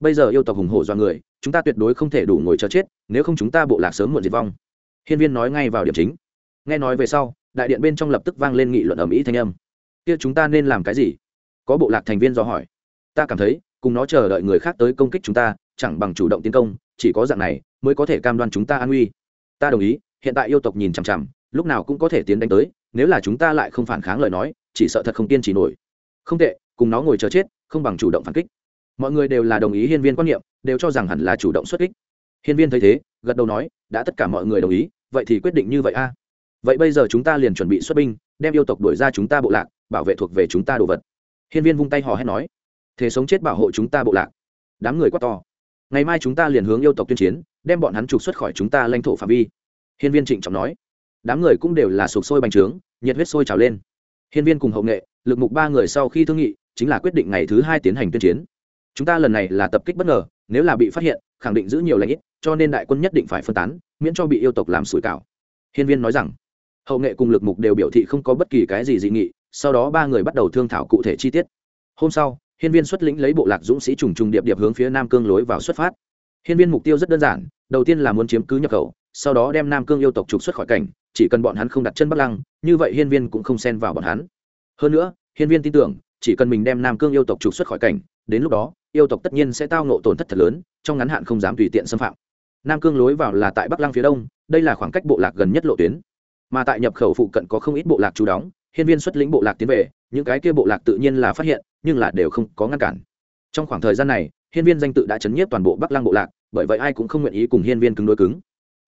Bây giờ yêu tộc hùng hổ do người, chúng ta tuyệt đối không thể đủ ngồi chờ chết, nếu không chúng ta bộ lạc sớm muộn diệt vong. Hiên viên nói ngay vào điểm chính. Nghe nói về sau, đại điện bên trong lập tức vang lên nghị luận ầm ĩ thanh âm. Kia chúng ta nên làm cái gì? Có bộ lạc thành viên do hỏi. Ta cảm thấy, cùng nó chờ đợi người khác tới công kích chúng ta, chẳng bằng chủ động tiến công, chỉ có dạng này, mới có thể cam đoan chúng ta an nguy. Ta đồng ý hiện tại yêu tộc nhìn chằm chằm, lúc nào cũng có thể tiến đánh tới, nếu là chúng ta lại không phản kháng lời nói, chỉ sợ thật không kiên trì nổi. Không tệ, cùng nó ngồi chờ chết, không bằng chủ động phản kích. Mọi người đều là đồng ý hiên viên quan niệm, đều cho rằng hẳn là chủ động xuất kích. Hiên viên thấy thế, gật đầu nói, đã tất cả mọi người đồng ý, vậy thì quyết định như vậy a. Vậy bây giờ chúng ta liền chuẩn bị xuất binh, đem yêu tộc đuổi ra chúng ta bộ lạc, bảo vệ thuộc về chúng ta đồ vật. Hiên viên vung tay hò hét nói, thế sống chết bảo hộ chúng ta bộ lạc. Đám người quá to, ngày mai chúng ta liền hướng yêu tộc tuyên chiến, đem bọn hắn trục xuất khỏi chúng ta lãnh thổ phạm vi hiên viên trịnh trọng nói, đám người cũng đều là sụp sôi bành trướng, nhiệt huyết sôi trào lên. Hiên viên cùng hậu nghệ, lực mục ba người sau khi thương nghị, chính là quyết định ngày thứ hai tiến hành tuyên chiến. Chúng ta lần này là tập kích bất ngờ, nếu là bị phát hiện, khẳng định giữ nhiều lãnh ít, cho nên đại quân nhất định phải phân tán, miễn cho bị yêu tộc làm sủi cảo. Hiên viên nói rằng, hậu nghệ cùng lực mục đều biểu thị không có bất kỳ cái gì dị nghị, sau đó ba người bắt đầu thương thảo cụ thể chi tiết. Hôm sau, hiên viên xuất lĩnh lấy bộ lạc dũng sĩ trùng trùng điệp điệp hướng phía nam cương lối vào xuất phát hiên viên mục tiêu rất đơn giản, đầu tiên là muốn chiếm cứ nhập khẩu, sau đó đem nam cương yêu tộc trục xuất khỏi cảnh, chỉ cần bọn hắn không đặt chân bắc lăng, như vậy hiên viên cũng không xen vào bọn hắn. Hơn nữa, hiên viên tin tưởng, chỉ cần mình đem nam cương yêu tộc trục xuất khỏi cảnh, đến lúc đó, yêu tộc tất nhiên sẽ tao ngộ tổn thất thật lớn, trong ngắn hạn không dám tùy tiện xâm phạm. Nam cương lối vào là tại bắc lăng phía đông, đây là khoảng cách bộ lạc gần nhất lộ tuyến. Mà tại nhập khẩu phụ cận có không ít bộ lạc trú đóng, hiên viên xuất lĩnh bộ lạc tiến về, những cái kia bộ lạc tự nhiên là phát hiện, nhưng là đều không có ngăn cản. Trong khoảng thời gian này, hiên viên danh tự đã chấn nhiếp toàn bộ bắc lăng bộ lạc bởi vậy ai cũng không nguyện ý cùng hiên viên cứng đối cứng.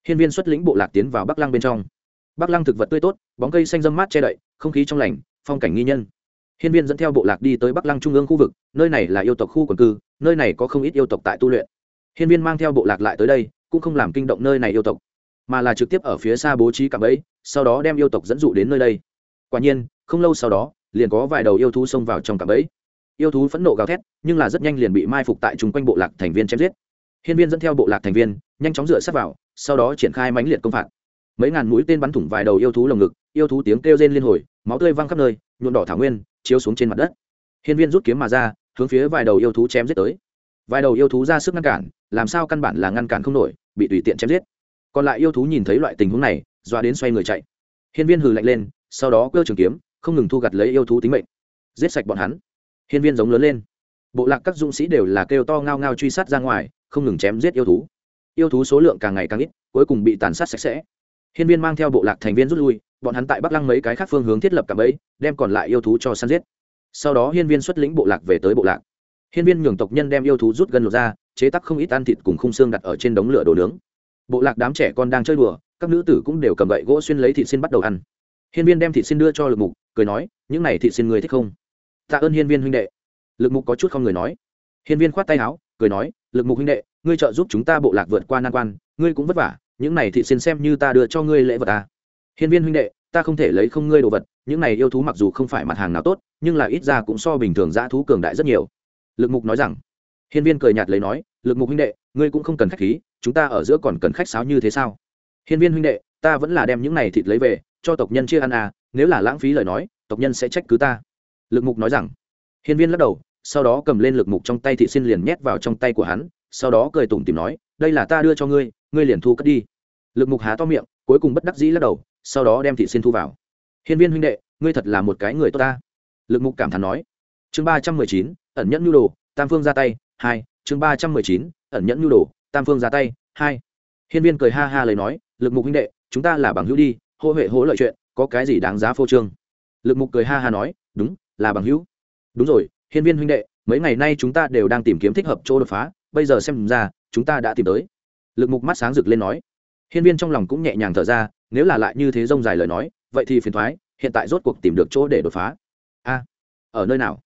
Hiên viên xuất lĩnh bộ lạc tiến vào bắc lăng bên trong. Bắc lăng thực vật tươi tốt, bóng cây xanh râm mát che đậy, không khí trong lành, phong cảnh nghi nhân. Hiên viên dẫn theo bộ lạc đi tới bắc lăng trung ương khu vực, nơi này là yêu tộc khu quần cư, nơi này có không ít yêu tộc tại tu luyện. Hiên viên mang theo bộ lạc lại tới đây, cũng không làm kinh động nơi này yêu tộc, mà là trực tiếp ở phía xa bố trí cạm bẫy, sau đó đem yêu tộc dẫn dụ đến nơi đây. Quả nhiên, không lâu sau đó, liền có vài đầu yêu thú xông vào trong cạm bẫy. Yêu thú phẫn nộ gào thét, nhưng là rất nhanh liền bị mai phục tại chung quanh bộ lạc thành viên chém giết hiên viên dẫn theo bộ lạc thành viên, nhanh chóng dựa sát vào, sau đó triển khai mãnh liệt công phạt. Mấy ngàn mũi tên bắn thủng vài đầu yêu thú lồng ngực, yêu thú tiếng kêu rên liên hồi, máu tươi văng khắp nơi, nhuộm đỏ thảo nguyên, chiếu xuống trên mặt đất. Hiên viên rút kiếm mà ra, hướng phía vài đầu yêu thú chém giết tới. Vài đầu yêu thú ra sức ngăn cản, làm sao căn bản là ngăn cản không nổi, bị tùy tiện chém giết. Còn lại yêu thú nhìn thấy loại tình huống này, doa đến xoay người chạy. Hiên viên hừ lạnh lên, sau đó cơ trường kiếm, không ngừng thu gặt lấy yêu thú tính mệnh. Giết sạch bọn hắn. Hiên viên giống lớn lên. Bộ lạc các dũng sĩ đều là kêu to ngao ngao truy sát ra ngoài không ngừng chém giết yêu thú. Yêu thú số lượng càng ngày càng ít, cuối cùng bị tàn sát sạch sẽ. Hiên viên mang theo bộ lạc thành viên rút lui, bọn hắn tại bắc lăng mấy cái khác phương hướng thiết lập cả bẫy, đem còn lại yêu thú cho săn giết. Sau đó hiên viên xuất lĩnh bộ lạc về tới bộ lạc. Hiên viên nhường tộc nhân đem yêu thú rút gần lột ra, chế tắc không ít ăn thịt cùng khung xương đặt ở trên đống lửa đồ nướng. Bộ lạc đám trẻ con đang chơi đùa, các nữ tử cũng đều cầm gậy gỗ xuyên lấy thịt xin bắt đầu ăn. Hiên viên đem thịt xin đưa cho lực mục, cười nói, những này thịt xin người thích không? Tạ ơn hiên viên huynh đệ. Lực mục có chút không người nói. Hiên viên khoát tay áo cười nói, lực mục huynh đệ, ngươi trợ giúp chúng ta bộ lạc vượt qua nan quan, ngươi cũng vất vả, những này thị xin xem như ta đưa cho ngươi lễ vật ta hiên viên huynh đệ, ta không thể lấy không ngươi đồ vật, những này yêu thú mặc dù không phải mặt hàng nào tốt, nhưng là ít ra cũng so bình thường dã thú cường đại rất nhiều. Lực mục nói rằng. Hiên viên cười nhạt lấy nói, lực mục huynh đệ, ngươi cũng không cần khách khí, chúng ta ở giữa còn cần khách sáo như thế sao? Hiên viên huynh đệ, ta vẫn là đem những này thịt lấy về, cho tộc nhân chia ăn à nếu là lãng phí lời nói, tộc nhân sẽ trách cứ ta. Lực mục nói rằng. Hiên viên lắc đầu sau đó cầm lên lực mục trong tay thị xin liền nhét vào trong tay của hắn, sau đó cười tủm tìm nói, đây là ta đưa cho ngươi ngươi liền thu cất đi. Lực mục há to miệng, cuối cùng bất đắc dĩ lắc đầu, sau đó đem thị xin thu vào. Hiên viên huynh đệ, ngươi thật là một cái người tốt ta. Lực mục cảm thán nói. Chương ba trăm mười chín, ẩn nhẫn nhu đồ, tam phương ra tay, hai, chương ba trăm mười chín, ẩn nhẫn nhu đồ, tam phương ra tay, hai. Hiên viên cười ha ha lời nói, lực mục huynh đệ, chúng ta là bằng hữu đi, hô huệ hỗ lợi chuyện, có cái gì đáng giá phô trương? Lực mục cười ha ha nói, đúng, là bằng hữu. Đúng rồi hiên viên huynh đệ, mấy ngày nay chúng ta đều đang tìm kiếm thích hợp chỗ đột phá, bây giờ xem ra, chúng ta đã tìm tới. Lực mục mắt sáng rực lên nói. Hiên viên trong lòng cũng nhẹ nhàng thở ra, nếu là lại như thế rông dài lời nói, vậy thì phiền thoái, hiện tại rốt cuộc tìm được chỗ để đột phá. A, ở nơi nào?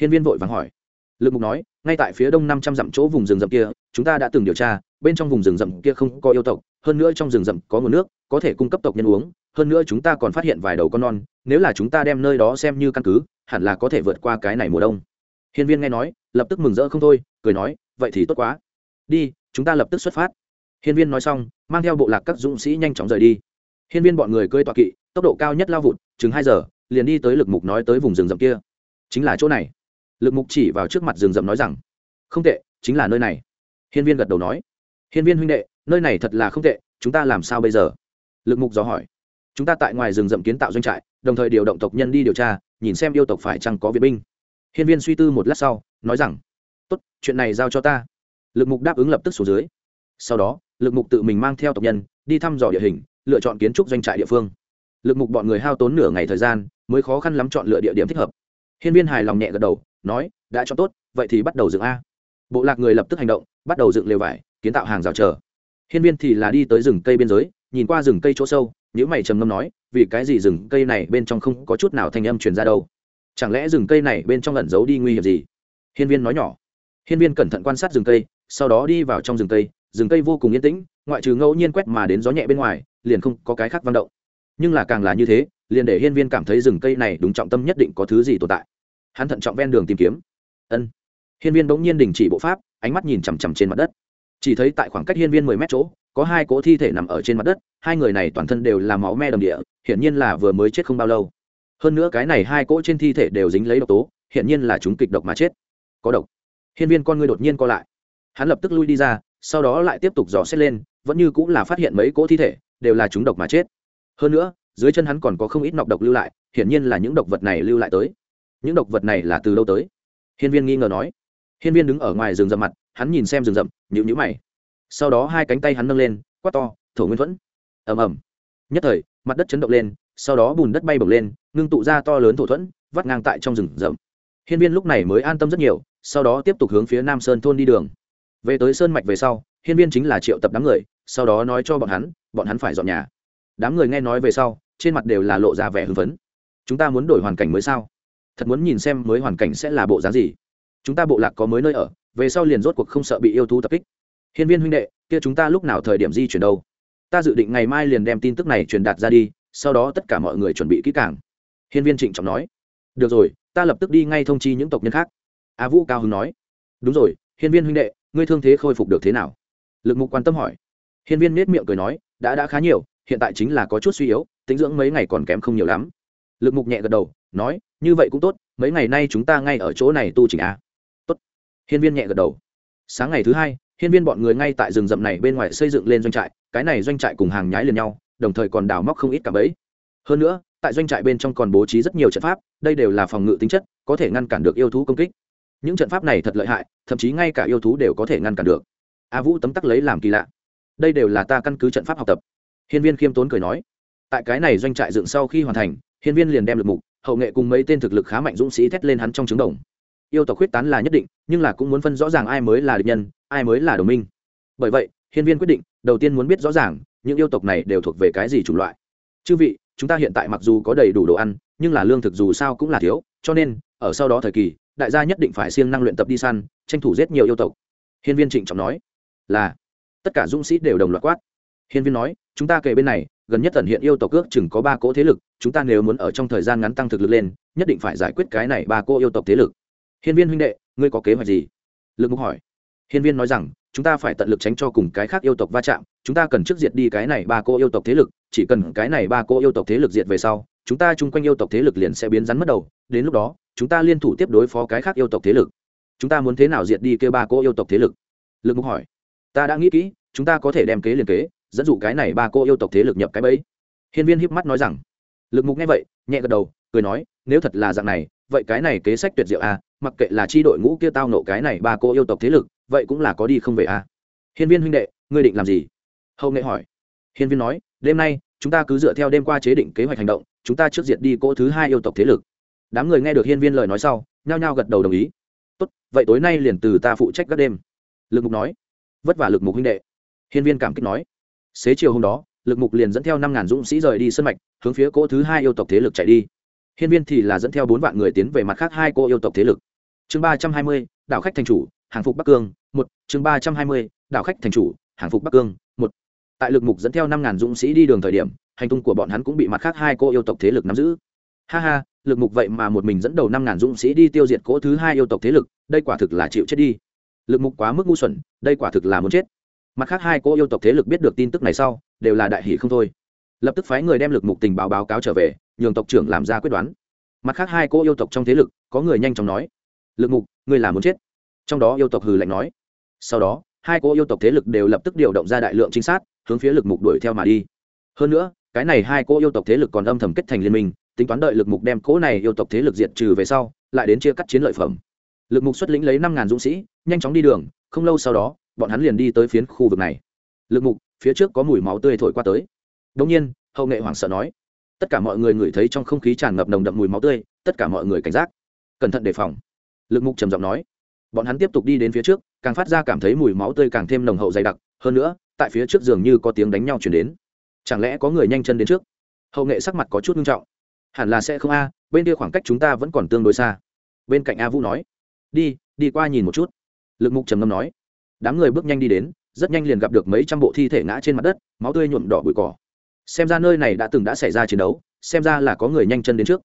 Hiên viên vội vàng hỏi. Lực mục nói, ngay tại phía đông năm trăm dặm chỗ vùng rừng rậm kia, chúng ta đã từng điều tra, bên trong vùng rừng rậm kia không có yêu tộc, hơn nữa trong rừng rậm có nguồn nước, có thể cung cấp tộc nhân uống hơn nữa chúng ta còn phát hiện vài đầu con non, nếu là chúng ta đem nơi đó xem như căn cứ, hẳn là có thể vượt qua cái này mùa đông. Hiên viên nghe nói, lập tức mừng rỡ không thôi, cười nói, vậy thì tốt quá. Đi, chúng ta lập tức xuất phát. Hiên viên nói xong, mang theo bộ lạc các dũng sĩ nhanh chóng rời đi. Hiên viên bọn người cơi tọa kỵ, tốc độ cao nhất lao vụt, chừng hai giờ, liền đi tới lực mục nói tới vùng rừng rậm kia. Chính là chỗ này. Lực mục chỉ vào trước mặt rừng rậm nói rằng, không tệ, chính là nơi này. Hiên viên gật đầu nói, hiên viên huynh đệ, nơi này thật là không tệ, chúng ta làm sao bây giờ? Lực mục dò hỏi chúng ta tại ngoài rừng rậm kiến tạo doanh trại, đồng thời điều động tộc nhân đi điều tra, nhìn xem yêu tộc phải chăng có viện binh. Hiên viên suy tư một lát sau, nói rằng, tốt, chuyện này giao cho ta. Lực mục đáp ứng lập tức xuống dưới. Sau đó, lực mục tự mình mang theo tộc nhân, đi thăm dò địa hình, lựa chọn kiến trúc doanh trại địa phương. Lực mục bọn người hao tốn nửa ngày thời gian, mới khó khăn lắm chọn lựa địa điểm thích hợp. Hiên viên hài lòng nhẹ gật đầu, nói, đã cho tốt, vậy thì bắt đầu dựng a. Bộ lạc người lập tức hành động, bắt đầu dựng lều vải, kiến tạo hàng rào chờ. Hiên viên thì là đi tới rừng cây biên giới, nhìn qua rừng cây chỗ sâu những mày trầm ngâm nói, vì cái gì rừng cây này bên trong không có chút nào thanh âm truyền ra đâu? Chẳng lẽ rừng cây này bên trong lẩn giấu đi nguy hiểm gì? Hiên viên nói nhỏ. Hiên viên cẩn thận quan sát rừng cây, sau đó đi vào trong rừng cây. Rừng cây vô cùng yên tĩnh, ngoại trừ ngẫu nhiên quét mà đến gió nhẹ bên ngoài, liền không có cái khác vang động. Nhưng là càng là như thế, liền để hiên viên cảm thấy rừng cây này đúng trọng tâm nhất định có thứ gì tồn tại. Hắn thận trọng ven đường tìm kiếm. Ân. Hiên viên bỗng nhiên đình chỉ bộ pháp, ánh mắt nhìn chằm chằm trên mặt đất. Chỉ thấy tại khoảng cách hiên viên mười mét chỗ có hai cỗ thi thể nằm ở trên mặt đất, hai người này toàn thân đều là máu me đầm địa, hiển nhiên là vừa mới chết không bao lâu. Hơn nữa cái này hai cỗ trên thi thể đều dính lấy độc tố, hiển nhiên là chúng kịch độc mà chết. Có độc. Hiên viên con người đột nhiên co lại. Hắn lập tức lui đi ra, sau đó lại tiếp tục dò xét lên, vẫn như cũng là phát hiện mấy cỗ thi thể, đều là chúng độc mà chết. Hơn nữa, dưới chân hắn còn có không ít nọc độc lưu lại, hiển nhiên là những độc vật này lưu lại tới. Những độc vật này là từ đâu tới? Hiên viên nghi ngờ nói. Hiên viên đứng ở ngoài rừng rậm mặt, hắn nhìn xem rừng rậm nhịu nhữ mày sau đó hai cánh tay hắn nâng lên, quát to, thổ nguyên thuẫn! Ầm ầm. Nhất thời, mặt đất chấn động lên, sau đó bùn đất bay bổng lên, ngưng tụ ra to lớn thổ thuẫn, vắt ngang tại trong rừng rậm. Hiên viên lúc này mới an tâm rất nhiều, sau đó tiếp tục hướng phía nam sơn thôn đi đường. Về tới sơn mạch về sau, hiên viên chính là triệu tập đám người, sau đó nói cho bọn hắn bọn hắn phải dọn nhà. Đám người nghe nói về sau, trên mặt đều là lộ ra vẻ hưng phấn. Chúng ta muốn đổi hoàn cảnh mới sao? Thật muốn nhìn xem mới hoàn cảnh sẽ là bộ dáng gì? Chúng ta bộ lạc có mới nơi ở, về sau liền rốt cuộc không sợ bị yêu thú tập kích hiên viên huynh đệ, kia chúng ta lúc nào thời điểm di chuyển đâu? Ta dự định ngày mai liền đem tin tức này truyền đạt ra đi, sau đó tất cả mọi người chuẩn bị kỹ càng. Hiên viên trịnh trọng nói. Được rồi, ta lập tức đi ngay thông chi những tộc nhân khác. A vũ cao hưng nói. Đúng rồi, hiên viên huynh đệ, ngươi thương thế khôi phục được thế nào? Lực mục quan tâm hỏi. Hiên viên nết miệng cười nói. Đã đã khá nhiều, hiện tại chính là có chút suy yếu, tính dưỡng mấy ngày còn kém không nhiều lắm. Lực mục nhẹ gật đầu, nói. Như vậy cũng tốt, mấy ngày nay chúng ta ngay ở chỗ này tu chỉnh a. Tốt. Hiên viên nhẹ gật đầu. Sáng ngày thứ hai hiên viên bọn người ngay tại rừng rậm này bên ngoài xây dựng lên doanh trại, cái này doanh trại cùng hàng nhái liền nhau, đồng thời còn đào móc không ít cả bẫy. Hơn nữa, tại doanh trại bên trong còn bố trí rất nhiều trận pháp, đây đều là phòng ngự tính chất, có thể ngăn cản được yêu thú công kích. Những trận pháp này thật lợi hại, thậm chí ngay cả yêu thú đều có thể ngăn cản được. A vũ tấm tắc lấy làm kỳ lạ. Đây đều là ta căn cứ trận pháp học tập. Hiên viên khiêm tốn cười nói. Tại cái này doanh trại dựng sau khi hoàn thành, hiên viên liền đem lực mục, hậu nghệ cùng mấy tên thực lực khá mạnh dũng sĩ thét lên hắn trong trứng đồng yêu tộc huyết tán là nhất định, nhưng là cũng muốn phân rõ ràng ai mới là địch nhân, ai mới là đồng minh. Bởi vậy, hiên viên quyết định, đầu tiên muốn biết rõ ràng, những yêu tộc này đều thuộc về cái gì chủng loại. Chư vị, chúng ta hiện tại mặc dù có đầy đủ đồ ăn, nhưng là lương thực dù sao cũng là thiếu, cho nên, ở sau đó thời kỳ, đại gia nhất định phải siêng năng luyện tập đi săn, tranh thủ giết nhiều yêu tộc. Hiên viên trịnh trọng nói, là. Tất cả dũng sĩ đều đồng loạt quát. Hiên viên nói, chúng ta kể bên này, gần nhất tần hiện yêu tộc ước chừng có ba cỗ thế lực, chúng ta nếu muốn ở trong thời gian ngắn tăng thực lực lên, nhất định phải giải quyết cái này ba cỗ yêu tộc thế lực hiên viên huynh đệ, ngươi có kế hoạch gì? Lực mục hỏi. Hiên viên nói rằng, chúng ta phải tận lực tránh cho cùng cái khác yêu tộc va chạm, chúng ta cần trước diệt đi cái này ba cô yêu tộc thế lực, chỉ cần cái này ba cô yêu tộc thế lực diệt về sau, chúng ta chung quanh yêu tộc thế lực liền sẽ biến rắn mất đầu, đến lúc đó, chúng ta liên thủ tiếp đối phó cái khác yêu tộc thế lực. Chúng ta muốn thế nào diệt đi kêu ba cô yêu tộc thế lực? Lực mục hỏi. Ta đã nghĩ kỹ, chúng ta có thể đem kế liền kế, dẫn dụ cái này ba cô yêu tộc thế lực nhập cái bẫy. Hiên viên híp mắt nói rằng. Lực mục nghe vậy, nhẹ gật đầu, cười nói, nếu thật là dạng này, vậy cái này kế sách tuyệt diệu à mặc kệ là chi đội ngũ kia tao nộ cái này ba cô yêu tộc thế lực, vậy cũng là có đi không về à? Hiên viên huynh đệ, ngươi định làm gì? Hậu nghệ hỏi. Hiên viên nói, đêm nay, chúng ta cứ dựa theo đêm qua chế định kế hoạch hành động, chúng ta trước diệt đi cô thứ hai yêu tộc thế lực. Đám người nghe được hiên viên lời nói sau, nhao nhao gật đầu đồng ý. Tốt, vậy tối nay liền từ ta phụ trách các đêm. Lực mục nói. Vất vả lực mục huynh đệ. Hiên viên cảm kích nói. Xế chiều hôm đó, lực mục liền dẫn theo năm ngàn dũng sĩ rời đi sân mạch, hướng phía cỗ thứ hai yêu tộc thế lực chạy đi. Hiên viên thì là dẫn theo bốn vạn người tiến về mặt khác hai cô yêu tộc thế lực chương ba trăm hai mươi, đảo khách thành chủ, hàng phục bắc cương, một. Chương ba trăm hai mươi, đảo khách thành chủ, hàng phục bắc cương, một. Tại lực mục dẫn theo năm ngàn dũng sĩ đi đường thời điểm, hành tung của bọn hắn cũng bị mặt khác hai cô yêu tộc thế lực nắm giữ. Ha ha, lực mục vậy mà một mình dẫn đầu năm ngàn dũng sĩ đi tiêu diệt cỗ thứ hai yêu tộc thế lực, đây quả thực là chịu chết đi. Lực mục quá mức ngu xuẩn, đây quả thực là muốn chết. Mặt khác hai cỗ yêu tộc thế lực biết được tin tức này sau, đều là đại hỷ không thôi. Lập tức phái người đem lực mục tình báo báo cáo trở về, nhường tộc trưởng làm ra quyết đoán. Mặt khác hai cỗ yêu tộc trong thế lực, có người nhanh chóng nói lực mục người là muốn chết. Trong đó yêu tộc hừ lạnh nói. Sau đó, hai cô yêu tộc thế lực đều lập tức điều động ra đại lượng trinh sát, hướng phía lực mục đuổi theo mà đi. Hơn nữa, cái này hai cô yêu tộc thế lực còn âm thầm kết thành liên minh, tính toán đợi lực mục đem cỗ này yêu tộc thế lực diệt trừ về sau, lại đến chia cắt chiến lợi phẩm. Lực mục xuất lĩnh lấy năm ngàn dũng sĩ, nhanh chóng đi đường, không lâu sau đó, bọn hắn liền đi tới phiến khu vực này. Lực mục, phía trước có mùi máu tươi thổi qua tới. Đông nhiên, hậu nghệ hoảng sợ nói. Tất cả mọi người ngửi thấy trong không khí tràn ngập nồng đậm mùi máu tươi, tất cả mọi người cảnh giác. Cẩn thận đề phòng lực mục trầm giọng nói. Bọn hắn tiếp tục đi đến phía trước, càng phát ra cảm thấy mùi máu tươi càng thêm nồng hậu dày đặc. Hơn nữa, tại phía trước giường như có tiếng đánh nhau chuyển đến. Chẳng lẽ có người nhanh chân đến trước? Hậu nghệ sắc mặt có chút nghiêm trọng. Hẳn là sẽ không a, bên kia khoảng cách chúng ta vẫn còn tương đối xa. Bên cạnh a vũ nói. Đi đi qua nhìn một chút. Lực mục trầm ngâm nói. Đám người bước nhanh đi đến, rất nhanh liền gặp được mấy trăm bộ thi thể ngã trên mặt đất, máu tươi nhuộm đỏ bụi cỏ. Xem ra nơi này đã từng đã xảy ra chiến đấu, xem ra là có người nhanh chân đến trước.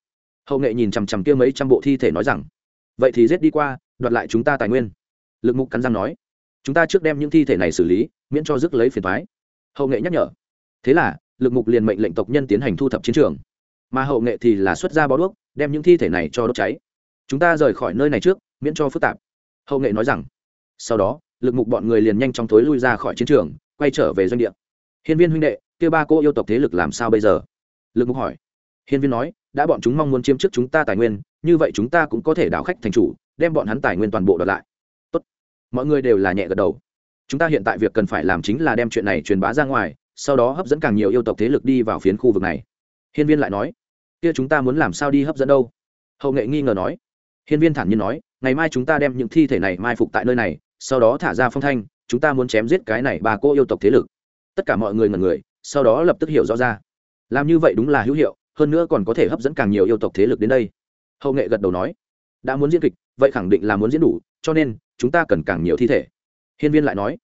Hậu nghệ nhìn chằm chằm kia mấy trăm bộ thi thể nói rằng vậy thì giết đi qua, đoạt lại chúng ta tài nguyên. Lực mục cắn răng nói. Chúng ta trước đem những thi thể này xử lý, miễn cho rước lấy phiền thoái hậu nghệ nhắc nhở. Thế là, lực mục liền mệnh lệnh tộc nhân tiến hành thu thập chiến trường. Mà hậu nghệ thì là xuất ra bó đuốc, đem những thi thể này cho đốt cháy. Chúng ta rời khỏi nơi này trước, miễn cho phức tạp. Hậu nghệ nói rằng. Sau đó, lực mục bọn người liền nhanh chóng thối lui ra khỏi chiến trường, quay trở về doanh địa. Hiên viên huynh đệ kêu ba cô yêu tộc thế lực làm sao bây giờ? Lực mục hỏi. Hiên viên nói, đã bọn chúng mong muốn chiếm trước chúng ta tài nguyên như vậy chúng ta cũng có thể đảo khách thành chủ, đem bọn hắn tài nguyên toàn bộ đợt lại. Tốt. mọi người đều là nhẹ gật đầu. Chúng ta hiện tại việc cần phải làm chính là đem chuyện này truyền bá ra ngoài, sau đó hấp dẫn càng nhiều yêu tộc thế lực đi vào phiến khu vực này. Hiên viên lại nói, kia chúng ta muốn làm sao đi hấp dẫn đâu? Hậu nghệ nghi ngờ nói. Hiên viên thản nhiên nói, ngày mai chúng ta đem những thi thể này mai phục tại nơi này, sau đó thả ra phong thanh, chúng ta muốn chém giết cái này bà cô yêu tộc thế lực. Tất cả mọi người ngần người, sau đó lập tức hiểu rõ ra. Làm như vậy đúng là hữu hiệu, hơn nữa còn có thể hấp dẫn càng nhiều yêu tộc thế lực đến đây hậu nghệ gật đầu nói, đã muốn diễn kịch, vậy khẳng định là muốn diễn đủ, cho nên chúng ta cần càng nhiều thi thể. Hiên viên lại nói,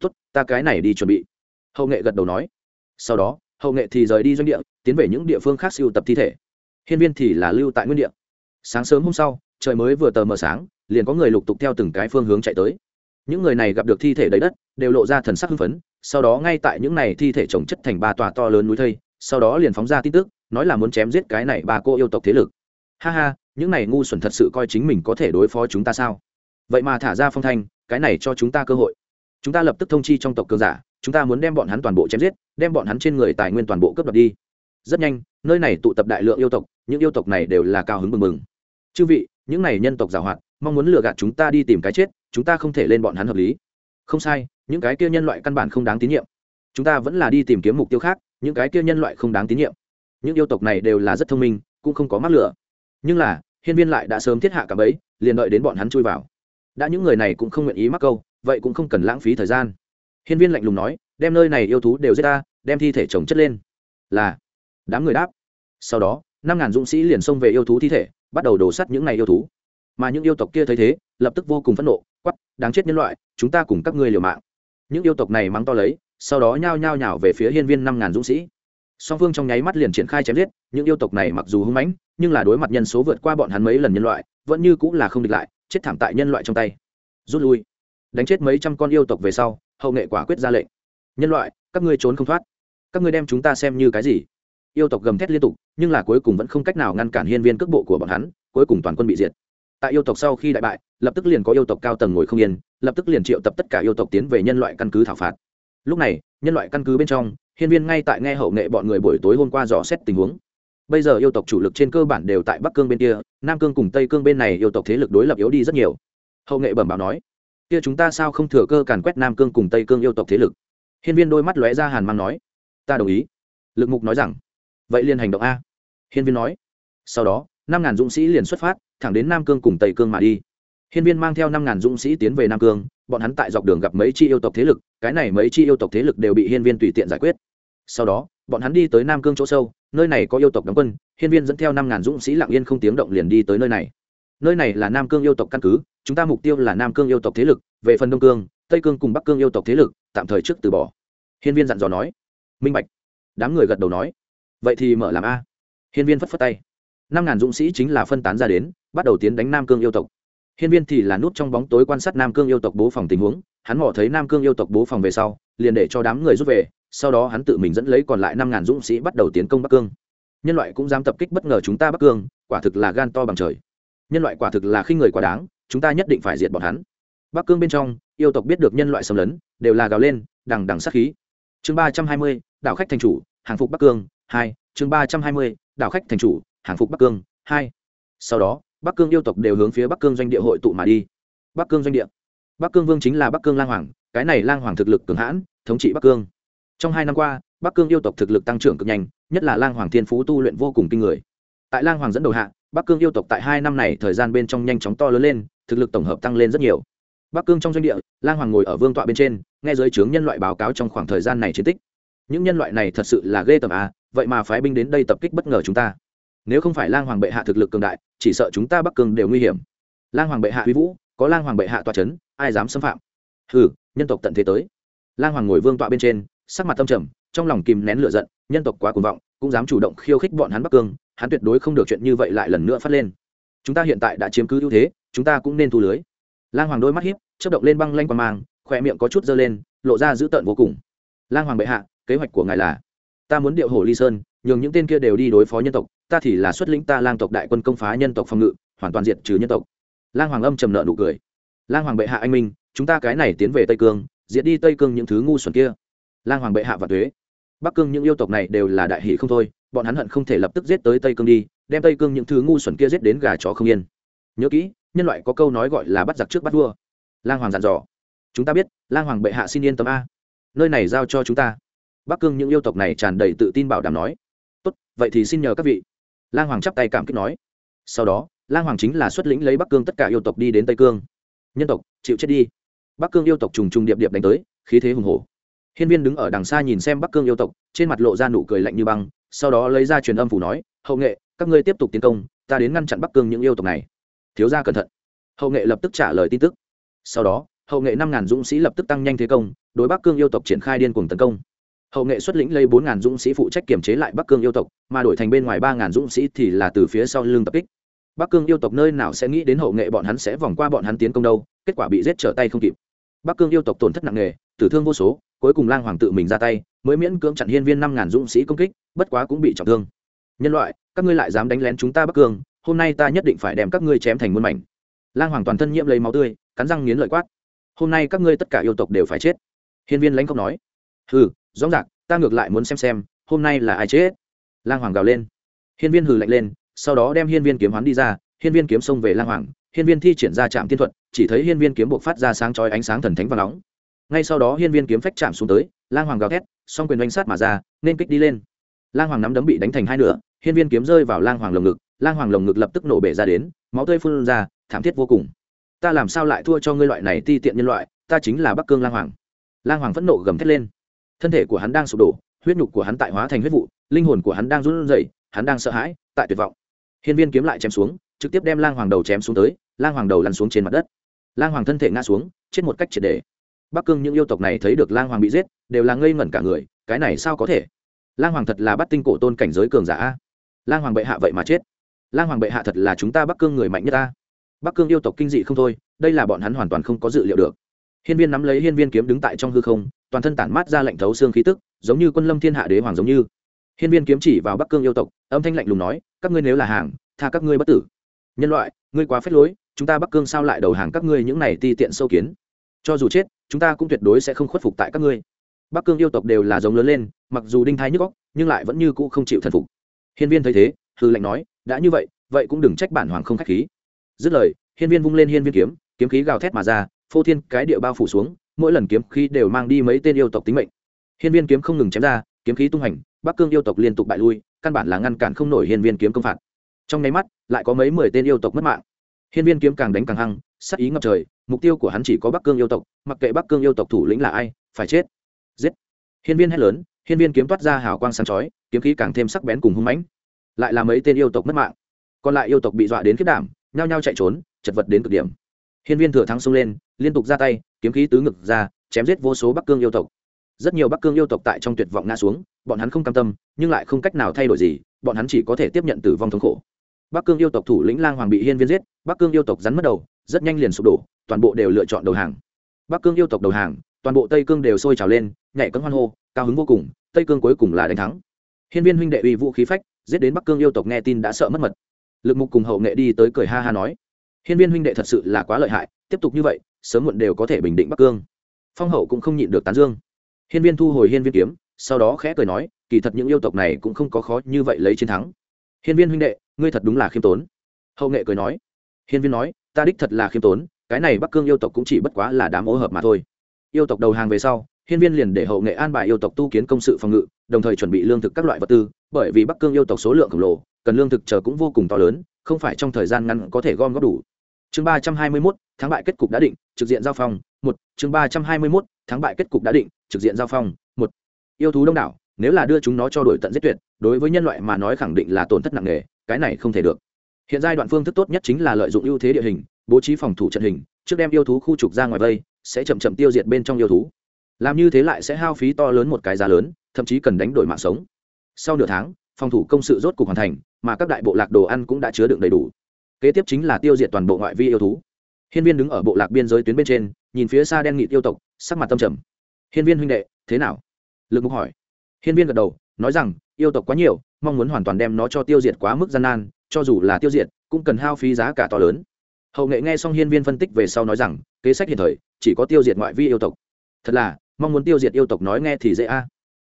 tốt, ta cái này đi chuẩn bị. Hậu nghệ gật đầu nói, sau đó, hậu nghệ thì rời đi doanh địa, tiến về những địa phương khác siêu tập thi thể. Hiên viên thì là lưu tại nguyên địa. Sáng sớm hôm sau, trời mới vừa tờ mờ sáng, liền có người lục tục theo từng cái phương hướng chạy tới. Những người này gặp được thi thể đầy đất, đều lộ ra thần sắc hưng phấn, sau đó ngay tại những này thi thể trồng chất thành ba tòa to lớn núi thây, sau đó liền phóng ra tin tức, nói là muốn chém giết cái này ba cô yêu tộc thế lực. Ha ha những này ngu xuẩn thật sự coi chính mình có thể đối phó chúng ta sao? Vậy mà thả ra phong thanh, cái này cho chúng ta cơ hội. Chúng ta lập tức thông chi trong tộc cường giả, chúng ta muốn đem bọn hắn toàn bộ chém giết, đem bọn hắn trên người tài nguyên toàn bộ cướp đoạt đi. Rất nhanh, nơi này tụ tập đại lượng yêu tộc, những yêu tộc này đều là cao hứng mừng mừng chư vị, những này nhân tộc giả hoạt, mong muốn lừa gạt chúng ta đi tìm cái chết, chúng ta không thể lên bọn hắn hợp lý. Không sai, những cái kia nhân loại căn bản không đáng tín nhiệm. Chúng ta vẫn là đi tìm kiếm mục tiêu khác, những cái kia nhân loại không đáng tín nhiệm. Những yêu tộc này đều là rất thông minh, cũng không có mắc lửa nhưng là, hiên viên lại đã sớm thiết hạ cả bấy liền đợi đến bọn hắn chui vào. Đã những người này cũng không nguyện ý mắc câu, vậy cũng không cần lãng phí thời gian. Hiên viên lạnh lùng nói, đem nơi này yêu thú đều giết ta, đem thi thể chồng chất lên. Là, đám người đáp. Sau đó, năm ngàn dũng sĩ liền xông về yêu thú thi thể, bắt đầu đổ sắt những này yêu thú. Mà những yêu tộc kia thấy thế, lập tức vô cùng phẫn nộ quắp đáng chết nhân loại, chúng ta cùng các ngươi liều mạng. Những yêu tộc này mắng to lấy, sau đó nhao nhao nhào về phía hiên viên năm ngàn dũng sĩ song phương trong nháy mắt liền triển khai chém giết, những yêu tộc này mặc dù hung mãnh, nhưng là đối mặt nhân số vượt qua bọn hắn mấy lần nhân loại, vẫn như cũng là không địch lại, chết thảm tại nhân loại trong tay. Rút lui. Đánh chết mấy trăm con yêu tộc về sau, hậu nghệ quả quyết ra lệnh. Nhân loại, các ngươi trốn không thoát. Các ngươi đem chúng ta xem như cái gì? Yêu tộc gầm thét liên tục, nhưng là cuối cùng vẫn không cách nào ngăn cản hiên viên cước bộ của bọn hắn, cuối cùng toàn quân bị diệt. Tại yêu tộc sau khi đại bại, lập tức liền có yêu tộc cao tầng ngồi không yên, lập tức liền triệu tập tất cả yêu tộc tiến về nhân loại căn cứ thảo phạt. Lúc này, nhân loại căn cứ bên trong hiên viên ngay tại nghe hậu nghệ bọn người buổi tối hôm qua dò xét tình huống. Bây giờ yêu tộc chủ lực trên cơ bản đều tại bắc cương bên kia, nam cương cùng tây cương bên này yêu tộc thế lực đối lập yếu đi rất nhiều. Hậu nghệ bẩm báo nói, kia chúng ta sao không thừa cơ càn quét nam cương cùng tây cương yêu tộc thế lực? Hiên viên đôi mắt lóe ra hàn mang nói, ta đồng ý. Lực mục nói rằng, vậy liền hành động a. Hiên viên nói, sau đó, năm ngàn dũng sĩ liền xuất phát, thẳng đến nam cương cùng tây cương mà đi. Hiên viên mang theo năm ngàn dũng sĩ tiến về nam cương, bọn hắn tại dọc đường gặp mấy chi yêu tộc thế lực, cái này mấy chi yêu tộc thế lực đều bị hiên viên tùy tiện giải quyết sau đó, bọn hắn đi tới nam cương chỗ sâu, nơi này có yêu tộc đóng quân, hiên viên dẫn theo năm ngàn dũng sĩ lặng yên không tiếng động liền đi tới nơi này. Nơi này là nam cương yêu tộc căn cứ, chúng ta mục tiêu là nam cương yêu tộc thế lực, về phần đông cương, tây cương cùng bắc cương yêu tộc thế lực, tạm thời trước từ bỏ. Hiên viên dặn dò nói. Minh bạch. Đám người gật đầu nói. Vậy thì mở làm a. Hiên viên phất phất tay. Năm ngàn dũng sĩ chính là phân tán ra đến, bắt đầu tiến đánh nam cương yêu tộc. Hiên viên thì là nút trong bóng tối quan sát nam cương yêu tộc bố phòng tình huống, hắn mò thấy nam cương yêu tộc bố phòng về sau, liền để cho đám người rút về sau đó hắn tự mình dẫn lấy còn lại năm ngàn dũng sĩ bắt đầu tiến công bắc cương. Nhân loại cũng dám tập kích bất ngờ chúng ta bắc cương, quả thực là gan to bằng trời. Nhân loại quả thực là khi người quá đáng, chúng ta nhất định phải diệt bọn hắn. Bắc cương bên trong, yêu tộc biết được nhân loại xâm lấn, đều là gào lên, đằng đằng sát khí. Chương ba trăm hai mươi, đảo khách thành chủ, hàng phục bắc cương, hai. Chương ba trăm hai mươi, đảo khách thành chủ, hàng phục bắc cương, hai. Sau đó, bắc cương yêu tộc đều hướng phía bắc cương doanh địa hội tụ mà đi. Bắc cương doanh địa. Bắc cương vương chính là bắc cương lang hoàng, cái này lang hoàng thực lực cường hãn, thống trị bắc cương trong hai năm qua, bắc cương yêu tộc thực lực tăng trưởng cực nhanh, nhất là lang hoàng thiên phú tu luyện vô cùng kinh người. Tại lang hoàng dẫn đầu hạ, bắc cương yêu tộc tại hai năm này thời gian bên trong nhanh chóng to lớn lên, thực lực tổng hợp tăng lên rất nhiều. Bắc cương trong doanh địa, lang hoàng ngồi ở vương tọa bên trên, nghe giới trướng nhân loại báo cáo trong khoảng thời gian này chiến tích. Những nhân loại này thật sự là ghê tởm à vậy mà phái binh đến đây tập kích bất ngờ chúng ta. Nếu không phải lang hoàng bệ hạ thực lực cường đại, chỉ sợ chúng ta bắc cương đều nguy hiểm. Lang hoàng bệ hạ huy vũ, có lang hoàng bệ hạ tọa c h ấ n ai dám xâm phạm? Hừ, nhân tộc tận thế tới. Lang hoàng ngồi vương tọa bên trên sắc mặt tâm trầm, trong lòng kìm nén lửa giận, nhân tộc quá cuồng vọng, cũng dám chủ động khiêu khích bọn hắn bắc cương, hắn tuyệt đối không được chuyện như vậy lại lần nữa phát lên. Chúng ta hiện tại đã chiếm cứ ưu thế, chúng ta cũng nên thu lưới. Lang hoàng đôi mắt hiếp chất động lên băng lanh qua mang khỏe miệng có chút dơ lên, lộ ra dữ tợn vô cùng. Lang hoàng bệ hạ, kế hoạch của ngài là, ta muốn điệu hồ ly sơn, nhường những tên kia đều đi đối phó nhân tộc, ta thì là xuất lĩnh ta lang tộc đại quân công phá nhân tộc phòng ngự, hoàn toàn diệt trừ nhân tộc. Lang hoàng âm trầm nợ nụ cười. Lang hoàng bệ hạ anh minh, chúng ta cái này tiến về tây cương, diệt đi tây cương những thứ ngu xuẩn kia lang hoàng bệ hạ và thuế bắc cương những yêu tộc này đều là đại hỷ không thôi, bọn hắn hận không thể lập tức giết tới tây cương đi, đem tây cương những thứ ngu xuẩn kia giết đến gà chó không yên. Nhớ kỹ, nhân loại có câu nói gọi là bắt giặc trước bắt vua. Lang hoàng dặn dò. Chúng ta biết, lang hoàng bệ hạ xin yên tâm a. Nơi này giao cho chúng ta. Bắc cương những yêu tộc này tràn đầy tự tin bảo đảm nói. Tốt, vậy thì xin nhờ các vị. Lang hoàng chắp tay cảm kích nói. Sau đó, lang hoàng chính là xuất lĩnh lấy bắc cương tất cả yêu tộc đi đến tây cương. Nhân tộc, chịu chết đi. Bắc cương yêu tộc trùng trùng điệp điệp đánh tới, khí thế hùng hổ hiên viên đứng ở đằng xa nhìn xem bắc cương yêu tộc, trên mặt lộ ra nụ cười lạnh như băng, sau đó lấy ra truyền âm phủ nói, hậu nghệ, các ngươi tiếp tục tiến công, ta đến ngăn chặn bắc cương những yêu tộc này. Thiếu ra cẩn thận. Hậu nghệ lập tức trả lời tin tức. Sau đó, hậu nghệ năm ngàn dũng sĩ lập tức tăng nhanh thế công, đối bắc cương yêu tộc triển khai điên cuồng tấn công. Hậu nghệ xuất lĩnh lấy bốn ngàn dũng sĩ phụ trách kiểm chế lại bắc cương yêu tộc, mà đổi thành bên ngoài ba ngàn dũng sĩ thì là từ phía sau lưng tập kích. Bắc cương yêu tộc nơi nào sẽ nghĩ đến hậu nghệ bọn hắn sẽ vòng qua bọn hắn tiến công đâu, kết quả bị giết trở tay không kịp. Bắc cương yêu tộc tổn thất nặng nề, tử thương vô số cuối cùng lang hoàng tự mình ra tay, mới miễn cưỡng chặn hiên viên năm ngàn dũng sĩ công kích, bất quá cũng bị trọng thương. Nhân loại, các ngươi lại dám đánh lén chúng ta bắc cương, hôm nay ta nhất định phải đem các ngươi chém thành muôn mảnh. Lang hoàng toàn thân nhiễm lấy máu tươi, cắn răng nghiến lợi quát. Hôm nay các ngươi tất cả yêu tộc đều phải chết. Hiên viên lãnh không nói. Hừ, rõ ràng, ta ngược lại muốn xem xem, hôm nay là ai chết. Lang hoàng gào lên. Hiên viên hừ lạnh lên, sau đó đem hiên viên kiếm hoán đi ra, hiên viên kiếm xông về lang hoàng, hiên viên thi triển ra trạm tiên thuật, chỉ thấy hiên viên kiếm buộc phát ra sáng chói ánh sáng thần thánh và nóng ngay sau đó hiên viên kiếm phách chạm xuống tới, lang hoàng gào thét, song quyền oanh sát mà ra, nên kích đi lên. Lang hoàng nắm đấm bị đánh thành hai nửa, hiên viên kiếm rơi vào lang hoàng lồng ngực, lang hoàng lồng ngực lập tức nổ bể ra đến, máu tươi phun ra, thảm thiết vô cùng. Ta làm sao lại thua cho ngươi loại này ti tiện nhân loại, ta chính là bắc cương lang hoàng. Lang hoàng phẫn nộ gầm thét lên. Thân thể của hắn đang sụp đổ, huyết nhục của hắn tại hóa thành huyết vụ, linh hồn của hắn đang run rẩy, hắn đang sợ hãi, tại tuyệt vọng. Hiên viên kiếm lại chém xuống, trực tiếp đem lang hoàng đầu chém xuống tới, lang hoàng đầu lăn xuống trên mặt đất. Lang hoàng thân thể ngã xuống, chết một cách triệt đề bắc cương những yêu tộc này thấy được lang hoàng bị giết, đều là ngây ngẩn cả người, cái này sao có thể? Lang hoàng thật là bắt tinh cổ tôn cảnh giới cường giả a. Lang hoàng bệ hạ vậy mà chết. Lang hoàng bệ hạ thật là chúng ta bắc cương người mạnh nhất ta bắc cương yêu tộc kinh dị không thôi, đây là bọn hắn hoàn toàn không có dự liệu được. Hiên viên nắm lấy hiên viên kiếm đứng tại trong hư không, toàn thân tản mát ra lạnh thấu xương khí tức, giống như quân lâm thiên hạ đế hoàng giống như. Hiên viên kiếm chỉ vào bắc cương yêu tộc, âm thanh lạnh lùng nói, các ngươi nếu là hàng, tha các ngươi bất tử. Nhân loại, ngươi quá phết lối, chúng ta bắc cương sao lại đầu hàng các ngươi những này ti tiện sâu kiến? Cho dù chết chúng ta cũng tuyệt đối sẽ không khuất phục tại các ngươi. Bắc cương yêu tộc đều là giống lớn lên, mặc dù đinh thái nhức góc nhưng lại vẫn như cũ không chịu thần phục. Hiên viên thấy thế hư lệnh nói, đã như vậy vậy cũng đừng trách bản hoàng không k h á c h khí. Dứt lời, hiên viên vung lên hiên viên kiếm kiếm khí gào thét mà ra, phô thiên cái địa bao phủ xuống, mỗi lần kiếm khí đều mang đi mấy tên yêu tộc tính mệnh. Hiên viên kiếm không ngừng chém ra, kiếm khí tung hành, bắc cương yêu tộc liên tục bại lui, căn bản là ngăn cản không nổi hiên viên kiếm công phạt. Trong nháy mắt, lại có mấy mười tên yêu tộc mất mạng. Hiên viên kiếm càng đánh càng hăng sắc ý ngập trời, mục tiêu của hắn chỉ có bắc cương yêu tộc, mặc kệ bắc cương yêu tộc thủ lĩnh là ai, phải chết. Giết. Hiên viên hét lớn, hiên viên kiếm toát ra hào quang sáng chói, kiếm khí càng thêm sắc bén cùng hung mãnh. Lại là mấy tên yêu tộc mất mạng. Còn lại yêu tộc bị dọa đến khiết đảm, nhao nhao chạy trốn, chật vật đến cực điểm. Hiên viên thừa thắng xông lên, liên tục ra tay, kiếm khí tứ ngực ra, chém giết vô số bắc cương yêu tộc. Rất nhiều bắc cương yêu tộc tại trong tuyệt vọng ngã xuống, bọn hắn không cam tâm, nhưng lại không cách nào thay đổi gì, bọn hắn chỉ có thể tiếp nhận tử vong thống khổ bắc cương yêu tộc thủ lĩnh lang hoàng bị hiên viên giết, bắc cương yêu tộc rắn mất đầu, rất nhanh liền sụp đổ, toàn bộ đều lựa chọn đầu hàng. Bắc cương yêu tộc đầu hàng, toàn bộ tây cương đều sôi trào lên, nhảy cấm hoan hô, cao hứng vô cùng, tây cương cuối cùng là đánh thắng. Hiên viên huynh đệ uy vũ khí phách, giết đến bắc cương yêu tộc nghe tin đã sợ mất mật. Lực mục cùng hậu nghệ đi tới cười ha ha nói, hiên viên huynh đệ thật sự là quá lợi hại, tiếp tục như vậy, sớm muộn đều có thể bình định bắc cương. Phong hậu cũng không nhịn được tán dương. Hiên viên thu hồi hiên viên kiếm, sau đó khẽ cười nói, kỳ thật những yêu tộc này cũng không có khó như vậy lấy chiến thắng hiên viên huynh đệ, ngươi thật đúng là khiêm tốn. Hậu nghệ cười nói. Hiên viên nói, ta đích thật là khiêm tốn, cái này bắc cương yêu tộc cũng chỉ bất quá là đám ô hợp mà thôi. Yêu tộc đầu hàng về sau, hiên viên liền để hậu nghệ an bài yêu tộc tu kiến công sự phòng ngự, đồng thời chuẩn bị lương thực các loại vật tư, bởi vì bắc cương yêu tộc số lượng khổng lồ, cần lương thực chờ cũng vô cùng to lớn, không phải trong thời gian ngắn có thể gom góp đủ. Chương ba trăm hai mươi mốt tháng bại kết cục đã định, trực diện giao phong, một. Chương ba trăm hai mươi mốt tháng bại kết cục đã định, trực diện giao phong, một. Yêu thú đông đảo nếu là đưa chúng nó cho đổi tận giết tuyệt, đối với nhân loại mà nói khẳng định là tổn thất nặng nề, cái này không thể được. Hiện giai đoạn phương thức tốt nhất chính là lợi dụng ưu thế địa hình, bố trí phòng thủ trận hình, trước đem yêu thú khu trục ra ngoài vây, sẽ chậm chậm tiêu diệt bên trong yêu thú. Làm như thế lại sẽ hao phí to lớn một cái giá lớn, thậm chí cần đánh đổi mạng sống. Sau nửa tháng, phòng thủ công sự rốt cục hoàn thành, mà các đại bộ lạc đồ ăn cũng đã chứa đựng đầy đủ. Kế tiếp chính là tiêu diệt toàn bộ ngoại vi yêu thú. Hiên viên đứng ở bộ lạc biên giới tuyến bên trên, nhìn phía xa đen nghị yêu tộc, sắc mặt tâm trầm. Hiên viên huynh đệ, thế nào? Lực mục hỏi hiên viên gật đầu, nói rằng, yêu tộc quá nhiều, mong muốn hoàn toàn đem nó cho tiêu diệt quá mức gian nan, cho dù là tiêu diệt, cũng cần hao phí giá cả to lớn. Hậu nghệ nghe xong hiên viên phân tích về sau nói rằng, kế sách hiện thời, chỉ có tiêu diệt ngoại vi yêu tộc. Thật là, mong muốn tiêu diệt yêu tộc nói nghe thì dễ a.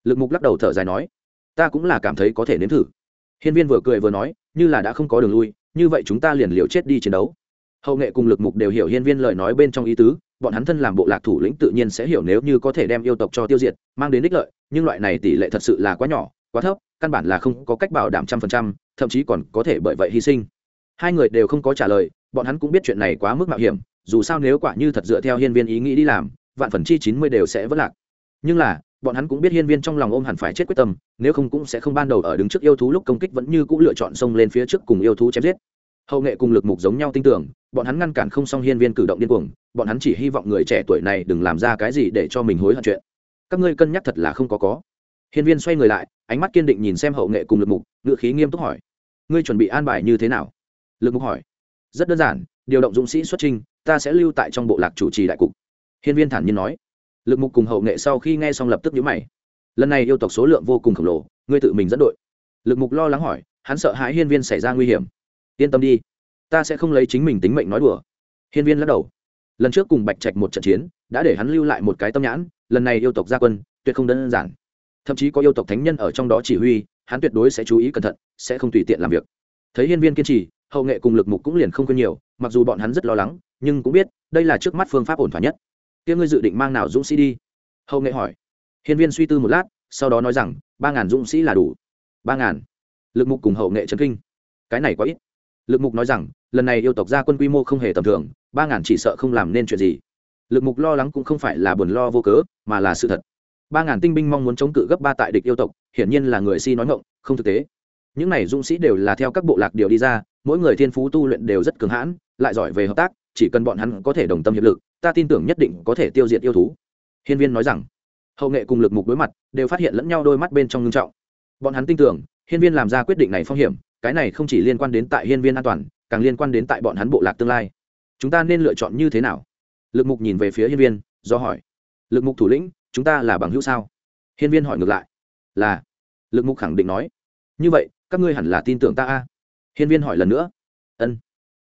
Lực mục lắc đầu thở dài nói, ta cũng là cảm thấy có thể nếm thử. Hiên viên vừa cười vừa nói, như là đã không có đường lui, như vậy chúng ta liền liều chết đi chiến đấu. Hậu nghệ cùng lực mục đều hiểu hiên viên lời nói bên trong ý tứ bọn hắn thân làm bộ lạc thủ lĩnh tự nhiên sẽ hiểu nếu như có thể đem yêu tộc cho tiêu diệt, mang đến ích lợi, nhưng loại này tỷ lệ thật sự là quá nhỏ, quá thấp, căn bản là không có cách bảo đảm trăm phần trăm, thậm chí còn có thể bởi vậy hy sinh. Hai người đều không có trả lời, bọn hắn cũng biết chuyện này quá mức mạo hiểm, dù sao nếu quả như thật dựa theo hiên viên ý nghĩ đi làm, vạn phần chi chín mươi đều sẽ vất lạc. Nhưng là, bọn hắn cũng biết hiên viên trong lòng ôm hẳn phải chết quyết tâm, nếu không cũng sẽ không ban đầu ở đứng trước yêu thú lúc công kích vẫn như cũng lựa chọn xông lên phía trước cùng yêu thú chém giết hậu nghệ cùng lực mục giống nhau tin tưởng bọn hắn ngăn cản không xong hiên viên cử động điên cuồng, bọn hắn chỉ hy vọng người trẻ tuổi này đừng làm ra cái gì để cho mình hối hận chuyện. Các ngươi cân nhắc thật là không có có. Hiên viên xoay người lại, ánh mắt kiên định nhìn xem hậu nghệ cùng lực mục ngự khí nghiêm túc hỏi, ngươi chuẩn bị an bài như thế nào? Lực mục hỏi, rất đơn giản, điều động dũng sĩ xuất trình, ta sẽ lưu tại trong bộ lạc chủ trì đại cục. Hiên viên thản nhiên nói. Lực mục cùng hậu nghệ sau khi nghe xong lập tức nhíu mày. Lần này yêu tộc số lượng vô cùng khổng lồ, ngươi tự mình dẫn đội. Lực mục lo lắng hỏi, hắn sợ hãi hiên viên xảy ra nguy hiểm yên tâm đi, ta sẽ không lấy chính mình tính mệnh nói đùa. Hiên viên lắc đầu. Lần trước cùng bạch trạch một trận chiến, đã để hắn lưu lại một cái tâm nhãn, lần này yêu tộc gia quân, tuyệt không đơn giản. Thậm chí có yêu tộc thánh nhân ở trong đó chỉ huy, hắn tuyệt đối sẽ chú ý cẩn thận, sẽ không tùy tiện làm việc. Thấy hiên viên kiên trì, hậu nghệ cùng lực mục cũng liền không quên nhiều, mặc dù bọn hắn rất lo lắng, nhưng cũng biết, đây là trước mắt phương pháp ổn thỏa nhất. Kia ngươi dự định mang nào dũng sĩ đi? Hậu nghệ hỏi. Hiên viên suy tư một lát, sau đó nói rằng, ba ngàn dũng sĩ là đủ. Ba ngàn. Lực mục cùng hậu nghệ trấn kinh. Cái này quá ít lực mục nói rằng, lần này yêu tộc gia quân quy mô không hề tầm thường, ba ngàn chỉ sợ không làm nên chuyện gì. Lực mục lo lắng cũng không phải là buồn lo vô cớ, mà là sự thật. Ba ngàn tinh binh mong muốn chống cự gấp ba tại địch yêu tộc, hiển nhiên là người si nói ngộng không thực tế. Những này dũng sĩ đều là theo các bộ lạc điều đi ra, mỗi người thiên phú tu luyện đều rất cường hãn, lại giỏi về hợp tác, chỉ cần bọn hắn có thể đồng tâm hiệp lực, ta tin tưởng nhất định có thể tiêu diệt yêu thú. Hiên viên nói rằng, hậu nghệ cùng lực mục đối mặt, đều phát hiện lẫn nhau đôi mắt bên trong ngưng trọng. Bọn hắn tin tưởng, hiên viên làm ra quyết định này phong hiểm cái này không chỉ liên quan đến tại hiên viên an toàn, càng liên quan đến tại bọn hắn bộ lạc tương lai. Chúng ta nên lựa chọn như thế nào? Lực mục nhìn về phía hiên viên, do hỏi. Lực mục thủ lĩnh, chúng ta là bằng hữu sao? Hiên viên hỏi ngược lại. Là. Lực mục khẳng định nói. Như vậy, các ngươi hẳn là tin tưởng ta a? Hiên viên hỏi lần nữa. Ân.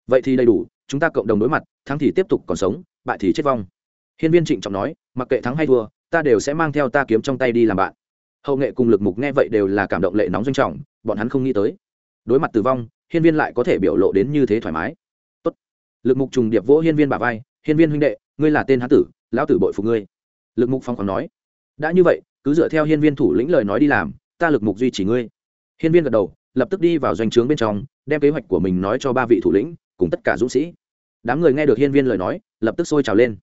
Vậy thì đầy đủ, chúng ta cộng đồng đối mặt, thắng thì tiếp tục còn sống, bại thì chết vong. Hiên viên trịnh trọng nói, mặc kệ thắng hay thua, ta đều sẽ mang theo ta kiếm trong tay đi làm bạn. Hậu nghệ cùng lực mục nghe vậy đều là cảm động lệ nóng doanh trọng, bọn hắn không nghĩ tới đối mặt tử vong, hiên viên lại có thể biểu lộ đến như thế thoải mái. Tốt. lực mục trùng điệp vỗ hiên viên bà vai, hiên viên huynh đệ, ngươi là tên hán tử, lão tử bội phục ngươi. Lực mục phong còn nói. Đã như vậy, cứ dựa theo hiên viên thủ lĩnh lời nói đi làm, ta lực mục duy trì ngươi. Hiên viên gật đầu, lập tức đi vào doanh trướng bên trong, đem kế hoạch của mình nói cho ba vị thủ lĩnh, cùng tất cả dũng sĩ. Đám người nghe được hiên viên lời nói, lập tức sôi trào lên.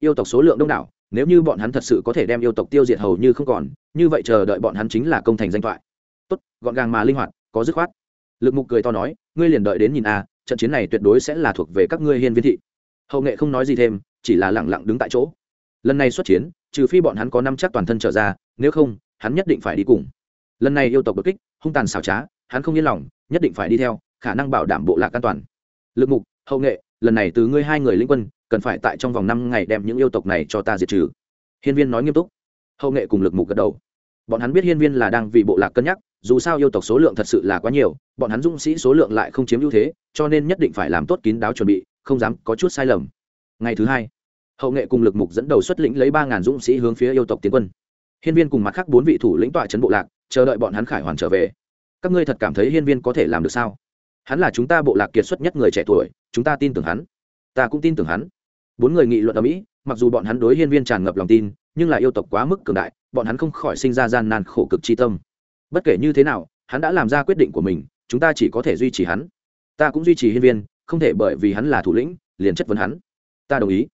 Yêu tộc số lượng đông đảo, nếu như bọn hắn thật sự có thể đem yêu tộc tiêu diệt hầu như không còn, như vậy chờ đợi bọn hắn chính là công thành danh thoại. Tốt, gọn gàng mà linh hoạt, có dứt khoát lực mục cười to nói, ngươi liền đợi đến nhìn a trận chiến này tuyệt đối sẽ là thuộc về các ngươi hiên viên thị. Hậu nghệ không nói gì thêm, chỉ là lẳng lặng đứng tại chỗ. Lần này xuất chiến, trừ phi bọn hắn có năm chắc toàn thân trở ra, nếu không, hắn nhất định phải đi cùng. Lần này yêu tộc đột kích, hung tàn xảo trá, hắn không yên lòng, nhất định phải đi theo, khả năng bảo đảm bộ lạc an toàn. Lực mục, hậu nghệ, lần này từ ngươi hai người linh quân, cần phải tại trong vòng năm ngày đem những yêu tộc này cho ta diệt trừ. Hiên viên nói nghiêm túc. Hậu nghệ cùng lực mục gật đầu. Bọn hắn biết hiên viên là đang vì bộ lạc cân nhắc dù sao yêu tộc số lượng thật sự là quá nhiều, bọn hắn dũng sĩ số lượng lại không chiếm ưu thế, cho nên nhất định phải làm tốt kín đáo chuẩn bị, không dám có chút sai lầm. Ngày thứ hai, hậu nghệ cùng lực mục dẫn đầu xuất lĩnh lấy ba ngàn dũng sĩ hướng phía yêu tộc tiến quân. Hiên viên cùng mặt khác bốn vị thủ lĩnh tọa trấn bộ lạc, chờ đợi bọn hắn khải hoàn trở về. Các ngươi thật cảm thấy hiên viên có thể làm được sao? Hắn là chúng ta bộ lạc kiệt xuất nhất người trẻ tuổi, chúng ta tin tưởng hắn. Ta cũng tin tưởng hắn. Bốn người nghị luận ở mỹ, mặc dù bọn hắn đối hiên viên tràn ngập lòng tin, nhưng là yêu tộc quá mức cường đại, bọn hắn không khỏi sinh ra gian nan khổ cực chi tâm bất kể như thế nào, hắn đã làm ra quyết định của mình, chúng ta chỉ có thể duy trì hắn. Ta cũng duy trì hiên viên, không thể bởi vì hắn là thủ lĩnh, liền chất vấn hắn. Ta đồng ý.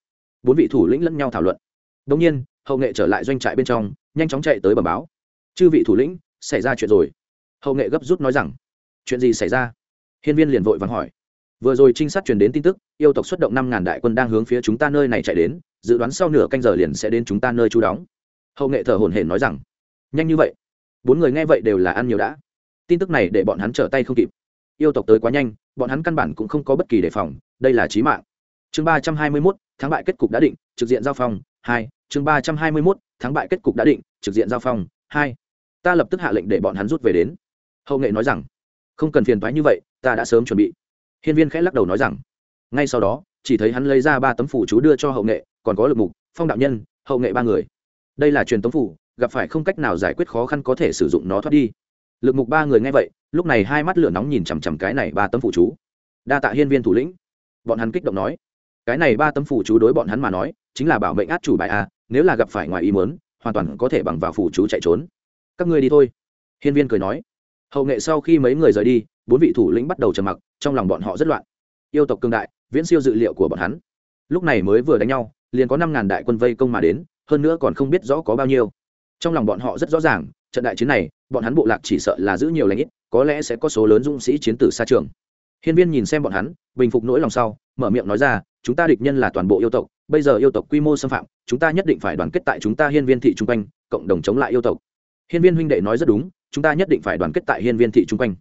Bốn vị thủ lĩnh lẫn nhau thảo luận. Đông nhiên, hậu nghệ trở lại doanh trại bên trong, nhanh chóng chạy tới bẩm báo. Chư vị thủ lĩnh, xảy ra chuyện rồi. Hậu nghệ gấp rút nói rằng, chuyện gì xảy ra? Hiên viên liền vội vàng hỏi. Vừa rồi trinh sát truyền đến tin tức, yêu tộc xuất động năm ngàn đại quân đang hướng phía chúng ta nơi này chạy đến, dự đoán sau nửa canh giờ liền sẽ đến chúng ta nơi trú đóng. Hậu nghệ thở hổn hển nói rằng, nhanh như vậy bốn người nghe vậy đều là ăn nhiều đã. Tin tức này để bọn hắn trở tay không kịp. Yêu tộc tới quá nhanh, bọn hắn căn bản cũng không có bất kỳ đề phòng, đây là trí mạng. Chương ba trăm hai mươi mốt, thắng bại kết cục đã định, trực diện giao phong, hai. Chương ba trăm hai mươi mốt, thắng bại kết cục đã định, trực diện giao phong, hai. Ta lập tức hạ lệnh để bọn hắn rút về đến. Hậu nghệ nói rằng, không cần phiền thoái như vậy, ta đã sớm chuẩn bị. Hiên viên khẽ lắc đầu nói rằng, ngay sau đó, chỉ thấy hắn lấy ra ba tấm phủ chú đưa cho hậu nghệ, còn có lực mục, phong đạo nhân, hậu nghệ ba người. Đây là truyền tống phủ gặp phải không cách nào giải quyết khó khăn có thể sử dụng nó thoát đi. Lực mục ba người nghe vậy, lúc này hai mắt lửa nóng nhìn chằm chằm cái này ba tấm phụ chú. Đa tạ hiên viên thủ lĩnh. Bọn hắn kích động nói. Cái này ba tấm phụ chú đối bọn hắn mà nói, chính là bảo mệnh át chủ bài a, nếu là gặp phải ngoài ý muốn, hoàn toàn có thể bằng vào phụ chú chạy trốn. Các ngươi đi thôi. Hiên viên cười nói. Hậu nghệ sau khi mấy người rời đi, bốn vị thủ lĩnh bắt đầu trầm mặc, trong lòng bọn họ rất loạn. Yêu tộc cương đại, viễn siêu dự liệu của bọn hắn. Lúc này mới vừa đánh nhau, liền có năm ngàn đại quân vây công mà đến, hơn nữa còn không biết rõ có bao nhiêu trong lòng bọn họ rất rõ ràng, trận đại chiến này, bọn hắn bộ lạc chỉ sợ là giữ nhiều lãnh ít, có lẽ sẽ có số lớn dũng sĩ chiến tử xa trường. Hiên viên nhìn xem bọn hắn, bình phục nỗi lòng sau, mở miệng nói ra, chúng ta địch nhân là toàn bộ yêu tộc, bây giờ yêu tộc quy mô xâm phạm, chúng ta nhất định phải đoàn kết tại chúng ta hiên viên thị chung quanh, cộng đồng chống lại yêu tộc. Hiên viên huynh đệ nói rất đúng, chúng ta nhất định phải đoàn kết tại hiên viên thị chung quanh.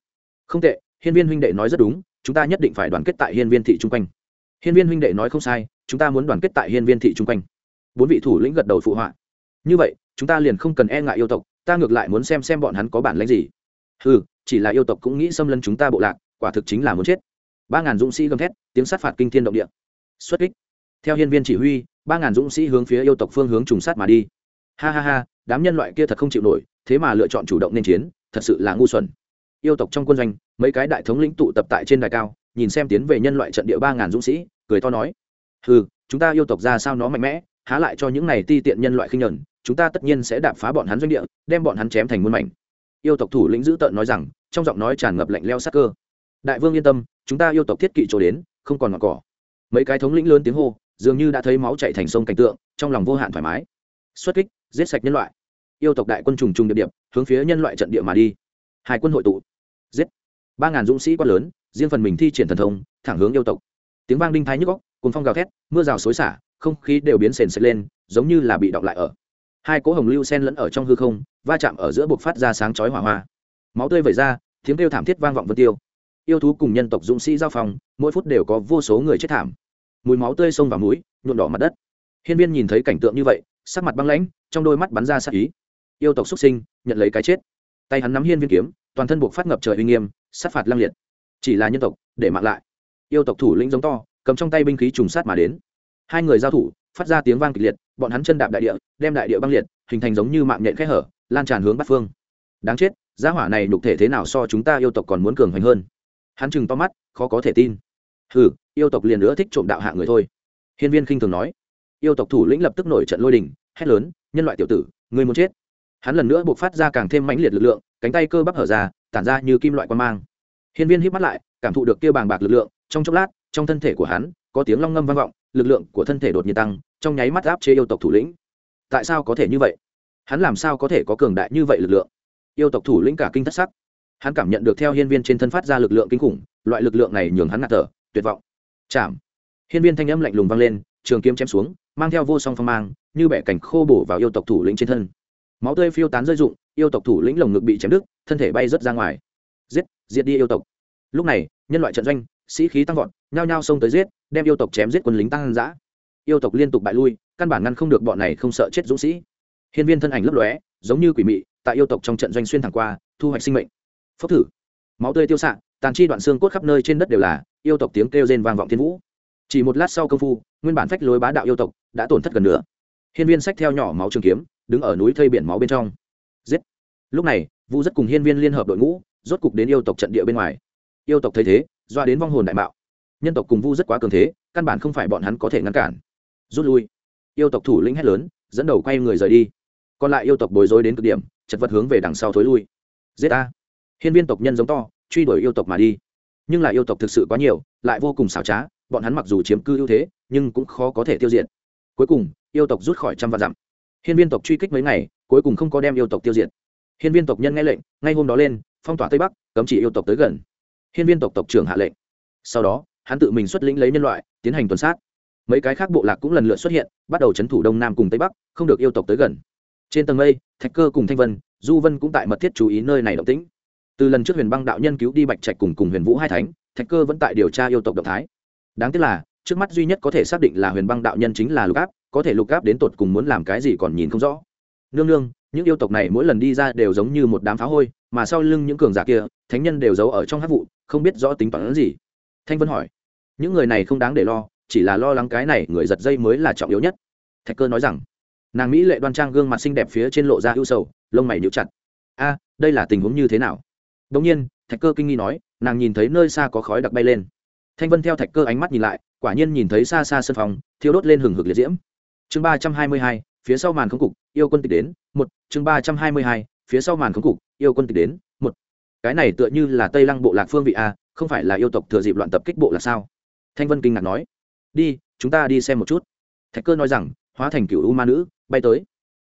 Không tệ, hiên viên huynh đệ nói rất đúng, chúng ta nhất định phải đoàn kết tại hiên viên thị chung quanh. Hiên viên huynh đệ nói không sai, chúng ta muốn đoàn kết tại hiên viên thị chung quanh. Bốn vị thủ lĩnh gật đầu phụ họa. Như vậy chúng ta liền không cần e ngại yêu tộc, ta ngược lại muốn xem xem bọn hắn có bản lãnh gì. Ừ chỉ là yêu tộc cũng nghĩ xâm lấn chúng ta bộ lạc, quả thực chính là muốn chết. Ba ngàn dũng sĩ gầm thét, tiếng sát phạt kinh thiên động địa. Xuất kích. Theo hiên viên chỉ huy, ba ngàn dũng sĩ hướng phía yêu tộc phương hướng trùng sát mà đi. Ha ha ha, đám nhân loại kia thật không chịu nổi, thế mà lựa chọn chủ động nên chiến, thật sự là ngu xuẩn. Yêu tộc trong quân doanh, mấy cái đại thống lĩnh tụ tập tại trên đài cao, nhìn xem tiến về nhân loại trận địa ba ngàn dũng sĩ, cười to nói. Ừ chúng ta yêu tộc ra sao nó mạnh mẽ, há lại cho những này ti tiện nhân loại khinh nhẫn chúng ta tất nhiên sẽ đạp phá bọn hắn doanh địa đem bọn hắn chém thành muôn mảnh. Yêu tộc thủ lĩnh dữ tợn nói rằng trong giọng nói tràn ngập lạnh leo sắc cơ. Đại vương yên tâm chúng ta yêu tộc thiết kỵ chỗ đến không còn ngọn cỏ. Mấy cái thống lĩnh lớn tiếng hô dường như đã thấy máu chạy thành sông cảnh tượng trong lòng vô hạn thoải mái. Xuất kích giết sạch nhân loại. Yêu tộc đại quân trùng trùng địa điểm, hướng phía nhân loại trận địa mà đi. Hai quân hội tụ. Giết. Ba ngàn dũng sĩ quát lớn riêng phần mình thi triển thần thông thẳng hướng yêu tộc. Tiếng vang đinh thái nhức góc cùng phong gào thét mưa rào xối xả không khí đều biến sền sệt lên giống như là bị đọng lại ở hai cỗ hồng lưu sen lẫn ở trong hư không, va chạm ở giữa buộc phát ra sáng chói hỏa hoa. Máu tươi vẩy ra, tiếng kêu thảm thiết vang vọng vân tiêu. Yêu thú cùng nhân tộc dũng sĩ giao phòng, mỗi phút đều có vô số người chết thảm. Mùi máu tươi xông vào mũi, nhuộm đỏ mặt đất. Hiên viên nhìn thấy cảnh tượng như vậy, sắc mặt băng lãnh, trong đôi mắt bắn ra sát ý. Yêu tộc xuất sinh, nhận lấy cái chết. Tay hắn nắm hiên viên kiếm, toàn thân buộc phát ngập trời uy nghiêm, sát phạt lăng liệt. Chỉ là nhân tộc, để mạng lại. Yêu tộc thủ lĩnh giống to, cầm trong tay binh khí trùng sát mà đến. Hai người giao thủ, phát ra tiếng vang kịch liệt bọn hắn chân đạp đại địa, đem đại địa băng liệt, hình thành giống như mạng nhện khẽ hở, lan tràn hướng bắt phương. Đáng chết giá hỏa này nhục thể thế nào so chúng ta yêu tộc còn muốn cường hoành hơn? Hắn chừng to mắt, khó có thể tin. Hừ, yêu tộc liền nữa thích trộm đạo hạ người thôi. Hiên viên khinh thường nói. Yêu tộc thủ lĩnh lập tức nổi trận lôi đình, hét lớn, nhân loại tiểu tử người muốn chết. Hắn lần nữa buộc phát ra càng thêm mãnh liệt lực lượng, cánh tay cơ bắp hở ra, tản ra như kim loại quan mang. Hiên viên hít mắt lại, cảm thụ được kia bàng bạc lực lượng, trong chốc lát, trong thân thể của hắn, có tiếng long ngâm vang vọng, lực lượng của thân thể đột nhiên tăng trong nháy mắt áp chế yêu tộc thủ lĩnh. Tại sao có thể như vậy? Hắn làm sao có thể có cường đại như vậy lực lượng? Yêu tộc thủ lĩnh cả kinh thất sắc. Hắn cảm nhận được theo hiên viên trên thân phát ra lực lượng kinh khủng, loại lực lượng này nhường hắn ngạt thở, tuyệt vọng. Chạm. Hiên viên thanh âm lạnh lùng vang lên, trường kiếm chém xuống, mang theo vô song phong mang, như bẻ cảnh khô bổ vào yêu tộc thủ lĩnh trên thân. Máu tươi phiêu tán rơi rụng, yêu tộc thủ lĩnh lồng ngực bị chém đứt, thân thể bay rớt ra ngoài. Giết, diệt đi yêu tộc. Lúc này, nhân loại trận doanh, sĩ khí tăng vọt, nhao nhao xông tới giết, đem yêu tộc chém giết quân lính tăng giã yêu tộc liên tục bại lui, căn bản ngăn không được bọn này không sợ chết dũng sĩ. Hiên viên thân ảnh lấp lóe, giống như quỷ mị, tại yêu tộc trong trận doanh xuyên thẳng qua, thu hoạch sinh mệnh. Phốc thử. Máu tươi tiêu xạ, tàn chi đoạn xương cốt khắp nơi trên đất đều là, yêu tộc tiếng kêu rên vang vọng thiên vũ. Chỉ một lát sau công phu, nguyên bản phách lối bá đạo yêu tộc đã tổn thất gần nữa hiên viên sách theo nhỏ máu trường kiếm, đứng ở núi thây biển máu bên trong. Giết. Lúc này, vu rất cùng hiên viên liên hợp đội ngũ, rốt cục đến yêu tộc trận địa bên ngoài. Yêu tộc thấy thế, doa đến vong hồn đại mạo. Nhân tộc cùng vu rất quá cường thế, căn bản không phải bọn hắn có thể ngăn cản rút lui. Yêu tộc thủ lĩnh hét lớn, dẫn đầu quay người rời đi. Còn lại yêu tộc bối rối đến cực điểm, chật vật hướng về đằng sau thối lui. Giết a hiên viên tộc nhân giống to, truy đuổi yêu tộc mà đi. Nhưng là yêu tộc thực sự quá nhiều, lại vô cùng xảo trá, bọn hắn mặc dù chiếm cư ưu thế, nhưng cũng khó có thể tiêu diệt. Cuối cùng, yêu tộc rút khỏi trăm vạn dặm. Hiên viên tộc truy kích mấy ngày, cuối cùng không có đem yêu tộc tiêu diệt. Hiên viên tộc nhân nghe lệnh, ngay hôm đó lên, phong tỏa tây bắc, cấm chỉ yêu tộc tới gần. Hiên viên tộc tộc trưởng hạ lệnh. Sau đó, hắn tự mình xuất lĩnh lấy nhân loại, tiến hành tuần sát mấy cái khác bộ lạc cũng lần lượt xuất hiện, bắt đầu c h ấ n thủ đông nam cùng tây bắc, không được yêu tộc tới gần. Trên tầng mây, thạch cơ cùng thanh vân, du vân cũng tại mật thiết chú ý nơi này động tĩnh. Từ lần trước huyền băng đạo nhân cứu đi bạch trạch cùng cùng huyền vũ hai thánh, thạch cơ vẫn tại điều tra yêu tộc động thái. Đáng tiếc là, trước mắt duy nhất có thể xác định là huyền băng đạo nhân chính là lục áp, có thể lục áp đến tột cùng muốn làm cái gì còn nhìn không rõ. Nương nương, những yêu tộc này mỗi lần đi ra đều giống như một đám phá hôi, mà sau lưng những cường giả kia, thánh nhân đều giấu ở trong hát vụ, không biết rõ tính toán gì. Thanh vân hỏi, những người này không đáng để lo chỉ là lo lắng cái này người giật dây mới là trọng yếu nhất. Thạch cơ nói rằng, nàng mỹ lệ đoan trang gương mặt xinh đẹp phía trên lộ ra ưu sầu, lông mày níu chặt. A, đây là tình huống như thế nào? Đông nhiên, thạch cơ kinh nghi nói, nàng nhìn thấy nơi xa có khói đặc bay lên. Thanh vân theo thạch cơ ánh mắt nhìn lại, quả nhiên nhìn thấy xa xa sân phòng, thiêu đốt lên hừng hực liệt diễm. Chương ba trăm hai mươi hai, phía sau màn không cục, yêu quân tịch đến, một. Chương ba trăm hai mươi hai, phía sau màn không cục, yêu quân tịch đến, một. Cái này tựa như là tây lăng bộ lạc phương vị a, không phải là yêu tộc thừa dịp loạn tập kích bộ là sao? Thanh vân kinh ngạc nói đi, chúng ta đi xem một chút. Thạch cơ nói rằng, hóa thành cựu u ma nữ, bay tới.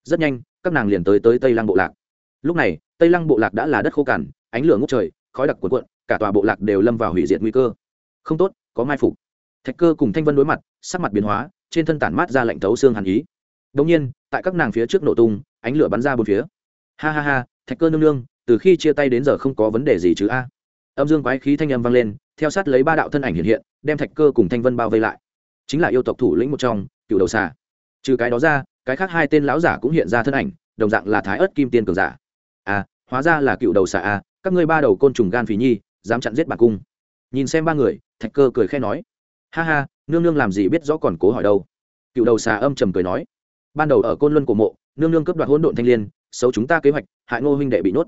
Rất nhanh, các nàng liền tới tới tây lăng bộ lạc. Lúc này, tây lăng bộ lạc đã là đất khô cằn, ánh lửa ngốc trời, khói đặc cuộn cuộn, cả tòa bộ lạc đều lâm vào hủy diệt nguy cơ. Không tốt, có mai phục. Thạch cơ cùng thanh vân đối mặt, sắc mặt biến hóa, trên thân tản mát ra lạnh thấu xương hàn ý. Đông nhiên, tại các nàng phía trước nổ tung, ánh lửa bắn ra bốn phía. Ha ha ha, thạch cơ nương nương, từ khi chia tay đến giờ không có vấn đề gì chứ a? Âm dương quái khí thanh âm vang lên, theo sát lấy ba đạo thân ảnh hiện hiện, đem thạch cơ cùng thanh vân bao vây lại chính là yêu tộc thủ lĩnh một trong, cựu đầu xà. Trừ cái đó ra, cái khác hai tên lão giả cũng hiện ra thân ảnh, đồng dạng là thái ớt kim tiên cường giả. À hóa ra là cựu đầu xà a các ngươi ba đầu côn trùng gan phì nhi, dám chặn giết bà cung. Nhìn xem ba người, thạch cơ cười khẽ nói. Ha ha, nương nương làm gì biết rõ còn cố hỏi đâu. Cựu đầu xà âm trầm cười nói. Ban đầu ở côn luân cổ mộ, nương nương cướp đoạt hỗn độn thanh liên, xấu chúng ta kế hoạch, hại ngô huynh đệ bị nuốt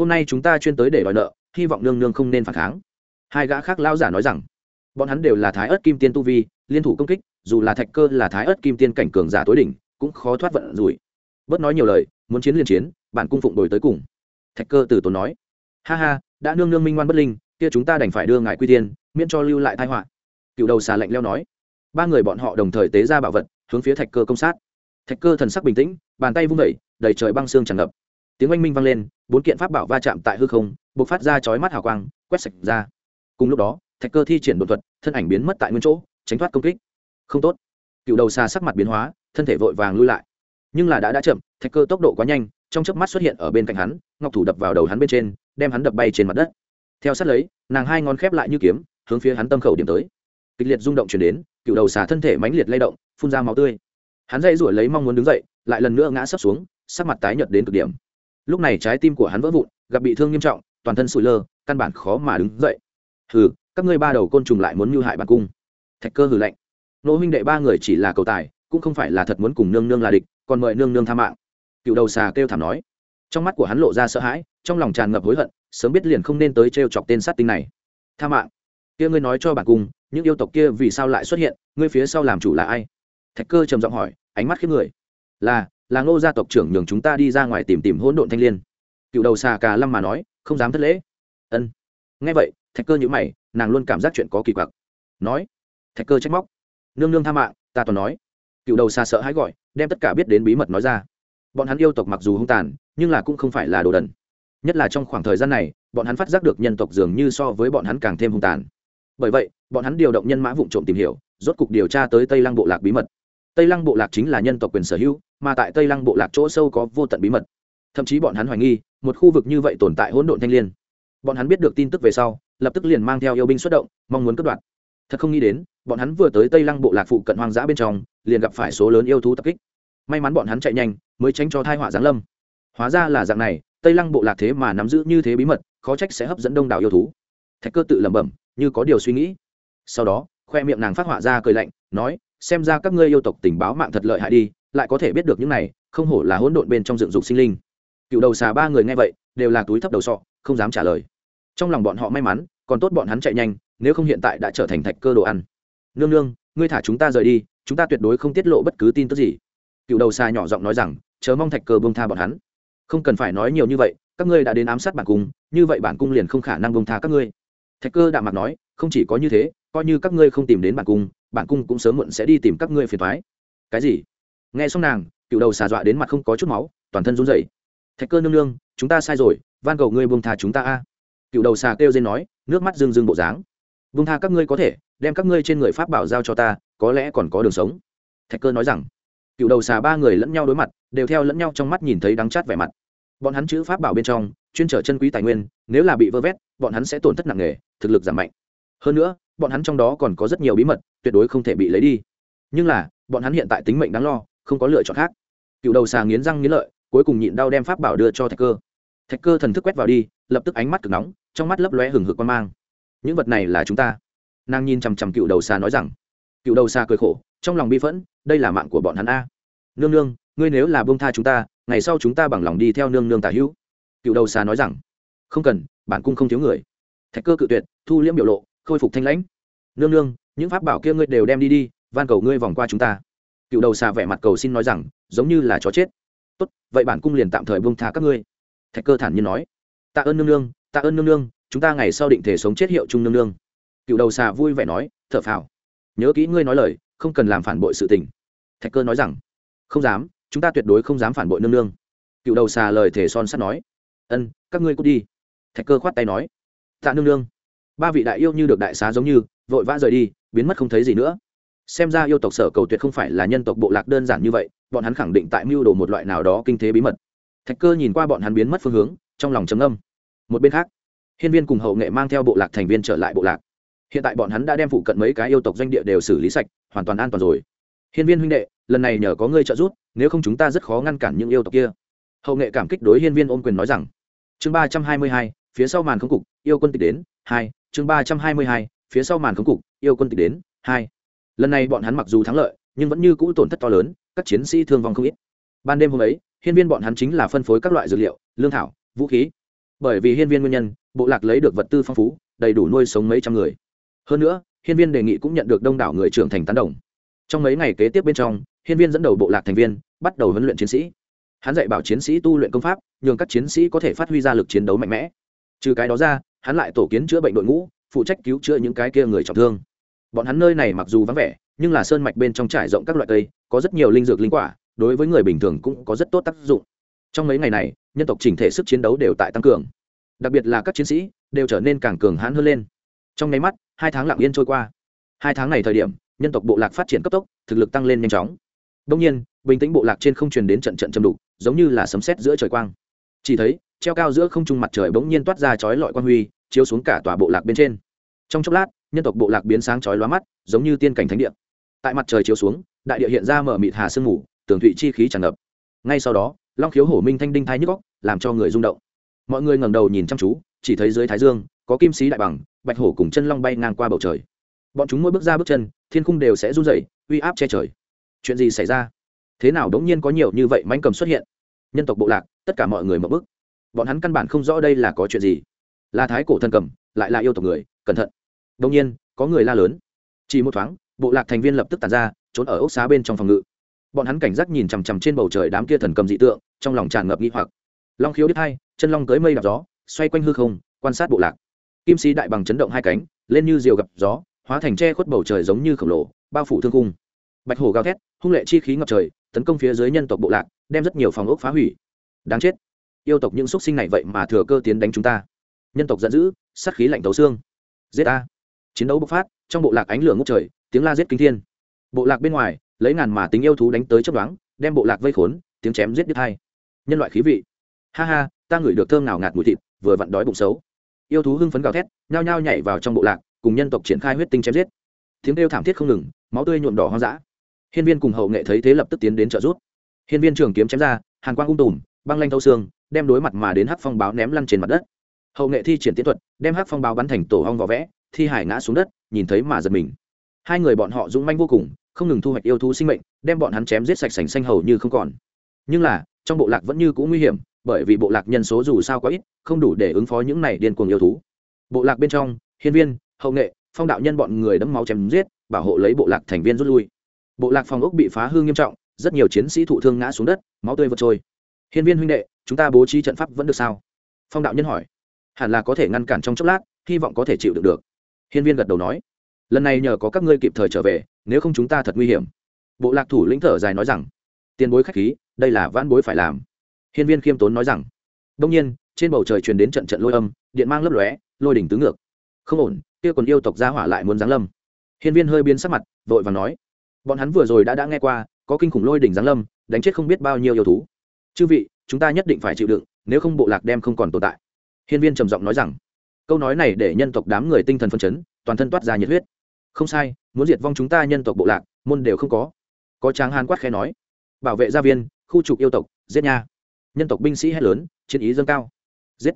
hôm nay chúng ta chuyên tới để đòi nợ, hy vọng nương nương không nên phản kháng. Hai gã khác lao giả nói rằng bọn hắn đều là thái ớt kim tiên tu vi, liên thủ công kích, dù là thạch cơ là thái ớt kim tiên cảnh cường giả tối đỉnh, cũng khó thoát vận rủi. Bớt nói nhiều lời, muốn chiến liên chiến, bản cung phụng đổi tới cùng. Thạch cơ từ tốn nói, ha ha, đã nương nương minh ngoan bất linh, kia chúng ta đành phải đưa ngài quy tiên, miễn cho lưu lại tai họa. Cựu đầu xà lạnh leo nói. Ba người bọn họ đồng thời tế ra bảo vật, hướng phía thạch cơ công sát. Thạch cơ thần sắc bình tĩnh, bàn tay vung vẩy đầy trời băng xương tràn ngập. Tiếng oanh minh vang lên, bốn kiện pháp bảo va chạm tại hư không b ộ c phát ra chói mắt hào quang, quét sạch ra. Cùng lúc đó, thạch cơ thi triển đột thuật thân ảnh biến mất tại nguyên chỗ, tránh thoát công kích. Không tốt. Cựu đầu xa sắc mặt biến hóa, thân thể vội vàng lui lại. Nhưng là đã đã chậm, thạch cơ tốc độ quá nhanh, trong chớp mắt xuất hiện ở bên cạnh hắn, ngọc thủ đập vào đầu hắn bên trên, đem hắn đập bay trên mặt đất. Theo sát lấy, nàng hai ngón khép lại như kiếm, hướng phía hắn tâm khẩu điểm tới. Kịch liệt rung động chuyển đến, cựu đầu xà thân thể mãnh liệt lay động, phun ra máu tươi. Hắn dây rủi lấy mong muốn đứng dậy, lại lần nữa ngã sấp xuống, sắc mặt tái nhợt đến cực điểm. Lúc này trái tim của hắn vỡ vụn, gặp bị thương nghiêm trọng, toàn thân sụi lơ, căn bản khó mà đứng dậy. Hừ các ngươi ba đầu côn trùng lại muốn mưu hại bản cung. Thạch cơ hừ lạnh. Nỗ huynh đệ ba người chỉ là cầu tài, cũng không phải là thật muốn cùng nương nương là địch, còn mời nương nương tha mạng. Cựu đầu xà kêu thảm nói. Trong mắt của hắn lộ ra sợ hãi, trong lòng tràn ngập hối hận, sớm biết liền không nên tới t chọc tên sát tinh này. Tha mạng. Kia ngươi nói cho bản cung, những yêu tộc kia vì sao lại xuất hiện, ngươi phía sau làm chủ là ai? Thạch cơ trầm giọng hỏi, ánh mắt khiếp người. Là là ngô gia tộc trưởng nhường chúng ta đi ra ngoài tìm tìm hỗn độn thanh l i ê n cựu đầu xà cà lâm mà nói, không dám thất lễ. Ân. Nghe vậy, thạch cơ nhữ mày nàng luôn cảm giác chuyện có kỳ quặc. Nói, thạch cơ trách móc. Nương nương tha mạng, ta toàn nói. Cựu đầu xa sợ hãi gọi, đem tất cả biết đến bí mật nói ra. Bọn hắn yêu tộc mặc dù hung tàn, nhưng là cũng không phải là đồ đần. Nhất là trong khoảng thời gian này, bọn hắn phát giác được nhân tộc dường như so với bọn hắn càng thêm hung tàn. Bởi vậy, bọn hắn điều động nhân mã vụ trộm tìm hiểu, rốt cục điều tra tới tây lăng bộ lạc bí mật. Tây lăng bộ lạc chính là nhân tộc quyền sở hữu, mà tại tây lăng bộ lạc chỗ sâu có vô tận bí mật. Thậm chí bọn hắn hoài nghi, một khu vực như vậy tồn tại hỗn độn thanh l i ê n bọn hắn biết được tin tức về sau lập tức liền mang theo yêu binh xuất động, mong muốn cướp đoạt. Thật không nghĩ đến, bọn hắn vừa tới tây lăng bộ lạc phụ cận hoang dã bên trong, liền gặp phải số lớn yêu thú tập kích. May mắn bọn hắn chạy nhanh, mới tránh cho thai họa giáng lâm. Hóa ra là dạng này, tây lăng bộ lạc thế mà nắm giữ như thế bí mật, khó trách sẽ hấp dẫn đông đảo yêu thú. Thạch cơ tự lẩm bẩm, như có điều suy nghĩ. Sau đó, khoe miệng nàng phát họa ra cười lạnh, nói, xem ra các ngươi yêu tộc tình báo mạng thật lợi hại đi, lại có thể biết được những này, không hổ là hỗn độn bên trong dựng dục sinh linh. Cựu đầu xà ba người nghe vậy, đều là túi thấp đầu sọ, không dám trả lời trong lòng bọn họ may mắn, còn tốt bọn hắn chạy nhanh, nếu không hiện tại đã trở thành thạch cơ đồ ăn. Nương nương, ngươi thả chúng ta rời đi, chúng ta tuyệt đối không tiết lộ bất cứ tin tức gì. Cựu đầu xà nhỏ giọng nói rằng chớ mong thạch cơ bông tha bọn hắn. Không cần phải nói nhiều như vậy, các ngươi đã đến ám sát bản cung, như vậy bản cung liền không khả năng bông tha các ngươi. Thạch cơ đạm mặt nói, không chỉ có như thế, coi như các ngươi không tìm đến bản cung bản cung cũng sớm muộn sẽ đi tìm các ngươi phiền thoái cái gì? Nghe xong nàng, cựu đầu xà dọa đến mặt không có chút máu, toàn thân run rẩy. Thạch cơ nương nương, chúng ta sai rồi, van cầu ngươi buông tha chúng ta a cựu đầu xà kêu dên nói, nước mắt rưng rưng bộ dáng. Vung tha các ngươi có thể, đem các ngươi trên người pháp bảo giao cho ta, có lẽ còn có đường sống. Thạch cơ nói rằng. Cựu đầu xà ba người lẫn nhau đối mặt, đều theo lẫn nhau trong mắt nhìn thấy đắng chát vẻ mặt. Bọn hắn chữ pháp bảo bên trong, chuyên trở chân quý tài nguyên, nếu là bị vơ vét, bọn hắn sẽ tổn thất nặng nề, thực lực giảm mạnh. Hơn nữa, bọn hắn trong đó còn có rất nhiều bí mật, tuyệt đối không thể bị lấy đi. Nhưng là, bọn hắn hiện tại tính mệnh đáng lo, không có lựa chọn khác. Cựu đầu xà nghiến răng nghiến lợi, cuối cùng nhịn đau đem pháp bảo đưa cho thạch cơ. Thạch cơ thần thức quét vào đi lập tức ánh mắt cực nóng, trong mắt lấp lóe hừng hực quan mang. Những vật này là chúng ta. Nàng nhìn chằm chằm cựu đầu xa nói rằng, cựu đầu xa cười khổ, trong lòng bi phẫn, đây là mạng của bọn hắn a. Nương nương, ngươi nếu là bông tha chúng ta, ngày sau chúng ta bằng lòng đi theo nương nương tả hữu. Cựu đầu xa nói rằng, không cần, bản cung không thiếu người. Thạch cơ cự tuyệt, thu liễm biểu lộ, khôi phục thanh lãnh. Nương nương, những pháp bảo kia ngươi đều đem đi đi, van cầu ngươi vòng qua chúng ta. Cựu đầu xà vẻ mặt cầu xin nói rằng, giống như là chó chết. Tốt, vậy bản cung liền tạm thời bông tha các ngươi. Thạch cơ thản nhiên nói tạ ơn nương nương, tạ ơn nương nương, chúng ta ngày sau định thể sống chết hiệu chung nương nương. Cựu đầu xà vui vẻ nói, thở phào. Nhớ kỹ ngươi nói lời, không cần làm phản bội sự tình. Thạch cơ nói rằng, không dám, chúng ta tuyệt đối không dám phản bội nương nương. Cựu đầu xà lời thể son sắt nói, ân, các ngươi cút đi. Thạch cơ khoát tay nói, tạ nương nương, ba vị đại yêu như được đại xá giống như, vội vã rời đi, biến mất không thấy gì nữa. Xem ra yêu tộc sở cầu tuyệt không phải là nhân tộc bộ lạc đơn giản như vậy, bọn hắn khẳng định tại mưu đồ một loại nào đó kinh thế bí mật. Thạch cơ nhìn qua bọn hắn biến mất phương hướng trong lòng trầm âm một bên khác, hiên viên cùng hậu nghệ mang theo bộ lạc thành viên trở lại bộ lạc. Hiện tại bọn hắn đã đem phụ cận mấy cái yêu tộc doanh địa đều xử lý sạch, hoàn toàn an toàn rồi. Hiên viên huynh đệ, lần này nhờ có ngươi trợ giúp, nếu không chúng ta rất khó ngăn cản những yêu tộc kia. Hậu nghệ cảm kích đối hiên viên ôm quyền nói rằng, chương ba trăm hai mươi hai, phía sau màn không cục, yêu quân tịch đến, hai, chương ba trăm hai mươi hai, phía sau màn không cục, yêu quân tịch đến, hai. Lần này bọn hắn mặc dù thắng lợi, nhưng vẫn như cũ tổn thất to lớn, các chiến sĩ thương vong không ít. Ban đêm hôm ấy, hiên viên bọn hắn chính là phân phối các loại dược liệu, lương thảo vũ khí. Bởi vì hiên viên nguyên nhân, bộ lạc lấy được vật tư phong phú, đầy đủ nuôi sống mấy trăm người. Hơn nữa, hiên viên đề nghị cũng nhận được đông đảo người trưởng thành tán đồng. Trong mấy ngày kế tiếp bên trong, hiên viên dẫn đầu bộ lạc thành viên, bắt đầu huấn luyện chiến sĩ. Hắn dạy bảo chiến sĩ tu luyện công pháp, nhường các chiến sĩ có thể phát huy ra lực chiến đấu mạnh mẽ. Trừ cái đó ra, hắn lại tổ kiến chữa bệnh đội ngũ, phụ trách cứu chữa những cái kia người trọng thương. Bọn hắn nơi này mặc dù vắng vẻ, nhưng là sơn mạch bên trong trải rộng các loại cây, có rất nhiều linh dược linh quả, đối với người bình thường cũng có rất tốt tác dụng. Trong mấy ngày này nhân tộc chỉnh thể sức chiến đấu đều tại tăng cường. Đặc biệt là các chiến sĩ đều trở nên càng cường hãn hơn lên. Trong nháy mắt, hai tháng lặng yên trôi qua. Hai tháng này thời điểm, nhân tộc bộ lạc phát triển cấp tốc, thực lực tăng lên nhanh chóng. Đông nhiên, bình tĩnh bộ lạc trên không truyền đến trận trận châm đục, giống như là sấm sét giữa trời quang. Chỉ thấy, treo cao giữa không trung mặt trời bỗng nhiên toát ra chói lọi quang huy, chiếu xuống cả tòa bộ lạc bên trên. Trong chốc lát, nhân tộc bộ lạc biến sáng chói lóa mắt, giống như tiên cảnh thánh địa. Tại mặt trời chiếu xuống, đại địa hiện ra mở mịt hà sương mù, tường thụy chi khí tràn ngập. Ngay sau đó long khiếu hổ minh thanh đinh thái nhức góc làm cho người rung động. Mọi người ngẩng đầu nhìn chăm chú, chỉ thấy dưới thái dương, có kim sĩ đại bằng, bạch hổ cùng chân long bay ngang qua bầu trời. Bọn chúng mỗi bước ra bước chân, thiên khung đều sẽ run rẩy, uy áp che trời. Chuyện gì xảy ra? Thế nào đống nhiên có nhiều như vậy mánh cầm xuất hiện? Nhân tộc bộ lạc, tất cả mọi người mở bức bọn hắn căn bản không rõ đây là có chuyện gì. Là thái cổ thân cầm, lại là yêu tộc người, cẩn thận. Đống nhiên, có người la lớn. Chỉ một thoáng, bộ lạc thành viên lập tức tàn ra, trốn ở ốc xá bên trong phòng ngự bọn hắn cảnh giác nhìn chằm chằm trên bầu trời đám kia thần cầm dị tượng, trong lòng tràn ngập nghi hoặc. Long khiếu đít hai, chân long tới mây đạp gió, xoay quanh hư không, quan sát bộ lạc. Kim sĩ đại bằng chấn động hai cánh, lên như diều gặp gió, hóa thành tre khuất bầu trời giống như khổng lồ, bao phủ thương cung bạch hổ gào thét, hung lệ chi khí ngập trời, tấn công phía dưới nhân tộc bộ lạc, đem rất nhiều phòng ốc phá hủy. Đáng chết. Yêu tộc những xúc sinh này vậy mà thừa cơ tiến đánh chúng ta. Nhân tộc giận dữ, sát khí lạnh tấu xương. Giết a chiến đấu bộc phát, trong bộ lạc ánh lửa ngốc trời, tiếng la giết kinh thiên. Bộ lạc bên ngoài lấy ngàn mà tính yêu thú đánh tới chấp đoán đem bộ lạc vây khốn, tiếng chém giết đứt hai. Nhân loại khí vị. Ha ha, ta ngửi được thơm nào ngạt mùi thịt, vừa vặn đói bụng xấu. Yêu thú hưng phấn gào thét, nhao nhao nhảy vào trong bộ lạc, cùng nhân tộc triển khai huyết tinh chém giết. Tiếng kêu thảm thiết không ngừng, máu tươi nhuộm đỏ hoang dã. Hiên viên cùng hậu nghệ thấy thế lập tức tiến đến trợ giúp. Hiên viên trường kiếm chém ra, hàn quang ung tùm, băng lanh thâu xương, đem đối mặt mà đến hắc phong báo ném lăn trên mặt đất. Hậu nghệ thi triển tiến thuật, đem hắc phong báo bắn thành tổ hong vỏ vẽ, thi hải ngã xuống đất, nhìn thấy mà giật mình. Hai người bọn họ dũng manh vô cùng không ngừng thu hoạch yêu thú sinh mệnh, đem bọn hắn chém giết sạch sành xanh hầu như không còn. Nhưng là, trong bộ lạc vẫn như cũ nguy hiểm, bởi vì bộ lạc nhân số dù sao quá ít, không đủ để ứng phó những này điên cuồng yêu thú. Bộ lạc bên trong, hiên viên, hậu nghệ, phong đạo nhân bọn người đẫm máu chém giết, bảo hộ lấy bộ lạc thành viên rút lui. Bộ lạc phòng ốc bị phá hư nghiêm trọng, rất nhiều chiến sĩ thụ thương ngã xuống đất, máu tươi vượt trôi. Hiên viên huynh đệ, chúng ta bố trí trận pháp vẫn được sao? Phong đạo nhân hỏi. Hẳn là có thể ngăn cản trong chốc lát, hy vọng có thể chịu được được. Hiên viên gật đầu nói lần này nhờ có các ngươi kịp thời trở về, nếu không chúng ta thật nguy hiểm. Bộ lạc thủ lĩnh thở dài nói rằng, tiền bối khách khí, đây là vãn bối phải làm. Hiên viên khiêm tốn nói rằng, đông nhiên, trên bầu trời truyền đến trận trận lôi âm, điện mang lấp lóe, lôi đỉnh tứ ngược. Không ổn, kia còn yêu tộc gia hỏa lại muốn giáng lâm. Hiên viên hơi biến sắc mặt, vội vàng nói, bọn hắn vừa rồi đã đã nghe qua, có kinh khủng lôi đỉnh giáng lâm, đánh chết không biết bao nhiêu yêu thú. Chư vị, chúng ta nhất định phải chịu đựng, nếu không bộ lạc đem không còn tồn tại. Hiên viên trầm giọng nói rằng, câu nói này để nhân tộc đám người tinh thần phân chấn, toàn thân toát ra nhiệt huyết không sai, muốn diệt vong chúng ta nhân tộc bộ lạc, môn đều không có. Có tráng hàn quát khe nói, bảo vệ gia viên, khu trục yêu tộc, giết nha. Nhân tộc binh sĩ hét lớn, chiến ý dâng cao. Giết.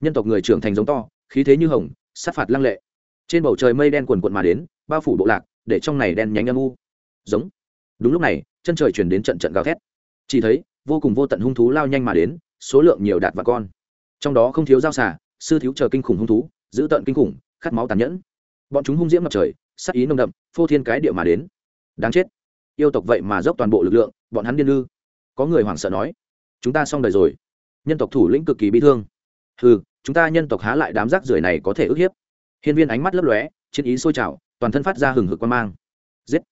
Nhân tộc người trưởng thành giống to, khí thế như hồng, sát phạt lăng lệ. Trên bầu trời mây đen quần quận mà đến, bao phủ bộ lạc, để trong này đen nhánh âm u. Giống. Đúng lúc này, chân trời chuyển đến trận trận gào thét. Chỉ thấy, vô cùng vô tận hung thú lao nhanh mà đến, số lượng nhiều đạt và con. Trong đó không thiếu dao xả sư thiếu chờ kinh khủng hung thú giữ tận kinh khủng, khát máu tàn nhẫn. Bọn chúng hung diễm ngập trời sắc ý nồng đậm, phô thiên cái địa mà đến. Đáng chết. Yêu tộc vậy mà dốc toàn bộ lực lượng, bọn hắn điên lư có người hoảng sợ nói. Chúng ta xong đời rồi. Nhân tộc thủ lĩnh cực kỳ bị thương. Ừ chúng ta nhân tộc há lại đám rác rưởi này có thể ức hiếp? Hiên viên ánh mắt lấp lóe, chiến ý sôi trào, toàn thân phát ra hừng hực quan mang. Giết.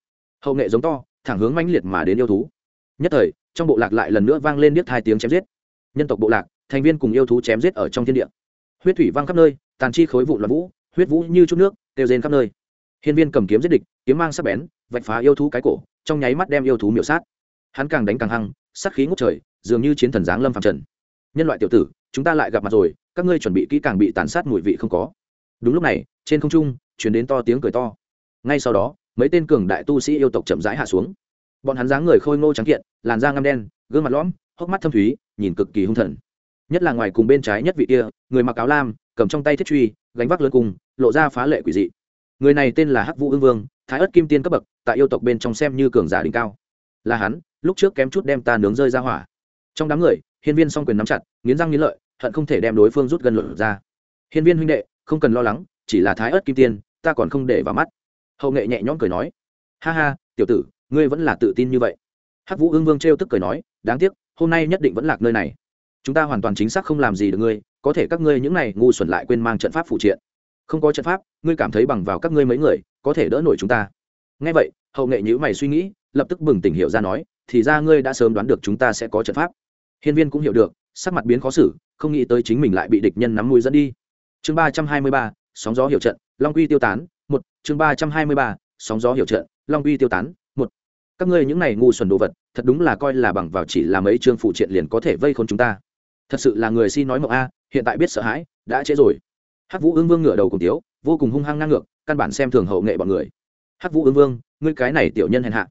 Hậu nghệ giống to, thẳng hướng mãnh liệt mà đến yêu thú. Nhất thời, trong bộ lạc lại lần nữa vang lên biết hai tiếng chém giết. Nhân tộc bộ lạc, thành viên cùng yêu thú chém giết ở trong thiên địa. Huyết thủy văng khắp nơi, tàn chi khối vụ loạn vũ, huyết vũ như chút nước đều rên khắp nơi hiên viên cầm kiếm giết địch, kiếm mang sắc bén, vạch phá yêu thú cái cổ, trong nháy mắt đem yêu thú miểu sát. Hắn càng đánh càng hăng, sát khí ngút trời, dường như chiến thần giáng lâm phàm trần. Nhân loại tiểu tử, chúng ta lại gặp mặt rồi, các ngươi chuẩn bị kỹ càng bị tàn sát mùi vị không có. Đúng lúc này, trên không trung chuyển đến to tiếng cười to. Ngay sau đó, mấy tên cường đại tu sĩ yêu tộc chậm rãi hạ xuống. Bọn hắn dáng người khôi ngô trắng kiện, làn da ngăm đen, gương mặt lõm, hốc mắt thâm thúy, nhìn cực kỳ hung thần. Nhất là ngoài cùng bên trái nhất vị kia, người mặc áo lam, cầm trong tay thiết truy, gánh vác lớn cùng, lộ ra phá lệ quỷ dị người này tên là hắc vũ ương vương, thái ất kim tiên cấp bậc, tại yêu tộc bên trong xem như cường giả đỉnh cao. Là hắn, lúc trước kém chút đem ta nướng rơi ra hỏa. Trong đám người, hiên viên song quyền nắm chặt, nghiến răng nghiến lợi, hận không thể đem đối phương rút gần luận ra. Hiên viên huynh đệ, không cần lo lắng, chỉ là thái ớt kim tiên, ta còn không để vào mắt. Hậu nghệ nhẹ nhõm cười nói, ha ha, tiểu tử, ngươi vẫn là tự tin như vậy. Hắc vũ ương vương trêu tức cười nói, đáng tiếc, hôm nay nhất định vẫn lạc nơi này. Chúng ta hoàn toàn chính xác không làm gì được ngươi, có thể các ngươi những này ngu xuẩn lại quên mang trận pháp phụ triện không có trận pháp, ngươi cảm thấy bằng vào các ngươi mấy người, có thể đỡ nổi chúng ta. Ngay vậy, hậu nghệ nhữ mày suy nghĩ, lập tức bừng tỉnh hiểu ra nói, thì ra ngươi đã sớm đoán được chúng ta sẽ có trận pháp. Hiên viên cũng hiểu được, sắc mặt biến khó xử, không nghĩ tới chính mình lại bị địch nhân nắm mũi dẫn đi. Chương ba trăm hai mươi ba, sóng gió hiểu trận, long quy tiêu tán, một, chương ba trăm hai mươi ba, sóng gió hiểu trận, long quy tiêu tán, một. Các ngươi những này ngu xuẩn đồ vật, thật đúng là coi là bằng vào chỉ làm mấy chương phụ triện liền có thể vây khốn chúng ta. Thật sự là người si nói mộng a, hiện tại biết sợ hãi, đã trễ rồi hắc vũ ương vương ngửa đầu cùng tiếu, vô cùng hung hăng ngang ngược, căn bản xem thường hậu nghệ bọn người. Hắc vũ ương vương, ngươi cái này tiểu nhân hèn hạ.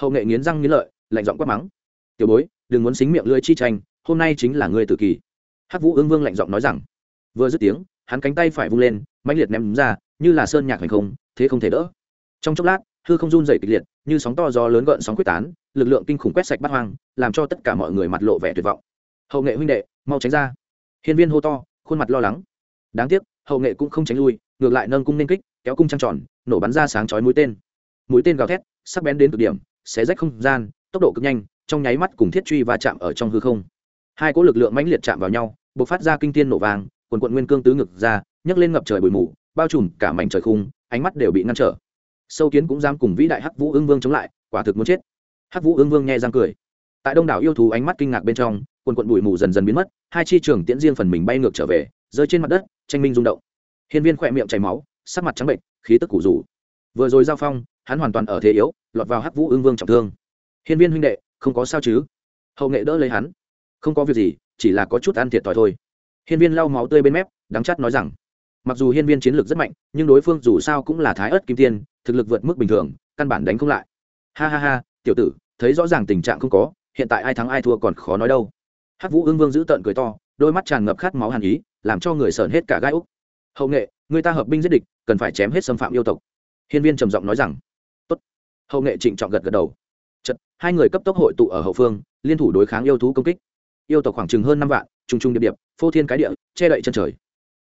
Hậu nghệ nghiến răng nghiến lợi, lạnh giọng quát mắng. Tiểu bối, đừng muốn xính miệng lưỡi chi tranh, hôm nay chính là ngươi tử kỳ. Hắc vũ ương vương lạnh giọng nói rằng. Vừa dứt tiếng, hắn cánh tay phải vung lên, mãnh liệt ném ra, như là sơn nhạc hành không, thế không thể đỡ. Trong chốc lát, hư không run dày kịch liệt, như sóng to gió lớn gợn sóng quyết tán, lực lượng kinh khủng quét sạch bắt hoang, làm cho tất cả mọi người mặt lộ vẻ tuyệt vọng. Hậu nghệ huynh đệ, mau tránh ra. Hiên viên hô to, khuôn mặt lo lắng. Đáng tiếc hậu nghệ cũng không tránh lui, ngược lại nâng cung nên kích, kéo cung trăng tròn, nổ bắn ra sáng chói mũi tên. Mũi tên gào thét, sắc bén đến cực điểm, xé rách không gian, tốc độ cực nhanh, trong nháy mắt cùng thiết truy va chạm ở trong hư không. Hai cỗ lực lượng mãnh liệt chạm vào nhau b ộ c phát ra kinh tiên nổ vàng quần quận nguyên cương tứ ngực ra, nhấc lên ngập trời bụi mù, bao trùm cả mảnh trời khung, ánh mắt đều bị ngăn trở. Sâu kiến cũng dám cùng vĩ đại hắc vũ ương vương chống lại, quả thực muốn chết. Hắc vũ ương vương nghe răng cười. Tại đông đảo yêu thú ánh mắt kinh ngạc bên trong, quần quận bụi mù dần dần biến mất, hai chi trường tiễn riêng phần mình bay ngược trở về rơi trên mặt đất, tranh minh rung động. Hiên viên khỏe miệng chảy máu, sắc mặt trắng bệnh khí tức củ rủ. Vừa rồi giao phong, hắn hoàn toàn ở thế yếu, lọt vào hắc vũ ương vương trọng thương. Hiên viên huynh đệ, không có sao chứ? Hậu nghệ đỡ lấy hắn. Không có việc gì, chỉ là có chút ăn thiệt thòi thôi. Hiên viên lau máu tươi bên mép, đắng chắt nói rằng, mặc dù hiên viên chiến lược rất mạnh, nhưng đối phương dù sao cũng là thái ớt kim tiên, thực lực vượt mức bình thường, căn bản đánh không lại. Ha ha ha, tiểu tử, thấy rõ ràng tình trạng không có, hiện tại ai thắng ai thua còn khó nói đâu. Hắc vũ ương vương giữ tợn cười to đôi mắt tràn ngập khát máu hàn ý làm cho người sờn hết cả gai úc. Hậu nghệ người ta hợp binh giết địch cần phải chém hết xâm phạm yêu tộc. Hiên viên trầm giọng nói rằng tốt. Hậu nghệ trịnh trọng gật gật đầu. Chật, hai người cấp tốc hội tụ ở hậu phương liên thủ đối kháng yêu thú công kích. Yêu tộc khoảng chừng hơn năm vạn trùng trùng điệp điệp phô thiên cái địa che đậy chân trời.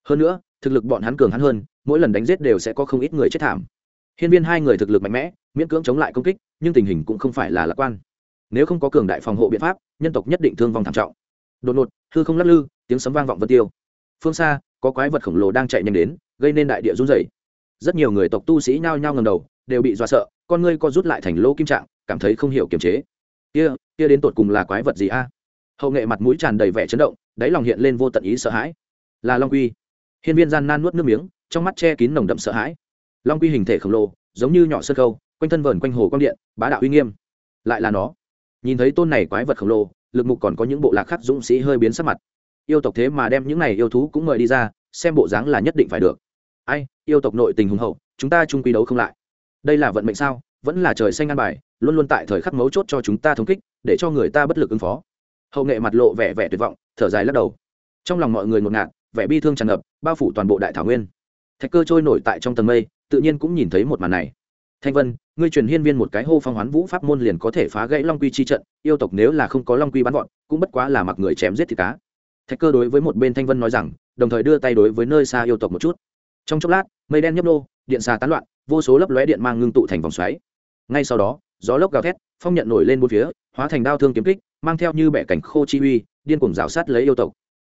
Hơn nữa thực lực bọn hắn cường hắn hơn mỗi lần đánh giết đều sẽ có không ít người chết thảm. Hiên viên hai người thực lực mạnh mẽ miễn cưỡng chống lại công kích nhưng tình hình cũng không phải là lạc quan. Nếu không có cường đại phòng hộ biện pháp nhân tộc nhất định thương vong thảm trọng đột ngột, hư không lắc lư, tiếng sấm vang vọng vân tiêu. Phương xa, có quái vật khổng lồ đang chạy nhanh đến, gây nên đại địa run rẩy. rất nhiều người tộc tu sĩ nhao nhao ngầm đầu, đều bị dọa sợ, con ngươi co rút lại thành lỗ kim trạng, cảm thấy không hiểu kiềm chế. Kia kia đến tột cùng là quái vật gì a? Hậu nghệ mặt mũi tràn đầy vẻ chấn động, đáy lòng hiện lên vô tận ý sợ hãi. Là long quy. Hiên viên gian nan nuốt nước miếng, trong mắt che kín nồng đậm sợ hãi. Long quy hình thể khổng lồ, giống như nhỏ sơ khâu, quanh thân vờn quanh hồ quang điện, bá đạo uy nghiêm. Lại là nó. Nhìn thấy tôn này quái vật khổng lồ lực mục còn có những bộ lạc khác dũng sĩ hơi biến sắc mặt. Yêu tộc thế mà đem những này yêu thú cũng mời đi ra, xem bộ dáng là nhất định phải được. Ai, yêu tộc nội tình hùng hậu, chúng ta chung quy đấu không lại. Đây là vận mệnh sao? Vẫn là trời xanh an bài, luôn luôn tại thời khắc mấu chốt cho chúng ta thống kích, để cho người ta bất lực ứng phó. Hậu nghệ mặt lộ vẻ vẻ tuyệt vọng, thở dài lắc đầu. Trong lòng mọi người ngột ngạt, vẻ bi thương tràn ngập, bao phủ toàn bộ đại thảo nguyên. Thạch cơ trôi nổi tại trong tầng mây, tự nhiên cũng nhìn thấy một màn này thanh vân, ngươi truyền hiên viên một cái hô phong hoán vũ pháp môn liền có thể phá gãy long quy chi trận, yêu tộc nếu là không có long quy bắn gọn cũng bất quá là mặc người chém giết thịt cá. Thạch cơ đối với một bên thanh vân nói rằng, đồng thời đưa tay đối với nơi xa yêu tộc một chút. Trong chốc lát, mây đen nhấp nô, điện xà tán loạn, vô số lấp lóe điện mang ngưng tụ thành vòng xoáy. Ngay sau đó, gió lốc gào thét, phong nhận nổi lên bốn phía, hóa thành đao thương kiếm kích, mang theo như bẻ cảnh khô chi uy, điên cuồng rào sát lấy yêu tộc.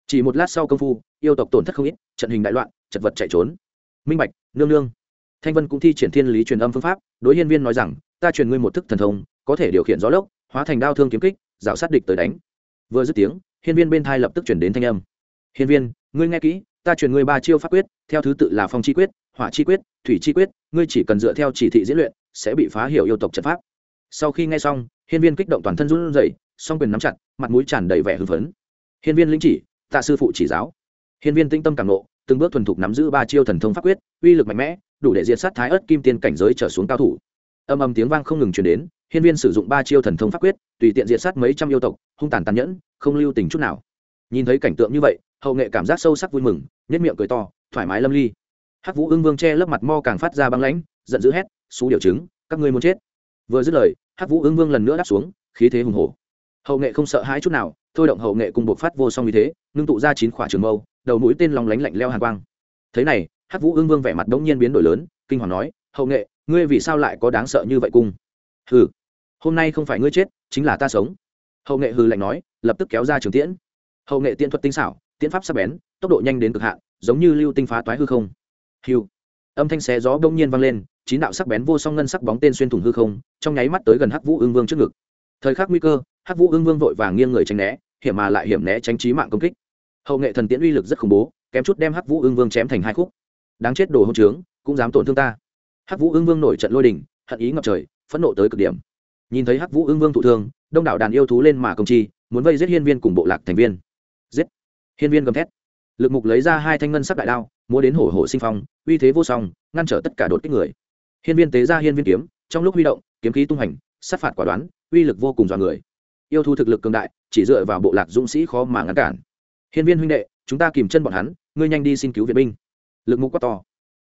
Chỉ một lát sau công phu, yêu tộc tổn thất không ít, trận hình đại loạn, chật vật chạy trốn. Minh bạch, nương nương thanh vân cũng thi triển thiên lý truyền âm phương pháp, đối hiên viên nói rằng, ta truyền ngươi một thức thần thông, có thể điều khiển gió lốc, hóa thành đao thương kiếm kích, rào sát địch tới đánh. Vừa dứt tiếng, hiên viên bên thai lập tức chuyển đến thanh âm. Hiên viên, ngươi nghe kỹ, ta truyền ngươi ba chiêu pháp quyết, theo thứ tự là phong chi quyết, hỏa chi quyết, thủy chi quyết, ngươi chỉ cần dựa theo chỉ thị diễn luyện, sẽ bị phá hiểu yêu tộc trận pháp. Sau khi nghe xong, hiên viên kích động toàn thân run rẩy, song quyền nắm chặt, mặt mũi tràn đầy vẻ hưng phấn. Hiên viên lĩnh chỉ, tạ sư phụ chỉ giáo. Hiên viên tinh tâm càng nộ từng bước thuần thục nắm giữ ba chiêu thần thông pháp quyết, uy lực mạnh mẽ đủ để diệt sát thái ớt kim tiên cảnh giới trở xuống cao thủ. Âm âm tiếng vang không ngừng truyền đến, hiên viên sử dụng ba chiêu thần thông pháp quyết, tùy tiện diệt sát mấy trăm yêu tộc, hung tàn tàn nhẫn, không lưu tình chút nào. Nhìn thấy cảnh tượng như vậy, hậu nghệ cảm giác sâu sắc vui mừng nhất miệng cười to, thoải mái lâm ly. Hắc vũ ưng vương che lớp mặt mo càng phát ra băng lãnh, giận dữ hét, xú điều chứng, các ngươi muốn chết. Vừa dứt lời, hắc vũ ưng vương lần nữa đáp xuống, khí thế hùng hổ. Hậu nghệ không sợ hãi chút nào, thôi động hậu nghệ cùng buộc phát vô song như thế, ngưng tụ ra chín khỏa trường mâu, đầu mũi tên lòng lánh lạnh leo hàn quang. Thế này hắc vũ ương vương vẻ mặt đống nhiên biến đổi lớn, kinh hoàng nói, hậu nghệ, ngươi vì sao lại có đáng sợ như vậy cung? Hừ, hôm nay không phải ngươi chết, chính là ta sống. Hậu nghệ hừ lạnh nói, lập tức kéo ra trường tiễn. Hậu nghệ tiễn thuật tinh xảo, tiễn pháp sắc bén, tốc độ nhanh đến cực hạn, giống như lưu tinh phá toái hư không. Hiu âm thanh xé gió bỗng nhiên vang lên, chín đạo sắc bén vô song ngân sắc bóng tên xuyên thủng hư không, trong nháy mắt tới gần hắc vũ ương vương trước ngực. Thời khắc nguy cơ, hắc vũ ương vương vội vàng nghiêng người tránh né, hiểm mà lại hiểm né tránh trí mạng công kích. Hậu nghệ thần tiễn uy lực rất khủng bố, kém chút đem hắc vũ ương vương chém thành hai khúc đáng chết đồ hôn trướng, cũng dám tổn thương ta. Hắc vũ ương vương nổi trận lôi đình, hận ý ngập trời, phẫn nộ tới cực điểm. Nhìn thấy hắc vũ ương vương thụ thương, đông đảo đàn yêu thú lên mà công chi, muốn vây giết hiên viên cùng bộ lạc thành viên. Giết! Hiên viên gầm thét. Lực mục lấy ra hai thanh ngân sắc đại đao, múa đến hổ hổ sinh phong, uy thế vô song, ngăn trở tất cả đột kích người. Hiên viên tế ra hiên viên kiếm, trong lúc huy động, kiếm khí tung hành, sát phạt quả đoán, uy lực vô cùng dọa người. Yêu thú thực lực cường đại, chỉ dựa vào bộ lạc dũng sĩ khó mà ngăn cản. Hiên viên huynh đệ, chúng ta kìm chân bọn hắn, ngươi nhanh đi xin cứu viện binh lực mục quá to.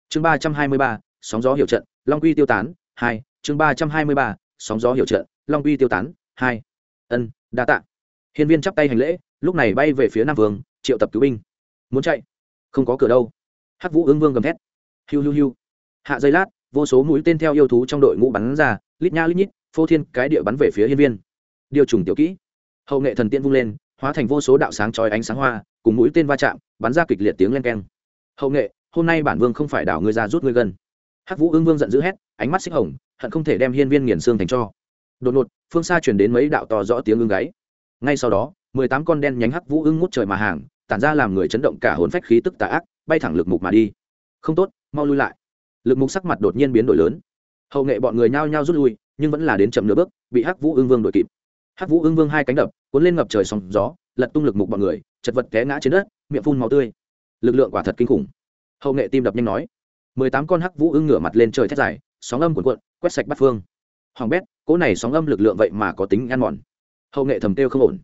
Chương ba trăm hai mươi ba, sóng gió hiểu trận, long quy tiêu tán, hai, chương ba trăm hai mươi ba, sóng gió hiểu trận, long quy tiêu tán, hai. Ân, đa tạ. Hiên viên chắp tay hành lễ, lúc này bay về phía nam vương, triệu tập cứu binh. Muốn chạy? Không có cửa đâu. Hắc vũ ứng vương gầm thét. Hiu hiu hiu. Hạ giây lát, vô số mũi tên theo yêu thú trong đội ngũ bắn ra, lít nha lít nhít, phô thiên cái địa bắn về phía hiên viên. Điều trùng tiểu kỹ. Hậu nghệ thần tiên vung lên, hóa thành vô số đạo sáng trói ánh sáng hoa, cùng mũi tên va chạm, bắn ra kịch liệt tiếng len keng. Hậu nghệ hôm nay bản vương không phải đảo ngươi ra rút ngươi gần. hắc vũ ương vương giận dữ hét, ánh mắt xích hồng, hận không thể đem hiên viên nghiền xương thành cho. Đột ngột, phương xa truyền đến mấy đạo to rõ tiếng ưng gáy. Ngay sau đó, mười tám con đen nhánh hắc vũ ưng ngút trời mà hàng, tản ra làm người chấn động cả hồn phách khí tức tà ác, bay thẳng lực mục mà đi. Không tốt, mau lui lại. Lực mục sắc mặt đột nhiên biến đổi lớn. Hậu nghệ bọn người nhao nhao rút lui, nhưng vẫn là đến chậm nửa bước, bị hắc vũ ưng vương đuổi kịp. Hắc vũ ưng vương hai cánh đập, cuốn lên ngập trời sóng gió, lật tung lực mục bọn người, chật vật té ngã trên đất, miệng phun màu tươi. Lực lượng quả thật kinh khủng hậu nghệ tim đập nhanh nói. Mười tám con hắc vũ ưng ngửa mặt lên trời thét dài, sóng âm cuộn cuộn, quét sạch bắt phương. Hoàng bét, cỗ này sóng âm lực lượng vậy mà có tính ăn mòn. Hậu nghệ thầm tiêu không ổn.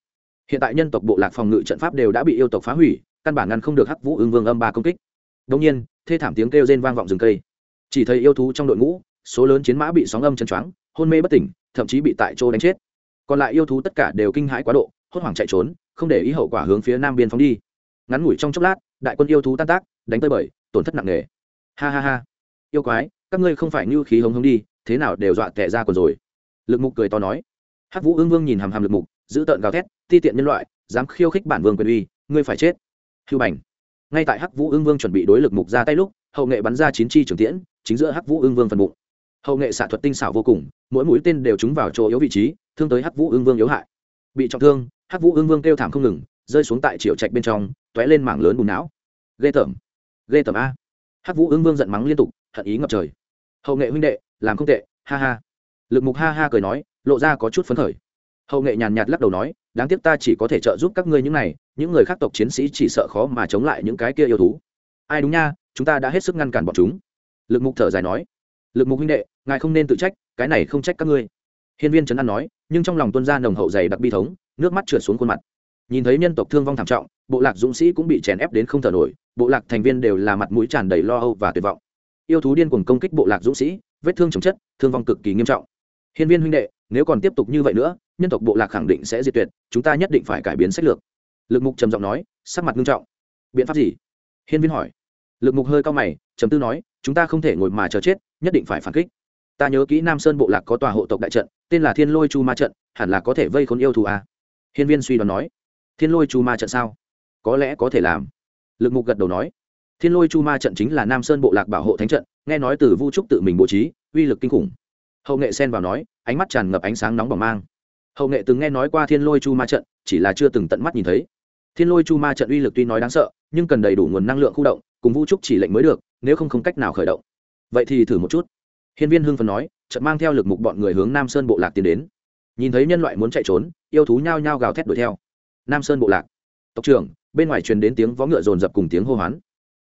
Hiện tại nhân tộc bộ lạc phòng ngự trận pháp đều đã bị yêu tộc phá hủy, căn bản ngăn không được hắc vũ ưng vương âm ba công kích. Đông nhiên, thê thảm tiếng kêu rên vang vọng rừng cây. Chỉ thấy yêu thú trong đội ngũ, số lớn chiến mã bị sóng âm chân choáng, hôn mê bất tỉnh, thậm chí bị tại chỗ đánh chết. Còn lại yêu thú tất cả đều kinh hãi quá độ, hốt hoảng chạy trốn, không để ý hậu quả hướng phía nam biên phóng đi. Ngắn ngủi trong chốc lát, đại quân yêu thú tan tác đánh tới bởi tổn thất nặng nề. Ha ha ha. Yêu quái, các ngươi không phải như khí hống hống đi, thế nào đều dọa tệ ra còn rồi. Lực mục cười to nói. Hắc vũ ương vương nhìn hàm hàm lực mục, giữ tợn gào thét, ti tiện nhân loại, dám khiêu khích bản vương quyền uy, ngươi phải chết. Hưu bành. Ngay tại hắc vũ ương vương chuẩn bị đối lực mục ra tay lúc, hậu nghệ bắn ra chín chi trường tiễn, chính giữa hắc vũ ương vương phần bụng. Hậu nghệ xạ thuật tinh xảo vô cùng, mỗi mũi tên đều trúng vào chỗ yếu vị trí, thương tới hắc vũ ương vương yếu hại. Bị trọng thương, hắc vũ ương vương kêu thảm không ngừng, rơi xuống tại triệu trạch bên trong t ó é lên mảng lớn bùn não. Ghê tởm ghê tởm a. Hắc vũ ương vương giận mắng liên tục, hận ý ngập trời. Hậu nghệ huynh đệ, làm không tệ, ha ha. Lực mục ha ha cười nói, lộ ra có chút phấn khởi. Hậu nghệ nhàn nhạt lắc đầu nói, đáng tiếc ta chỉ có thể trợ giúp các ngươi những này, những người khác tộc chiến sĩ chỉ sợ khó mà chống lại những cái kia yêu thú. Ai đúng nha, chúng ta đã hết sức ngăn cản bọn chúng. Lực mục thở dài nói, lực mục huynh đệ, ngài không nên tự trách, cái này không trách các ngươi. Hiên viên trấn an nói, nhưng trong lòng tuân Gia nồng hậu dày đặc bi thống, nước mắt trượt xuống khuôn mặt. Nhìn thấy nhân tộc thương vong thảm trọng, bộ lạc dũng sĩ cũng bị chèn ép đến không thở nổi bộ lạc thành viên đều là mặt mũi tràn đầy lo âu và tuyệt vọng. Yêu thú điên cuồng công kích bộ lạc dũng sĩ, vết thương chồng chất, thương vong cực kỳ nghiêm trọng. Hiên viên huynh đệ, nếu còn tiếp tục như vậy nữa, nhân tộc bộ lạc khẳng định sẽ diệt tuyệt, chúng ta nhất định phải cải biến sách lược. Lực mục trầm giọng nói, sắc mặt nghiêm trọng. Biện pháp gì? Hiên viên hỏi. Lực mục hơi cao mày, trầm tư nói, chúng ta không thể ngồi mà chờ chết, nhất định phải phản kích. Ta nhớ kỹ nam sơn bộ lạc có tòa hộ tộc đại trận, tên là thiên lôi chu ma trận, hẳn là có thể vây khốn yêu thù à. hiên viên suy đoán nói. Thiên lôi chu ma trận sao? Có lẽ có thể làm lực mục gật đầu nói, thiên lôi chu ma trận chính là nam sơn bộ lạc bảo hộ thánh trận, nghe nói từ vu trúc tự mình bố trí, uy lực kinh khủng. Hậu nghệ xen vào nói, ánh mắt tràn ngập ánh sáng nóng bỏng mang. Hậu nghệ từng nghe nói qua thiên lôi chu ma trận, chỉ là chưa từng tận mắt nhìn thấy. Thiên lôi chu ma trận uy lực tuy nói đáng sợ, nhưng cần đầy đủ nguồn năng lượng khu động, cùng vu trúc chỉ lệnh mới được, nếu không không cách nào khởi động. Vậy thì thử một chút. Hiên viên hưng phần nói trận mang theo lực mục bọn người hướng nam sơn bộ lạc tiến đến. Nhìn thấy nhân loại muốn chạy trốn, yêu thú nhao nhao gào thét đuổi theo. Nam sơn bộ lạc. Tộc trưởng bên ngoài truyền đến tiếng vó ngựa rồn rập cùng tiếng hô hoán.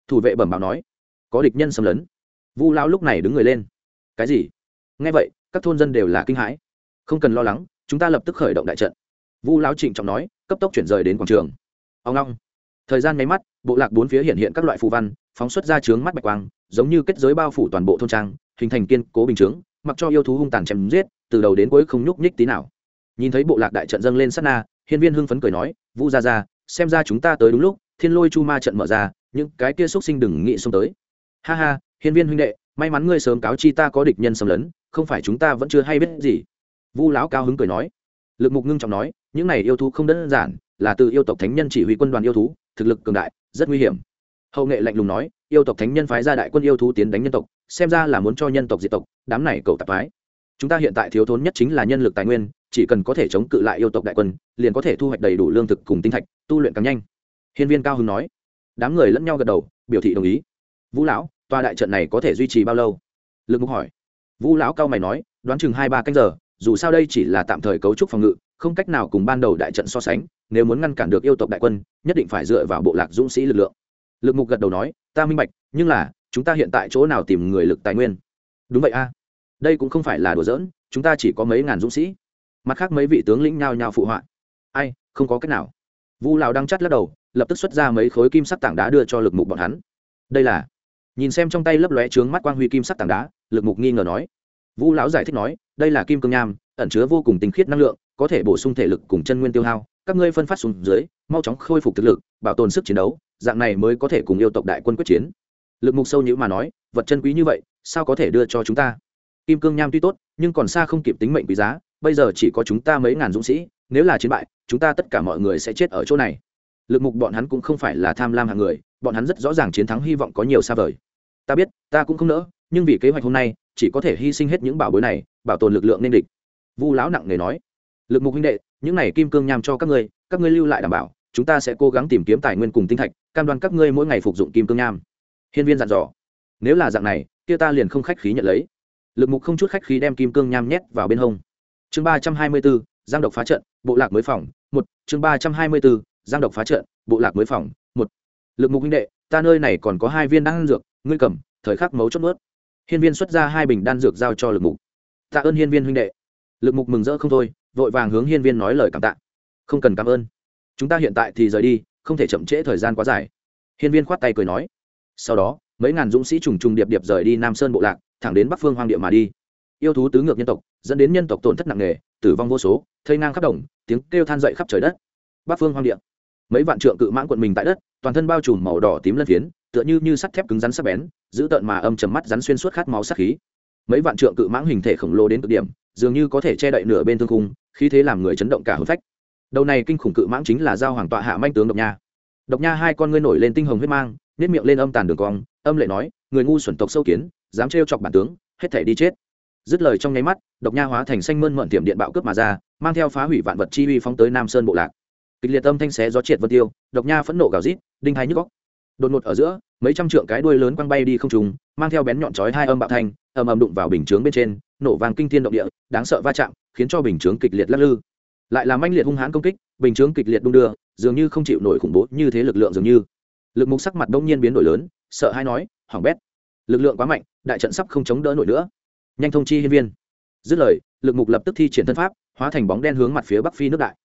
Thủ vệ bẩm báo nói, có địch nhân xâm lấn. Vu lão lúc này đứng người lên. Cái gì? Nghe vậy, các thôn dân đều là kinh hãi. Không cần lo lắng, chúng ta lập tức khởi động đại trận. Vu lão trịnh trọng nói, cấp tốc chuyển rời đến quảng trường. Ông long. Thời gian nháy mắt, bộ lạc bốn phía hiện hiện các loại phù văn, phóng xuất ra trướng mắt bạch quang, giống như kết giới bao phủ toàn bộ thôn trang, hình thành kiên cố bình chướng, mặc cho yêu thú hung tàn chém giết, từ đầu đến cuối không nhúc nhích tí nào. Nhìn thấy bộ lạc đại trận dâng lên sát na, hiên viên hưng phấn cười nói, vu ra ra xem ra chúng ta tới đúng lúc, thiên lôi chu ma trận mở ra, những cái kia xúc sinh đừng nghĩ xông tới. Ha ha, hiên viên huynh đệ, may mắn ngươi sớm cáo chi ta có địch nhân xâm lấn, không phải chúng ta vẫn chưa hay biết gì. Vu lão cao hứng cười nói. Lực mục ngưng trọng nói, những này yêu thú không đơn giản, là từ yêu tộc thánh nhân chỉ huy quân đoàn yêu thú, thực lực cường đại, rất nguy hiểm. Hậu nghệ lạnh lùng nói, yêu tộc thánh nhân phái ra đại quân yêu thú tiến đánh nhân tộc, xem ra là muốn cho nhân tộc diệt tộc, đám này cầu tạp phái. Chúng ta hiện tại thiếu thốn nhất chính là nhân lực tài nguyên chỉ cần có thể chống cự lại yêu tộc đại quân, liền có thể thu hoạch đầy đủ lương thực cùng tinh thạch, tu luyện càng nhanh. Hiên viên cao hưng nói. Đám người lẫn nhau gật đầu, biểu thị đồng ý. Vũ lão, tòa đại trận này có thể duy trì bao lâu? Lực mục hỏi. Vũ lão cao mày nói, đoán chừng hai ba canh giờ, dù sao đây chỉ là tạm thời cấu trúc phòng ngự, không cách nào cùng ban đầu đại trận so sánh, nếu muốn ngăn cản được yêu tộc đại quân, nhất định phải dựa vào bộ lạc dũng sĩ lực lượng. Lực mục gật đầu nói, ta minh bạch, nhưng là, chúng ta hiện tại chỗ nào tìm người lực tài nguyên? Đúng vậy a. Đây cũng không phải là đùa giỡn, chúng ta chỉ có mấy ngàn dũng sĩ mặt khác mấy vị tướng lĩnh nhao nhao phụ họa. Ai, không có cách nào. Vu lão đang chắt lắc đầu, lập tức xuất ra mấy khối kim sắc tảng đá đưa cho lực mục bọn hắn. Đây là, nhìn xem trong tay lấp lóe trướng mắt quang huy kim sắc tảng đá, lực mục nghi ngờ nói. Vu lão giải thích nói, đây là kim cương nham, ẩn chứa vô cùng tinh khiết năng lượng, có thể bổ sung thể lực cùng chân nguyên tiêu hao, các ngươi phân phát xuống dưới, mau chóng khôi phục thực lực, bảo tồn sức chiến đấu, dạng này mới có thể cùng yêu tộc đại quân quyết chiến. Lực mục sâu nhữ mà nói, vật chân quý như vậy, sao có thể đưa cho chúng ta? Kim cương nham tuy tốt, nhưng còn xa không kịp tính mệnh quý giá bây giờ chỉ có chúng ta mấy ngàn dũng sĩ, nếu là chiến bại, chúng ta tất cả mọi người sẽ chết ở chỗ này. Lực mục bọn hắn cũng không phải là tham lam hạng người, bọn hắn rất rõ ràng chiến thắng hy vọng có nhiều xa vời. Ta biết, ta cũng không nỡ, nhưng vì kế hoạch hôm nay, chỉ có thể hy sinh hết những bảo bối này, bảo tồn lực lượng nên địch. Vu lão nặng nề nói. Lực mục huynh đệ, những này kim cương nham cho các ngươi các ngươi lưu lại đảm bảo, chúng ta sẽ cố gắng tìm kiếm tài nguyên cùng tinh thạch, cam đoan các ngươi mỗi ngày phục dụng kim cương nham. Hiên viên dặn dò. Nếu là dạng này, kia ta liền không khách khí nhận lấy. Lực mục không chút khách khí đem kim cương nham nhét vào bên hông chương ba trăm hai mươi bốn, giang độc phá trận, bộ lạc mới phòng, một. Chương ba trăm hai mươi bốn, giang độc phá trận, bộ lạc mới phòng, một. Lực mục huynh đệ, ta nơi này còn có hai viên đan dược, ngươi cầm, thời khắc mấu chốt mướt. hiên viên xuất ra hai bình đan dược giao cho lực mục. Tạ ơn hiên viên huynh đệ. Lực mục mừng rỡ không thôi, vội vàng hướng hiên viên nói lời cảm tạ. Không cần cảm ơn. Chúng ta hiện tại thì rời đi, không thể chậm trễ thời gian quá dài. Hiên viên khoát tay cười nói. Sau đó, mấy ngàn dũng sĩ trùng trùng điệp điệp rời đi nam sơn bộ lạc, thẳng đến bắc phương hoang địa mà đi yêu thú tứ ngược nhân tộc, dẫn đến nhân tộc tổn thất nặng nề, tử vong vô số, thây ngang khắp đồng, tiếng kêu than dậy khắp trời đất. Bắc phương hoang địa. Mấy vạn trượng cự mãn quận mình tại đất, toàn thân bao trùm màu đỏ tím lân phiến, tựa như như sắt thép cứng rắn sắc bén, giữ tợn mà âm chầm mắt rắn xuyên suốt khát máu sắc khí. Mấy vạn trượng cự mãng hình thể khổng lồ đến cực điểm, dường như có thể che đậy nửa bên thương khung, khí thế làm người chấn động cả hồn phách. Đầu này kinh khủng cự mãng chính là giao hoàng tọa hạ manh tướng độc nha. Độc nha hai con ngươi nổi lên tinh hồng huyết mang nếp miệng lên âm tàn đường cong, âm lệ nói, người ngu xuẩn tộc sâu kiến, dám trêu chọc bản tướng, hết thể đi chết dứt lời trong nháy mắt, độc nha hóa thành xanh mơn mởn tiệm điện bạo cướp mà ra, mang theo phá hủy vạn vật chi uy phóng tới nam sơn bộ lạc. Kịch liệt âm thanh xé gió triệt vân tiêu, độc nha phẫn nộ gào rít, đinh hai nhức góc đột ngột ở giữa, mấy trăm trượng cái đuôi lớn quăng bay đi không trùng mang theo bén nhọn chói hai âm bạo thanh, ầm ầm đụng vào bình chướng bên trên, nổ vàng kinh thiên động địa, đáng sợ va chạm, khiến cho bình chướng kịch liệt lắc lư. Lại làm manh liệt hung hãn công kích, bình chướng kịch liệt đung đưa, dường như không chịu nổi khủng bố như thế lực lượng dường như. Lực mục sắc mặt đông nhiên biến đổi lớn, sợ hay nói hỏng bét, lực lượng quá mạnh, đại trận sắp không chống đỡ nổi nữa nhanh thông chi hiên viên. Dứt lời, lực mục lập tức thi triển thân pháp, hóa thành bóng đen hướng mặt phía bắc phi nước đại.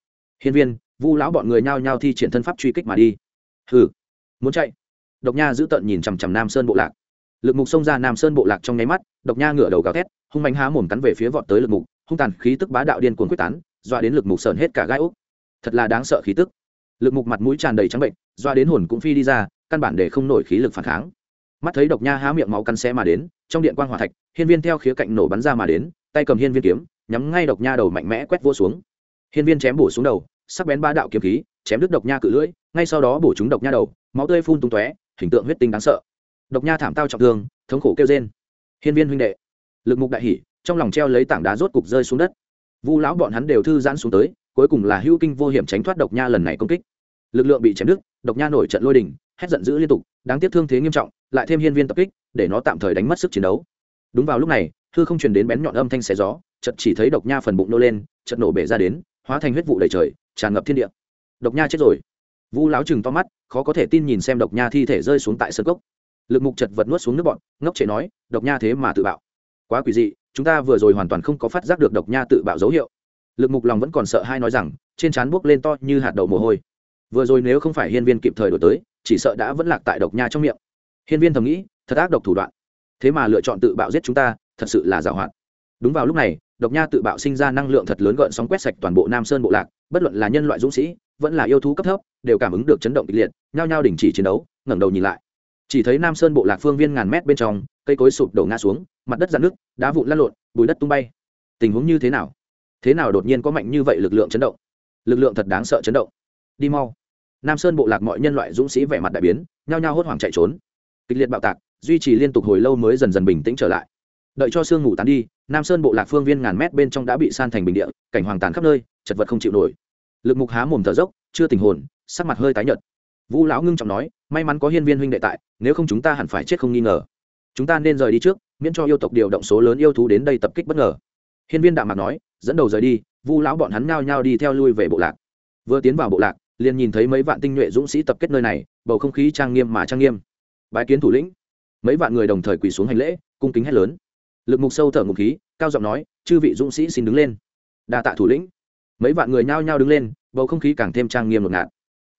Hiên viên, vu lão bọn người nhao nhao thi triển thân pháp truy kích mà đi. Hừ. Muốn chạy. Độc nha giữ tận nhìn chằm chằm nam sơn bộ lạc. Lực mục xông ra nam sơn bộ lạc trong nháy mắt, độc nha ngửa đầu gào thét, hung mạnh há mồm cắn về phía vọt tới lực mục, hung tàn khí tức bá đạo điên cuồng quyết tán doa đến lực mục sờn hết cả gai úc thật là đáng sợ khí tức. Lực mục mặt mũi tràn đầy trắng bệnh doa đến hồn cũng phi đi ra, căn bản để không nổi khí lực phản kháng mắt thấy độc nha há miệng máu cắn xé mà đến, trong điện quan g hỏa thạch, hiên viên theo khía cạnh nổ bắn ra mà đến, tay cầm hiên viên kiếm, nhắm ngay độc nha đầu mạnh mẽ quét vô xuống. Hiên viên chém bổ xuống đầu, sắc bén ba đạo kiếm khí, chém đứt độc nha cự lưỡi, ngay sau đó bổ chúng độc nha đầu, máu tươi phun tung tóe, hình tượng huyết tinh đáng sợ. Độc nha thảm tao trọng thương, thống khổ kêu trên hiên viên huynh đệ, lực mục đại hỉ, trong lòng treo lấy tảng đá rốt cục rơi xuống đất. Vu lão bọn hắn đều thư giãn xuống tới, cuối cùng là hưu kinh vô hiểm tránh thoát độc nha lần này công kích. Lực lượng bị chém đứt, độc nha nổi trận lôi đình, hét giận dữ liên tục, đáng tiếc thương thế nghiêm trọng lại thêm hiên viên tập kích, để nó tạm thời đánh mất sức chiến đấu. Đúng vào lúc này hư không truyền đến bén nhọn âm thanh xé gió chật chỉ thấy độc nha phần bụng nô lên chật nổ bể ra đến, hóa thành huyết vụ đầy trời, tràn ngập thiên địa. Độc nha chết rồi. Vu láo chừng to mắt, khó có thể tin nhìn xem độc nha thi thể rơi xuống tại sân cốc. Lực mục chật vật nuốt xuống nước bọn, ngốc chế nói, độc nha thế mà tự bạo. Quá quỷ dị, chúng ta vừa rồi hoàn toàn không có phát giác được độc nha tự bạo dấu hiệu. Lực mục lòng vẫn còn sợ hai nói rằng, trên trán buốc lên to như hạt đậu mồ hôi. Vừa rồi nếu không phải hiên viên kịp thời đổi tới, chỉ sợ đã vẫn lạc tại độc nha trong miệng hiên viên thầm nghĩ, thật ác độc thủ đoạn. Thế mà lựa chọn tự bạo giết chúng ta, thật sự là giảo hoạt. Đúng vào lúc này, độc nha tự bạo sinh ra năng lượng thật lớn gợn sóng quét sạch toàn bộ nam sơn bộ lạc, bất luận là nhân loại dũng sĩ, vẫn là yêu thú cấp thấp, đều cảm ứng được chấn động kịch liệt, nhao nhao đình chỉ chiến đấu, ngẩng đầu nhìn lại. Chỉ thấy nam sơn bộ lạc phương viên ngàn mét bên trong, cây cối sụp đổ ngã xuống, mặt đất dạn nước đá vụn lăn lộn, bùi đất tung bay. Tình huống như thế nào? Thế nào đột nhiên có mạnh như vậy lực lượng chấn động? Lực lượng thật đáng sợ chấn động. Đi mau. Nam sơn bộ lạc mọi nhân loại dũng sĩ vẻ mặt đại biến, nhao nhao hốt hoảng chạy trốn kịch liệt bạo tạc, duy trì liên tục hồi lâu mới dần dần bình tĩnh trở lại. Đợi cho sương ngủ tán đi, nam sơn bộ lạc phương viên ngàn mét bên trong đã bị san thành bình địa, cảnh hoàng tàn khắp nơi, chật vật không chịu nổi. Lực mục há mồm thở dốc, chưa tình hồn, sắc mặt hơi tái nhợt. Vũ lão ngưng trọng nói, may mắn có hiên viên huynh đệ tại, nếu không chúng ta hẳn phải chết không nghi ngờ. Chúng ta nên rời đi trước, miễn cho yêu tộc điều động số lớn yêu thú đến đây tập kích bất ngờ. Hiên viên đạm mạc nói, dẫn đầu rời đi. Vu lão bọn hắn nhao nhao đi theo lui về bộ lạc. Vừa tiến vào bộ lạc, liền nhìn thấy mấy vạn tinh nhuệ dũng sĩ tập kết nơi này, bầu không khí trang nghiêm mà trang nghiêm bái kiến thủ lĩnh. Mấy vạn người đồng thời quỳ xuống hành lễ cung kính hét lớn. Lực mục sâu thở ngục khí cao giọng nói chư vị dũng sĩ xin đứng lên. Đa tạ thủ lĩnh. Mấy vạn người nhao nhao đứng lên bầu không khí càng thêm trang nghiêm ngột ngạt.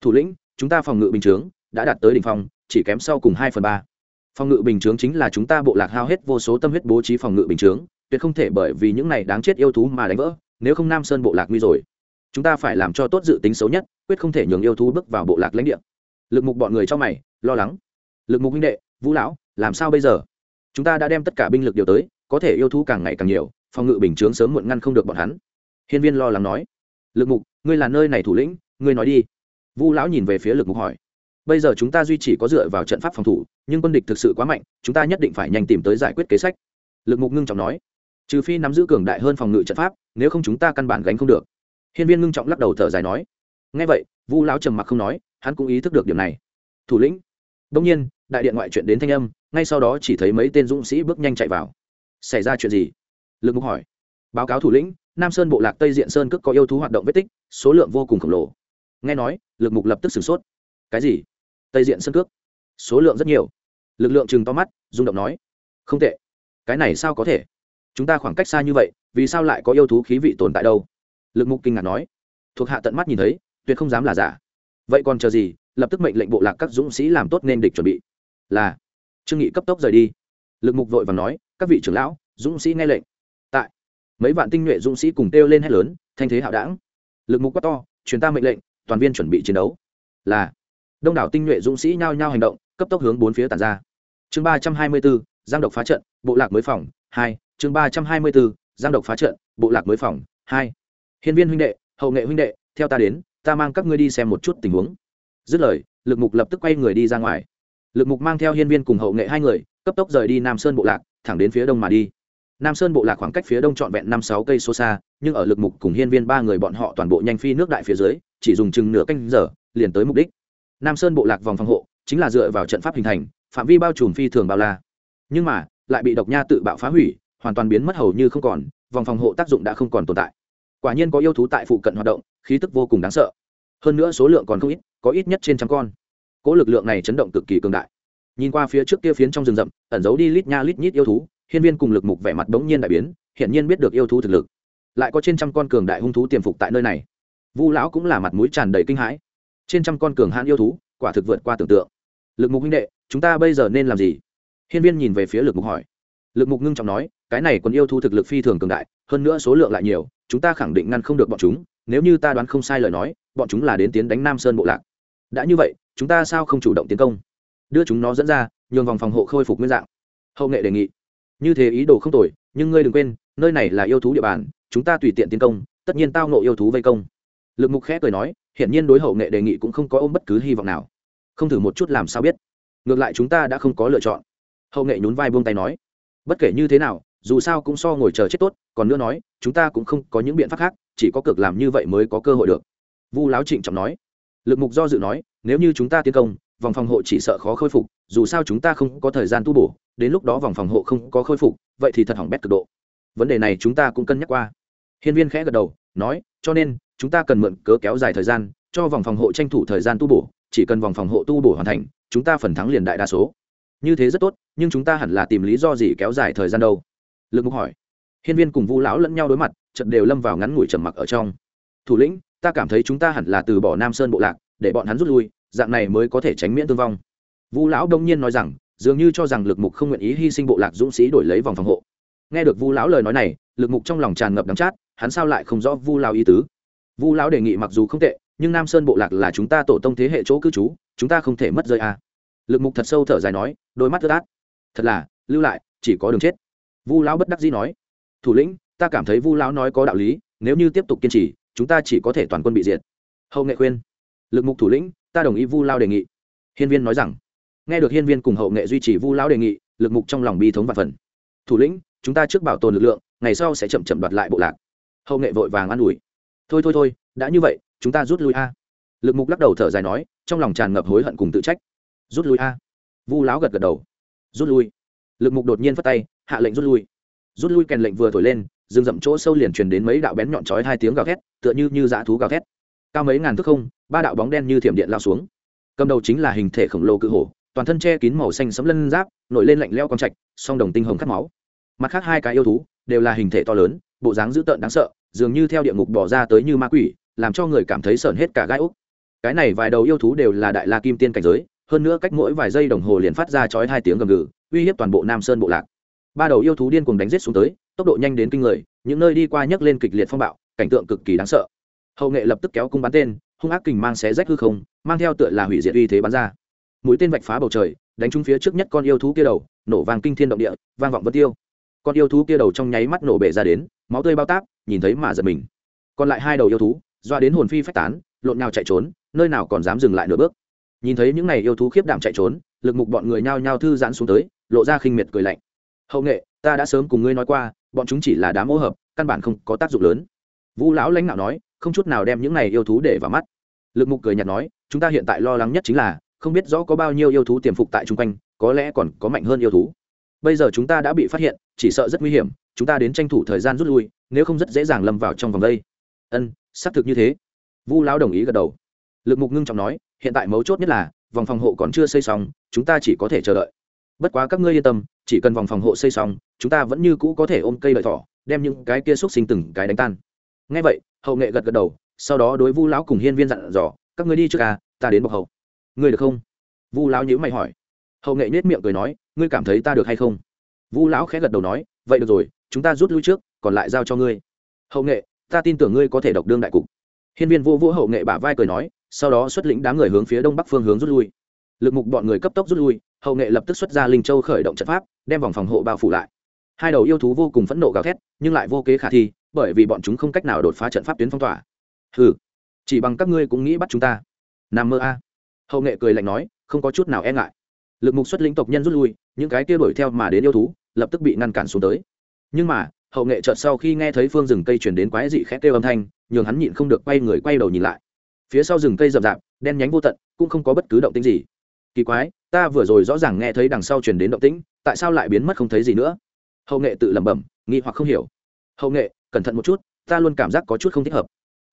Thủ lĩnh chúng ta phòng ngự bình chướng đã đạt tới đỉnh phòng, chỉ kém sau cùng hai phần ba. Phòng ngự bình chướng chính là chúng ta bộ lạc hao hết vô số tâm huyết bố trí phòng ngự bình chướng tuyệt không thể bởi vì những này đáng chết yêu thú mà đánh vỡ nếu không nam sơn bộ lạc nguy rồi. Chúng ta phải làm cho tốt dự tính xấu nhất quyết không thể nhường yêu thú bước vào bộ lạc lãnh địa. Lực mục bọn người cho mày lo lắng lực mục huynh đệ, vũ lão, làm sao bây giờ? Chúng ta đã đem tất cả binh lực điều tới, có thể yêu thú càng ngày càng nhiều, phòng ngự bình chướng sớm muộn ngăn không được bọn hắn. Hiên viên lo lắng nói. Lực mục, ngươi là nơi này thủ lĩnh, ngươi nói đi. Vu lão nhìn về phía lực mục hỏi. Bây giờ chúng ta duy chỉ có dựa vào trận pháp phòng thủ, nhưng quân địch thực sự quá mạnh, chúng ta nhất định phải nhanh tìm tới giải quyết kế sách. Lực mục ngưng trọng nói. Trừ phi nắm giữ cường đại hơn phòng ngự trận pháp, nếu không chúng ta căn bản gánh không được. Hiên viên ngưng trọng lắc đầu thở dài nói. Ngay vậy vu lão trầm mặc không nói, hắn cũng ý thức được điểm này. Thủ lĩnh. Đông nhiên đại điện ngoại chuyện đến thanh âm, ngay sau đó chỉ thấy mấy tên dũng sĩ bước nhanh chạy vào. Xảy ra chuyện gì? Lực mục hỏi. Báo cáo thủ lĩnh, nam sơn bộ lạc tây diện sơn cước có yêu thú hoạt động vết tích, số lượng vô cùng khổng lồ. Nghe nói, lực mục lập tức sửng sốt. Cái gì? Tây diện sơn cước? Số lượng rất nhiều. Lực lượng chừng to mắt, rung động nói. Không tệ. Cái này sao có thể? Chúng ta khoảng cách xa như vậy, vì sao lại có yêu thú khí vị tồn tại đâu? Lực mục kinh ngạc nói. Thuộc hạ tận mắt nhìn thấy, tuyệt không dám là giả. Vậy còn chờ gì, lập tức mệnh lệnh bộ lạc các dũng sĩ làm tốt nên địch chuẩn bị là, trương nghị cấp tốc rời đi. Lực mục vội và nói, các vị trưởng lão, dũng sĩ nghe lệnh. Tại, mấy vạn tinh nhuệ dũng sĩ cùng kêu lên hét lớn, thanh thế hạo đảng. Lực mục quá to, truyền ta mệnh lệnh, toàn viên chuẩn bị chiến đấu. Là, đông đảo tinh nhuệ dũng sĩ nhao nhao hành động, cấp tốc hướng bốn phía tàn ra. Chương ba trăm hai mươi bốn, giang độc phá trận, bộ lạc mới phòng, hai, chương ba trăm hai mươi bốn, giang độc phá trận, bộ lạc mới phòng, hai. Hiên viên huynh đệ, hậu nghệ huynh đệ, theo ta đến, ta mang các ngươi đi xem một chút tình huống. Dứt lời, lực mục lập tức quay người đi ra ngoài lực mục mang theo hiên viên cùng hậu nghệ hai người, cấp tốc rời đi nam sơn bộ lạc, thẳng đến phía đông mà đi. Nam sơn bộ lạc khoảng cách phía đông trọn vẹn năm sáu cây số xa, nhưng ở lực mục cùng hiên viên ba người bọn họ toàn bộ nhanh phi nước đại phía dưới, chỉ dùng chừng nửa canh giờ, liền tới mục đích. Nam sơn bộ lạc vòng phòng hộ, chính là dựa vào trận pháp hình thành, phạm vi bao trùm phi thường bao la. Nhưng mà, lại bị độc nha tự bạo phá hủy, hoàn toàn biến mất hầu như không còn, vòng phòng hộ tác dụng đã không còn tồn tại. Quả nhiên có yêu thú tại phụ cận hoạt động, khí tức vô cùng đáng sợ. Hơn nữa số lượng còn không ít, có ít nhất trên trăm con cỗ lực lượng này chấn động cực kỳ cường đại. Nhìn qua phía trước kia phiến trong rừng rậm, ẩn giấu đi lít nha lít nhít yêu thú, hiên viên cùng lực mục vẻ mặt bỗng nhiên đại biến hiện nhiên biết được yêu thú thực lực. Lại có trên trăm con cường đại hung thú tiềm phục tại nơi này. Vu lão cũng là mặt mũi tràn đầy kinh hãi. Trên trăm con cường hãn yêu thú, quả thực vượt qua tưởng tượng. Lực mục huynh đệ, chúng ta bây giờ nên làm gì? Hiên viên nhìn về phía lực mục hỏi. Lực mục ngưng trọng nói, cái này còn yêu thú thực lực phi thường cường đại, hơn nữa số lượng lại nhiều, chúng ta khẳng định ngăn không được bọn chúng, nếu như ta đoán không sai lời nói, bọn chúng là đến tiến đánh nam sơn bộ lạc. Đã như vậy chúng ta sao không chủ động tiến công? Đưa chúng nó dẫn ra, nhường vòng phòng hộ khôi phục nguyên dạng. Hậu nghệ đề nghị. Như thế ý đồ không tồi, nhưng ngươi đừng quên, nơi này là yêu thú địa bàn, chúng ta tùy tiện tiến công, tất nhiên tao nộ yêu thú vây công. Lực mục khẽ cười nói, hiển nhiên đối hậu nghệ đề nghị cũng không có ôm bất cứ hy vọng nào. Không thử một chút làm sao biết. Ngược lại chúng ta đã không có lựa chọn. Hậu nghệ nhún vai buông tay nói, bất kể như thế nào, dù sao cũng so ngồi chờ chết tốt, còn nữa nói, chúng ta cũng không có những biện pháp khác, chỉ có cực làm như vậy mới có cơ hội được. Vu láo trịnh trọng nói lực mục do dự nói, nếu như chúng ta tiến công, vòng phòng hộ chỉ sợ khó khôi phục, dù sao chúng ta không có thời gian tu bổ, đến lúc đó vòng phòng hộ không có khôi phục, vậy thì thật hỏng bét cực độ. Vấn đề này chúng ta cũng cân nhắc qua. Hiên viên khẽ gật đầu, nói, cho nên, chúng ta cần mượn cớ kéo dài thời gian, cho vòng phòng hộ tranh thủ thời gian tu bổ, chỉ cần vòng phòng hộ tu bổ hoàn thành, chúng ta phần thắng liền đại đa số. Như thế rất tốt, nhưng chúng ta hẳn là tìm lý do gì kéo dài thời gian đâu? Lực mục hỏi. Hiên viên cùng vu lão lẫn nhau đối mặt, chợt đều lâm vào ngắn ngủi trầm mặc ở trong. Thủ lĩnh ta cảm thấy chúng ta hẳn là từ bỏ nam sơn bộ lạc, để bọn hắn rút lui, dạng này mới có thể tránh miễn thương vong. Vu lão đông nhiên nói rằng, dường như cho rằng lực mục không nguyện ý hy sinh bộ lạc dũng sĩ đổi lấy vòng phòng hộ. Nghe được vu lão lời nói này, lực mục trong lòng tràn ngập đắng chát, hắn sao lại không rõ vu lão ý tứ? Vu lão đề nghị mặc dù không tệ, nhưng nam sơn bộ lạc là chúng ta tổ tông thế hệ chỗ cư trú, chúng ta không thể mất rơi à. lực mục thật sâu thở dài nói, đôi mắt thơ át. Thật là, lưu lại, chỉ có đường chết. Vu lão bất đắc dĩ nói. Thủ lĩnh, ta cảm thấy vu lão nói có đạo lý, nếu như tiếp tục kiên trì chúng ta chỉ có thể toàn quân bị diệt. Hậu nghệ khuyên. Lực mục thủ lĩnh, ta đồng ý vu lao đề nghị. Hiên viên nói rằng, nghe được hiên viên cùng hậu nghệ duy trì vu lao đề nghị, lực mục trong lòng bi thống và phần. Thủ lĩnh, chúng ta trước bảo tồn lực lượng, ngày sau sẽ chậm chậm đoạt lại bộ lạc. Hậu nghệ vội vàng an ủi. Thôi thôi thôi, đã như vậy, chúng ta rút lui a. Lực mục lắc đầu thở dài nói, trong lòng tràn ngập hối hận cùng tự trách. Rút lui a. Vu lão gật gật đầu. Rút lui. Lực mục đột nhiên phất tay, hạ lệnh rút lui. Rút lui kèn lệnh vừa thổi lên rừng rậm chỗ sâu liền truyền đến mấy đạo bén nhọn chói hai tiếng gào thét, tựa như như dã thú gào thét. Cao mấy ngàn thước không, ba đạo bóng đen như thiểm điện lao xuống. Cầm đầu chính là hình thể khổng lồ cự hổ, toàn thân che kín màu xanh sẫm lân giáp, nổi lên lạnh lẽo con trạch, song đồng tinh hồng cắt máu. Mặt khác hai cái yêu thú đều là hình thể to lớn, bộ dáng dữ tợn đáng sợ, dường như theo địa ngục bỏ ra tới như ma quỷ, làm cho người cảm thấy sởn hết cả gai ốc. cái này vài đầu yêu thú đều là đại la kim tiên cảnh giới, hơn nữa cách mỗi vài giây đồng hồ liền phát ra chói hai tiếng gầm gừ, uy hiếp toàn bộ nam sơn bộ lạc. Ba đầu yêu thú điên cuồng đánh giết xuống tới tốc độ nhanh đến kinh người, những nơi đi qua nhấc lên kịch liệt phong bạo, cảnh tượng cực kỳ đáng sợ. Hậu nghệ lập tức kéo cung bắn tên, hung ác kình mang xé rách hư không, mang theo tựa là hủy diệt uy thế bắn ra. Mũi tên vạch phá bầu trời, đánh trúng phía trước nhất con yêu thú kia đầu, nổ vàng kinh thiên động địa, vang vọng vân tiêu. Con yêu thú kia đầu trong nháy mắt nổ bể ra đến, máu tươi bao táp, nhìn thấy mà giật mình. Còn lại hai đầu yêu thú, doa đến hồn phi phách tán, lộn nào chạy trốn, nơi nào còn dám dừng lại nửa bước. Nhìn thấy những này yêu thú khiếp đảm chạy trốn, lực mục bọn người nhao nhao thư giãn xuống tới, lộ ra khinh miệt cười lạnh. Hậu nghệ, ta đã sớm cùng ngươi nói qua bọn chúng chỉ là đám ô hợp, căn bản không có tác dụng lớn. Vũ lão lãnh đạo nói, không chút nào đem những này yêu thú để vào mắt. Lực mục cười nhạt nói, chúng ta hiện tại lo lắng nhất chính là, không biết rõ có bao nhiêu yêu thú tiềm phục tại chung quanh, có lẽ còn có mạnh hơn yêu thú. Bây giờ chúng ta đã bị phát hiện, chỉ sợ rất nguy hiểm, chúng ta đến tranh thủ thời gian rút lui, nếu không rất dễ dàng lâm vào trong vòng đây ân, xác thực như thế. Vu lão đồng ý gật đầu. Lực mục ngưng trọng nói, hiện tại mấu chốt nhất là, vòng phòng hộ còn chưa xây xong, chúng ta chỉ có thể chờ đợi bất quá các ngươi yên tâm, chỉ cần vòng phòng hộ xây xong, chúng ta vẫn như cũ có thể ôm cây lợi thỏ, đem những cái kia xúc sinh từng cái đánh tan. Ngay vậy, hậu nghệ gật gật đầu, sau đó đối vu lão cùng hiên viên dặn dò, các ngươi đi trước à ta đến bọc hậu. Ngươi được không? Vu lão nhữ mày hỏi. Hậu nghệ nết miệng cười nói, ngươi cảm thấy ta được hay không? Vu lão khẽ gật đầu nói, vậy được rồi, chúng ta rút lui trước, còn lại giao cho ngươi. Hậu nghệ, ta tin tưởng ngươi có thể độc đương đại cục. Hiên viên vô vũ hậu nghệ bả vai cười nói, sau đó xuất lĩnh đám người hướng phía đông bắc phương hướng rút lui. Lực mục bọn người cấp tốc rút lui hậu nghệ lập tức xuất ra linh châu khởi động trận pháp, đem vòng phòng hộ bao phủ lại. Hai đầu yêu thú vô cùng phẫn nộ gào thét, nhưng lại vô kế khả thi, bởi vì bọn chúng không cách nào đột phá trận pháp tuyến phong tỏa. Ừ chỉ bằng các ngươi cũng nghĩ bắt chúng ta. Nằm mơ a. Hậu nghệ cười lạnh nói, không có chút nào e ngại. Lực mục xuất lĩnh tộc nhân rút lui, những cái kia đuổi theo mà đến yêu thú, lập tức bị ngăn cản xuống tới. Nhưng mà, hậu nghệ chợt sau khi nghe thấy phương rừng cây chuyển đến quái dị khét kêu âm thanh, nhường hắn nhịn không được quay người quay đầu nhìn lại. Phía sau rừng cây rậm rạp, đen nhánh vô tận, cũng không có bất cứ động tĩnh gì kỳ quái, ta vừa rồi rõ ràng nghe thấy đằng sau truyền đến động tĩnh, tại sao lại biến mất không thấy gì nữa? Hậu nghệ tự lẩm bẩm, nghi hoặc không hiểu. Hậu nghệ, cẩn thận một chút, ta luôn cảm giác có chút không thích hợp.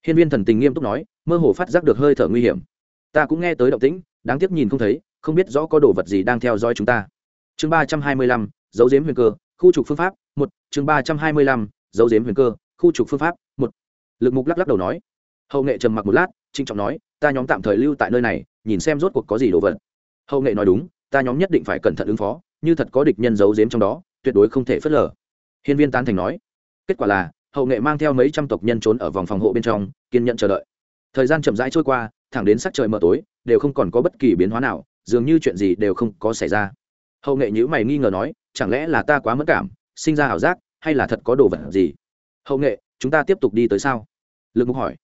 Hiên viên thần tình nghiêm túc nói, mơ hồ phát giác được hơi thở nguy hiểm. Ta cũng nghe tới động tĩnh, đáng tiếc nhìn không thấy, không biết rõ có đồ vật gì đang theo dõi chúng ta. Chương ba trăm hai mươi lăm, dấu dếm huyền cơ, khu trục phương pháp, một. Chương ba trăm hai mươi lăm, dấu dếm huyền cơ, khu trục phương pháp, một. Lực mục lắc lắc đầu nói. Hậu nghệ trầm mặc một lát trinh trọng nói, ta nhóm tạm thời lưu tại nơi này, nhìn xem rốt cuộc có gì đồ vật hậu nghệ nói đúng, ta nhóm nhất định phải cẩn thận ứng phó, như thật có địch nhân giấu giếm trong đó, tuyệt đối không thể phớt lờ. Hiên viên tán thành nói. Kết quả là, hậu nghệ mang theo mấy trăm tộc nhân trốn ở vòng phòng hộ bên trong, kiên nhận chờ đợi. Thời gian chậm rãi trôi qua, thẳng đến sắc trời mờ tối, đều không còn có bất kỳ biến hóa nào, dường như chuyện gì đều không có xảy ra. Hậu nghệ nhữ mày nghi ngờ nói, chẳng lẽ là ta quá mất cảm, sinh ra ảo giác, hay là thật có đồ vật gì? Hậu nghệ, chúng ta tiếp tục đi tới sao? Lực mục hỏi.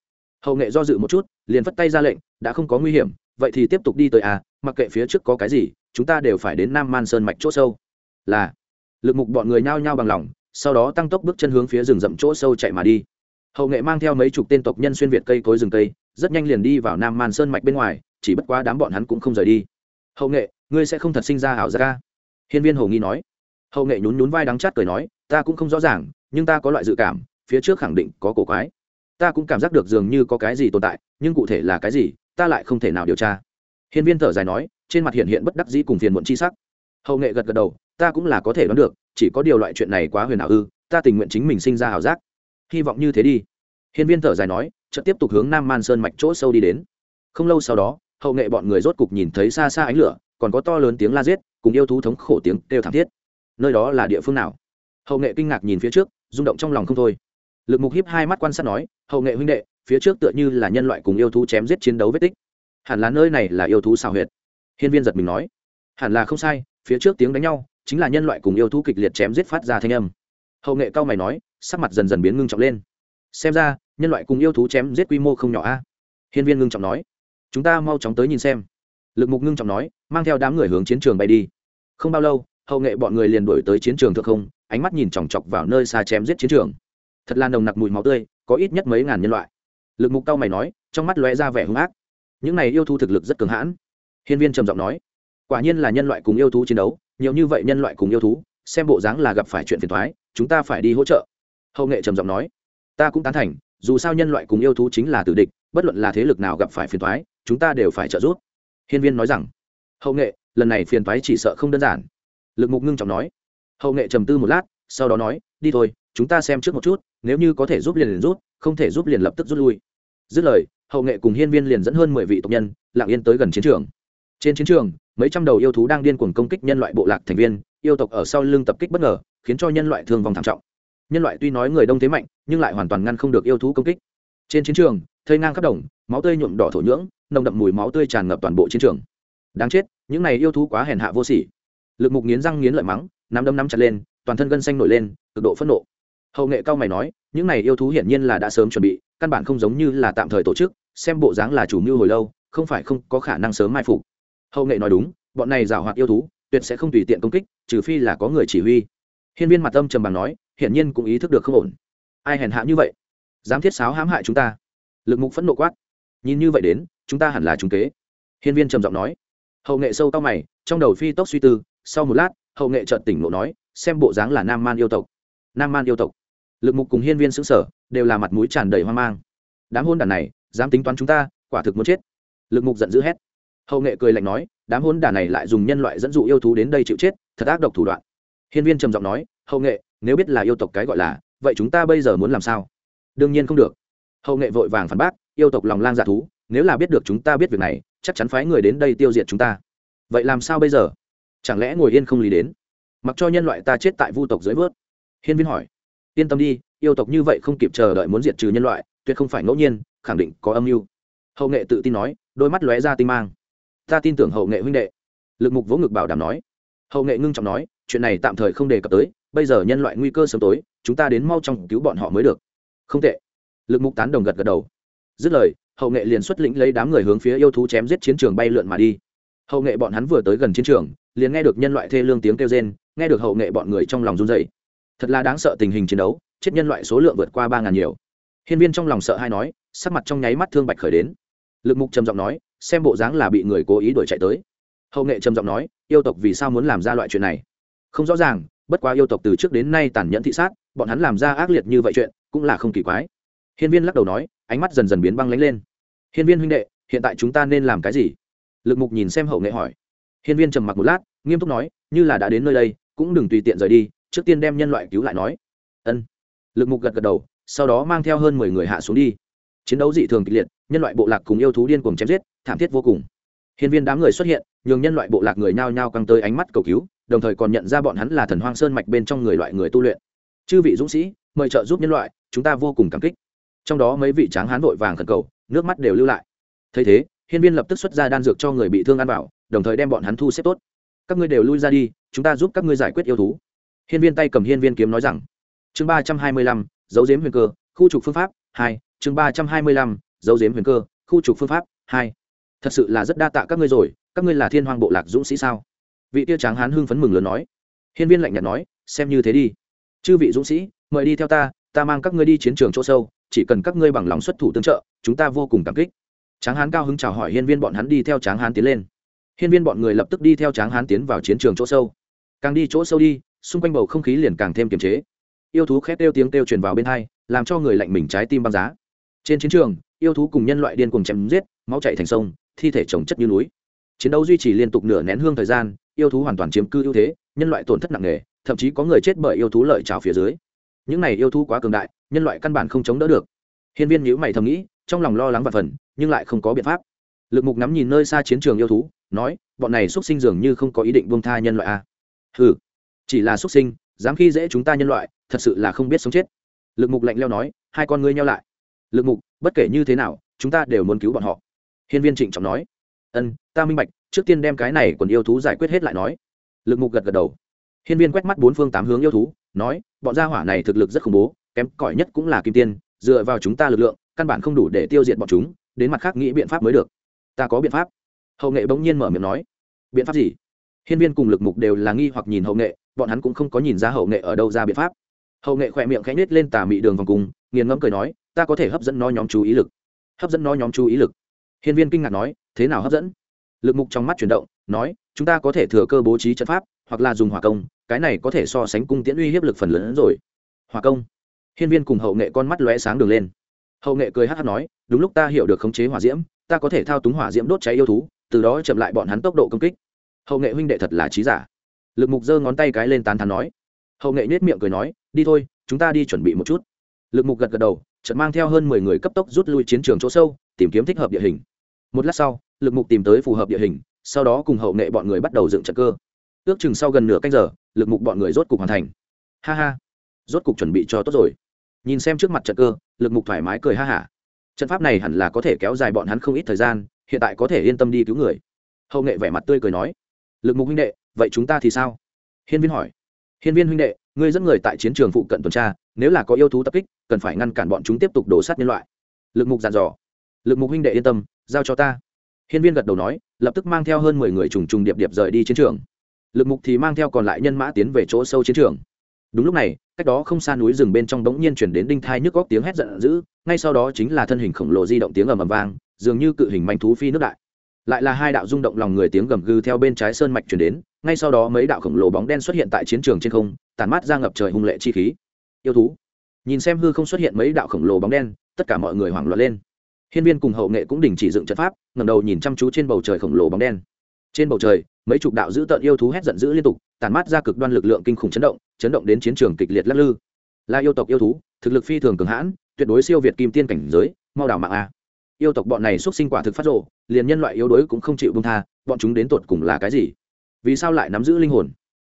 Hậu nghệ do dự một chút, liền phất tay ra lệnh, đã không có nguy hiểm vậy thì tiếp tục đi tới à mặc kệ phía trước có cái gì, chúng ta đều phải đến nam man sơn mạch chỗ sâu. Là. Lực mục bọn người nhao nhao bằng lòng, sau đó tăng tốc bước chân hướng phía rừng rậm chỗ sâu chạy mà đi. Hậu nghệ mang theo mấy chục tên tộc nhân xuyên việt cây cối rừng cây, rất nhanh liền đi vào nam man sơn mạch bên ngoài, chỉ bất quá đám bọn hắn cũng không rời đi. Hậu nghệ, ngươi sẽ không thật sinh ra ảo giác ca hiên viên hồ nghi nói. Hậu nghệ nhún nhún vai đắng chát cười nói, ta cũng không rõ ràng, nhưng ta có loại dự cảm, phía trước khẳng định có cổ quái. Ta cũng cảm giác được dường như có cái gì tồn tại, nhưng cụ thể là cái gì ta lại không thể nào điều tra. Hiên viên thở dài nói, trên mặt hiện hiện bất đắc dĩ cùng phiền muộn chi sắc. Hậu nghệ gật gật đầu, ta cũng là có thể đoán được, chỉ có điều loại chuyện này quá huyền ảo ư, ta tình nguyện chính mình sinh ra ảo giác. Hy vọng như thế đi. Hiên viên thở dài nói, chợt tiếp tục hướng nam man sơn mạch chỗ sâu đi đến. Không lâu sau đó, hậu nghệ bọn người rốt cục nhìn thấy xa xa ánh lửa, còn có to lớn tiếng la giết, cùng yêu thú thống khổ tiếng kêu thảm thiết. Nơi đó là địa phương nào? Hậu nghệ kinh ngạc nhìn phía trước, rung động trong lòng không thôi. Lực mục hiếp hai mắt quan sát nói, hậu nghệ huynh đệ phía trước tựa như là nhân loại cùng yêu thú chém giết chiến đấu vết tích. Hẳn là nơi này là yêu thú xào huyệt. Hiên viên giật mình nói. Hẳn là không sai, phía trước tiếng đánh nhau, chính là nhân loại cùng yêu thú kịch liệt chém giết phát ra thanh âm. Hậu nghệ cao mày nói, sắc mặt dần dần biến ngưng trọng lên. Xem ra, nhân loại cùng yêu thú chém giết quy mô không nhỏ a. Hiên viên ngưng trọng nói. Chúng ta mau chóng tới nhìn xem. Lực mục ngưng trọng nói, mang theo đám người hướng chiến trường bay đi. Không bao lâu, hậu nghệ bọn người liền đổi tới chiến trường thượng không, ánh mắt nhìn chòng chọc vào nơi xa chém giết chiến trường. Thật là nồng nặc mùi máu tươi, có ít nhất mấy ngàn nhân loại lực mục cao mày nói, trong mắt lóe ra vẻ hung ác. Những này yêu thú thực lực rất cường hãn. Hiên viên trầm giọng nói, quả nhiên là nhân loại cùng yêu thú chiến đấu, nhiều như vậy nhân loại cùng yêu thú, xem bộ dáng là gặp phải chuyện phiền thoái chúng ta phải đi hỗ trợ. Hậu nghệ trầm giọng nói, ta cũng tán thành, dù sao nhân loại cùng yêu thú chính là tử địch, bất luận là thế lực nào gặp phải phiền thoái chúng ta đều phải trợ giúp. Hiên viên nói rằng, hậu nghệ, lần này phiền thoái chỉ sợ không đơn giản. Lực mục ngưng trọng nói, hậu nghệ trầm tư một lát, sau đó nói, đi thôi, chúng ta xem trước một chút, nếu như có thể giúp liền liền rút không thể giúp liền lập tức rút lui dứt lời, hậu nghệ cùng hiên viên liền dẫn hơn mười vị tộc nhân lạng yên tới gần chiến trường. Trên chiến trường, mấy trăm đầu yêu thú đang điên cuồng công kích nhân loại bộ lạc thành viên, yêu tộc ở sau lưng tập kích bất ngờ, khiến cho nhân loại thương vong thảm trọng. Nhân loại tuy nói người đông thế mạnh, nhưng lại hoàn toàn ngăn không được yêu thú công kích. Trên chiến trường, thây ngang khắp đồng, máu tươi nhuộm đỏ thổ nhưỡng, nồng đậm mùi máu tươi tràn ngập toàn bộ chiến trường. Đáng chết, những này yêu thú quá hèn hạ vô sỉ. Lực mục nghiến răng nghiến lợi mắng, nắm đấm nắm chặt lên, toàn thân gân xanh nổi lên, cực độ phẫn nộ. Hậu nghệ cao mày nói những này yêu thú hiển nhiên là đã sớm chuẩn bị, căn bản không giống như là tạm thời tổ chức, xem bộ dáng là chủ mưu hồi lâu, không phải không có khả năng sớm mai phục. Hậu nghệ nói đúng, bọn này giảo hoạt yêu thú, tuyệt sẽ không tùy tiện công kích, trừ phi là có người chỉ huy. Hiên viên mặt tâm trầm bằng nói, hiển nhiên cũng ý thức được không ổn. Ai hèn hạ như vậy? Dám thiết sáo hãm hại chúng ta. Lực mục phẫn nộ quát. Nhìn như vậy đến, chúng ta hẳn là chúng kế. Hiên viên trầm giọng nói. Hậu nghệ sâu tao mày, trong đầu phi tốc suy tư, sau một lát, hậu nghệ trợt tỉnh ngộ nói, xem bộ dáng là nam man yêu tộc. Nam man yêu tộc lực mục cùng hiên viên xứng sở đều là mặt mũi tràn đầy hoang mang. Đám hôn đản này, dám tính toán chúng ta, quả thực muốn chết. Lực mục giận dữ hét. Hậu nghệ cười lạnh nói, đám hôn đản này lại dùng nhân loại dẫn dụ yêu thú đến đây chịu chết, thật ác độc thủ đoạn. Hiên viên trầm giọng nói, hậu nghệ, nếu biết là yêu tộc cái gọi là, vậy chúng ta bây giờ muốn làm sao? Đương nhiên không được. Hậu nghệ vội vàng phản bác, yêu tộc lòng lang dạ thú, nếu là biết được chúng ta biết việc này, chắc chắn phái người đến đây tiêu diệt chúng ta. Vậy làm sao bây giờ? Chẳng lẽ ngồi yên không lý đến? Mặc cho nhân loại ta chết tại vu tộc dưới vớt. Hiên viên hỏi yên tâm đi, yêu tộc như vậy không kịp chờ đợi muốn diệt trừ nhân loại, tuyệt không phải ngẫu nhiên, khẳng định có âm mưu. Hậu nghệ tự tin nói, đôi mắt lóe ra tinh mang. Ta tin tưởng hậu nghệ huynh đệ. Lực mục vỗ ngực bảo đảm nói. Hậu nghệ ngưng trọng nói, chuyện này tạm thời không đề cập tới, bây giờ nhân loại nguy cơ sớm tối, chúng ta đến mau trong cứu bọn họ mới được. Không tệ. Lực mục tán đồng gật gật đầu. Dứt lời, hậu nghệ liền xuất lĩnh lấy đám người hướng phía yêu thú chém giết chiến trường bay lượn mà đi. Hậu nghệ bọn hắn vừa tới gần chiến trường, liền nghe được nhân loại thê lương tiếng kêu rên, nghe được hậu nghệ bọn người trong lòng run dậy thật là đáng sợ tình hình chiến đấu, chết nhân loại số lượng vượt qua ba ngàn nhiều. Hiên viên trong lòng sợ hay nói, sắc mặt trong nháy mắt thương bạch khởi đến. Lực mục trầm giọng nói, xem bộ dáng là bị người cố ý đuổi chạy tới. Hậu nghệ trầm giọng nói, yêu tộc vì sao muốn làm ra loại chuyện này? Không rõ ràng, bất quá yêu tộc từ trước đến nay tàn nhẫn thị sát, bọn hắn làm ra ác liệt như vậy chuyện, cũng là không kỳ quái. Hiên viên lắc đầu nói, ánh mắt dần dần biến băng lánh lên. Hiên viên huynh đệ, hiện tại chúng ta nên làm cái gì? Lực mục nhìn xem hậu nghệ hỏi. Hiên viên trầm mặc một lát, nghiêm túc nói, như là đã đến nơi đây, cũng đừng tùy tiện rời đi trước tiên đem nhân loại cứu lại nói. Ân. Lực mục gật gật đầu, sau đó mang theo hơn mười người hạ xuống đi. Chiến đấu dị thường kịch liệt, nhân loại bộ lạc cùng yêu thú điên cuồng chém giết, thảm thiết vô cùng. Hiên viên đám người xuất hiện, nhường nhân loại bộ lạc người nhao nhao căng tới ánh mắt cầu cứu, đồng thời còn nhận ra bọn hắn là thần hoang sơn mạch bên trong người loại người tu luyện. Chư vị dũng sĩ, mời trợ giúp nhân loại, chúng ta vô cùng cảm kích. Trong đó mấy vị tráng hán vội vàng khẩn cầu, nước mắt đều lưu lại. Thấy thế, hiên viên lập tức xuất ra đan dược cho người bị thương ăn vào, đồng thời đem bọn hắn thu xếp tốt. Các ngươi đều lui ra đi, chúng ta giúp các ngươi giải quyết yêu thú hiên viên tay cầm hiên viên kiếm nói rằng, chương ba trăm hai mươi lăm, dấu diếm huyền cơ, khu trục phương pháp hai, chương ba trăm hai mươi lăm, dấu diếm huyền cơ, khu trục phương pháp hai. Thật sự là rất đa tạ các ngươi rồi, các ngươi là thiên hoàng bộ lạc dũng sĩ sao? Vị Tiêu tráng hán hưng phấn mừng lớn nói. Hiên viên lạnh nhạt nói, xem như thế đi. Chư vị dũng sĩ, mời đi theo ta ta mang các ngươi đi chiến trường chỗ sâu, chỉ cần các ngươi bằng lòng xuất thủ tương trợ, chúng ta vô cùng cảm kích. Tráng hán cao hứng chào hỏi hiên viên bọn hắn đi theo tráng hán tiến lên. Hiên viên bọn người lập tức đi theo tráng hán tiến vào chiến trường chỗ sâu. Càng đi chỗ sâu đi xung quanh bầu không khí liền càng thêm kiềm chế. Yêu thú khét kêu tiếng kêu truyền vào bên hai, làm cho người lạnh mình trái tim băng giá. Trên chiến trường, yêu thú cùng nhân loại điên cùng chém giết, máu chạy thành sông, thi thể trồng chất như núi. Chiến đấu duy trì liên tục nửa nén hương thời gian, yêu thú hoàn toàn chiếm cư ưu thế, nhân loại tổn thất nặng nề, thậm chí có người chết bởi yêu thú lợi trào phía dưới. Những này yêu thú quá cường đại, nhân loại căn bản không chống đỡ được. Hiên viên nhữ mày thầm nghĩ, trong lòng lo lắng và phần, nhưng lại không có biện pháp. Lực mục ngắm nhìn nơi xa chiến trường yêu thú, nói, bọn này xuất sinh dường như không có ý định buông tha nhân loại a à? ừ chỉ là xuất sinh, dám khi dễ chúng ta nhân loại, thật sự là không biết sống chết. Lực mục lạnh leo nói, hai con ngươi nhau lại. Lực mục, bất kể như thế nào, chúng ta đều muốn cứu bọn họ. Hiên viên trịnh trọng nói. Ân, ta minh bạch, trước tiên đem cái này còn yêu thú giải quyết hết lại nói. Lực mục gật gật đầu. Hiên viên quét mắt bốn phương tám hướng yêu thú, nói, bọn gia hỏa này thực lực rất khủng bố, kém cỏi nhất cũng là kim tiên, dựa vào chúng ta lực lượng, căn bản không đủ để tiêu diệt bọn chúng, đến mặt khác nghĩ biện pháp mới được. Ta có biện pháp. Hậu nghệ bỗng nhiên mở miệng nói. Biện pháp gì? Hiên viên cùng lực mục đều là nghi hoặc nhìn hậu nghệ bọn hắn cũng không có nhìn ra hậu nghệ ở đâu ra biện pháp. Hậu nghệ khỏe miệng khẽ nết lên tà mị đường vòng cùng nghiền ngẫm cười nói, ta có thể hấp dẫn nó nhóm chú ý lực. Hấp dẫn nó nhóm chú ý lực? Hiên viên kinh ngạc nói, thế nào hấp dẫn? Lực mục trong mắt chuyển động, nói, chúng ta có thể thừa cơ bố trí trận pháp, hoặc là dùng hỏa công, cái này có thể so sánh cung tiễn uy hiếp lực phần lớn hơn rồi. Hỏa công? Hiên viên cùng hậu nghệ con mắt lóe sáng đường lên. Hậu nghệ cười hát hát nói, đúng lúc ta hiểu được khống chế hỏa diễm, ta có thể thao túng hỏa diễm đốt cháy yêu thú, từ đó chậm lại bọn hắn tốc độ công kích. Hậu nghệ huynh đệ thật là trí giả lực mục giơ ngón tay cái lên tán thán nói. Hậu nghệ nhếch miệng cười nói, đi thôi, chúng ta đi chuẩn bị một chút. Lực mục gật gật đầu, chợt mang theo hơn mười người cấp tốc rút lui chiến trường chỗ sâu, tìm kiếm thích hợp địa hình. Một lát sau, lực mục tìm tới phù hợp địa hình, sau đó cùng hậu nghệ bọn người bắt đầu dựng trận cơ. Ước chừng sau gần nửa canh giờ, lực mục bọn người rốt cục hoàn thành. Ha ha, rốt cục chuẩn bị cho tốt rồi. Nhìn xem trước mặt trận cơ, lực mục thoải mái cười ha hả. Trận pháp này hẳn là có thể kéo dài bọn hắn không ít thời gian, hiện tại có thể yên tâm đi cứu người. Hậu nghệ vẻ mặt tươi cười nói. Lực mục huynh đệ vậy chúng ta thì sao? Hiên viên hỏi. Hiên viên huynh đệ, ngươi dẫn người tại chiến trường phụ cận tuần tra, nếu là có yêu thú tập kích, cần phải ngăn cản bọn chúng tiếp tục đổ sát nhân loại. Lực mục dàn dò. Lực mục huynh đệ yên tâm, giao cho ta. Hiên viên gật đầu nói, lập tức mang theo hơn mười người trùng trùng điệp điệp rời đi chiến trường. Lực mục thì mang theo còn lại nhân mã tiến về chỗ sâu chiến trường. Đúng lúc này, cách đó không xa núi rừng bên trong bỗng nhiên chuyển đến đinh thai nhức góc tiếng hét giận dữ, ngay sau đó chính là thân hình khổng lồ di động tiếng ầm ầm vang, dường như cự hình manh thú phi nước đại lại là hai đạo rung động lòng người tiếng gầm gừ theo bên trái sơn mạch chuyển đến, ngay sau đó mấy đạo khổng lồ bóng đen xuất hiện tại chiến trường trên không tàn mát ra ngập trời hung lệ chi khí. Yêu thú. Nhìn xem hư không xuất hiện mấy đạo khổng lồ bóng đen, tất cả mọi người hoảng loạn lên. Hiên viên cùng hậu nghệ cũng đình chỉ dựng trận pháp, ngẩng đầu nhìn chăm chú trên bầu trời khổng lồ bóng đen. Trên bầu trời, mấy chục đạo dữ tợn yêu thú hét giận dữ liên tục tàn mát ra cực đoan lực lượng kinh khủng chấn động chấn động đến chiến trường kịch liệt lắc lư. Là yêu tộc yêu thú, thực lực phi thường cường hãn, tuyệt đối siêu việt kim tiên cảnh giới, mau đảo mạng a yêu tộc bọn này xuất sinh quả thực phát rộ liền nhân loại yếu đuối cũng không chịu bông tha, bọn chúng đến tột cùng là cái gì? Vì sao lại nắm giữ linh hồn?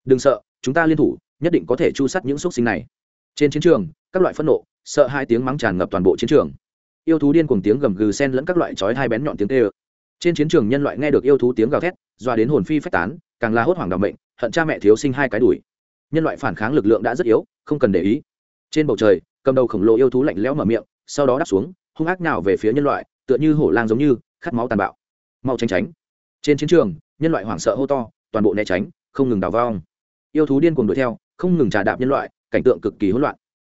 Đừng sợ, chúng ta liên thủ, nhất định có thể chu sắt những xuất sinh này. Trên chiến trường, các loại phẫn nộ, sợ hai tiếng mắng tràn ngập toàn bộ chiến trường. Yêu thú điên cùng tiếng gầm gừ sen lẫn các loại chói hai bén nhọn tiếng tê ơ trên chiến trường nhân loại nghe được yêu thú tiếng gào thét, doa đến hồn phi phách tán, càng là hốt hoảng đ mệnh, hận cha mẹ thiếu sinh hai cái đuổi. Nhân loại phản kháng lực lượng đã rất yếu, không cần để ý. Trên bầu trời, cầm đầu khổng lồ yêu thú lạnh lẽo mở miệng, sau đó đáp xuống, hung ác nào về phía nhân loại tựa như hổ lang giống như, khát máu tàn bạo. Mau tránh tránh. Trên chiến trường, nhân loại hoảng sợ hô to, toàn bộ né tránh, không ngừng đào vong. Yêu thú điên cuồng đuổi theo, không ngừng trà đạp nhân loại, cảnh tượng cực kỳ hỗn loạn.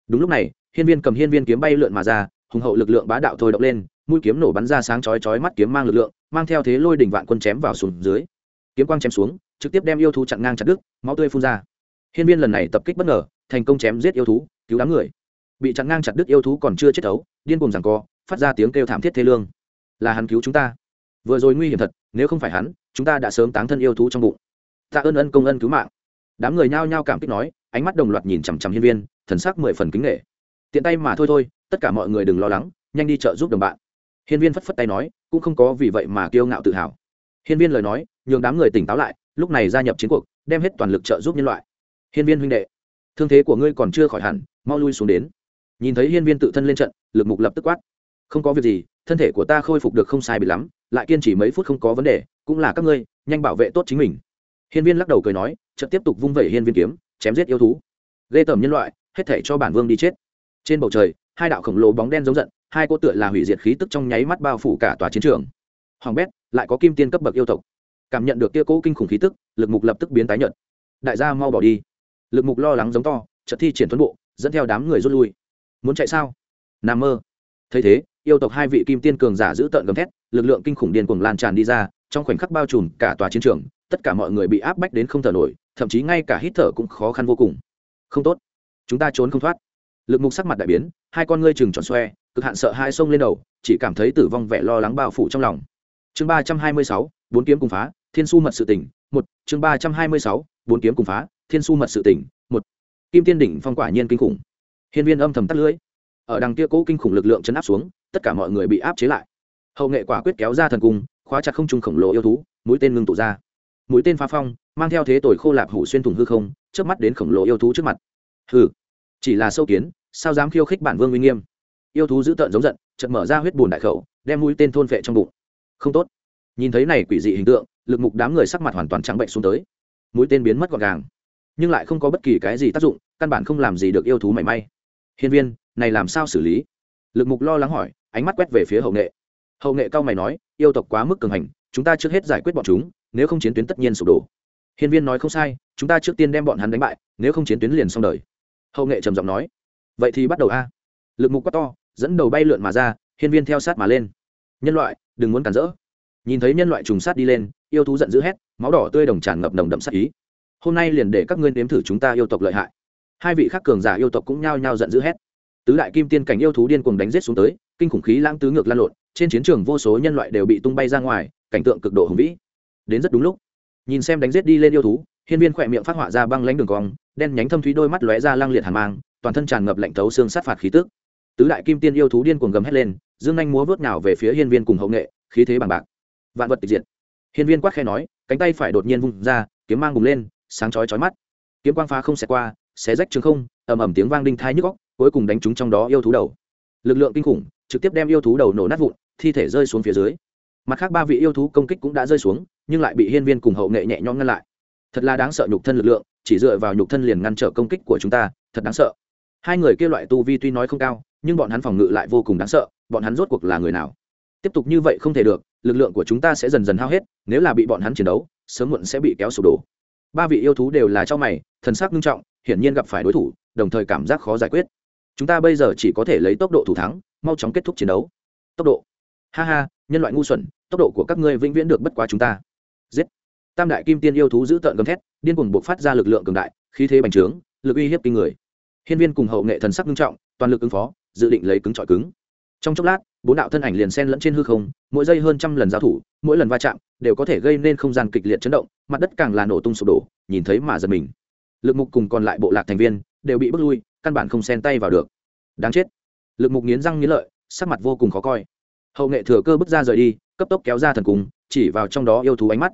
Đúng lúc này, hiên viên cầm hiên viên kiếm bay lượn mà ra, hùng hậu lực lượng bá đạo thôi động lên, mũi kiếm nổ bắn ra sáng chói chói mắt kiếm mang lực lượng, mang theo thế lôi đỉnh vạn quân chém vào xuống dưới. Kiếm quang chém xuống, trực tiếp đem yêu thú chặn ngang chặt đứt, máu tươi phun ra. Hiên viên lần này tập kích bất ngờ, thành công chém giết yêu thú, cứu đám người. Bị chặn ngang chặt đứt yêu thú còn chưa chết thấu, điên cuồng giằng co phát ra tiếng kêu thảm thiết thê lương. Là hắn cứu chúng ta. Vừa rồi nguy hiểm thật, nếu không phải hắn, chúng ta đã sớm táng thân yêu thú trong bụng. Tạ ơn ân công ân cứu mạng. Đám người nhao nhao cảm kích nói, ánh mắt đồng loạt nhìn chằm chằm hiên viên, thần sắc mười phần kính nghệ tiện tay mà thôi thôi, tất cả mọi người đừng lo lắng, nhanh đi chợ giúp đồng bạn. Hiên viên phất phất tay nói, cũng không có vì vậy mà kiêu ngạo tự hào. Hiên viên lời nói, nhường đám người tỉnh táo lại, lúc này gia nhập chiến cuộc, đem hết toàn lực trợ giúp nhân loại. Hiên viên huynh đệ, thương thế của ngươi còn chưa khỏi hẳn, mau lui xuống đến. Nhìn thấy hiên viên tự thân lên trận, lực mục lập tức quát không có việc gì, thân thể của ta khôi phục được không sai bị lắm, lại kiên trì mấy phút không có vấn đề, cũng là các ngươi, nhanh bảo vệ tốt chính mình. Hiên viên lắc đầu cười nói, chợt tiếp tục vung vẩy hiên viên kiếm, chém giết yêu thú. Ghê tởm nhân loại, hết thể cho bản vương đi chết. Trên bầu trời, hai đạo khổng lồ bóng đen giống giận, hai cô tựa là hủy diệt khí tức trong nháy mắt bao phủ cả tòa chiến trường. Hoàng bét, lại có kim tiên cấp bậc yêu tộc. Cảm nhận được kia cố kinh khủng khí tức, lực mục lập tức biến tái nhợt. Đại gia mau bỏ đi. Lực mục lo lắng giống to, chợt thi triển tuấn bộ, dẫn theo đám người rút lui. Muốn chạy sao? Nằm mơ. Thấy thế yêu tộc hai vị kim tiên cường giả giữ tợn gầm thét, lực lượng kinh khủng điên cuồng lan tràn đi ra, trong khoảnh khắc bao trùm cả tòa chiến trường, tất cả mọi người bị áp bách đến không thở nổi, thậm chí ngay cả hít thở cũng khó khăn vô cùng. Không tốt. Chúng ta trốn không thoát. Lực mục sắc mặt đại biến, hai con ngươi chừng tròn xoe, cực hạn sợ hai sông lên đầu, chỉ cảm thấy tử vong vẻ lo lắng bao phủ trong lòng. Chương ba trăm hai mươi sáu, bốn kiếm cùng phá, thiên su mật sự tỉnh một. Chương ba trăm hai mươi sáu, bốn kiếm cùng phá, thiên su mật sự tỉnh một. Kim tiên đỉnh phong quả nhiên kinh khủng. Hiên viên âm thầm tắt lưỡi ở đằng kia cố kinh khủng lực lượng chấn áp xuống, tất cả mọi người bị áp chế lại. Hậu nghệ quả quyết kéo ra thần cung, khóa chặt không trung khổng lồ yêu thú, mũi tên ngưng tụ ra. Mũi tên phá phong, mang theo thế tội khô lạp hủ xuyên thủng hư không trước mắt đến khổng lồ yêu thú trước mặt. Hừ, chỉ là sâu kiến, sao dám khiêu khích bản vương uy nghiêm? Yêu thú giữ tợn giống giận, chợt mở ra huyết bùn đại khẩu, đem mũi tên thôn vệ trong bụng. Không tốt. Nhìn thấy này quỷ dị hình tượng, lực mục đám người sắc mặt hoàn toàn trắng bệnh xuống tới. Mũi tên biến mất gọn gàng, nhưng lại không có bất kỳ cái gì tác dụng, căn bản không làm gì được yêu thú mảy may. Hiên viên này làm sao xử lý? Lực mục lo lắng hỏi, ánh mắt quét về phía hậu nghệ. Hậu nghệ cao mày nói, yêu tộc quá mức cường hành, chúng ta trước hết giải quyết bọn chúng, nếu không chiến tuyến tất nhiên sụp đổ. Hiên viên nói không sai, chúng ta trước tiên đem bọn hắn đánh bại, nếu không chiến tuyến liền xong đời. Hậu nghệ trầm giọng nói, vậy thì bắt đầu a. Lực mục quát to, dẫn đầu bay lượn mà ra, hiên viên theo sát mà lên. Nhân loại, đừng muốn cản rỡ. Nhìn thấy nhân loại trùng sát đi lên, yêu thú giận dữ hét, máu đỏ tươi đồng tràn ngập nồng đậm sát ý. Hôm nay liền để các ngươi nếm thử chúng ta yêu tộc lợi hại. Hai vị khác cường giả yêu tộc cũng nhao nhao giận dữ hét tứ đại kim tiên cảnh yêu thú điên cuồng đánh giết xuống tới, kinh khủng khí lãng tứ ngược lan lộn, trên chiến trường vô số nhân loại đều bị tung bay ra ngoài, cảnh tượng cực độ hùng vĩ. Đến rất đúng lúc, nhìn xem đánh giết đi lên yêu thú, hiên viên khỏe miệng phát họa ra băng lánh đường cong, đen nhánh thâm thúy đôi mắt lóe ra lang liệt hàn mang, toàn thân tràn ngập lạnh thấu xương sát phạt khí tức. Tứ đại kim tiên yêu thú điên cuồng gầm hét lên, dương anh múa vớt nào về phía hiên viên cùng hậu nghệ, khí thế bằng bạc. Vạn vật tịch diệt. Hiên viên quát khe nói, cánh tay phải đột nhiên vung ra, kiếm mang bùng lên, sáng chói chói mắt. Kiếm quang phá không xẹt qua, xé rách trường không, ầm ầm tiếng vang đinh thai nhức góc cuối cùng đánh trúng trong đó yêu thú đầu. Lực lượng kinh khủng, trực tiếp đem yêu thú đầu nổ nát vụn, thi thể rơi xuống phía dưới. Mặt khác ba vị yêu thú công kích cũng đã rơi xuống, nhưng lại bị hiên viên cùng hậu nghệ nhẹ nhõm ngăn lại. Thật là đáng sợ nhục thân lực lượng, chỉ dựa vào nhục thân liền ngăn trở công kích của chúng ta, thật đáng sợ. Hai người kia loại tu vi tuy nói không cao, nhưng bọn hắn phòng ngự lại vô cùng đáng sợ, bọn hắn rốt cuộc là người nào? Tiếp tục như vậy không thể được, lực lượng của chúng ta sẽ dần dần hao hết, nếu là bị bọn hắn chiến đấu, sớm muộn sẽ bị kéo sụp đổ. Ba vị yêu thú đều là cho mày, thần sắc nghiêm trọng, hiển nhiên gặp phải đối thủ, đồng thời cảm giác khó giải quyết chúng ta bây giờ chỉ có thể lấy tốc độ thủ thắng, mau chóng kết thúc chiến đấu. Tốc độ. Ha ha, nhân loại ngu xuẩn, tốc độ của các ngươi vĩnh viễn được bất quá chúng ta. Giết. Tam đại kim tiên yêu thú giữ tợn gầm thét, điên cuồng buộc phát ra lực lượng cường đại, khí thế bành trướng, lực uy hiếp kinh người. Hiên viên cùng hậu nghệ thần sắc nghiêm trọng, toàn lực ứng phó, dự định lấy cứng trọi cứng. Trong chốc lát, bốn đạo thân ảnh liền xen lẫn trên hư không, mỗi giây hơn trăm lần giao thủ, mỗi lần va chạm, đều có thể gây nên không gian kịch liệt chấn động, mặt đất càng là nổ tung sụp đổ, nhìn thấy mà giật mình. Lực mục cùng còn lại bộ lạc thành viên, đều bị bước lui căn bản không xen tay vào được. Đáng chết. Lực mục nghiến răng nghiến lợi sắc mặt vô cùng khó coi. Hậu nghệ thừa cơ bước ra rời đi cấp tốc kéo ra thần cùng, chỉ vào trong đó yêu thú ánh mắt.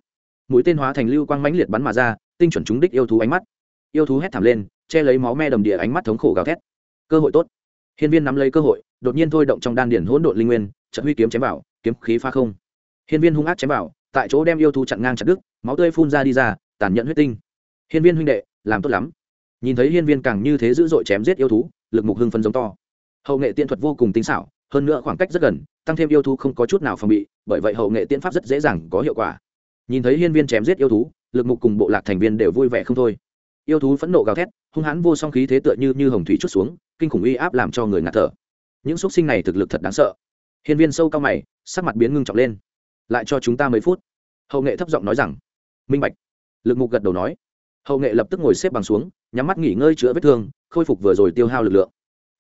Mũi tên hóa thành lưu quang mãnh liệt bắn mà ra tinh chuẩn trúng đích yêu thú ánh mắt. Yêu thú hét thảm lên che lấy máu me đầm địa ánh mắt thống khổ gào thét. Cơ hội tốt. Hiên viên nắm lấy cơ hội đột nhiên thôi động trong đan điển hỗn độn linh nguyên trận huy kiếm chém vào kiếm khí pha không. Hiên viên hung ác chém vào tại chỗ đem yêu thú chặn ngang chặt đứt máu tươi phun ra đi ra tàn nhẫn huyết tinh. Hiên viên huynh đệ làm tốt lắm nhìn thấy hiên viên càng như thế dữ dội chém giết yêu thú, lực mục hưng phân giống to. Hậu nghệ tiện thuật vô cùng tinh xảo, hơn nữa khoảng cách rất gần, tăng thêm yêu thú không có chút nào phòng bị, bởi vậy hậu nghệ tiện pháp rất dễ dàng có hiệu quả. Nhìn thấy hiên viên chém giết yêu thú, lực mục cùng bộ lạc thành viên đều vui vẻ không thôi. Yêu thú phẫn nộ gào thét, hung hãn vô song khí thế tựa như như hồng thủy chút xuống, kinh khủng uy áp làm cho người ngạt thở. Những xúc sinh này thực lực thật đáng sợ. Hiên viên sâu cao mày, sắc mặt biến ngưng trọng lên. Lại cho chúng ta mấy phút. Hậu nghệ thấp giọng nói rằng, minh bạch. Lực mục gật đầu nói hậu nghệ lập tức ngồi xếp bằng xuống, nhắm mắt nghỉ ngơi chữa vết thương, khôi phục vừa rồi tiêu hao lực lượng.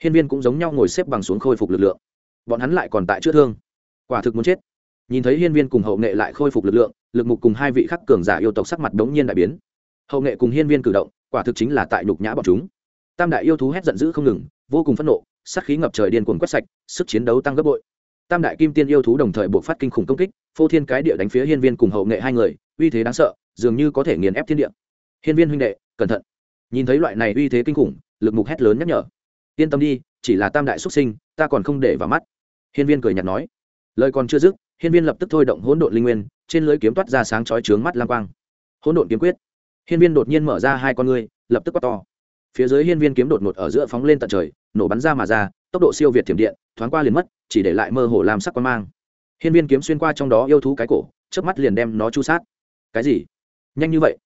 Hiên viên cũng giống nhau ngồi xếp bằng xuống khôi phục lực lượng. Bọn hắn lại còn tại chữa thương. Quả thực muốn chết. Nhìn thấy hiên viên cùng hậu nghệ lại khôi phục lực lượng, lực mục cùng hai vị khắc cường giả yêu tộc sắc mặt đống nhiên đại biến. Hậu nghệ cùng hiên viên cử động, quả thực chính là tại nhục nhã bọn chúng. Tam đại yêu thú hét giận dữ không ngừng, vô cùng phẫn nộ, sát khí ngập trời điên cuồng quét sạch, sức chiến đấu tăng gấp bội. Tam đại kim tiên yêu thú đồng thời buộc phát kinh khủng công kích, phô thiên cái địa đánh phía hiên viên cùng hậu nghệ hai người, uy thế đáng sợ, dường như có thể nghiền ép thiên địa hiên viên huynh đệ, cẩn thận. Nhìn thấy loại này uy thế kinh khủng, lực mục hét lớn nhắc nhở. Yên tâm đi, chỉ là tam đại xuất sinh, ta còn không để vào mắt. Hiên viên cười nhạt nói. Lời còn chưa dứt, hiên viên lập tức thôi động hỗn độn linh nguyên, trên lưới kiếm toát ra sáng chói trướng mắt lang quang. Hỗn độn kiếm quyết. Hiên viên đột nhiên mở ra hai con ngươi, lập tức quát to. Phía dưới hiên viên kiếm đột ngột ở giữa phóng lên tận trời, nổ bắn ra mà ra, tốc độ siêu việt thiểm điện, thoáng qua liền mất, chỉ để lại mơ hồ làm sắc quan mang. Hiên viên kiếm xuyên qua trong đó yêu thú cái cổ trước mắt liền đem nó chu sát. Cái gì? Nhanh như vậy?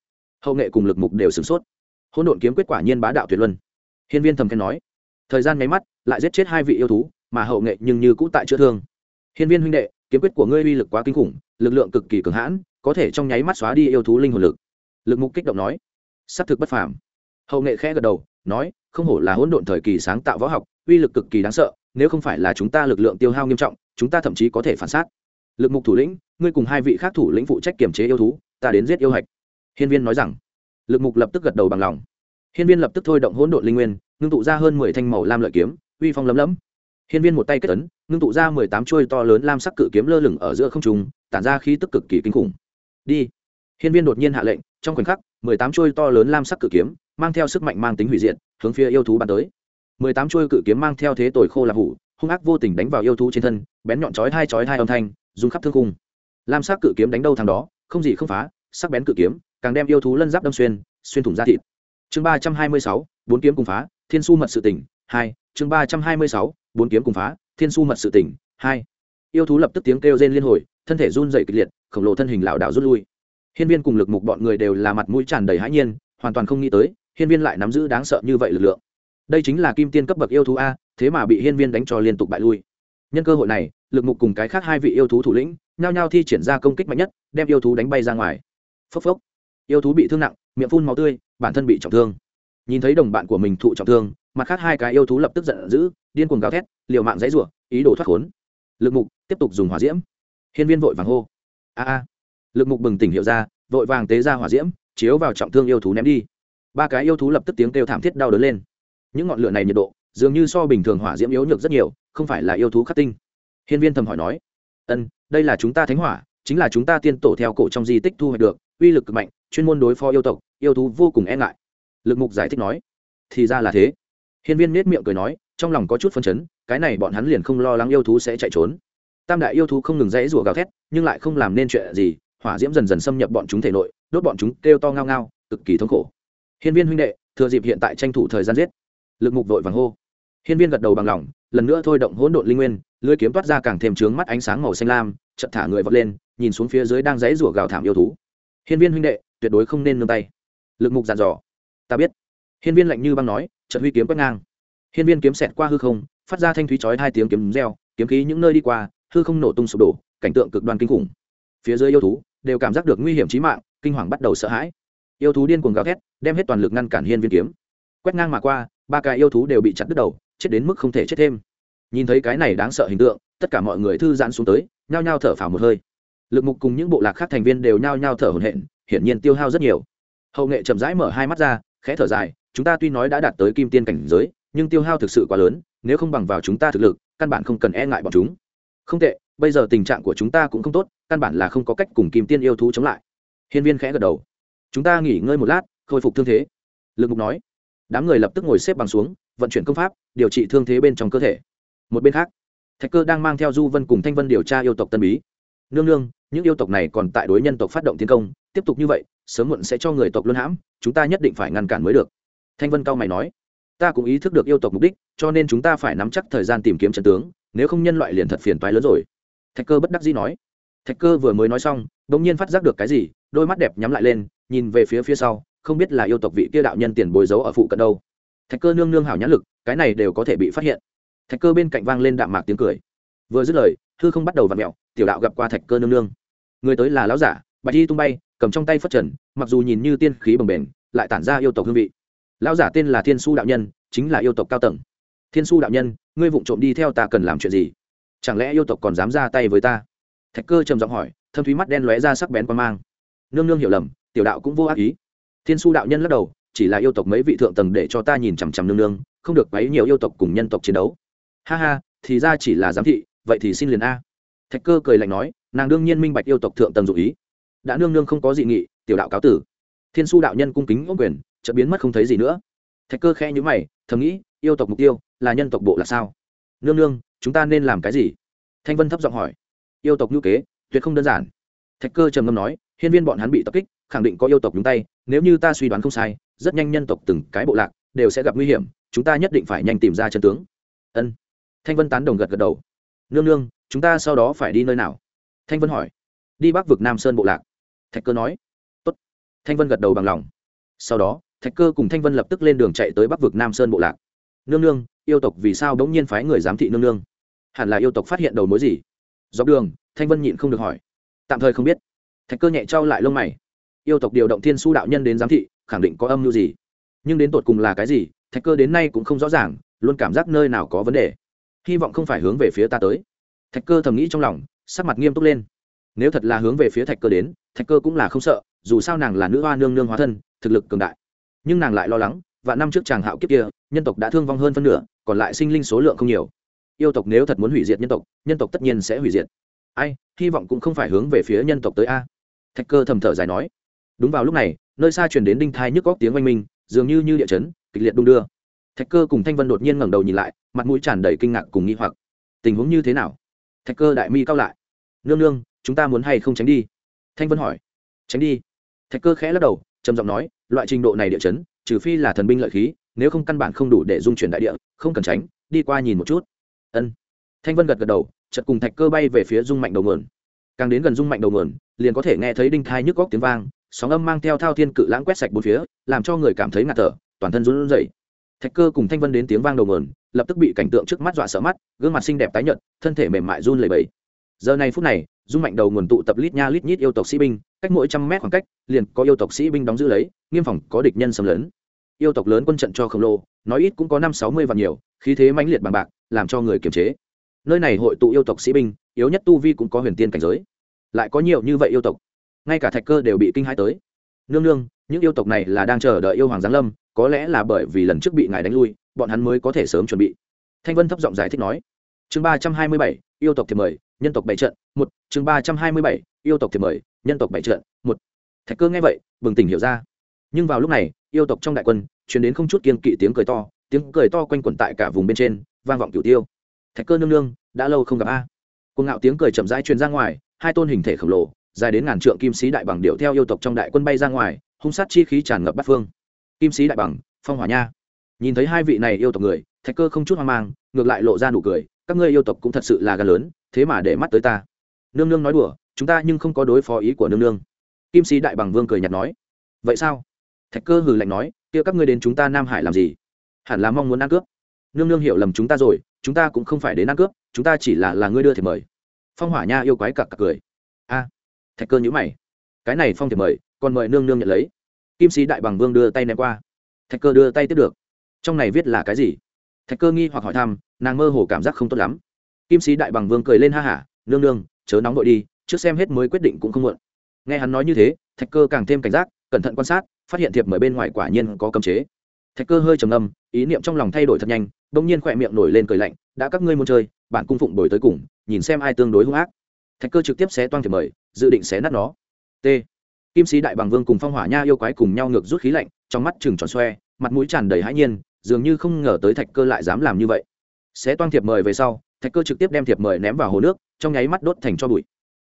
Hậu nghệ cùng lực mục đều sửng sốt. Hỗn độn kiếm quyết quả nhiên bá đạo tuyệt luân. Hiên viên thầm khen nói, thời gian nháy mắt, lại giết chết hai vị yêu thú, mà hậu nghệ nhưng như cũ tại chữa thương. Hiên viên huynh đệ, kiếm quyết của ngươi uy lực quá kinh khủng, lực lượng cực kỳ cường hãn, có thể trong nháy mắt xóa đi yêu thú linh hồn lực. Lực mục kích động nói s thực bất phàm. Hậu nghệ khẽ gật đầu, nói, không hổ là hỗn độn thời kỳ sáng tạo võ học, uy lực cực kỳ đáng sợ, nếu không phải là chúng ta lực lượng tiêu hao nghiêm trọng, chúng ta thậm chí có thể phản xác lực mục thủ lĩnh, ngươi cùng hai vị khác thủ lĩnh phụ trách kiềm chế yêu thú, ta đến giết yêu hạch hiên viên nói rằng, lực mục lập tức gật đầu bằng lòng. Hiên viên lập tức thôi động hỗn độn linh nguyên, ngưng tụ ra hơn mười thanh màu lam lợi kiếm, uy phong lấm lấm. Hiên viên một tay kết tấn ngưng tụ ra mười tám chuôi to lớn lam sắc cự kiếm lơ lửng ở giữa không trung, tản ra khí tức cực kỳ kinh khủng. Đi. Hiên viên đột nhiên hạ lệnh, trong khoảnh khắc, mười tám chuôi to lớn lam sắc cự kiếm mang theo sức mạnh mang tính hủy diệt, hướng phía yêu thú bắn tới. Mười tám chuôi cự kiếm mang theo thế tồi khô là hủ, hung ác vô tình đánh vào yêu thú trên thân, bén nhọn chói hai chói hai âm thanh, dùng khắp thương khung. Lam sắc cự kiếm đánh đâu thằng đó, không gì không phá, sắc bén cự kiếm càng đem yêu thú lân giáp đâm xuyên xuyên thủng da thịt. Chương ba trăm hai mươi sáu, bốn kiếm cùng phá, thiên su mật sự tỉnh hai. Chương ba trăm hai mươi sáu, bốn kiếm cùng phá, thiên su mật sự tỉnh hai. Yêu thú lập tức tiếng kêu rên liên hồi, thân thể run dày kịch liệt, khổng lồ thân hình lảo đảo rút lui. Hiên viên cùng lực mục bọn người đều là mặt mũi tràn đầy hãi nhiên, hoàn toàn không nghĩ tới, hiên viên lại nắm giữ đáng sợ như vậy lực lượng. Đây chính là kim tiên cấp bậc yêu thú a, thế mà bị hiên viên đánh cho liên tục bại lui. Nhân cơ hội này, lực mục cùng cái khác hai vị yêu thú thủ lĩnh, nhao nhao thi triển ra công kích mạnh nhất, đem yêu thú đánh bay ra ngoài. Phốc phốc yêu thú bị thương nặng, miệng phun máu tươi, bản thân bị trọng thương. Nhìn thấy đồng bạn của mình thụ trọng thương, mặt khác hai cái yêu thú lập tức giận dữ, điên cuồng gào thét, liều mạng dãy rủa, ý đồ thoát khốn. Lực mục tiếp tục dùng hỏa diễm. Hiên viên vội vàng hô. A a. Lực mục bừng tỉnh hiểu ra, vội vàng tế ra hỏa diễm, chiếu vào trọng thương yêu thú ném đi. Ba cái yêu thú lập tức tiếng kêu thảm thiết đau đớn lên. Những ngọn lửa này nhiệt độ, dường như so bình thường hỏa diễm yếu nhược rất nhiều, không phải là yêu thú khắc tinh. Hiên viên thầm hỏi nói. Ân, đây là chúng ta thánh hỏa, chính là chúng ta tiên tổ theo cổ trong di tích thu hoạch được uy lực cực mạnh, chuyên môn đối phó yêu tộc, yêu thú vô cùng e ngại. Lực mục giải thích nói, thì ra là thế. Hiên viên nết miệng cười nói, trong lòng có chút phân chấn, cái này bọn hắn liền không lo lắng yêu thú sẽ chạy trốn. Tam đại yêu thú không ngừng dãy rủa gào thét, nhưng lại không làm nên chuyện gì, hỏa diễm dần dần xâm nhập bọn chúng thể nội, đốt bọn chúng kêu to ngao ngao, cực kỳ thống khổ. Hiên viên huynh đệ, thừa dịp hiện tại tranh thủ thời gian giết. Lực mục vội vàng hô. Hiên viên gật đầu bằng lòng, lần nữa thôi động hỗn độn linh nguyên, lưới kiếm toát ra càng thêm trướng mắt ánh sáng màu xanh lam, chợt thả người vọt lên, nhìn xuống phía dưới đang dãy rủa gào thảm yêu thú hiên viên huynh đệ, tuyệt đối không nên nương tay. Lực mục giàn dò. Ta biết. Hiên viên lạnh như băng nói, chợt huy kiếm quét ngang. Hiên viên kiếm xẹt qua hư không, phát ra thanh thúy chói hai tiếng kiếm reo, kiếm khí những nơi đi qua, hư không nổ tung sụp đổ, cảnh tượng cực đoan kinh khủng. Phía dưới yêu thú đều cảm giác được nguy hiểm chí mạng, kinh hoàng bắt đầu sợ hãi. Yêu thú điên cuồng gào thét, đem hết toàn lực ngăn cản hiên viên kiếm. Quét ngang mà qua, ba cái yêu thú đều bị chặt đứt đầu, chết đến mức không thể chết thêm. Nhìn thấy cái này đáng sợ hình tượng, tất cả mọi người thư giãn xuống tới, nhao nhao thở phào một hơi lực mục cùng những bộ lạc khác thành viên đều nhao nhao thở hổn hển, hiển nhiên tiêu hao rất nhiều. Hậu nghệ chậm rãi mở hai mắt ra, khẽ thở dài, chúng ta tuy nói đã đạt tới kim tiên cảnh giới, nhưng tiêu hao thực sự quá lớn, nếu không bằng vào chúng ta thực lực, căn bản không cần e ngại bọn chúng. Không tệ, bây giờ tình trạng của chúng ta cũng không tốt, căn bản là không có cách cùng kim tiên yêu thú chống lại. Hiên viên khẽ gật đầu. Chúng ta nghỉ ngơi một lát, khôi phục thương thế. Lực mục nói. Đám người lập tức ngồi xếp bằng xuống, vận chuyển công pháp, điều trị thương thế bên trong cơ thể. Một bên khác, thạch cơ đang mang theo du vân cùng thanh vân điều tra yêu tộc tân bí. Nương nương những yêu tộc này còn tại đối nhân tộc phát động tiến công, tiếp tục như vậy, sớm muộn sẽ cho người tộc luân hãm, chúng ta nhất định phải ngăn cản mới được. Thanh vân cao mày nói, ta cũng ý thức được yêu tộc mục đích, cho nên chúng ta phải nắm chắc thời gian tìm kiếm trận tướng, nếu không nhân loại liền thật phiền toái lớn rồi. Thạch cơ bất đắc dĩ nói. Thạch cơ vừa mới nói xong đ ỗ n g nhiên phát giác được cái gì, đôi mắt đẹp nhắm lại lên, nhìn về phía phía sau, không biết là yêu tộc vị kia đạo nhân tiền bồi giấu ở phụ cận đâu. Thạch cơ nương nương hảo nhãn lực, cái này đều có thể bị phát hiện. Thạch cơ bên cạnh vang lên đạm mạc tiếng cười. Vừa dứt lời thư không bắt đầu v ặ mẹo tiểu đạo gặp qua thạch cơ nương nương người tới là lão giả, bạch y tung bay, cầm trong tay phất trần, mặc dù nhìn như tiên khí bồng bềnh, lại tản ra yêu tộc hương vị. Lão giả tên là thiên su đạo nhân, chính là yêu tộc cao tầng. Thiên su đạo nhân, ngươi vụng trộm đi theo ta cần làm chuyện gì? Chẳng lẽ yêu tộc còn dám ra tay với ta? Thạch cơ trầm giọng hỏi, thâm thúy mắt đen lóe ra sắc bén qua mang. Nương nương hiểu lầm, tiểu đạo cũng vô ác ý. Thiên su đạo nhân lắc đầu, chỉ là yêu tộc mấy vị thượng tầng để cho ta nhìn chằm chằm nương nương, không được quấy nhiều yêu tộc cùng nhân tộc chiến đấu. Ha ha, thì ra chỉ là giám thị, vậy thì xin liền a. Thạch cơ cười lạnh nói nàng đương nhiên minh bạch yêu tộc thượng tầng dụ ý. Đã nương nương không có dị nghị, tiểu đạo cáo tử. Thiên su đạo nhân cung kính ôm quyền, chợt biến mất không thấy gì nữa. Thạch cơ khẽ nhữ mày, thầm nghĩ, yêu tộc mục tiêu là nhân tộc bộ là sao? Nương nương, chúng ta nên làm cái gì? Thanh vân thấp giọng hỏi. Yêu tộc ngữ kế, tuyệt không đơn giản. Thạch cơ trầm ngâm nói, hiên viên bọn hắn bị tập kích, khẳng định có yêu tộc nhúng tay, nếu như ta suy đoán không sai, rất nhanh nhân tộc từng cái bộ lạc đều sẽ gặp nguy hiểm, chúng ta nhất định phải nhanh tìm ra chân tướng. Ân. Thanh vân tán đồng gật gật đầu. Nương nương, chúng ta sau đó phải đi nơi nào? Thanh vân hỏi. Đi bắc vực nam sơn bộ lạc. Thạch cơ nói. Tốt. thanh vân gật đầu bằng lòng. Sau đó, thạch cơ cùng thanh vân lập tức lên đường chạy tới bắc vực nam sơn bộ lạc. Nương nương, yêu tộc vì sao bỗng nhiên phái người giám thị nương nương? Hẳn là yêu tộc phát hiện đầu mối gì? Dọc đường, thanh vân nhịn không được hỏi. Tạm thời không biết. Thạch cơ nhẹ trao lại lông mày. Yêu tộc điều động thiên su đạo nhân đến giám thị, khẳng định có âm mưu gì? Nhưng đến tột cùng là cái gì, thạch cơ đến nay cũng không rõ ràng, luôn cảm giác nơi nào có vấn đề. Hy vọng không phải hướng về phía ta tới. Thạch cơ thầm nghĩ trong lòng sắc mặt nghiêm túc lên. Nếu thật là hướng về phía thạch cơ đến, thạch cơ cũng là không sợ, dù sao nàng là nữ hoa nương nương hóa thân, thực lực cường đại. Nhưng nàng lại lo lắng và năm trước chàng hạo kiếp kia, nhân tộc đã thương vong hơn phân nửa, còn lại sinh linh số lượng không nhiều. Yêu tộc nếu thật muốn hủy diệt nhân tộc nhân tộc tất nhiên sẽ hủy diệt. Ai, hy vọng cũng không phải hướng về phía nhân tộc tới a. Thạch cơ thầm thở dài nói. Đúng vào lúc này, nơi xa truyền đến đinh thai nhức góc tiếng oanh minh, dường như như địa chấn, kịch liệt đung đưa. Thạch cơ cùng thanh vân đột nhiên ngẩng đầu nhìn lại, mặt mũi tràn đầy kinh ngạc cùng nghi hoặc. Tình huống như thế nào? Thạch cơ đại mi cao lại nương nương, chúng ta muốn hay không tránh đi? Thanh vân hỏi. Tránh đi. Thạch cơ khẽ lắc đầu, trầm giọng nói, loại trình độ này địa chấn, trừ phi là thần binh lợi khí, nếu không căn bản không đủ để dung chuyển đại địa, không cần tránh, đi qua nhìn một chút. Ân. Thanh vân gật gật đầu chật cùng thạch cơ bay về phía dung mạnh đầu nguồn. Càng đến gần dung mạnh đầu nguồn, liền có thể nghe thấy đinh thai nhức góc tiếng vang, sóng âm mang theo thao thiên cự lãng quét sạch bốn phía, làm cho người cảm thấy ngạt thở, toàn thân run rẩy. Thạch cơ cùng thanh vân đến tiếng vang đầu nguồn, lập tức bị cảnh tượng trước mắt dọa sợ mắt, gương mặt xinh đẹp tái nhợt, thân thể mềm mại run lẩy bẩy giờ này phút này, dung mạnh đầu nguồn tụ tập lít nha lít nhít yêu tộc sĩ binh, cách mỗi trăm mét khoảng cách, liền có yêu tộc sĩ binh đóng giữ lấy, nghiêm phòng có địch nhân xâm lấn. Yêu tộc lớn quân trận cho khổng lồ, nói ít cũng có năm sáu mươi và nhiều, khí thế mãnh liệt bằng bạc, làm cho người kiềm chế. Nơi này hội tụ yêu tộc sĩ binh, yếu nhất tu vi cũng có huyền tiên cảnh giới. Lại có nhiều như vậy yêu tộc, ngay cả thạch cơ đều bị kinh hãi tới. Nương nương, những yêu tộc này là đang chờ đợi yêu hoàng giáng lâm, có lẽ là bởi vì lần trước bị ngài đánh lui, bọn hắn mới có thể sớm chuẩn bị. Thanh vân thấp giọng giải thích nói. Chương ba trăm hai mươi bảy, yêu tộc thì mời nhân tộc bảy trận, một, chương ba trăm hai mươi bảy, yêu tộc thì mời, nhân tộc bảy trận, một. Thạch cơ nghe vậy, bừng tỉnh hiểu ra. Nhưng vào lúc này, yêu tộc trong đại quân chuyển đến không chút kiên kỵ tiếng cười to, tiếng cười to quanh quẩn tại cả vùng bên trên, vang vọng cửu tiêu. Thạch cơ nương nương, đã lâu không gặp a. Cuồng ngạo tiếng cười chậm rãi truyền ra ngoài, hai tôn hình thể khổng lồ, dài đến ngàn trượng kim sĩ đại bằng điệu theo yêu tộc trong đại quân bay ra ngoài, hung sát chi khí tràn ngập bát phương. Kim sĩ đại bằng, phong hỏa nha. Nhìn thấy hai vị này yêu tộc người, thạch cơ không chút hoang mang, ngược lại lộ ra nụ cười các ngươi yêu tộc cũng thật sự là gan lớn, thế mà để mắt tới ta. Nương nương nói đùa, chúng ta nhưng không có đối phó ý của nương nương. Kim sĩ đại bằng vương cười nhạt nói. Vậy sao? Thạch cơ hừ lạnh nói, kia các ngươi đến chúng ta nam hải làm gì? Hẳn là mong muốn ăn cướp. Nương nương hiểu lầm chúng ta rồi, chúng ta cũng không phải đến ăn cướp, chúng ta chỉ là là ngươi đưa thì mời. Phong hỏa nha yêu quái cặc cặc cười. A, thạch cơ nhữ mày. Cái này phong thì mời, còn mời nương nương nhận lấy. Kim sĩ đại bằng vương đưa tay ném qua. Thạch cơ đưa tay tiếp được. Trong này viết là cái gì? Thạch cơ nghi hoặc hỏi thăm nàng mơ hồ cảm giác không tốt lắm. Kim sĩ đại bằng vương cười lên ha hả, nương nương, chớ nóng vội đi, trước xem hết mới quyết định cũng không muộn. Nghe hắn nói như thế, thạch cơ càng thêm cảnh giác, cẩn thận quan sát, phát hiện thiệp mời bên ngoài quả nhiên có cấm chế. Thạch cơ hơi trầm ngâm, ý niệm trong lòng thay đổi thật nhanh, bỗng nhiên khỏe miệng nổi lên cười lạnh, đã các ngươi muốn chơi, bạn cung phụng đổi tới cùng, nhìn xem ai tương đối hung ác. Thạch cơ trực tiếp xé toang thiệp mời, dự định xé nát nó. T. Kim sĩ đại bằng vương cùng phong hỏa nha yêu quái cùng nhau ngược rút khí lạnh, trong mắt chừng tròn xoe, mặt mũi tràn đầy hãi nhiên, dường như không ngờ tới thạch cơ lại dám làm như vậy xé toang thiệp mời về sau, thạch cơ trực tiếp đem thiệp mời ném vào hồ nước, trong nháy mắt đốt thành cho bụi.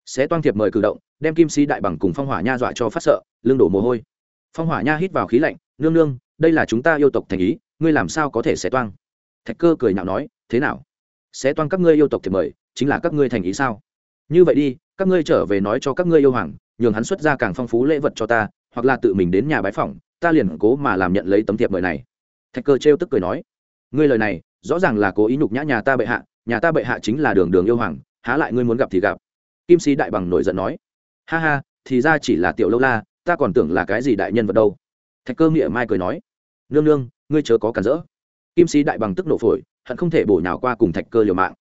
Xé toang thiệp mời cử động, đem kim sĩ đại bằng cùng phong hỏa nha dọa cho phát sợ, lưng đổ mồ hôi. Phong hỏa nha hít vào khí lạnh, nương nương, đây là chúng ta yêu tộc thành ý, ngươi làm sao có thể xé toang? Thạch cơ cười nhạo nói, thế nào? Xé toang các ngươi yêu tộc thiệp mời, chính là các ngươi thành ý sao? Như vậy đi, các ngươi trở về nói cho các ngươi yêu hoàng, nhường hắn xuất ra càng phong phú lễ vật cho ta, hoặc là tự mình đến nhà bái phỏng, ta liền cố mà làm nhận lấy tấm thiệp mời này. Thạch cơ trêu tức cười nói, ngươi lời này rõ ràng là cố ý nhục nhã nhà ta bệ hạ, nhà ta bệ hạ chính là đường đường yêu hoàng, há lại ngươi muốn gặp thì gặp. Kim sĩ đại bằng nổi giận nói. Ha ha, thì ra chỉ là tiểu lâu la, ta còn tưởng là cái gì đại nhân vật đâu. Thạch cơ nghĩa mai cười nói. Nương nương, ngươi chớ có cản rỡ. Kim sĩ đại bằng tức nổ phổi, hận không thể bổ nhào qua cùng thạch cơ liều mạng.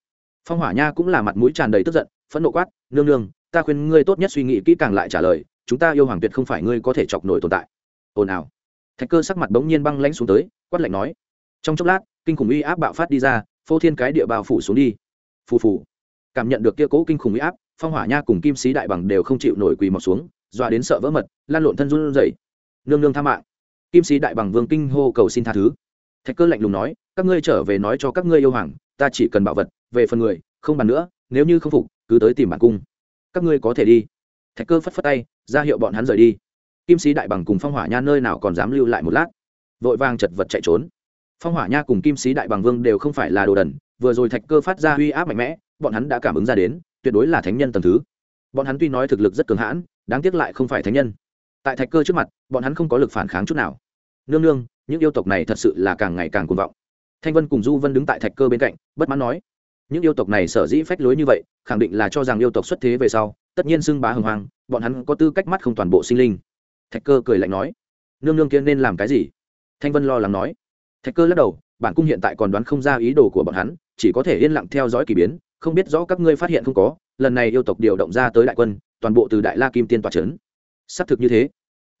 Phong hỏa nha cũng là mặt mũi tràn đầy tức giận, phẫn nộ quát, nương nương, ta khuyên ngươi tốt nhất suy nghĩ kỹ càng lại trả lời, chúng ta yêu hoàng tuyệt không phải ngươi có thể chọc nổi tồn tại. Ồn ào. Thạch cơ sắc mặt bỗng nhiên băng lãnh xuống tới, quát lạnh nói. Trong chốc lát kinh khủng uy áp bạo phát đi ra, phô thiên cái địa bào phủ xuống đi. Phù phù. Cảm nhận được kia cố kinh khủng uy áp, phong hỏa nha cùng kim sĩ đại bằng đều không chịu nổi quỳ mọc xuống, dọa đến sợ vỡ mật, lan lộn thân run rẩy. Nương nương tha mạng. Kim sĩ đại bằng vương kinh hô cầu xin tha thứ. Thạch cơ lạnh lùng nói, các ngươi trở về nói cho các ngươi yêu hoàng, ta chỉ cần bảo vật, về phần người, không bàn nữa, nếu như không phục, cứ tới tìm bản cung. Các ngươi có thể đi. Thạch cơ phất phất tay, ra hiệu bọn hắn rời đi. Kim sĩ đại bằng cùng phong hỏa nha nơi nào còn dám lưu lại một lát. Vội vàng chật vật chạy trốn phong hỏa nha cùng kim sĩ đại bằng vương đều không phải là đồ đần, vừa rồi thạch cơ phát ra uy áp mạnh mẽ, bọn hắn đã cảm ứng ra đến, tuyệt đối là thánh nhân tầm thứ. Bọn hắn tuy nói thực lực rất cường hãn, đáng tiếc lại không phải thánh nhân. Tại thạch cơ trước mặt, bọn hắn không có lực phản kháng chút nào. Nương nương, những yêu tộc này thật sự là càng ngày càng cuồng vọng. Thanh vân cùng du vân đứng tại thạch cơ bên cạnh, bất mãn nói, những yêu tộc này sở dĩ phách lối như vậy, khẳng định là cho rằng yêu tộc xuất thế về sau, tất nhiên xưng bá hưng hoàng, bọn hắn có tư cách mắt không toàn bộ sinh linh. Thạch cơ cười lạnh nói, nương nương kia nên làm cái gì? Thanh vân lo lắng nói thạch cơ lắc đầu, bản cung hiện tại còn đoán không ra ý đồ của bọn hắn, chỉ có thể yên lặng theo dõi k ỳ biến, không biết rõ các ngươi phát hiện không có, lần này yêu tộc điều động ra tới đại quân, toàn bộ từ đại la kim tiên tòa c h ấ n xác thực như thế.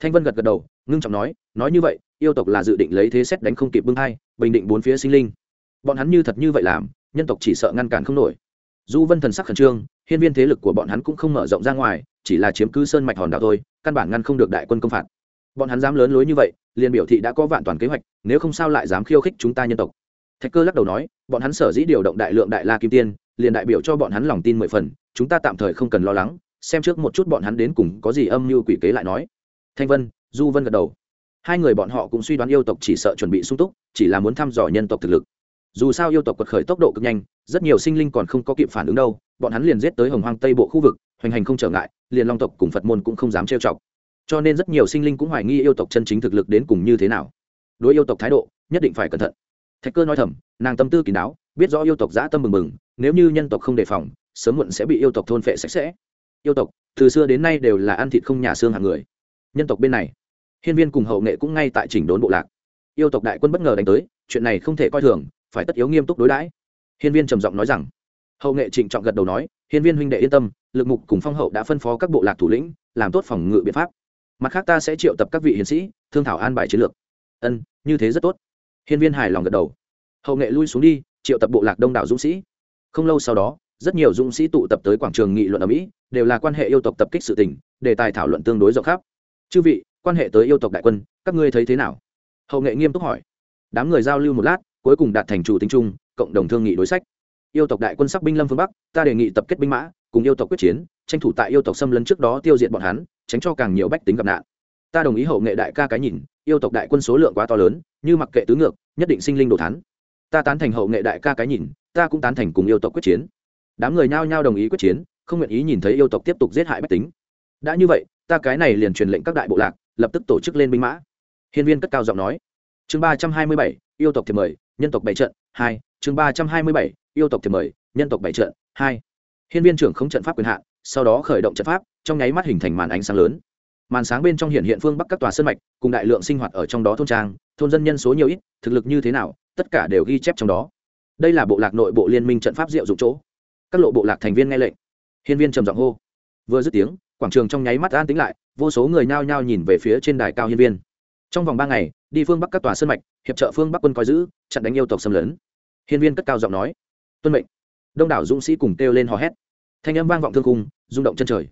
Thanh vân gật gật đầu, ngưng trọng nói nói như vậy, yêu tộc là dự định lấy thế xét đánh không kịp bưng hai bình định bốn phía sinh linh. Bọn hắn như thật như vậy làm, nhân tộc chỉ sợ ngăn cản không nổi. Du vân thần sắc khẩn trương, hiên viên thế lực của bọn hắn cũng không mở rộng ra ngoài, chỉ là chiếm cứ sơn mạch hòn đảo thôi, căn bản ngăn không được đại quân công phạt bọn hắn dám lớn lối như vậy, liền biểu thị đã có vạn toàn kế hoạch, nếu không sao lại dám khiêu khích chúng ta nhân tộc. Thạch cơ lắc đầu nói, bọn hắn sở dĩ điều động đại lượng đại la kim tiên, liền đại biểu cho bọn hắn lòng tin mười phần, chúng ta tạm thời không cần lo lắng, xem trước một chút bọn hắn đến cùng có gì âm mưu quỷ kế lại nói. Thanh vân, du vân gật đầu. Hai người bọn họ cũng suy đoán yêu tộc chỉ sợ chuẩn bị sung túc, chỉ là muốn thăm dò nhân tộc thực lực. Dù sao yêu tộc quật khởi tốc độ cực nhanh, rất nhiều sinh linh còn không có kịp phản ứng đâu, bọn hắn liền giết tới hồng hoang tây bộ khu vực, hoành hành không trở ngại, liền long tộc cùng phật môn cũng không dám trêu chọc cho nên rất nhiều sinh linh cũng hoài nghi yêu tộc chân chính thực lực đến cùng như thế nào. Đối yêu tộc thái độ, nhất định phải cẩn thận. Thạch cơ nói thầm, nàng tâm tư kín đáo, biết rõ yêu tộc dã tâm mừng mừng, nếu như nhân tộc không đề phòng, sớm muộn sẽ bị yêu tộc thôn phệ sạch sẽ. Yêu tộc, từ xưa đến nay đều là ăn thịt không nhà xương hàng người. Nhân tộc bên này, hiên viên cùng hậu nghệ cũng ngay tại chỉnh đốn bộ lạc. Yêu tộc đại quân bất ngờ đánh tới, chuyện này không thể coi thường, phải tất yếu nghiêm túc đối đãi. Hiên viên trầm giọng nói rằng, hậu nghệ trịnh trọng gật đầu nói, hiên viên huynh đệ yên tâm, lực mục cùng phong hậu đã phân phó các bộ lạc thủ lĩnh, làm tốt phòng ngự biện pháp mặt khác ta sẽ triệu tập các vị hiền sĩ, thương thảo an bài chiến lược. Ân, như thế rất tốt. Hiên viên hài lòng gật đầu. Hậu nghệ lui xuống đi, triệu tập bộ lạc đông đảo dũng sĩ. Không lâu sau đó, rất nhiều dũng sĩ tụ tập tới quảng trường nghị luận ở mỹ, đều là quan hệ yêu tộc tập kích sự tình, đề tài thảo luận tương đối rộng khắp. Chư vị, quan hệ tới yêu tộc đại quân, các ngươi thấy thế nào? Hậu nghệ nghiêm túc hỏi. Đám người giao lưu một lát, cuối cùng đạt thành chủ tính chung, cộng đồng thương nghị đối sách. Yêu tộc đại quân sắc binh lâm phương bắc, ta đề nghị tập kết binh mã, cùng yêu tộc quyết chiến, tranh thủ tại yêu tộc xâm lấn trước đó tiêu diệt bọn hắn tránh cho càng nhiều bách tính gặp nạn. Ta đồng ý hậu nghệ đại ca cái nhìn, yêu tộc đại quân số lượng quá to lớn, như mặc kệ tứ ngược, nhất định sinh linh đồ thắn ta tán thành hậu nghệ đại ca cái nhìn, ta cũng tán thành cùng yêu tộc quyết chiến. Đám người nhao nhao đồng ý quyết chiến, không nguyện ý nhìn thấy yêu tộc tiếp tục giết hại bách tính. Đã như vậy, ta cái này liền truyền lệnh các đại bộ lạc, lập tức tổ chức lên binh mã. Hiên viên cất cao giọng nói. Chương ba trăm hai mươi bảy, yêu tộc thiệp mời, nhân tộc bảy trận, hai, chương ba trăm hai mươi bảy, yêu tộc thiệp mời, nhân tộc bảy trận, hai. Hiên viên trưởng không trận pháp quyền hạn sau đó khởi động trận pháp, trong nháy mắt hình thành màn ánh sáng lớn. Màn sáng bên trong hiện hiện phương bắc các tòa sân mạch, cùng đại lượng sinh hoạt ở trong đó thôn trang, thôn dân nhân số nhiều ít, thực lực như thế nào, tất cả đều ghi chép trong đó. Đây là bộ lạc nội bộ liên minh trận pháp diệu dụng chỗ. Các lộ bộ lạc thành viên nghe lệnh. Hiên viên trầm giọng hô. Vừa dứt tiếng, quảng trường trong nháy mắt an tính lại, vô số người nhao nhao nhìn về phía trên đài cao hiên viên. Trong vòng ba ngày, đi phương bắc các tòa sân mạch, hiệp trợ phương bắc quân coi giữ, chặn đánh yêu tộc xâm lấn. Hiên viên cất cao giọng nói. Tuân mệnh. Đông đảo dũng sĩ cùng kêu lên hò hét. Thanh âm vang vọng thương cung rung động chân trời.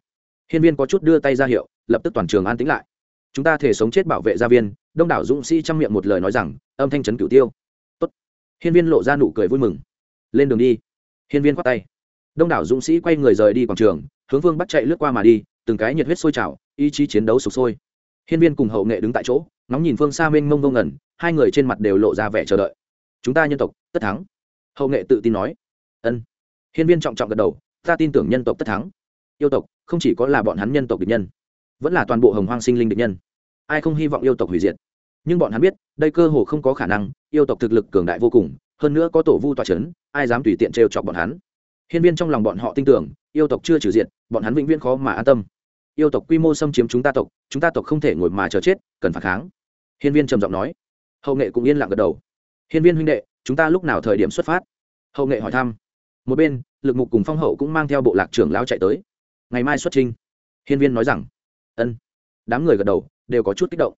Hiên viên có chút đưa tay ra hiệu, lập tức toàn trường an tĩnh lại. Chúng ta thể sống chết bảo vệ gia viên, đông đảo dũng sĩ chăm miệng một lời nói rằng, âm thanh trấn cửu tiêu. Tốt. hiên viên lộ ra nụ cười vui mừng. Lên đường đi. Hiên viên khoát tay. Đông đảo dũng sĩ quay người rời đi quảng trường, hướng vương bắt chạy lướt qua mà đi, từng cái nhiệt huyết sôi trào, ý chí chiến đấu sục sôi. Hiên viên cùng hậu nghệ đứng tại chỗ, ngóng nhìn phương xa mênh mông vô ngẩn, hai người trên mặt đều lộ ra vẻ chờ đợi. Chúng ta nhân tộc, tất thắng. Hậu nghệ tự tin nói. Ân. Hiên viên trọng trọng gật đầu, ta tin tưởng nhân tộc tất thắng yêu tộc, không chỉ có là bọn hắn nhân tộc địch nhân, vẫn là toàn bộ hồng hoang sinh linh địch nhân. Ai không hy vọng yêu tộc hủy diệt? Nhưng bọn hắn biết, đây cơ hồ không có khả năng, yêu tộc thực lực cường đại vô cùng, hơn nữa có tổ vu tòa c h ấ n ai dám tùy tiện trêu chọc bọn hắn? Hiên viên trong lòng bọn họ tin tưởng, yêu tộc chưa trừ diệt, bọn hắn vĩnh viễn khó mà an tâm. Yêu tộc quy mô xâm chiếm chúng ta tộc, chúng ta tộc không thể ngồi mà chờ chết, cần phản kháng. Hiên viên trầm giọng nói. Hậu nghệ cũng yên lặng gật đầu. Hiên viên huynh đệ, chúng ta lúc nào thời điểm xuất phát? Hậu nghệ hỏi thăm. Một bên, lực mục cùng phong hậu cũng mang theo bộ lạc trưởng lao chạy tới ngày mai xuất trình, hiên viên nói rằng ân. Đám người gật đầu đều có chút kích động.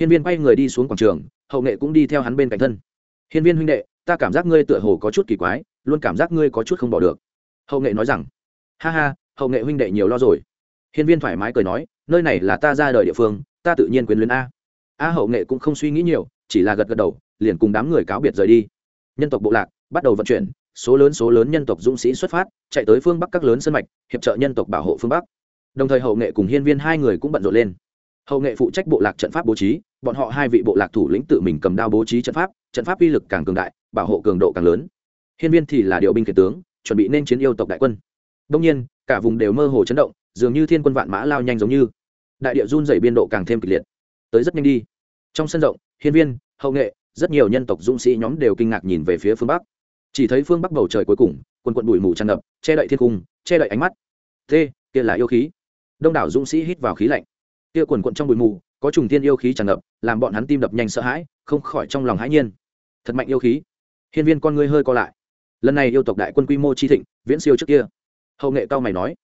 Hiên viên quay người đi xuống quảng trường hậu nghệ cũng đi theo hắn bên cạnh thân. Hiên viên huynh đệ ta cảm giác ngươi tựa hồ có chút kỳ quái luôn cảm giác ngươi có chút không bỏ được. Hậu nghệ nói rằng ha ha hậu nghệ huynh đệ nhiều lo rồi. Hiên viên thoải mái cười nói nơi này là ta ra đời địa phương ta tự nhiên quyền luyến a. A hậu nghệ cũng không suy nghĩ nhiều chỉ là gật gật đầu liền cùng đám người cáo biệt rời đi. Nhân tộc bộ lạc bắt đầu vận chuyển số lớn số lớn nhân tộc dũng sĩ xuất phát, chạy tới phương bắc các lớn sân mạch, hiệp trợ nhân tộc bảo hộ phương bắc. Đồng thời hậu nghệ cùng hiên viên hai người cũng bận rộn lên. Hậu nghệ phụ trách bộ lạc trận pháp bố trí, bọn họ hai vị bộ lạc thủ lĩnh tự mình cầm đao bố trí trận pháp trận pháp uy lực càng cường đại, bảo hộ cường độ càng lớn. Hiên viên thì là điều binh kể tướng, chuẩn bị nên chiến yêu tộc đại quân. Đông nhiên, cả vùng đều mơ hồ chấn động, dường như thiên quân vạn mã lao nhanh giống như. Đại địa run dày biên độ càng thêm kịch liệt. Tới rất nhanh đi. Trong sân rộng, hiên viên, hậu nghệ, rất nhiều nhân tộc dũng sĩ nhóm đều kinh ngạc nhìn về phía phương bắc chỉ thấy phương bắc bầu trời cuối cùng, quần quận bụi mù tràn ngập, che đậy thiên cung, che đậy ánh mắt. Thế, kia là yêu khí. Đông đảo dũng sĩ hít vào khí lạnh. Kia quần quận trong bụi mù, có trùng tiên yêu khí tràn ngập, làm bọn hắn tim đập nhanh sợ hãi, không khỏi trong lòng hãi nhiên. Thật mạnh yêu khí. Hiên viên con ngươi hơi co lại. Lần này yêu tộc đại quân quy mô chi thịnh, viễn siêu trước kia. Hậu nghệ cao mày nói.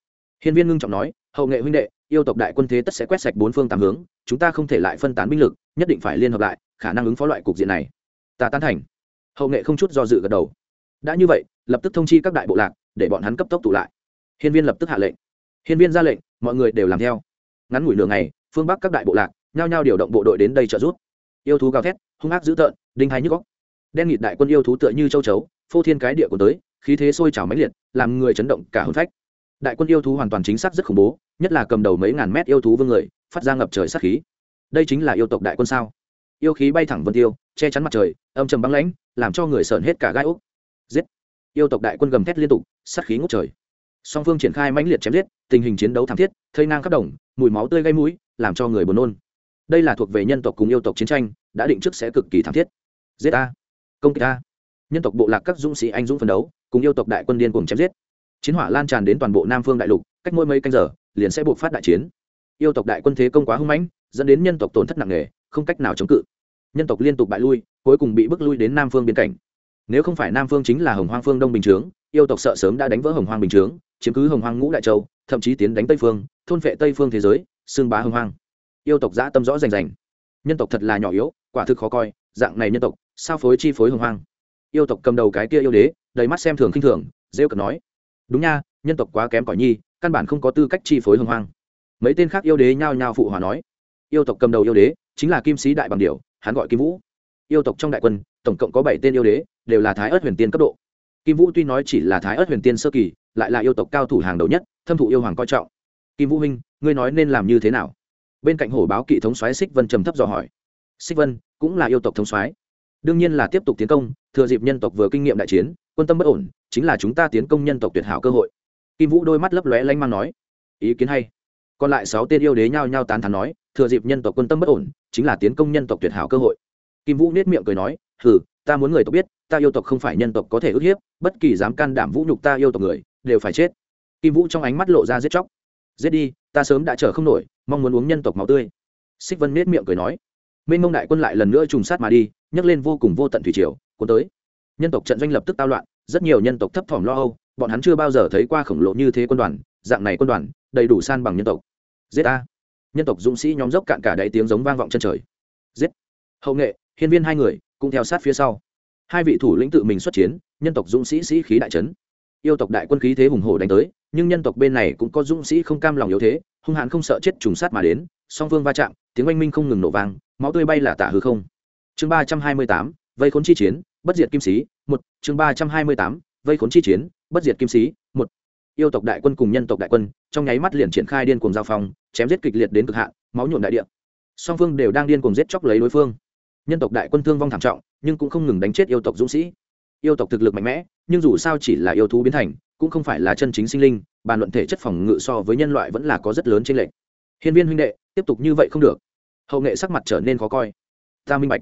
Hiên viên ngưng trọng nói, hậu nghệ huynh đệ, yêu tộc đại quân thế tất sẽ quét sạch bốn phương tám hướng, chúng ta không thể lại phân tán binh lực, nhất định phải liên hợp lại, khả năng ứng phó loại cục diện này. Ta tán thành. Hậu nghệ không chút do dự gật đầu đã như vậy, lập tức thông chi các đại bộ lạc, để bọn hắn cấp tốc tụ lại. Hiên viên lập tức hạ lệnh. Hiên viên ra lệnh, mọi người đều làm theo. Ngắn ngủi nửa ngày, phương bắc các đại bộ lạc nhao nhao điều động bộ đội đến đây trợ giúp. Yêu thú gào thét, hung ác dữ tợn, đinh hai nhức góc đen nghịt đại quân yêu thú tựa như châu chấu, phô thiên cái địa của tới, khí thế sôi trào mãnh liệt, làm người chấn động cả hôn phách. Đại quân yêu thú hoàn toàn chính xác rất khủng bố, nhất là cầm đầu mấy ngàn mét yêu thú vương người, phát ra ngập trời sát khí. Đây chính là yêu tộc đại quân sao? Yêu khí bay thẳng vân tiêu, che chắn mặt trời, âm trầm băng lãnh, làm cho người sợn hết cả gai úc giết. Yêu tộc đại quân gầm thét liên tục, sát khí ngút trời. Song phương triển khai mãnh liệt chém giết, tình hình chiến đấu thảm thiết, thây ngang khắp đồng, mùi máu tươi gây mũi, làm cho người buồn nôn. Đây là thuộc về nhân tộc cùng yêu tộc chiến tranh, đã định trước sẽ cực kỳ thảm thiết. Giết a công kích a nhân tộc bộ lạc các dũng sĩ anh dũng phấn đấu, cùng yêu tộc đại quân điên cùng chém giết. Chiến hỏa lan tràn đến toàn bộ nam phương đại lục, cách mỗi mấy canh giờ, liền sẽ buộc phát đại chiến. Yêu tộc đại quân thế công quá hung mãnh, dẫn đến nhân tộc tổn thất nặng nề, không cách nào chống cự. Nhân tộc liên tục bại lui, cuối cùng bị bức lui đến nam phương biên cảnh nếu không phải nam phương chính là hồng hoang phương đông bình chướng, yêu tộc sợ sớm đã đánh vỡ hồng hoang bình chướng, chiếm cứ hồng hoang ngũ đại châu, thậm chí tiến đánh tây phương, thôn vệ tây phương thế giới xương bá hồng hoang. Yêu tộc giã tâm rõ rành rành. Nhân tộc thật là nhỏ yếu, quả thực khó coi, dạng này nhân tộc, sao phối chi phối hồng hoang? Yêu tộc cầm đầu cái kia yêu đế, đầy mắt xem thường khinh thường, rêu cực nói, đúng nha, nhân tộc quá kém cỏi nhi, căn bản không có tư cách chi phối hồng hoang. Mấy tên khác yêu đế nhao nhao phụ hòa nói, yêu tộc cầm đầu yêu đế chính là kim sĩ đại bằng điệu hắn gọi kim vũ. Yêu tộc trong đại quân, tổng cộng có bảy tên yêu đế đều là thái ớt huyền tiên cấp độ. Kim vũ tuy nói chỉ là thái ớt huyền tiên sơ kỳ, lại là yêu tộc cao thủ hàng đầu nhất, thâm thụ yêu hoàng coi trọng. Kim vũ huynh, ngươi nói nên làm như thế nào? Bên cạnh hổ báo kỵ thống soái xích vân trầm thấp dò hỏi. Xích vân, cũng là yêu tộc thống soái. Đương nhiên là tiếp tục tiến công, thừa dịp nhân tộc vừa kinh nghiệm đại chiến, quân tâm bất ổn, chính là chúng ta tiến công nhân tộc tuyệt hảo cơ hội. Kim vũ đôi mắt lấp lóe lanh mang nói. Ý kiến hay. Còn lại sáu tên yêu đế nhao nhao tán thán nói, thừa dịp nhân tộc quân tâm bất ổn, chính là tiến công nhân tộc tuyệt hảo cơ hội. Kim vũ nết miệng cười nói, hừ ta muốn người tộc biết, ta yêu tộc không phải nhân tộc có thể ức hiếp, bất kỳ dám can đảm vũ nhục ta yêu tộc người, đều phải chết. Kim vũ trong ánh mắt lộ ra giết chóc. Giết đi, ta sớm đã chờ không nổi, mong muốn uống nhân tộc máu tươi. Xích vân nết miệng cười nói. Minh mông đại quân lại lần nữa trùng sát mà đi, nhấc lên vô cùng vô tận thủy triều, cuốn tới. Nhân tộc trận doanh lập tức tao loạn, rất nhiều nhân tộc thấp thỏm lo âu, bọn hắn chưa bao giờ thấy qua khổng lồ như thế quân đoàn, dạng này quân đoàn, đầy đủ san bằng nhân tộc. Giết a nhân tộc dũng sĩ nhóm dốc cạn cả đáy tiếng giống vang vọng chân trời. Giết. Hậu nghệ, hiên viên hai người cũng theo sát phía sau. Hai vị thủ lĩnh tự mình xuất chiến, nhân tộc dũng sĩ sĩ khí đại trấn yêu tộc đại quân khí thế hùng hổ đánh tới, nhưng nhân tộc bên này cũng có dũng sĩ không cam lòng yếu thế, hung hãn không sợ chết trùng sát mà đến, song phương va chạm, tiếng oanh minh không ngừng nổ vang, máu tươi bay là tả hư không. Chương ba trăm hai mươi tám, vây khốn chi chiến, bất diệt kim sĩ, một, chương ba trăm hai mươi tám, vây khốn chi chiến, bất diệt kim sĩ, một. Yêu tộc đại quân cùng nhân tộc đại quân, trong nháy mắt liền triển khai điên cuồng giao phong, chém giết kịch liệt đến cực hạn, máu nhuộm đại địa. Song phương đều đang điên cuồng giết chóc lấy đối phương nhân tộc đại quân thương vong thảm trọng, nhưng cũng không ngừng đánh chết yêu tộc dũng sĩ. Yêu tộc thực lực mạnh mẽ, nhưng dù sao chỉ là yêu thú biến thành, cũng không phải là chân chính sinh linh, bàn luận thể chất phòng ngự so với nhân loại vẫn là có rất lớn trên lệch. hiên viên huynh đệ, tiếp tục như vậy không được. Hậu nghệ sắc mặt trở nên khó coi. Ta minh bạch.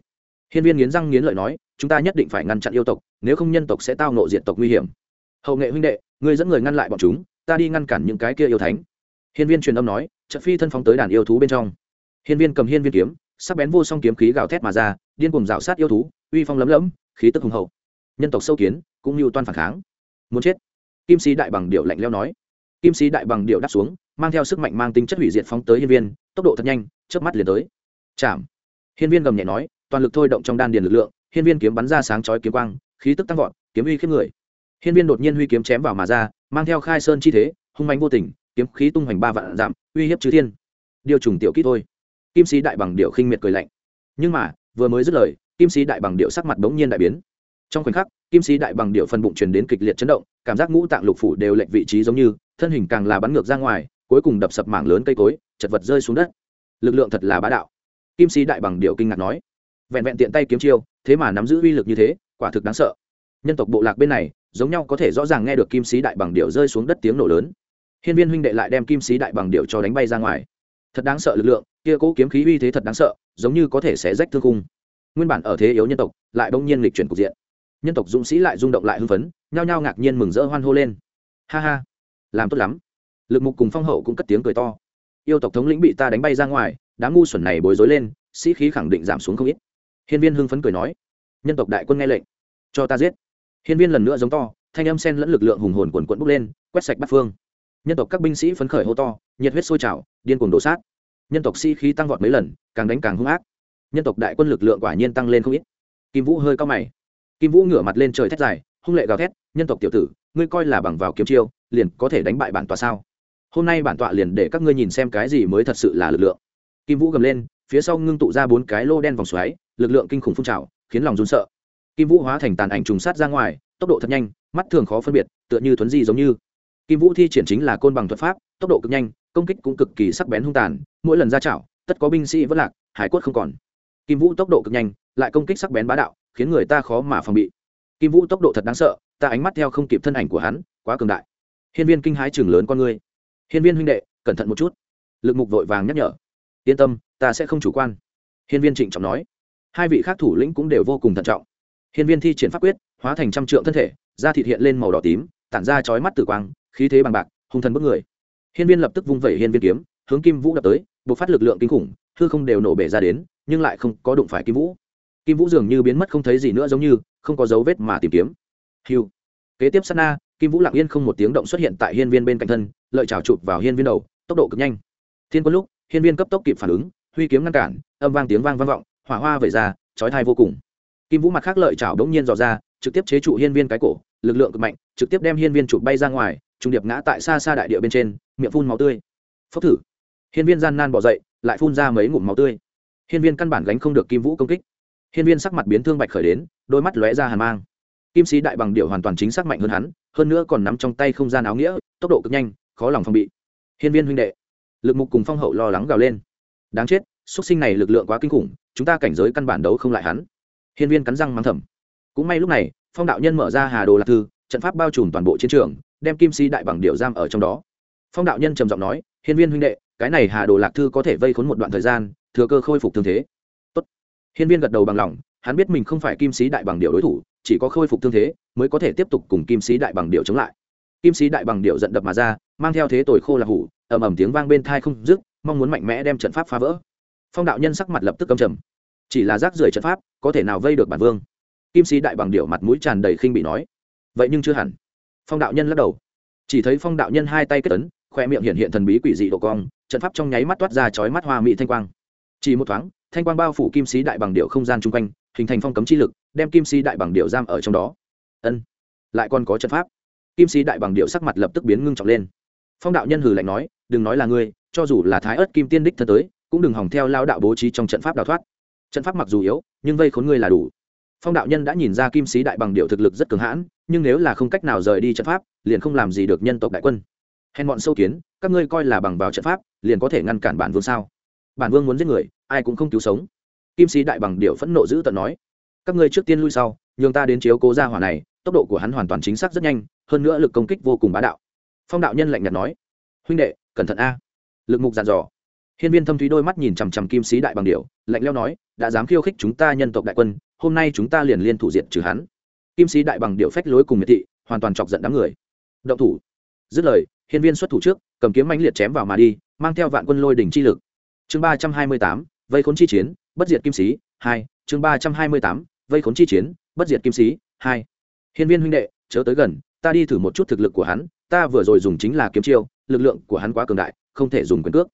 Hiên viên nghiến răng nghiến lợi nói, chúng ta nhất định phải ngăn chặn yêu tộc, nếu không nhân tộc sẽ tao nộ diện tộc nguy hiểm. Hậu nghệ huynh đệ người dẫn người ngăn lại bọn chúng, ta đi ngăn cản những cái kia yêu thánh. Hiên viên truyền âm nói trợ phi thân phóng tới đàn yêu thú bên trong. Hiên viên cầm hiên viên kiếm sắc bén vô song kiếm khí gào thét mà ra điên cùng rào sát yêu thú uy phong lấm lấm, khí tức hùng hậu. Nhân tộc sâu kiến cũng như toan phản kháng. Muốn chết. Kim sĩ đại bằng điệu lạnh leo nói. Kim sĩ đại bằng điệu đáp xuống mang theo sức mạnh mang tính chất hủy diệt phóng tới hiên viên tốc độ thật nhanh chớp mắt liền tới. Chạm. Hiên viên gầm nhẹ nói toàn lực thôi động trong đan điền lực lượng hiên viên kiếm bắn ra sáng chói kiếm quang khí tức tăng vọt kiếm uy khiếp người. Hiên viên đột nhiên huy kiếm chém vào mà ra mang theo khai sơn chi thế hung mạnh vô tình kiếm khí tung hoành ba vạn giảm uy hiếp chư thiên. Điều trùng tiểu kỹ thôi kim sĩ đại bằng điệu khinh miệt cười lạnh. Nhưng mà, vừa mới dứt lời, kim sĩ đại bằng điệu sắc mặt bỗng nhiên đại biến. Trong khoảnh khắc, kim sĩ đại bằng điệu phần bụng truyền đến kịch liệt chấn động, cảm giác ngũ tạng lục phủ đều lệch vị trí giống như, thân hình càng là bắn ngược ra ngoài, cuối cùng đập sập mảng lớn cây cối, chật vật rơi xuống đất. Lực lượng thật là bá đạo. Kim sĩ đại bằng điệu kinh ngạc nói. Vẹn vẹn tiện tay kiếm chiêu, thế mà nắm giữ uy lực như thế, quả thực đáng sợ. Nhân tộc bộ lạc bên này, giống nhau có thể rõ ràng nghe được kim sĩ đại bằng điệu rơi xuống đất tiếng nổ lớn. Hiên viên huynh đệ lại đem kim sĩ đại bằng điệu cho đánh bay ra ngoài thật đáng sợ lực lượng, kia cố kiếm khí uy thế thật đáng sợ, giống như có thể sẽ rách thương cung nguyên bản ở thế yếu nhân tộc, lại bỗng nhiên lịch chuyển cục diện. Nhân tộc dũng sĩ lại rung động lại hưng phấn, nhao nhao ngạc nhiên mừng rỡ hoan hô lên. Ha ha, làm tốt lắm. Lực mục cùng phong hậu cũng cất tiếng cười to. Yêu tộc thống lĩnh bị ta đánh bay ra ngoài, đám ngu xuẩn này bối rối lên, sĩ khí khẳng định giảm xuống không ít. Hiên viên hưng phấn cười nói, nhân tộc đại quân nghe lệnh, cho ta giết. Hiên viên lần nữa giống to, thanh âm sen lẫn lực lượng hùng hồn quần quận bốc lên, quét sạch bắt phương nhân tộc các binh sĩ phấn khởi hô to, nhiệt huyết sôi trào, điên cuồng đổ sát. Nhân tộc sĩ、si、khí tăng vọt mấy lần, càng đánh càng hung ác. Nhân tộc đại quân lực lượng quả nhiên tăng lên không ít. Kim vũ hơi cao mày. Kim vũ ngửa mặt lên trời thét dài, hung lệ gào thét, nhân tộc tiểu tử, ngươi coi là bằng vào kiếm chiêu, liền có thể đánh bại bản tọa sao? Hôm nay bản tọa liền để các ngươi nhìn xem cái gì mới thật sự là lực lượng. Kim vũ gầm lên, phía sau ngưng tụ ra bốn cái lô đen vòng xoáy, lực lượng kinh khủng phun trào, khiến lòng run sợ. Kim vũ hóa thành tàn ảnh trùng sát ra ngoài, tốc độ thật nhanh, mắt thường khó phân biệt, tựa như thuấn di giống như kim vũ thi triển chính là côn bằng thuật pháp, tốc độ cực nhanh, công kích cũng cực kỳ sắc bén hung tàn, mỗi lần ra chảo, tất có binh sĩ vẫn lạc, hải quất không còn. Kim vũ tốc độ cực nhanh, lại công kích sắc bén bá đạo, khiến người ta khó mà phòng bị. Kim vũ tốc độ thật đáng sợ, ta ánh mắt theo không kịp thân ảnh của hắn, quá cường đại. Hiên viên kinh hái chừng lớn con ngươi. Hiên viên huynh đệ, cẩn thận một chút. Lực mục vội vàng nhắc nhở. Yên tâm, ta sẽ không chủ quan. Hiên viên trịnh trọng nói. Hai vị khác thủ lĩnh cũng đều vô cùng thận trọng. Hiên viên thi triển pháp quyết, hóa thành trăm trượng thân thể, da thịt hiện lên màu đỏ tím, tản ra chói mắt tử quang khí thế bằng bạc, hung thần bức người. Hiên viên lập tức vung vẩy hiên viên kiếm, hướng kim vũ đập tới buộc phát lực lượng kinh khủng, hư không đều nổ bể ra đến, nhưng lại không có đụng phải kim vũ. Kim vũ dường như biến mất không thấy gì nữa giống như, không có dấu vết mà tìm kiếm. Hiu kế tiếp sát na, kim vũ lặng yên không một tiếng động xuất hiện tại hiên viên bên cạnh thân, lợi trào chụp vào hiên viên đầu, tốc độ cực nhanh. Thiên quân lúc, hiên viên cấp tốc kịp phản ứng, huy kiếm ngăn cản, âm vang tiếng vang vang vọng, hỏa hoa vẩy ra, chói thai vô cùng. Kim vũ mặt khác lợi chảo đống nhiên dò ra, trực tiếp chế trụ hiên viên cái cổ, lực lượng cực mạnh, trực tiếp đem hiên viên chụp bay ra ngoài trung điệp ngã tại xa xa đại địa bên trên, miệng phun máu tươi. Phốc thử. Hiên viên gian nan bỏ dậy, lại phun ra mấy ngụm máu tươi. Hiên viên căn bản gánh không được kim vũ công kích. Hiên viên sắc mặt biến thương bạch khởi đến, đôi mắt lóe ra hàn mang. Kim sĩ đại bằng điệu hoàn toàn chính xác mạnh hơn hắn, hơn nữa còn nắm trong tay không gian áo nghĩa, tốc độ cực nhanh, khó lòng phòng bị. Hiên viên huynh đệ, lực mục cùng phong hậu lo lắng gào lên. Đáng chết, xuất sinh này lực lượng quá kinh khủng, chúng ta cảnh giới căn bản đấu không lại hắn. Hiên viên cắn răng mắng thầm. Cũng may lúc này, phong đạo nhân mở ra hà đồ lạc thư, trận pháp bao trùm toàn bộ chiến trường đem kim si đại bằng điệu giam ở trong đó. Phong đạo nhân trầm giọng nói, hiên viên huynh đệ, cái này hà đồ lạc thư có thể vây khốn một đoạn thời gian, thừa cơ khôi phục thương thế. Tốt. hiên viên gật đầu bằng lòng, hắn biết mình không phải kim sĩ đại bằng điệu đối thủ, chỉ có khôi phục thương thế mới có thể tiếp tục cùng kim sĩ đại bằng điệu chống lại. Kim sĩ đại bằng điệu giận đập mà ra, mang theo thế tồi khô là hủ, ầm ầm tiếng vang bên thai không dứt, mong muốn mạnh mẽ đem trận pháp phá vỡ. Phong đạo nhân sắc mặt lập tức cầm trầm. Chỉ là rác rưởi trận pháp, có thể nào vây được bản vương? Kim sĩ đại bằng điệu mặt mũi tràn đầy khinh bị nói. Vậy nhưng chưa hẳn phong đạo nhân lắc đầu. Chỉ thấy phong đạo nhân hai tay kết ấn, khoe miệng hiện hiện thần bí quỷ dị độ cong, trận pháp trong nháy mắt toát ra chói mắt hoa mỹ thanh quang. Chỉ một thoáng, thanh quang bao phủ kim sĩ đại bằng điệu không gian chung quanh, hình thành phong cấm chi lực, đem kim sĩ đại bằng điệu giam ở trong đó. Ân, lại còn có trận pháp. Kim sĩ đại bằng điệu sắc mặt lập tức biến ngưng trọng lên. Phong đạo nhân hừ lạnh nói, đừng nói là ngươi, cho dù là thái ớt kim tiên đích thân tới, cũng đừng hòng theo lao đạo bố trí trong trận pháp đào thoát. Trận pháp mặc dù yếu, nhưng vây khốn ngươi là đủ. Phong đạo nhân đã nhìn ra kim sĩ đại bằng điệu thực lực rất cường hãn nhưng nếu là không cách nào rời đi trận pháp, liền không làm gì được nhân tộc đại quân. Hèn bọn sâu kiến, các ngươi coi là bằng vào trận pháp, liền có thể ngăn cản bản vương sao? Bản vương muốn giết người, ai cũng không cứu sống. Kim sĩ đại bằng điệu phẫn nộ dữ tận nói, các ngươi trước tiên lui sau, nhường ta đến chiếu cố ra hỏa này, tốc độ của hắn hoàn toàn chính xác rất nhanh, hơn nữa lực công kích vô cùng bá đạo. Phong đạo nhân lạnh nhạt nói, huynh đệ, cẩn thận a. Lực mục dàn dò. Hiên viên thâm thúy đôi mắt nhìn chằm chằm kim sĩ đại bằng điệu lạnh leo nói, đã dám khiêu khích chúng ta nhân tộc đại quân, hôm nay chúng ta liền liên thủ diện trừ hắn kim sĩ đại bằng điệu phách lối cùng miệt thị, hoàn toàn chọc giận đám người. Động thủ. Dứt lời, hiên viên xuất thủ trước, cầm kiếm mãnh liệt chém vào mà đi, mang theo vạn quân lôi đỉnh chi lực. Chương ba trăm hai mươi tám, vây khốn chi chiến, bất diệt kim sĩ, hai, chương ba trăm hai mươi tám, vây khốn chi chiến, bất diệt kim sĩ, hai. Hiên viên huynh đệ, chớ tới gần, ta đi thử một chút thực lực của hắn, ta vừa rồi dùng chính là kiếm chiêu, lực lượng của hắn quá cường đại, không thể dùng quyền cước.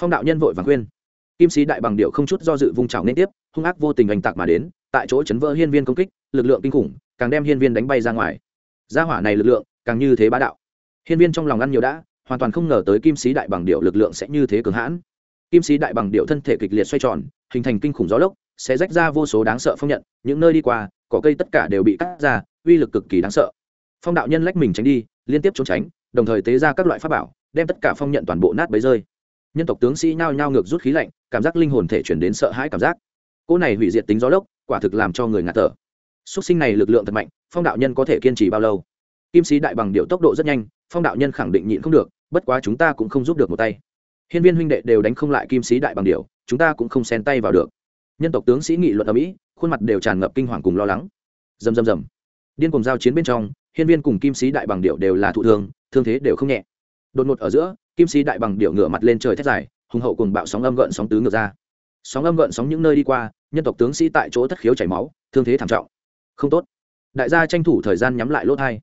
Phong đạo nhân vội vàng khuyên. Kim sĩ đại bằng điệu không chút do dự vung trào nên tiếp, hung ác vô tình oanh tạc mà đến, tại chỗ chấn vỡ hiên viên công kích, lực lượng kinh khủng càng đem hiên viên đánh bay ra ngoài. Gia hỏa này lực lượng, càng như thế bá đạo. Hiên viên trong lòng ăn nhiều đã, hoàn toàn không ngờ tới kim sĩ đại bằng điệu lực lượng sẽ như thế cường hãn. Kim sĩ đại bằng điệu thân thể kịch liệt xoay tròn, hình thành kinh khủng gió lốc, sẽ rách ra vô số đáng sợ phong nhận, những nơi đi qua, cỏ cây tất cả đều bị cắt ra, uy lực cực kỳ đáng sợ. Phong đạo nhân lách mình tránh đi, liên tiếp trốn tránh, đồng thời tế ra các loại pháp bảo, đem tất cả phong nhận toàn bộ nát bấy rơi. Nhân tộc tướng sĩ nhao nhao ngược rút khí lạnh, cảm giác linh hồn thể chuyển đến sợ hãi cảm giác. Cỗ này hủy diệt tính gió lốc, quả thực làm cho người ngạt thở xuất sinh này lực lượng thật mạnh, phong đạo nhân có thể kiên trì bao lâu? Kim sĩ đại bằng điệu tốc độ rất nhanh, phong đạo nhân khẳng định nhịn không được, bất quá chúng ta cũng không giúp được một tay. Hiên viên huynh đệ đều đánh không lại kim sĩ đại bằng điệu, chúng ta cũng không xen tay vào được. Nhân tộc tướng sĩ nghị luận ở mỹ, khuôn mặt đều tràn ngập kinh hoàng cùng lo lắng. Dầm dầm dầm điên cùng giao chiến bên trong, hiên viên cùng kim sĩ đại bằng điệu đều là thụ thương thương thế đều không nhẹ. Đột ngột ở giữa, kim sĩ đại bằng điệu ngửa mặt lên trời thét dài, hùng hậu cùng bạo sóng âm gợn sóng tứ ngược ra. Sóng âm gợn sóng những nơi đi qua, nhân tộc tướng sĩ tại chỗ thất khiếu chảy máu, thương thế thảm trọng không tốt. Đại gia tranh thủ thời gian nhắm lại lỗ thai.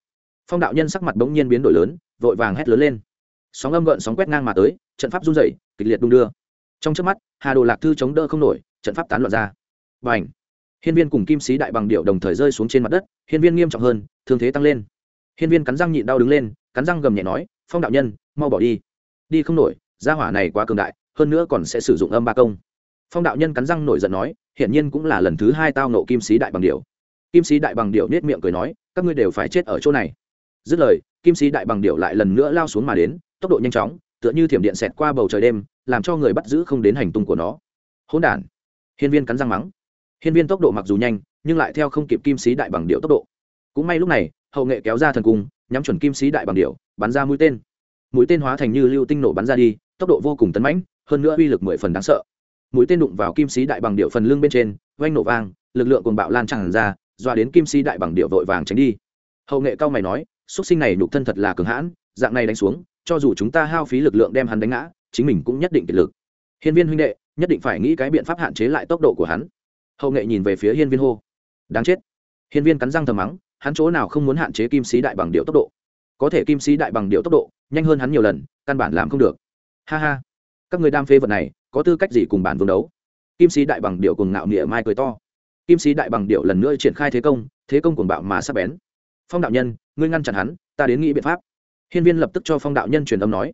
Phong đạo nhân sắc mặt bỗng nhiên biến đổi lớn, vội vàng hét lớn lên. Sóng âm gợn sóng quét ngang mà tới, trận pháp run rẩy, kịch liệt đung đưa. Trong trước mắt, hà đồ lạc thư chống đỡ không nổi, trận pháp tán loạn ra. Và ảnh hiên viên cùng kim sĩ đại bằng điệu đồng thời rơi xuống trên mặt đất, hiên viên nghiêm trọng hơn, thương thế tăng lên. Hiên viên cắn răng nhịn đau đứng lên, cắn răng gầm nhẹ nói, phong đạo nhân, mau bỏ đi. Đi không nổi, gia hỏa này quá cường đại, hơn nữa còn sẽ sử dụng âm ba công. Phong đạo nhân cắn răng nổi giận nói, hiển nhiên cũng là lần thứ hai tao nộ kim sĩ đại bằng điệu kim sĩ đại bằng điệu nết miệng cười nói, các ngươi đều phải chết ở chỗ này. Dứt lời, kim sĩ đại bằng điệu lại lần nữa lao xuống mà đến, tốc độ nhanh chóng, tựa như thiểm điện xẹt qua bầu trời đêm, làm cho người bắt giữ không đến hành tung của nó. Hỗn đản. Hiên viên cắn răng mắng. Hiên viên tốc độ mặc dù nhanh, nhưng lại theo không kịp kim sĩ đại bằng điệu tốc độ. Cũng may lúc này, hậu nghệ kéo ra thần cung, nhắm chuẩn kim sĩ đại bằng điệu bắn ra mũi tên. Mũi tên hóa thành như lưu tinh nổ bắn ra đi, tốc độ vô cùng tấn mãnh, hơn nữa uy lực mười phần đáng sợ. Mũi tên đụng vào kim sĩ đại bằng điệu phần lưng bên trên oanh nổ vang, lực lượng cuồng bạo lan tràn ra dọa đến kim Si đại bằng điệu vội vàng tránh đi. Hậu nghệ cao mày nói xuất sinh này nhục thân thật là cường hãn, dạng này đánh xuống, cho dù chúng ta hao phí lực lượng đem hắn đánh ngã, chính mình cũng nhất định kiệt lực. Hiên viên huynh đệ, nhất định phải nghĩ cái biện pháp hạn chế lại tốc độ của hắn. Hậu nghệ nhìn về phía hiên viên hô, đáng chết. Hiên viên cắn răng thầm mắng, hắn chỗ nào không muốn hạn chế kim sĩ đại bằng điệu tốc độ? Có thể kim sĩ đại bằng điệu tốc độ, nhanh hơn hắn nhiều lần, căn bản làm không được. Ha ha. Các người đam phê vật này, có tư cách gì cùng bản vương đấu? Kim sĩ đại bằng điệu cùng ngạo nghĩa mai cười to kim sĩ đại bằng điệu lần nữa triển khai thế công thế công cuồng bạo mà sắp bén. Phong đạo nhân, ngươi ngăn chặn hắn, ta đến nghĩ biện pháp. Hiên viên lập tức cho phong đạo nhân truyền âm nói.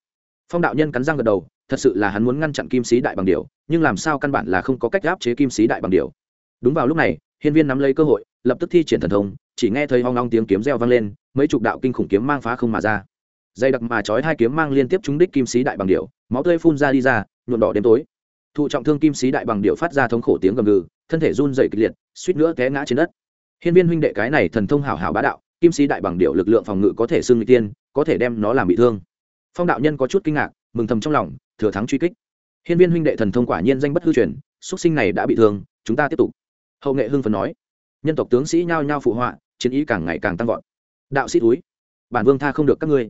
Phong đạo nhân cắn răng gật đầu, thật sự là hắn muốn ngăn chặn kim sĩ đại bằng điệu nhưng làm sao căn bản là không có cách áp chế kim sĩ đại bằng điệu đúng vào lúc này, hiên viên nắm lấy cơ hội, lập tức thi triển thần thông, chỉ nghe thấy hoang long tiếng kiếm reo vang lên, mấy chục đạo kinh khủng kiếm mang phá không mà ra. Dây đặc mà chói hai kiếm mang liên tiếp trúng đích kim sĩ đại bằng điệu máu tươi phun ra đi ra nhuộn đỏ đêm tối thụ trọng thương kim sĩ đại bằng điệu phát ra thống khổ tiếng gầm gừ, thân thể run dày kịch liệt, suýt nữa té ngã trên đất. Hiên viên huynh đệ cái này thần thông hảo hảo bá đạo, kim sĩ đại bằng điệu lực lượng phòng ngự có thể xưng n tiên có thể đem nó làm bị thương. Phong đạo nhân có chút kinh ngạc, mừng thầm trong lòng, thừa thắng truy kích. Hiên viên huynh đệ thần thông quả nhiên danh bất hư truyền xuất sinh này đã bị thương, chúng ta tiếp tục. Hậu nghệ hưng phần nói. Nhân tộc tướng sĩ nhao nhao phụ họa, chiến ý càng ngày càng tăng vọt. Đạo sĩ túi, bản vương tha không được các ngươi.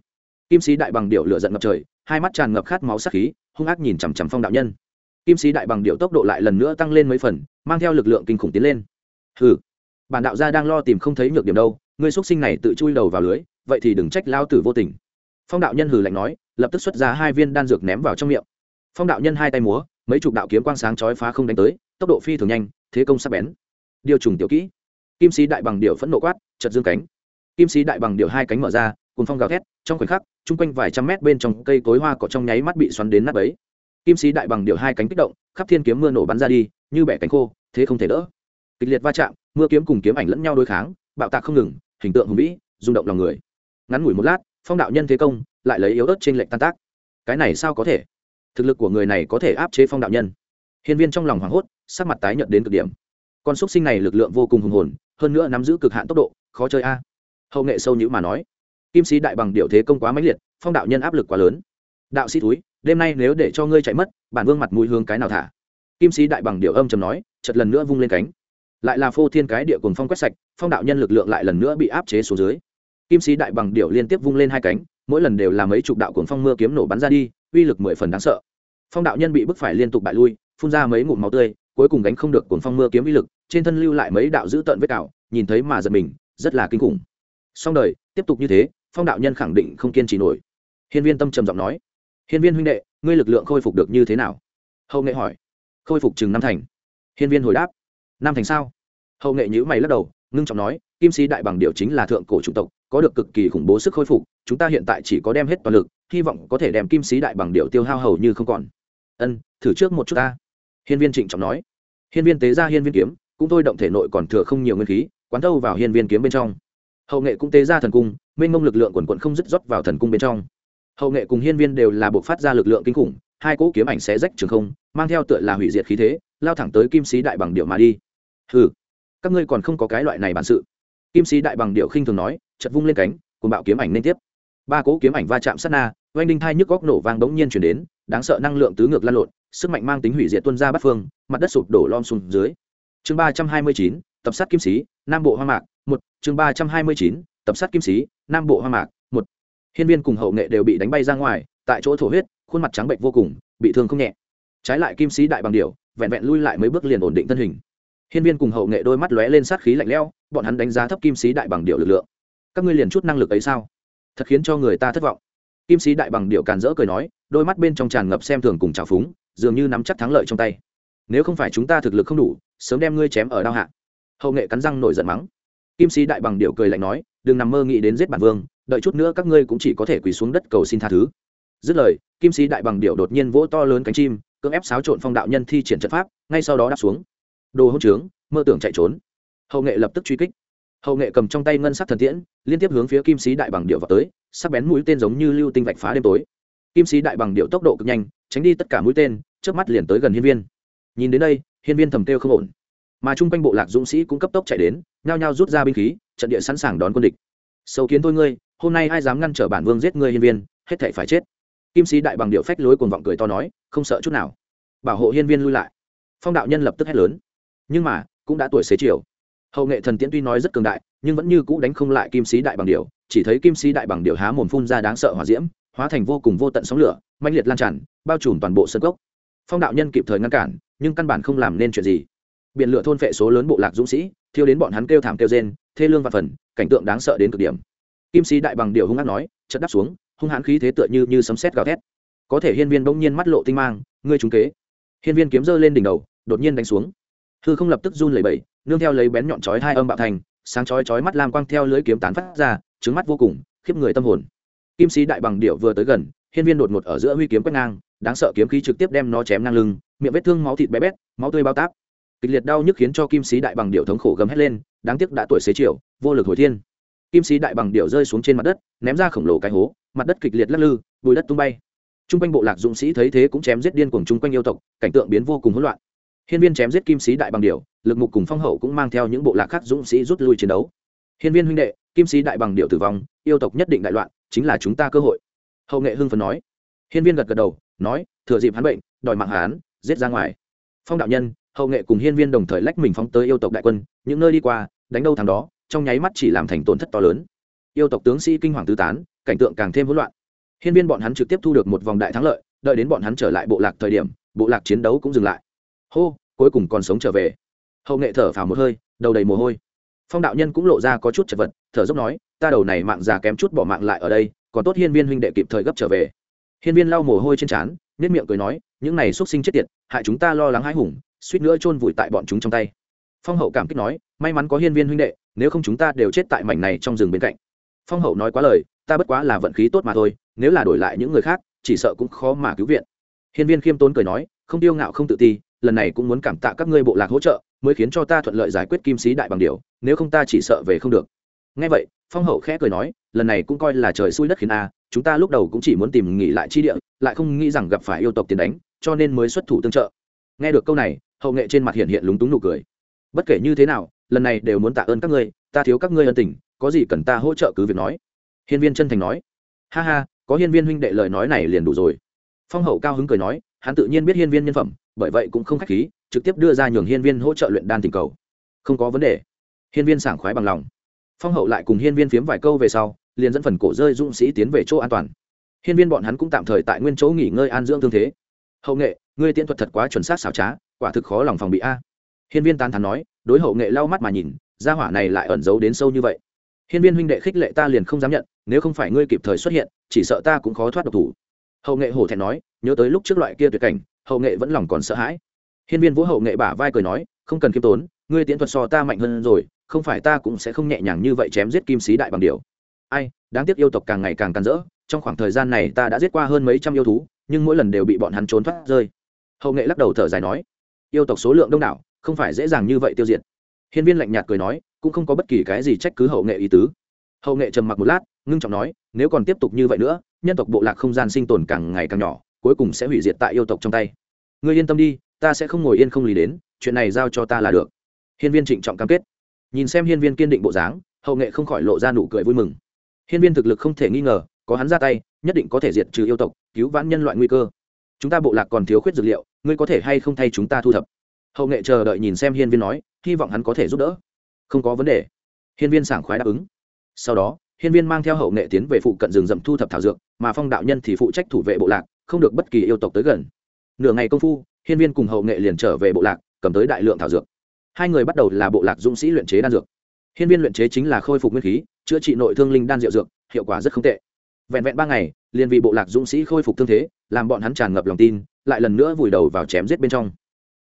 Kim sĩ đại bằng điệu lửa giận ngập trời, hai mắt tràn ngập khát máu sắc khí, hung ác nhìn chằm chằm phong đạo nhân kim sĩ đại bằng điệu tốc độ lại lần nữa tăng lên mấy phần, mang theo lực lượng kinh khủng tiến lên. Hừ, bản đạo gia đang lo tìm không thấy nhược điểm đâu, ngươi xuất sinh này tự chui đầu vào lưới, vậy thì đừng trách lao tử vô tình. Phong đạo nhân hừ lạnh nói, lập tức xuất ra hai viên đan dược ném vào trong miệng. Phong đạo nhân hai tay múa, mấy chục đạo kiếm quang sáng chói phá không đánh tới, tốc độ phi thường nhanh, thế công sắc bén. Điều trùng tiểu kỹ. Kim sĩ đại bằng điệu phẫn nộ quát chật dương cánh. Kim sĩ đại bằng điệu hai cánh mở ra cùng phong gào thét, trong khoảnh khắc, chung quanh vài trăm mét bên trong cây cối hoa cỏ trong nháy mắt bị xoắn đến nắp ấy kim sĩ đại bằng điệu hai cánh kích động, khắp thiên kiếm mưa nổ bắn ra đi, như bẻ cánh khô, thế không thể đỡ. Kịch liệt va chạm, mưa kiếm cùng kiếm ảnh lẫn nhau đối kháng, bạo tạc không ngừng, hình tượng hùng vĩ, rung động lòng người. Ngắn ngủi một lát, phong đạo nhân thế công lại lấy yếu ớt trên lệnh tan tác. Cái này sao có thể? Thực lực của người này có thể áp chế phong đạo nhân. Hiên viên trong lòng hoảng hốt, sắc mặt tái nhợt đến cực điểm. Con xúc sinh này lực lượng vô cùng hùng hồn, hơn nữa nắm giữ cực hạn tốc độ, khó chơi a. Hậu nghệ sâu nhữ mà nói. Kim sĩ đại bằng điệu thế công quá mãnh liệt, phong đạo nhân áp lực quá lớn. Đạo sĩ túi đêm nay nếu để cho ngươi chạy mất, bản vương mặt mũi hướng cái nào thả? Kim sĩ đại bằng điệu âm chầm nói chật lần nữa vung lên cánh. Lại là phô thiên cái địa cùng phong quét sạch, phong đạo nhân lực lượng lại lần nữa bị áp chế xuống dưới. Kim sĩ đại bằng điệu liên tiếp vung lên hai cánh, mỗi lần đều là mấy chục đạo cuồng phong mưa kiếm nổ bắn ra đi, uy lực mười phần đáng sợ. Phong đạo nhân bị bức phải liên tục bại lui, phun ra mấy ngụm máu tươi, cuối cùng đánh không được cuồng phong mưa kiếm uy lực, trên thân lưu lại mấy đạo dữ tợn vết cào, nhìn thấy mà giật mình, rất là kinh khủng. Song đời, tiếp tục như thế, phong đạo nhân khẳng định không kiên trì nổi. Hiên viên tâm trầm giọng nói hiên viên huynh đệ, ngươi lực lượng khôi phục được như thế nào? Hậu nghệ hỏi. Khôi phục chừng năm thành. Hiên viên hồi đáp. Năm thành sao? Hậu nghệ nhữ mày lắc đầu, ngưng trọng nói, kim sĩ đại bằng điều chính là thượng cổ chủng tộc, có được cực kỳ khủng bố sức khôi phục, chúng ta hiện tại chỉ có đem hết toàn lực, hy vọng có thể đem kim sĩ đại bằng điều tiêu hao hầu như không còn. Ân, thử trước một chút ta. Hiên viên trịnh trọng nói. Hiên viên tế ra hiên viên kiếm, cũng thôi động thể nội còn thừa không nhiều nguyên khí, quán thâu vào hiên viên kiếm bên trong. Hậu nghệ cũng tế ra thần cung, mênh mông lực lượng quần quận không dứt rót vào thần cung bên trong hậu nghệ cùng hiên viên đều là buộc phát ra lực lượng kinh khủng, hai cỗ kiếm ảnh xé rách trường không, mang theo tựa là hủy diệt khí thế, lao thẳng tới kim sĩ đại bằng điệu mà đi. Hừ, các ngươi còn không có cái loại này bản sự. Kim sĩ đại bằng điệu khinh thường nói chật vung lên cánh cùng bạo kiếm ảnh liên tiếp. Ba cỗ kiếm ảnh va chạm sát na, oanh đinh thai nhức góc nổ vang bỗng nhiên chuyển đến, đáng sợ năng lượng tứ ngược lan lộn, sức mạnh mang tính hủy diệt tuân ra bắt phương, mặt đất sụp đổ lom xuống dưới. Chương ba trăm hai mươi chín, tập sát kim sĩ, nam bộ hoa mạc, một, chương ba trăm hai mươi chín, tập sát kim sĩ, nam bộ hoa mạc hiên viên cùng hậu nghệ đều bị đánh bay ra ngoài, tại chỗ thổ huyết, khuôn mặt trắng bệnh vô cùng, bị thương không nhẹ. Trái lại kim sĩ đại bằng điệu vẹn vẹn lui lại mấy bước liền ổn định thân hình. Hiên viên cùng hậu nghệ đôi mắt lóe lên sát khí lạnh lẽo, bọn hắn đánh giá thấp kim sĩ đại bằng điệu lực lượng. Các ngươi liền chút năng lực ấy sao? Thật khiến cho người ta thất vọng. Kim sĩ đại bằng điệu càn rỡ cười nói, đôi mắt bên trong tràn ngập xem thường cùng trào phúng, dường như nắm chắc thắng lợi trong tay. Nếu không phải chúng ta thực lực không đủ, sớm đem ngươi chém ở đao hạ. Hậu nghệ cắn răng nổi giận mắng. Kim sĩ đại bằng điệu cười lạnh nói, đừng nằm mơ nghĩ đến giết bản vương đợi chút nữa các ngươi cũng chỉ có thể quỳ xuống đất cầu xin tha thứ. Dứt lời, kim sĩ đại bằng điệu đột nhiên vỗ to lớn cánh chim, cưỡng ép xáo trộn phong đạo nhân thi triển trận pháp, ngay sau đó đáp xuống. Đồ hỗn trướng, mơ tưởng chạy trốn. Hậu nghệ lập tức truy kích. Hậu nghệ cầm trong tay ngân sắc thần tiễn, liên tiếp hướng phía kim sĩ đại bằng điệu vào tới, sắc bén mũi tên giống như lưu tinh vạch phá đêm tối. Kim sĩ đại bằng điệu tốc độ cực nhanh, tránh đi tất cả mũi tên trước mắt liền tới gần hiên viên. Nhìn đến đây, hiên viên thầm kêu không ổn. Mà chung quanh bộ lạc dũng sĩ cũng cấp tốc chạy đến, nhao nhao rút ra binh khí, trận địa sẵn sàng đón quân địch. Sâu kiến thôi ngươi hôm nay ai dám ngăn trở bản vương giết ngươi hiên viên, hết thể phải chết. Kim sĩ đại bằng điệu phách lối cuồng vọng cười to nói, không sợ chút nào. Bảo hộ hiên viên lui lại. Phong đạo nhân lập tức hét lớn. Nhưng mà, cũng đã tuổi xế chiều. Hậu nghệ thần tiễn tuy nói rất cường đại, nhưng vẫn như cũ đánh không lại kim sĩ đại bằng điệu. Chỉ thấy kim sĩ đại bằng điệu há mồm phun ra đáng sợ hỏa diễm, hóa thành vô cùng vô tận sóng lửa manh liệt lan tràn, bao trùm toàn bộ sân gốc phong đạo nhân kịp thời ngăn cản, nhưng căn bản không làm nên chuyện gì. Biển lửa thôn phệ số lớn bộ lạc dũng sĩ, thiêu đến bọn hắn kêu thảm kêu rên, thê lương và phần, cảnh tượng đáng sợ đến cực điểm kim sĩ đại bằng điệu hung hát nói chất đáp xuống, hung hãn khí thế tựa như như sấm sét gào thét. Có thể hiên viên bỗng nhiên mắt lộ tinh mang, ngươi trúng kế. Hiên viên kiếm giơ lên đỉnh đầu, đột nhiên đánh xuống. Hư không lập tức run lẩy bẩy, nương theo lấy bén nhọn chói hai âm bạo thành, sáng chói chói mắt lam quang theo lưới kiếm tán phát ra trứng mắt vô cùng, khiếp người tâm hồn. Kim sĩ đại bằng điệu vừa tới gần, hiên viên đột ngột ở giữa huy kiếm quét ngang, đáng sợ kiếm khí trực tiếp đem nó chém ngang lưng, miệng vết thương máu thịt bé bét, máu tươi bao táp. Kịch liệt đau nhức khiến cho kim sĩ đại bằng điệu thống khổ gầm hét lên, đáng tiếc đã tuổi xế chiều, vô lực hồi thiên kim sĩ đại bằng điệu rơi xuống trên mặt đất, ném ra khổng lồ cái hố, mặt đất kịch liệt lắc lư, bùi đất tung bay. T r u n g quanh bộ lạc dũng sĩ thấy thế cũng chém giết điên cuồng chung quanh yêu tộc, cảnh tượng biến vô cùng hỗn loạn. Hiên viên chém giết kim sĩ đại bằng điệu lực mục cùng phong hậu cũng mang theo những bộ lạc khác dũng sĩ rút lui chiến đấu. Hiên viên huynh đệ, kim sĩ đại bằng điệu tử vong, yêu tộc nhất định đại loạn, chính là chúng ta cơ hội. Hậu nghệ hưng phần nói. Hiên viên gật gật đầu, nói, thừa dịp hắn bệnh, đòi mạng hán giết ra ngoài. Phong đạo nhân, hậu nghệ cùng hiên viên đồng thời lách mình phóng tới yêu tộc đại quân, những nơi đi qua, đánh đâu thằng đó trong nháy mắt chỉ làm thành tổn thất to lớn. Yêu tộc tướng sĩ kinh hoàng tứ tán, cảnh tượng càng thêm hỗn loạn. Hiên viên bọn hắn trực tiếp thu được một vòng đại thắng lợi, đợi đến bọn hắn trở lại bộ lạc thời điểm, bộ lạc chiến đấu cũng dừng lại. Hô, cuối cùng còn sống trở về. Hậu nghệ thở phào một hơi, đầu đầy mồ hôi. Phong đạo nhân cũng lộ ra có chút chật vật, thở dốc nói, ta đầu này mạng già kém chút bỏ mạng lại ở đây, còn tốt hiên viên huynh đệ kịp thời gấp trở về. Hiên viên lau mồ hôi trên trán nếp miệng cười nói, những này xuất sinh chết tiệt, hại chúng ta lo lắng hãi hùng, suýt nữa chôn vùi tại bọn chúng trong tay phong hậu cảm kích nói, may mắn có hiên viên huynh đệ, nếu không chúng ta đều chết tại mảnh này trong rừng bên cạnh. Phong hậu nói quá lời, ta bất quá là vận khí tốt mà thôi, nếu là đổi lại những người khác, chỉ sợ cũng khó mà cứu viện. Hiên viên khiêm tốn cười nói, không tiêu ngạo không tự ti, lần này cũng muốn cảm tạ các ngươi bộ lạc hỗ trợ, mới khiến cho ta thuận lợi giải quyết kim sĩ đại bằng điều, nếu không ta chỉ sợ về không được. Ngay vậy, phong hậu khẽ cười nói, lần này cũng coi là trời xui đất khiến a, chúng ta lúc đầu cũng chỉ muốn tìm nghỉ lại chi địa, lại không nghĩ rằng gặp phải yêu tộc tiền đánh, cho nên mới xuất thủ tương trợ. Nghe được câu này, hậu nghệ trên mặt hiện hiện lúng túng nụ cười bất kể như thế nào, lần này đều muốn tạ ơn các ngươi, ta thiếu các ngươi ân tình, có gì cần ta hỗ trợ cứ việc nói. Hiên viên chân thành nói. Ha ha, có hiên viên huynh đệ lời nói này liền đủ rồi. Phong hậu cao hứng cười nói, hắn tự nhiên biết hiên viên nhân phẩm, bởi vậy cũng không k h á c h khí, trực tiếp đưa ra nhường hiên viên hỗ trợ luyện đan tình cầu. Không có vấn đề. Hiên viên sảng khoái bằng lòng. Phong hậu lại cùng hiên viên phiếm vài câu về sau, liền dẫn phần cổ rơi dũng sĩ tiến về chỗ an toàn. Hiên viên bọn hắn cũng tạm thời tại nguyên chỗ nghỉ ngơi an dưỡng thương thế. Hậu nghệ, ngươi tiễn thuật thật quá chuẩn xác xảo trá, quả thực khó lòng phòng bị a hiên viên tán thán nói, đối hậu nghệ lau mắt mà nhìn, gia hỏa này lại ẩn giấu đến sâu như vậy. Hiên viên huynh đệ khích lệ ta liền không dám nhận, nếu không phải ngươi kịp thời xuất hiện, chỉ sợ ta cũng khó thoát độc thủ. Hậu nghệ hổ thẹn nói, nhớ tới lúc trước loại kia tuyệt cảnh, hậu nghệ vẫn lòng còn sợ hãi. Hiên viên vũ hậu nghệ bả vai cười nói, không cần kiêm tốn, ngươi tiễn thuật so ta mạnh hơn rồi, không phải ta cũng sẽ không nhẹ nhàng như vậy chém giết kim sĩ đại bằng điều ai, đáng tiếc yêu tộc càng ngày càng càn rỡ, trong khoảng thời gian này ta đã giết qua hơn mấy trăm yêu thú, nhưng mỗi lần đều bị bọn hắn trốn thoát rơi. Hậu nghệ lắc đầu thở dài nói, yêu tộc số lượng đông đảo không phải dễ dàng như vậy tiêu diệt. Hiên viên lạnh nhạt cười nói, cũng không có bất kỳ cái gì trách cứ hậu nghệ ý tứ. Hậu nghệ trầm mặc một lát, ngưng trọng nói, nếu còn tiếp tục như vậy nữa, nhân tộc bộ lạc không gian sinh tồn càng ngày càng nhỏ, cuối cùng sẽ hủy diệt tại yêu tộc trong tay. Ngươi yên tâm đi, ta sẽ không ngồi yên không lý đến, chuyện này giao cho ta là được. Hiên viên trịnh trọng cam kết. Nhìn xem hiên viên kiên định bộ dáng, hậu nghệ không khỏi lộ ra nụ cười vui mừng. Hiên viên thực lực không thể nghi ngờ, có hắn ra tay, nhất định có thể diệt trừ yêu tộc, cứu vãn nhân loại nguy cơ. Chúng ta bộ lạc còn thiếu khuyết dược liệu, ngươi có thể hay không thay chúng ta thu thập? Hậu nghệ chờ đợi nhìn xem hiên viên nói, hy vọng hắn có thể giúp đỡ. Không có vấn đề. Hiên viên sảng khoái đáp ứng. Sau đó, hiên viên mang theo hậu nghệ tiến về phụ cận rừng rậm thu thập thảo dược, mà phong đạo nhân thì phụ trách thủ vệ bộ lạc, không được bất kỳ yêu tộc tới gần. Nửa ngày công phu, hiên viên cùng hậu nghệ liền trở về bộ lạc, cầm tới đại lượng thảo dược. Hai người bắt đầu là bộ lạc dũng sĩ luyện chế đan dược. Hiên viên luyện chế chính là khôi phục nguyên khí, chữa trị nội thương linh đan rượu dược, hiệu quả rất không tệ. Vẹn vẹn ba ngày, liền vì bộ lạc dũng sĩ khôi phục thương thế, làm bọn hắn tràn ngập lòng tin, lại lần nữa vùi đầu vào chém giết bên trong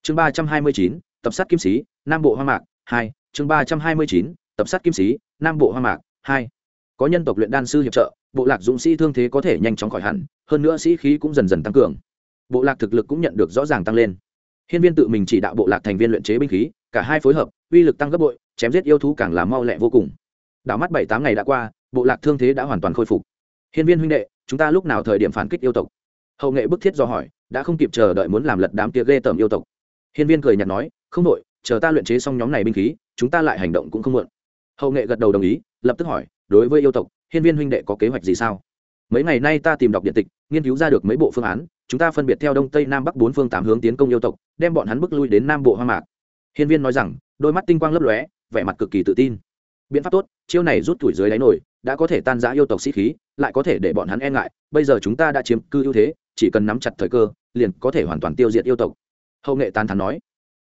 chương ba trăm hai mươi chín, tập sát kim sĩ, nam bộ hoa mạc, hai. Chương ba trăm hai mươi chín, tập sát kim sĩ, nam bộ hoa mạc, hai. Có nhân tộc luyện đan sư hiệp trợ, bộ lạc dũng sĩ thương thế có thể nhanh chóng khỏi hẳn, hơn nữa sĩ khí cũng dần dần tăng cường. Bộ lạc thực lực cũng nhận được rõ ràng tăng lên. Hiên viên tự mình chỉ đạo bộ lạc thành viên luyện chế binh khí, cả hai phối hợp, uy lực tăng gấp bội, chém giết yêu thú càng làm mau lẹ vô cùng. Đảo mắt bảy tám ngày đã qua, bộ lạc thương thế đã hoàn toàn khôi phục. Hiên viên huynh đệ, chúng ta lúc nào thời điểm phản kích yêu tộc? Hậu nghệ bức thiết do hỏi, đã không kịp chờ đợi muốn làm lật đám kia ghê tởm yêu tộc hiên viên cười nhạt nói, không đội chờ ta luyện chế xong nhóm này binh khí, chúng ta lại hành động cũng không muộn. Hậu nghệ gật đầu đồng ý, lập tức hỏi, đối với yêu tộc, hiên viên huynh đệ có kế hoạch gì sao? Mấy ngày nay ta tìm đọc điện tịch, nghiên cứu ra được mấy bộ phương án, chúng ta phân biệt theo đông tây nam bắc bốn phương tám hướng tiến công yêu tộc, đem bọn hắn bước lui đến nam bộ hoa mạc. Hiên viên nói rằng, đôi mắt tinh quang lấp lóe, vẻ mặt cực kỳ tự tin. Biện pháp tốt, chiêu này rút tuổi dưới đáy nổi, đã có thể tan giã yêu tộc sĩ khí, lại có thể để bọn hắn e ngại, bây giờ chúng ta đã chiếm cư ưu thế, chỉ cần nắm chặt thời cơ, liền có thể hoàn toàn tiêu diệt yêu tộc hậu nghệ tán thắn nói.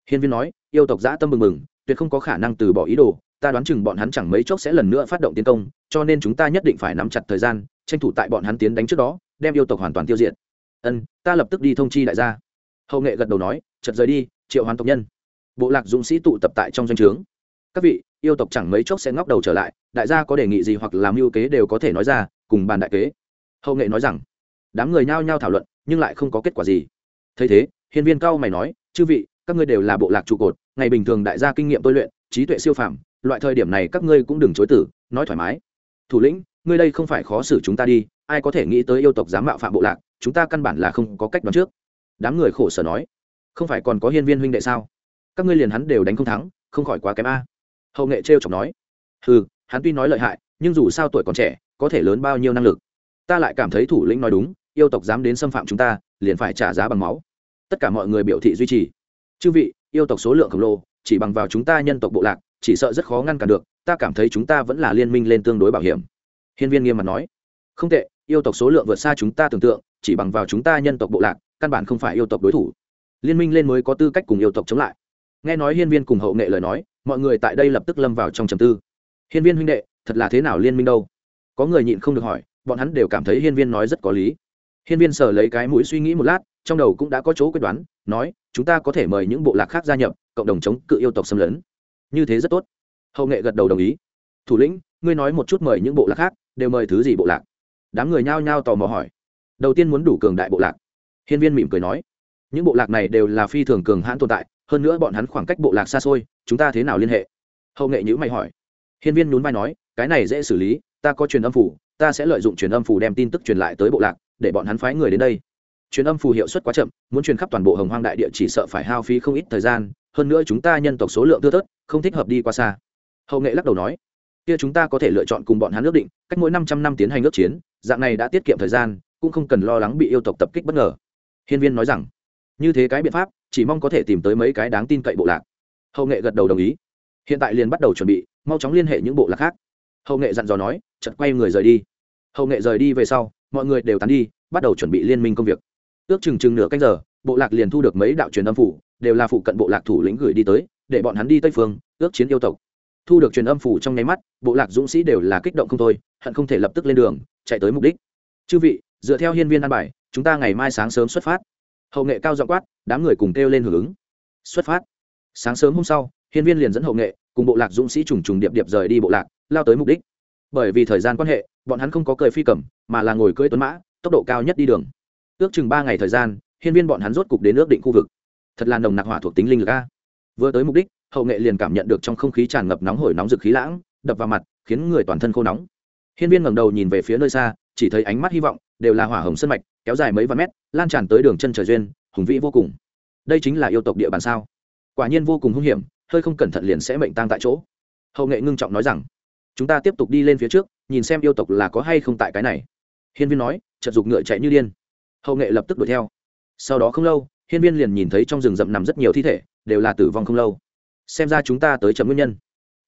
Hiên viên nói, yêu tộc giã tâm mừng mừng tuyệt không có khả năng từ bỏ ý đồ, ta đoán chừng bọn hắn chẳng mấy chốc sẽ lần nữa phát động tiến công, cho nên chúng ta nhất định phải nắm chặt thời gian, tranh thủ tại bọn hắn tiến đánh trước đó, đem yêu tộc hoàn toàn tiêu diệt. Ân, ta lập tức đi thông chi đại gia. Hậu nghệ gật đầu nói chật rời đi, triệu hoàn tộc nhân. Bộ lạc dũng sĩ tụ tập tại trong doanh trướng. Các vị, yêu tộc chẳng mấy chốc sẽ ngóc đầu trở lại, đại gia có đề nghị gì hoặc làm mưu kế đều có thể nói ra, cùng bàn đại kế. Hậu nghệ nói rằng, đám người nhao nhao thảo luận, nhưng lại không có kết quả gì. Thấy thế hiên viên cao mày nói, chư vị, các ngươi đều là bộ lạc trụ cột, ngày bình thường đại gia kinh nghiệm tôi luyện, trí tuệ siêu phàm, loại thời điểm này các ngươi cũng đừng chối tử nói thoải mái. Thủ lĩnh, ngươi đây không phải khó xử chúng ta đi, ai có thể nghĩ tới yêu tộc dám mạo phạm bộ lạc, chúng ta căn bản là không có cách đoán trước. Đám người khổ sở nói, không phải còn có hiên viên huynh đệ sao? Các ngươi liền hắn đều đánh không thắng, không khỏi quá kém a. Hậu nghệ t chọc nói ừ hắn tuy nói lợi hại, nhưng dù sao tuổi còn trẻ, có thể lớn bao nhiêu năng lực? Ta lại cảm thấy thủ lĩnh nói đúng, yêu tộc dám đến xâm phạm chúng ta, liền phải trả giá bằng máu tất cả mọi người biểu thị duy trì. Chư vị, yêu tộc số lượng khổng lồ, chỉ bằng vào chúng ta nhân tộc bộ lạc, chỉ sợ rất khó ngăn cản được, ta cảm thấy chúng ta vẫn là liên minh lên tương đối bảo hiểm. Hiên viên nghiêm mặt nói. Không tệ, yêu tộc số lượng vượt xa chúng ta tưởng tượng, chỉ bằng vào chúng ta nhân tộc bộ lạc, căn bản không phải yêu tộc đối thủ. Liên minh lên mới có tư cách cùng yêu tộc chống lại. Nghe nói hiên viên cùng hậu nghệ lời nói, mọi người tại đây lập tức lâm vào trong trầm tư. Hiên viên huynh đệ, thật là thế nào liên minh đâu? Có người nhịn không được hỏi, bọn hắn đều cảm thấy hiên viên nói rất có lý. Hiên viên sở lấy cái mũi suy nghĩ một lát trong đầu cũng đã có chỗ quyết đoán, nói, chúng ta có thể mời những bộ lạc khác gia nhập, cộng đồng chống cự yêu tộc xâm lấn. Như thế rất tốt. Hậu nghệ gật đầu đồng ý. Thủ lĩnh, ngươi nói một chút mời những bộ lạc khác, đều mời thứ gì bộ lạc? Đám người nhao nhao tò mò hỏi. Đầu tiên muốn đủ cường đại bộ lạc. Hiên viên mỉm cười nói, những bộ lạc này đều là phi thường cường hãn tồn tại, hơn nữa bọn hắn khoảng cách bộ lạc xa xôi, chúng ta thế nào liên hệ? Hậu nghệ nhữ mày hỏi. Hiên viên nhún vai nói, cái này dễ xử lý, ta có truyền âm phủ, ta sẽ lợi dụng truyền âm phủ đem tin tức truyền lại tới bộ lạc, để bọn hắn phái người đến đây truyền âm phù hiệu suất quá chậm, muốn truyền khắp toàn bộ hồng hoang đại địa chỉ sợ phải hao phí không ít thời gian. Hơn nữa chúng ta nhân tộc số lượng thưa thớt, không thích hợp đi qua xa. Hậu nghệ lắc đầu nói, kia chúng ta có thể lựa chọn cùng bọn hắn ước định, cách mỗi năm trăm năm tiến hành ước chiến, dạng này đã tiết kiệm thời gian, cũng không cần lo lắng bị yêu tộc tập kích bất ngờ. Hiên viên nói rằng, như thế cái biện pháp, chỉ mong có thể tìm tới mấy cái đáng tin cậy bộ lạc. Hậu nghệ gật đầu đồng ý. Hiện tại liền bắt đầu chuẩn bị, mau chóng liên hệ những bộ lạc khác. Hậu nghệ dặn dò nói chật quay người rời đi. Hậu nghệ rời đi về sau, mọi người đều tán đi, bắt đầu chuẩn bị liên minh công việc ước chừng chừng nửa canh giờ, bộ lạc liền thu được mấy đạo truyền âm phủ, đều là phụ cận bộ lạc thủ lĩnh gửi đi tới, để bọn hắn đi tây phương, ước chiến yêu tộc. Thu được truyền âm phủ trong nháy mắt, bộ lạc dũng sĩ đều là kích động không thôi, hận không thể lập tức lên đường, chạy tới mục đích. Chư vị, dựa theo hiên viên an bài, chúng ta ngày mai sáng sớm xuất phát. Hậu nghệ cao dọ quát, đám người cùng kêu lên hưởng ứng. Xuất phát. Sáng sớm hôm sau, hiên viên liền dẫn hậu nghệ, cùng bộ lạc dũng sĩ trùng trùng điệp điệp rời đi bộ lạc, lao tới mục đích. Bởi vì thời gian quan hệ, bọn hắn không có cười phi cầm, mà là ngồi cưỡi tuấn mã, tốc độ cao nhất đi đường ước chừng ba ngày thời gian, hiên viên bọn hắn rốt cục đến ước định khu vực. Thật là nồng nặc hỏa thuộc tính linh lực a. Vừa tới mục đích, hậu nghệ liền cảm nhận được trong không khí tràn ngập nóng hổi nóng rực khí lãng, đập vào mặt, khiến người toàn thân khô nóng. Hiên viên ngẩng đầu nhìn về phía nơi xa, chỉ thấy ánh mắt hy vọng đều là hỏa hồng sân mạch, kéo dài mấy vạn mét, lan tràn tới đường chân trời duyên, hùng vĩ vô cùng. Đây chính là yêu tộc địa bàn sao? Quả nhiên vô cùng hung hiểm, hơi không cẩn thận liền sẽ mệnh tang tại chỗ. Hậu nghệ ngưng trọng nói rằng, chúng ta tiếp tục đi lên phía trước, nhìn xem yêu tộc là có hay không tại cái này. Hiên viên nói, chợt giục ngựa chạy như điên hậu nghệ lập tức đuổi theo. Sau đó không lâu, hiên viên liền nhìn thấy trong rừng rậm nằm rất nhiều thi thể, đều là tử vong không lâu. Xem ra chúng ta tới chậm nguyên nhân.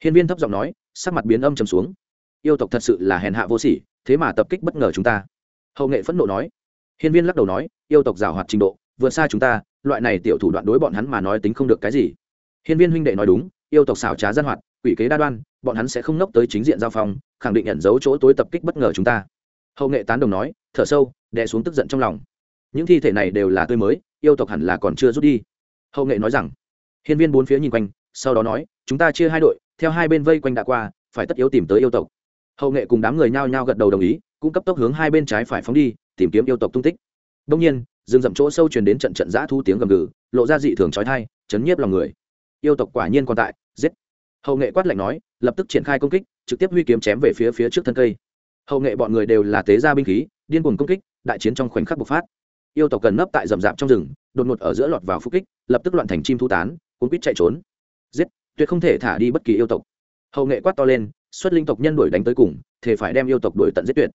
Hiên viên thấp giọng nói, sắc mặt biến âm trầm xuống. Yêu tộc thật sự là hèn hạ vô sỉ, thế mà tập kích bất ngờ chúng ta. Hậu nghệ phẫn nộ nói. Hiên viên lắc đầu nói, yêu tộc giảo hoạt trình độ, vượt xa chúng ta, loại này tiểu thủ đoạn đối bọn hắn mà nói tính không được cái gì. Hiên viên huynh đệ nói đúng, yêu tộc xảo trá gian hoạt, quỷ kế đa đoan, bọn hắn sẽ không nốc tới chính diện giao phong, khẳng định nhận dấu chỗ tối tập kích bất ngờ chúng ta. Hậu nghệ tán đồng nói, thở sâu, đè xuống tức giận trong lòng những thi thể này đều là tươi mới, yêu tộc hẳn là còn chưa rút đi. Hậu nghệ nói rằng, hiên viên bốn phía nhìn quanh, sau đó nói, chúng ta chia hai đội, theo hai bên vây quanh đã qua, phải tất yếu tìm tới yêu tộc. Hậu nghệ cùng đám người nhao nhao gật đầu đồng ý, cũng cấp tốc hướng hai bên trái phải phóng đi, tìm kiếm yêu tộc tung tích. Đông nhiên, rừng rậm chỗ sâu truyền đến trận trận giã thu tiếng gầm gừ, lộ ra dị thường trói thai chấn nhiếp lòng người. Yêu tộc quả nhiên còn tại, giết. Hậu nghệ quát lạnh nói, lập tức triển khai công kích, trực tiếp huy kiếm chém về phía phía trước thân cây. Hậu nghệ bọn người đều là tế gia binh khí, điên cuồng công kích, đại chiến trong khoảnh khắc bộc phát yêu tộc cần nấp tại rậm rạp trong rừng, đột ngột ở giữa lọt vào phúc kích, lập tức loạn thành chim thu tán, cuốn quýt chạy trốn. Giết, tuyệt không thể thả đi bất kỳ yêu tộc. Hậu nghệ quát to lên, xuất linh tộc nhân đuổi đánh tới cùng thể phải đem yêu tộc đuổi tận giết tuyệt.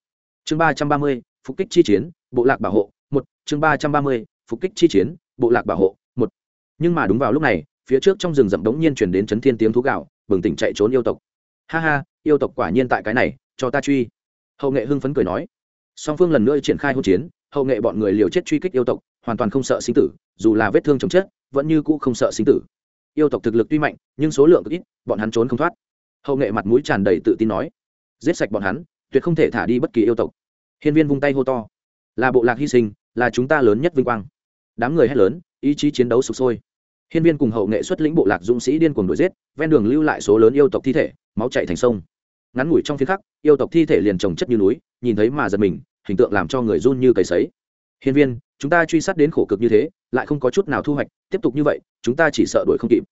Chương ba trăm ba mươi, phục kích chi chiến, bộ lạc bảo hộ, một, chương ba trăm ba mươi, phục kích chi chiến, bộ lạc bảo hộ, một. Nhưng mà đúng vào lúc này, phía trước trong rừng rậm đống nhiên chuyển đến chấn thiên tiếng thú gạo bừng tỉnh chạy trốn yêu tộc. Ha ha, yêu tộc quả nhiên tại cái này, cho ta truy. Hậu nghệ hưng phấn cười nói. Song phương lần nữa triển khai hỗn chiến hậu nghệ bọn người liều chết truy kích yêu tộc, hoàn toàn không sợ sinh tử, dù là vết thương chồng chết, vẫn như cũ không sợ sinh tử. Yêu tộc thực lực tuy mạnh, nhưng số lượng cực ít, bọn hắn trốn không thoát. Hậu nghệ mặt mũi tràn đầy tự tin nói, giết sạch bọn hắn, tuyệt không thể thả đi bất kỳ yêu tộc. Hiên viên vung tay hô to, là bộ lạc hy sinh, là chúng ta lớn nhất vinh quang. Đám người hét lớn, ý chí chiến đấu sụp sôi. Hiên viên cùng hậu nghệ xuất lĩnh bộ lạc dũng sĩ điên cuồng đuổi giết, ven đường lưu lại số lớn yêu tộc thi thể, máu chạy thành sông. Ngắn ngủi trong phía khắc, yêu tộc thi thể liền trồng chất như núi, nhìn thấy mà giật mình hình tượng làm cho người run như cầy sấy. Hiên viên, chúng ta truy sát đến khổ cực như thế, lại không có chút nào thu hoạch, tiếp tục như vậy, chúng ta chỉ sợ đuổi không kịp.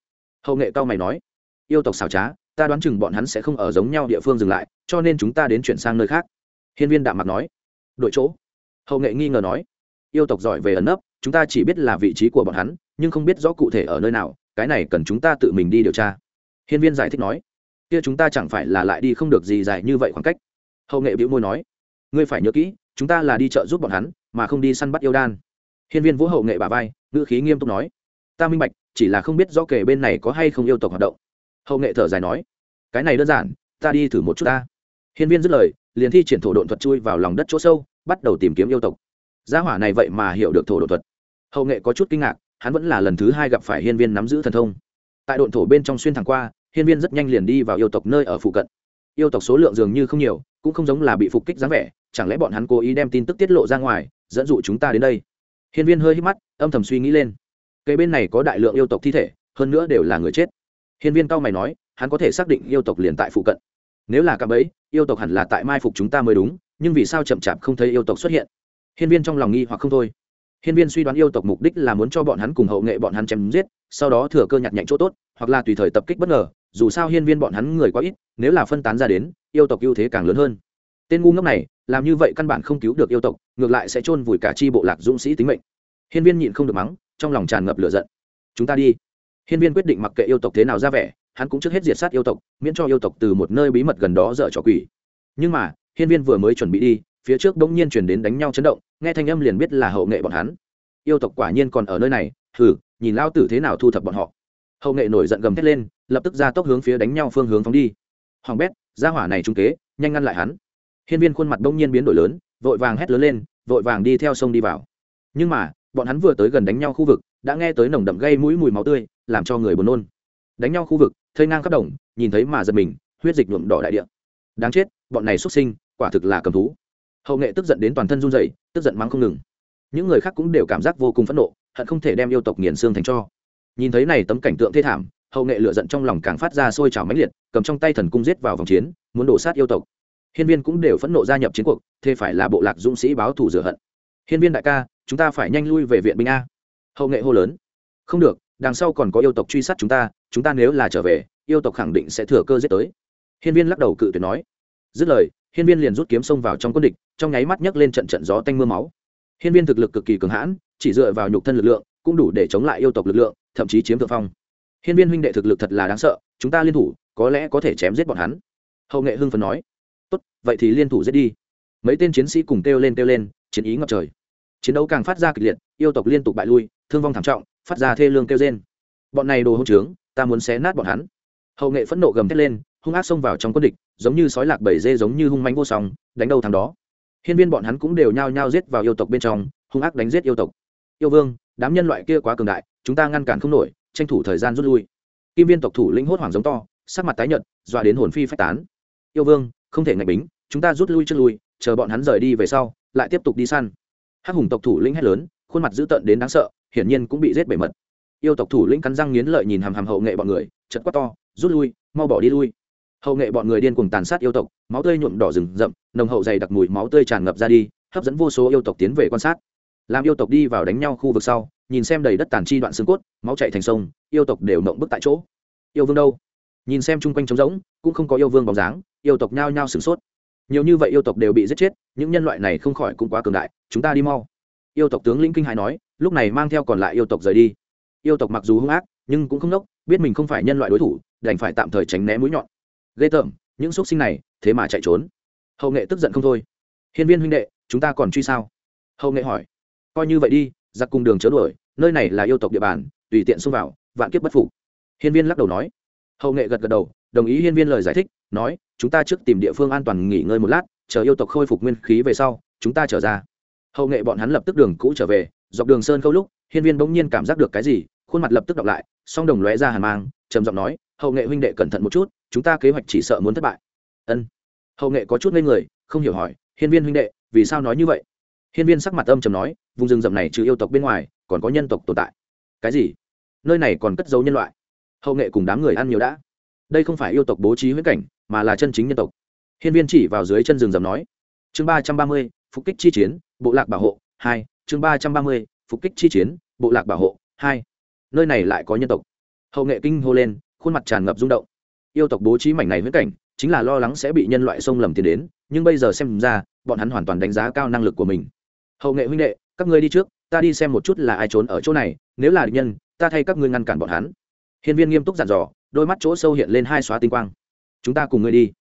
Hậu nghệ cao mày nói, yêu tộc xảo trá, ta đoán chừng bọn hắn sẽ không ở giống nhau địa phương dừng lại, cho nên chúng ta đến chuyển sang nơi khác. Hiên viên đạm mặt nói đội chỗ. Hậu nghệ nghi ngờ nói, yêu tộc giỏi về ẩn nấp, chúng ta chỉ biết là vị trí của bọn hắn, nhưng không biết rõ cụ thể ở nơi nào, cái này cần chúng ta tự mình đi điều tra. Hiên viên giải thích nói, kia chúng ta chẳng phải là lại đi không được gì dài như vậy khoảng cách. Hậu nghệ bĩu môi nói, ngươi phải nhớ kỹ chúng ta là đi chợ giúp bọn hắn, mà không đi săn bắt yêu đan. Hiên viên vũ hậu nghệ bà vai, ngữ khí nghiêm túc nói, ta minh bạch, chỉ là không biết rõ kể bên này có hay không yêu tộc hoạt động. Hậu nghệ thở dài nói, cái này đơn giản, ta đi thử một chút ta. Hiên viên dứt lời, liền thi triển thổ độn thuật chui vào lòng đất chỗ sâu, bắt đầu tìm kiếm yêu tộc. Gia hỏa này vậy mà hiểu được thổ độn thuật. Hậu nghệ có chút kinh ngạc, hắn vẫn là lần thứ hai gặp phải hiên viên nắm giữ thần thông. Tại độn thổ bên trong xuyên thẳng qua, hiên viên rất nhanh liền đi vào yêu tộc nơi ở phụ cận. Yêu tộc số lượng dường như không nhiều cũng không giống là bị phục kích dáng vẻ, chẳng lẽ bọn hắn cố ý đem tin tức tiết lộ ra ngoài, dẫn dụ chúng ta đến đây? Hiên viên hơi hít mắt, âm thầm suy nghĩ lên. Cây bên này có đại lượng yêu tộc thi thể, hơn nữa đều là người chết. Hiên viên cao mày nói, hắn có thể xác định yêu tộc liền tại phụ cận. Nếu là cạm ấy yêu tộc hẳn là tại mai phục chúng ta mới đúng, nhưng vì sao chậm chạp không thấy yêu tộc xuất hiện? Hiên viên trong lòng nghi hoặc không thôi. Hiên viên suy đoán yêu tộc mục đích là muốn cho bọn hắn cùng hậu nghệ bọn hắn chém giết, sau đó thừa cơ nhặt nhạnh chỗ tốt, hoặc là tùy thời tập kích bất ngờ, dù sao hiên viên bọn hắn người quá ít, nếu là phân tán ra đến yêu tộc ưu thế càng lớn hơn. Tên ngu ngốc này, làm như vậy căn bản không cứu được yêu tộc, ngược lại sẽ chôn vùi cả chi bộ lạc dũng sĩ tính mệnh. Hiên viên nhịn không được mắng, trong lòng tràn ngập lửa giận. Chúng ta đi. Hiên viên quyết định mặc kệ yêu tộc thế nào ra vẻ, hắn cũng trước hết diệt sát yêu tộc, miễn cho yêu tộc từ một nơi bí mật gần đó dở trò quỷ. Nhưng mà, hiên viên vừa mới chuẩn bị đi, phía trước bỗng nhiên chuyển đến đánh nhau chấn động, nghe thanh âm liền biết là hậu nghệ bọn hắn. Yêu tộc quả nhiên còn ở nơi này, hừ, nhìn lao tử thế nào thu thập bọn họ. Hậu nghệ nổi giận gầm thét lên, lập tức ra tốc hướng phía đánh nhau phương hướng phóng đi. Hoàng bét gia hỏa này trung kế, nhanh ngăn lại hắn. Hiên viên khuôn mặt đông nhiên biến đổi lớn, vội vàng hét lớn lên, vội vàng đi theo sông đi vào. Nhưng mà, bọn hắn vừa tới gần đánh nhau khu vực, đã nghe tới nồng đậm gây mũi mùi máu tươi, làm cho người buồn nôn. Đánh nhau khu vực thơi ngang khắp đồng, nhìn thấy mà giật mình, huyết dịch nhuộm đỏ đại địa. Đáng chết, bọn này xuất sinh, quả thực là cầm thú. Hậu nghệ tức giận đến toàn thân run rẩy, tức giận mắng không ngừng. Những người khác cũng đều cảm giác vô cùng phẫn nộ, hận không thể đem yêu tộc nghiền xương thành cho. Nhìn thấy này tấm cảnh tượng thê thảm hậu nghệ lửa giận trong lòng càng phát ra sôi trào mãnh liệt, cầm trong tay thần cung giết vào vòng chiến, muốn đổ sát yêu tộc. Hiên viên cũng đều phẫn nộ gia nhập chiến cuộc, thế phải là bộ lạc dũng sĩ báo thù rửa hận. Hiên viên đại ca, chúng ta phải nhanh lui về viện binh a. Hậu nghệ hô lớn. Không được, đằng sau còn có yêu tộc truy sát chúng ta chúng ta nếu là trở về, yêu tộc khẳng định sẽ thừa cơ giết tới. Hiên viên lắc đầu cự tuyệt nói. Dứt lời, hiên viên liền rút kiếm xông vào trong quân địch, trong nháy mắt nhấc lên trận trận gió tanh mưa máu. Hiên viên thực lực cực kỳ cường hãn, chỉ dựa vào nhục thân lực lượng, cũng đủ để chống lại yêu tộc lực lượng, thậm chí chiếm thượng phong hiên viên huynh đệ thực lực thật là đáng sợ, chúng ta liên thủ, có lẽ có thể chém giết bọn hắn. Hậu nghệ hưng phấn nói. Tốt, vậy thì liên thủ giết đi. Mấy tên chiến sĩ cùng kêu lên kêu lên, chiến ý ngập trời. Chiến đấu càng phát ra kịch liệt, yêu tộc liên tục bại lui, thương vong thảm trọng, phát ra thê lương kêu rên. bọn này đồ hỗn trướng, ta muốn xé nát bọn hắn. Hậu nghệ phẫn nộ gầm thét lên, hung ác xông vào trong quân địch, giống như sói lạc bầy dê giống như hung manh vô song, đánh đầu thằng đó. Hiên viên bọn hắn cũng đều nhao nhao giết vào yêu tộc bên trong, hung ác đánh giết yêu tộc. Yêu vương, đám nhân loại kia quá cường đại, chúng ta ngăn cản không nổi tranh thủ thời gian rút lui. Kim viên tộc thủ lĩnh hốt hoảng giống to, sắc mặt tái nhợt, dọa đến hồn phi phách tán. Yêu vương, không thể ngạch bính, chúng ta rút lui trước lui, chờ bọn hắn rời đi về sau, lại tiếp tục đi săn. Hắc hùng tộc thủ lĩnh hét lớn, khuôn mặt dữ tợn đến đáng sợ, hiển nhiên cũng bị giết bể mật. Yêu tộc thủ lĩnh cắn răng nghiến lợi nhìn hàm hàm hậu nghệ bọn người chật quát to, rút lui, mau bỏ đi lui. Hậu nghệ bọn người điên cùng tàn sát yêu tộc, máu tươi nhuộm đỏ rừng rậm, nồng hậu dày đặc mùi máu tươi tràn ngập ra đi, hấp dẫn vô số yêu tộc tiến về quan sát. Làm yêu tộc đi vào đánh nhau khu vực sau nhìn xem đầy đất tàn chi đoạn xương cốt, máu chạy thành sông, yêu tộc đều mộng bức tại chỗ. Yêu vương đâu? Nhìn xem chung quanh trống rỗng, cũng không có yêu vương bóng dáng, yêu tộc nhao nhao sửng sốt. Nhiều như vậy yêu tộc đều bị giết chết, những nhân loại này không khỏi cũng quá cường đại, chúng ta đi mau. Yêu tộc tướng lĩnh kinh hải nói, lúc này mang theo còn lại yêu tộc rời đi. Yêu tộc mặc dù hung ác, nhưng cũng không nốc biết mình không phải nhân loại đối thủ, đành phải tạm thời tránh né mũi nhọn. Ghê tởm, những xúc sinh này, thế mà chạy trốn. Hậu nghệ tức giận không thôi. Hiên viên huynh đệ, chúng ta còn truy sao? Hậu nghệ hỏi. Coi như vậy đi, giặc cùng đường chớ đuổi nơi này là yêu tộc địa bàn, tùy tiện xông vào, vạn kiếp bất phục. Hiên viên lắc đầu nói. Hậu nghệ gật gật đầu, đồng ý hiên viên lời giải thích, nói, chúng ta trước tìm địa phương an toàn nghỉ ngơi một lát, chờ yêu tộc khôi phục nguyên khí về sau, chúng ta trở ra. Hậu nghệ bọn hắn lập tức đường cũ trở về, dọc đường sơn câu lúc, hiên viên bỗng nhiên cảm giác được cái gì, khuôn mặt lập tức đọc lại, song đồng lóe ra hàn mang, trầm giọng nói, hậu nghệ huynh đệ cẩn thận một chút, chúng ta kế hoạch chỉ sợ muốn thất bại. Ân. Hậu nghệ có chút ngây người, không hiểu hỏi, hiên viên huynh đệ, vì sao nói như vậy? Hiên viên sắc mặt âm trầm nói, vùng rừng rậm này trừ yêu tộc bên ngoài còn có nhân tộc tồn tại. Cái gì? Nơi này còn cất giấu nhân loại. Hậu nghệ cùng đám người ăn nhiều đã. Đây không phải yêu tộc bố trí huyết cảnh, mà là chân chính nhân tộc. Hiên viên chỉ vào dưới chân rừng rầm nói, chương ba trăm ba mươi, phục kích chi chiến, bộ lạc bảo hộ, hai, chương ba trăm ba mươi, phục kích chi chiến, bộ lạc bảo hộ, hai. Nơi này lại có nhân tộc. Hậu nghệ kinh hô lên, khuôn mặt tràn ngập rung động. Yêu tộc bố trí mảnh này huyết cảnh, chính là lo lắng sẽ bị nhân loại xông lầm tiền đến, nhưng bây giờ xem ra, bọn hắn hoàn toàn đánh giá cao năng lực của mình. Hậu nghệ huynh đệ, các ngươi đi trước ta đi xem một chút là ai trốn ở chỗ này, nếu là địch nhân, ta thay các ngươi ngăn cản bọn hắn. Hiên viên nghiêm túc dặn dò, đôi mắt chỗ sâu hiện lên hai xóa tinh quang. Chúng ta cùng ngươi đi.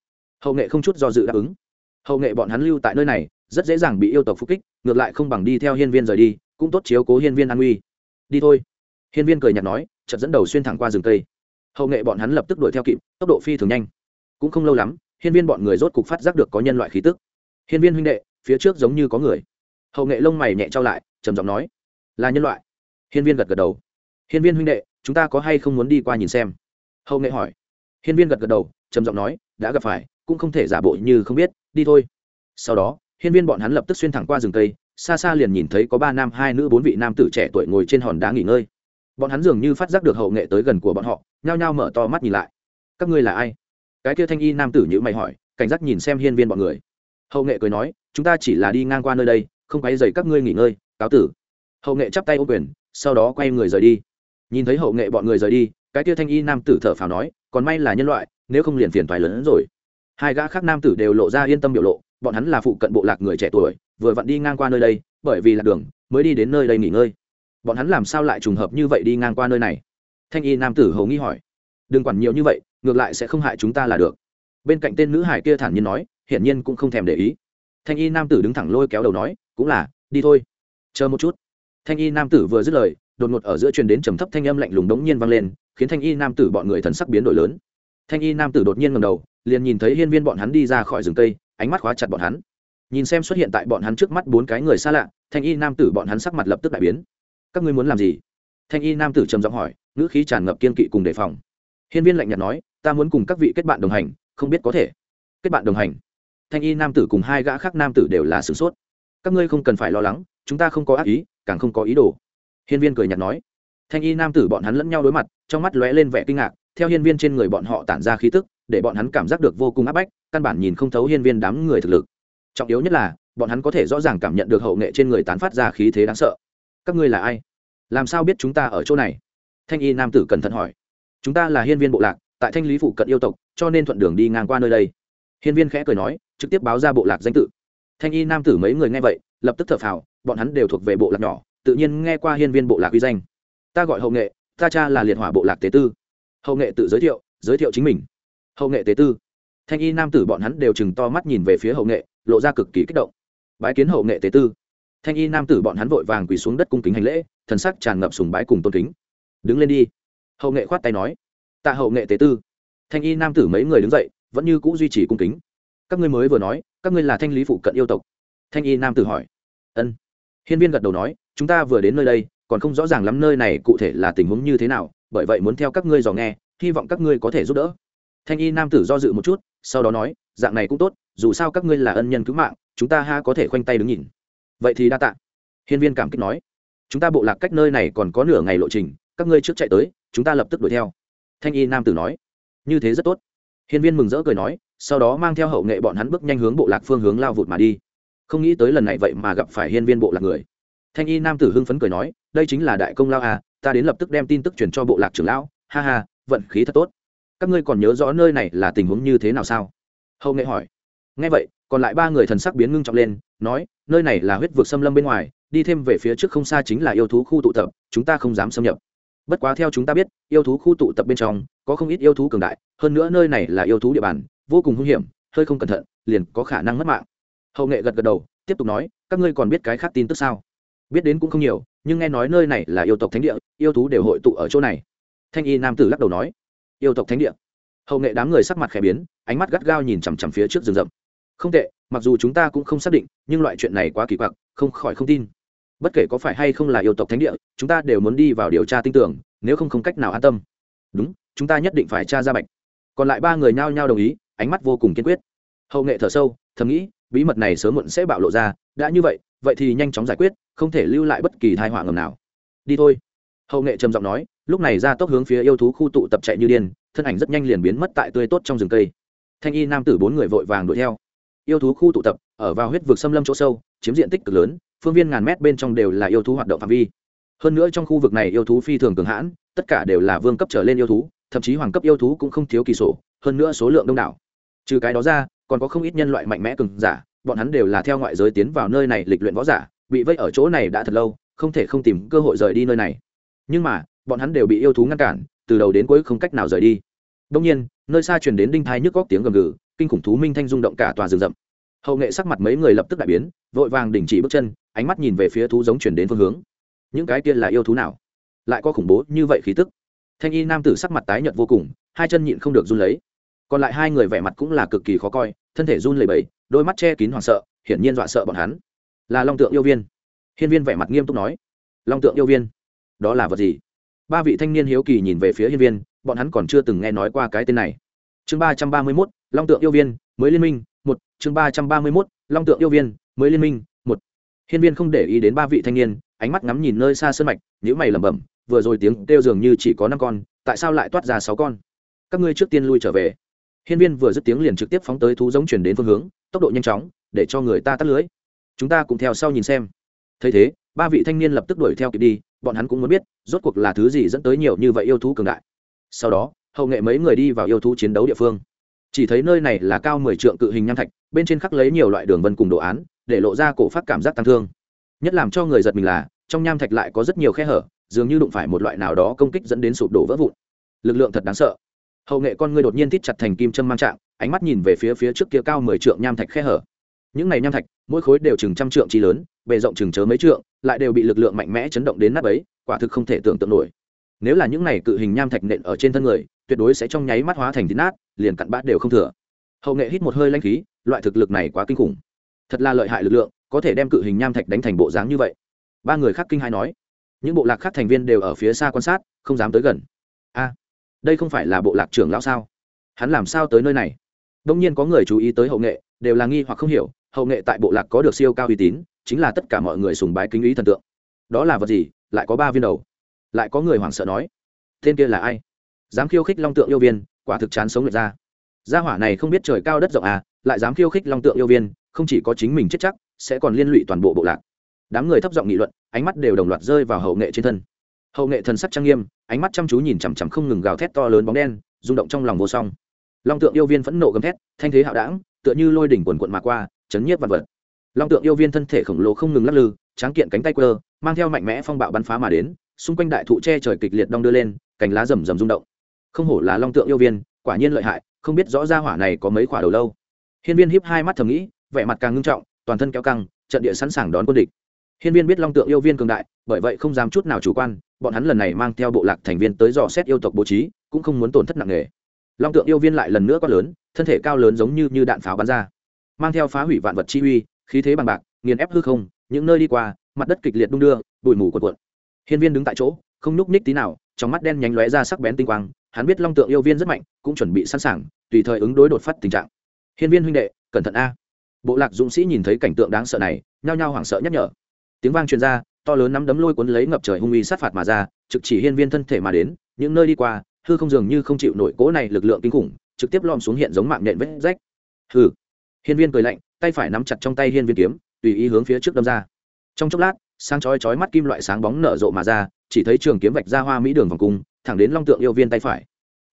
Hậu nghệ không chút do dự đáp ứng. Hậu nghệ bọn hắn lưu tại nơi này, rất dễ dàng bị yêu tộc phục kích, ngược lại không bằng đi theo hiên viên rời đi, cũng tốt chiếu cố hiên viên an nguy. Đi thôi. Hiên viên cười nhạt nói, chợt dẫn đầu xuyên thẳng qua rừng cây. Hậu nghệ bọn hắn lập tức đuổi theo kịp, tốc độ phi thường nhanh. Cũng không lâu lắm, hiên viên bọn người rốt cục phát giác được có nhân loại khí tức. Hiên viên huynh đệ, phía trước giống như có người hậu nghệ lông mày nhẹ trao lại, trầm giọng nói, là nhân loại. Hiên viên gật gật đầu. Hiên viên huynh đệ, chúng ta có hay không muốn đi qua nhìn xem? Hậu nghệ hỏi. Hiên viên gật gật đầu, trầm giọng nói, đã gặp phải, cũng không thể giả bộ như không biết, đi thôi. Sau đó, hiên viên bọn hắn lập tức xuyên thẳng qua rừng cây, xa xa liền nhìn thấy có ba nam, hai nữ, bốn vị nam tử trẻ tuổi ngồi trên hòn đá nghỉ ngơi. Bọn hắn dường như phát giác được hậu nghệ tới gần của bọn họ, nhao nhao mở to mắt nhìn lại. Các ngươi là ai? Cái kia thanh y nam tử nhữ mày hỏi, cảnh giác nhìn xem hiên viên bọn người. Hậu nghệ cười nói, chúng ta chỉ là đi ngang qua nơi đây không quay dày các ngươi nghỉ ngơi, cáo tử. Hậu nghệ chắp tay ô quyền, sau đó quay người rời đi. Nhìn thấy hậu nghệ bọn người rời đi, cái kia thanh y nam tử thở phào nói, còn may là nhân loại, nếu không liền phiền thoái lớn hơn rồi. Hai gã khác nam tử đều lộ ra yên tâm biểu lộ, bọn hắn là phụ cận bộ lạc người trẻ tuổi, vừa vặn đi ngang qua nơi đây, bởi vì lạc đường, mới đi đến nơi đây nghỉ ngơi. Bọn hắn làm sao lại trùng hợp như vậy đi ngang qua nơi này? Thanh y nam tử hầu nghi hỏi. Đừng quản nhiều như vậy, ngược lại sẽ không hại chúng ta là được. Bên cạnh tên nữ hải kia thản nhiên nói, hiển nhiên cũng không thèm để ý. Thanh y nam tử đứng thẳng lôi kéo đầu nói cũng là, đi thôi. Chờ một chút. Thanh y nam tử vừa dứt lời, đột ngột ở giữa truyền đến trầm thấp thanh âm lạnh lùng đống nhiên vang lên, khiến thanh y nam tử bọn người thần sắc biến đổi lớn. Thanh y nam tử đột nhiên ngầm đầu, liền nhìn thấy hiên viên bọn hắn đi ra khỏi rừng cây, ánh mắt khóa chặt bọn hắn. Nhìn xem xuất hiện tại bọn hắn trước mắt bốn cái người xa lạ, thanh y nam tử bọn hắn sắc mặt lập tức đại biến. Các ngươi muốn làm gì? Thanh y nam tử trầm giọng hỏi, ngữ khí tràn ngập kiên kỵ cùng đề phòng. Hiên viên lạnh nhạt nói, ta muốn cùng các vị kết bạn đồng hành, không biết có thể. Kết bạn đồng hành? Thanh y nam tử cùng hai gã khác nam tử đều là sửng sốt các ngươi không cần phải lo lắng, chúng ta không có ác ý, càng không có ý đồ. Hiên viên cười nhạt nói. Thanh y nam tử bọn hắn lẫn nhau đối mặt, trong mắt lóe lên vẻ kinh ngạc, theo hiên viên trên người bọn họ tản ra khí tức, để bọn hắn cảm giác được vô cùng áp bách, căn bản nhìn không thấu hiên viên đám người thực lực. Trọng yếu nhất là, bọn hắn có thể rõ ràng cảm nhận được hậu nghệ trên người tán phát ra khí thế đáng sợ. Các ngươi là ai? Làm sao biết chúng ta ở chỗ này? Thanh y nam tử cẩn thận hỏi. Chúng ta là hiên viên bộ lạc, tại thanh lý phụ cận yêu tộc, cho nên thuận đường đi ngang qua nơi đây. Hiên viên khẽ cười nói, trực tiếp báo ra bộ lạc danh tự thanh y nam tử mấy người nghe vậy, lập tức thở phào, bọn hắn đều thuộc về bộ lạc nhỏ, tự nhiên nghe qua hiên viên bộ lạc uy danh. Ta gọi hậu nghệ, ta cha là liệt hỏa bộ lạc tế tư. Hậu nghệ tự giới thiệu giới thiệu chính mình. Hậu nghệ tế tư. Thanh y nam tử bọn hắn đều chừng to mắt nhìn về phía hậu nghệ, lộ ra cực kỳ kích động. Bái kiến hậu nghệ tế tư. Thanh y nam tử bọn hắn vội vàng quỳ xuống đất cung kính hành lễ, thần sắc tràn ngập sùng bái cùng tôn kính. Đứng lên đi. Hậu nghệ khoát tay nói. Tạ hậu nghệ tế tư. Thanh y nam tử mấy người đứng dậy, vẫn như c ũ duy trì cung kính các ngươi mới vừa nói, các ngươi là thanh lý phụ cận yêu tộc. Thanh y nam tử hỏi. Ân. Hiên viên gật đầu nói, chúng ta vừa đến nơi đây, còn không rõ ràng lắm nơi này cụ thể là tình huống như thế nào, bởi vậy muốn theo các ngươi dò nghe, hy vọng các ngươi có thể giúp đỡ. Thanh y nam tử do dự một chút, sau đó nói, dạng này cũng tốt, dù sao các ngươi là ân nhân cứu mạng, chúng ta ha có thể khoanh tay đứng nhìn. Vậy thì đa tạ. Hiên viên cảm kích nói, chúng ta bộ lạc cách nơi này còn có nửa ngày lộ trình, các ngươi trước chạy tới, chúng ta lập tức đuổi theo. Thanh y nam tử nói, như thế rất tốt hiên viên mừng rỡ cười nói, sau đó mang theo hậu nghệ bọn hắn bước nhanh hướng bộ lạc phương hướng lao vụt mà đi. Không nghĩ tới lần này vậy mà gặp phải hiên viên bộ lạc người. Thanh y nam tử hưng phấn cười nói, đây chính là đại công lao à ta đến lập tức đem tin tức truyền cho bộ lạc trưởng lão, ha ha, vận khí thật tốt. Các ngươi còn nhớ rõ nơi này là tình huống như thế nào sao? Hậu nghệ hỏi. Ngay vậy, còn lại ba người thần sắc biến ngưng trọng lên, nói, nơi này là huyết vực xâm lâm bên ngoài, đi thêm về phía trước không xa chính là yêu thú khu tụ tập, chúng ta không dám xâm nhập. Bất quá theo chúng ta biết, yêu thú khu tụ tập bên trong có không ít yêu thú cường đại, hơn nữa nơi này là yêu thú địa bàn, vô cùng hung hiểm, hơi không cẩn thận, liền có khả năng mất mạng. Hậu nghệ gật gật đầu, tiếp tục nói, các ngươi còn biết cái khác tin tức sao? Biết đến cũng không nhiều, nhưng nghe nói nơi này là yêu tộc thánh địa, yêu thú đều hội tụ ở chỗ này. Thanh y nam tử lắc đầu nói, yêu tộc thánh địa. Hậu nghệ đám người sắc mặt khẽ biến, ánh mắt gắt gao nhìn chằm chằm phía trước rừng rậm. Không tệ, mặc dù chúng ta cũng không xác định, nhưng loại chuyện này quá kỳ quặc, không khỏi không tin. Bất kể có phải hay không là yêu tộc thánh địa, chúng ta đều muốn đi vào điều tra tin tưởng, nếu không không cách nào an tâm. Đúng chúng ta nhất định phải tra ra bạch. Còn lại ba người nhao nhao đồng ý, ánh mắt vô cùng kiên quyết. Hậu nghệ thở sâu, thầm nghĩ, bí mật này sớm muộn sẽ bạo lộ ra, đã như vậy vậy thì nhanh chóng giải quyết, không thể lưu lại bất kỳ thai họa ngầm nào. Đi thôi. Hậu nghệ trầm giọng nói, lúc này ra tốc hướng phía yêu thú khu tụ tập chạy như điên, thân ảnh rất nhanh liền biến mất tại tươi tốt trong rừng cây. Thanh y nam tử bốn người vội vàng đuổi theo. Yêu thú khu tụ tập, ở vào huyết vực xâm lâm chỗ sâu, chiếm diện tích cực lớn, phương viên ngàn mét bên trong đều là yêu thú hoạt động phạm vi. Hơn nữa trong khu vực này yêu thú phi thường cường hãn, tất cả đều là vương cấp trở lên yêu thú thậm chí hoàng cấp yêu thú cũng không thiếu kỳ sổ, hơn nữa số lượng đông đảo. Trừ cái đó ra, còn có không ít nhân loại mạnh mẽ cường giả, bọn hắn đều là theo ngoại giới tiến vào nơi này lịch luyện võ giả, bị vây ở chỗ này đã thật lâu, không thể không tìm cơ hội rời đi nơi này. Nhưng mà, bọn hắn đều bị yêu thú ngăn cản, từ đầu đến cuối không cách nào rời đi. Đông nhiên, nơi xa truyền đến đinh thai nhức góc tiếng gầm gừ, kinh khủng thú minh thanh rung động cả tòa rừng rậm. Hậu nghệ sắc mặt mấy người lập tức đại biến, vội vàng đình chỉ bước chân, ánh mắt nhìn về phía thú giống chuyển đến phương hướng. Những cái kia là yêu thú nào? Lại có khủng bố như vậy khí tức thanh y nam tử sắc mặt tái nhợt vô cùng, hai chân nhịn không được run lấy. Còn lại hai người vẻ mặt cũng là cực kỳ khó coi, thân thể run lẩy bẩy, đôi mắt che kín hoảng sợ, hiển nhiên dọa sợ bọn hắn. Là long tượng yêu viên. Hiên viên vẻ mặt nghiêm túc nói. Long tượng yêu viên? Đó là vật gì? Ba vị thanh niên hiếu kỳ nhìn về phía hiên viên, bọn hắn còn chưa từng nghe nói qua cái tên này. Chương ba trăm ba mươi mốt, long tượng yêu viên, mới liên minh, một. Chương ba trăm ba mươi mốt, long tượng yêu viên, mới liên minh, một. Hiên viên không để ý đến ba vị thanh niên, ánh mắt ngắm nhìn nơi xa sân mạch nhữ mày lẩm bẩm vừa rồi tiếng kêu dường như chỉ có năm con, tại sao lại toát ra sáu con? Các ngươi trước tiên lui trở về. Hiên viên vừa dứt tiếng liền trực tiếp phóng tới thú giống chuyển đến phương hướng, tốc độ nhanh chóng, để cho người ta tắt lưới. Chúng ta cùng theo sau nhìn xem. Thấy thế, ba vị thanh niên lập tức đuổi theo kịp đi, bọn hắn cũng muốn biết, rốt cuộc là thứ gì dẫn tới nhiều như vậy yêu thú cường đại. Sau đó, hậu nghệ mấy người đi vào yêu thú chiến đấu địa phương. Chỉ thấy nơi này là cao mười trượng cự hình nham thạch, bên trên khắc lấy nhiều loại đường vân cùng đồ án, để lộ ra cổ phát cảm giác tăng thương. Nhất làm cho người giật mình là, trong nham thạch lại có rất nhiều khe hở dường như đụng phải một loại nào đó công kích dẫn đến sụp đổ vỡ vụn. Lực lượng thật đáng sợ. Hậu nghệ con ngươi đột nhiên thít chặt thành kim châm mang trạng, ánh mắt nhìn về phía phía trước kia cao mười trượng nham thạch khe hở. Những này nham thạch, mỗi khối đều chừng trăm trượng chi lớn, bề rộng chừng chớ mấy trượng, lại đều bị lực lượng mạnh mẽ chấn động đến nắp ấy quả thực không thể tưởng tượng nổi. Nếu là những này cự hình nham thạch nện ở trên thân người, tuyệt đối sẽ trong nháy mắt hóa thành thịt nát, liền cặn bát đều không thừa. Hậu nghệ hít một hơi lanh khí, loại thực lực này quá kinh khủng. Thật là lợi hại lực lượng, có thể đem cự hình nham thạch đánh thành bộ dáng như vậy. Ba người khác kinh hai nói những bộ lạc khác thành viên đều ở phía xa quan sát, không dám tới gần. A, đây không phải là bộ lạc trưởng lão sao? Hắn làm sao tới nơi này? Đông nhiên có người chú ý tới hậu nghệ, đều là nghi hoặc không hiểu, hậu nghệ tại bộ lạc có được siêu cao uy tín, chính là tất cả mọi người sùng bái kính ý thần tượng. Đó là vật gì? Lại có ba viên đầu. Lại có người hoảng sợ nói, tên kia là ai? Dám khiêu khích long tượng yêu viên, quả thực chán sống lệch ra. Gia hỏa này không biết trời cao đất rộng à lại dám khiêu khích long tượng yêu viên, không chỉ có chính mình chết chắc, sẽ còn liên lụy toàn bộ bộ lạc. Đám người thấp giọng nghị luận ánh mắt đều đồng loạt rơi vào hậu nghệ trên thân. Hậu nghệ thần sắc trang nghiêm, ánh mắt chăm chú nhìn chằm chằm không ngừng gào thét to lớn bóng đen, rung động trong lòng vô song. Long tượng yêu viên phẫn nộ gầm thét, thanh thế hạo đảng, tựa như lôi đỉnh quần quận mà qua, chấn nhiếp vật vật. Long tượng yêu viên thân thể khổng lồ không ngừng lắc lư, tráng kiện cánh tay quơ, mang theo mạnh mẽ phong bạo bắn phá mà đến, xung quanh đại thụ che trời kịch liệt đong đưa lên, cành lá rầm rầm rung động. Không hổ là long tượng yêu viên, quả nhiên lợi hại, không biết rõ ra hỏa này có mấy quả đầu lâu. Hiên viên hiếp hai mắt thầm nghĩ, vẻ mặt càng ngưng trọng, toàn thân kéo căng, trận địa sẵn sàng đón quân địch hiên viên biết long tượng yêu viên cường đại, bởi vậy không dám chút nào chủ quan, bọn hắn lần này mang theo bộ lạc thành viên tới dò xét yêu tộc bố trí, cũng không muốn tổn thất nặng nề. Long tượng yêu viên lại lần nữa quá lớn, thân thể cao lớn giống như như đạn pháo bắn ra. Mang theo phá hủy vạn vật chi uy, khí thế bằng bạc, nghiền ép hư không, những nơi đi qua, mặt đất kịch liệt đung đưa, bụi mù cuộn cuộn. Hiên viên đứng tại chỗ, không nhúc nhích tí nào, trong mắt đen nhánh lóe ra sắc bén tinh quang, hắn biết long tượng yêu viên rất mạnh, cũng chuẩn bị sẵn sàng, tùy thời ứng đối đột phát tình trạng. Hiên viên huynh đệ, cẩn thận a. Bộ lạc dũng sĩ nhìn thấy cảnh tượng đáng sợ này, nhao nhao hoảng sợ nhắc nhở tiếng vang truyền ra, to lớn nắm đấm lôi cuốn lấy ngập trời hung uy sát phạt mà ra, trực chỉ hiên viên thân thể mà đến, những nơi đi qua, hư không dường như không chịu nổi cố này lực lượng kinh khủng, trực tiếp lom xuống hiện giống mạng nhện vết rách. Hư hiên viên cười lạnh, tay phải nắm chặt trong tay hiên viên kiếm, tùy ý hướng phía trước đâm ra. Trong chốc lát, sáng chói chói mắt kim loại sáng bóng nở rộ mà ra, chỉ thấy trường kiếm vạch ra hoa mỹ đường vòng cung, thẳng đến long tượng yêu viên tay phải.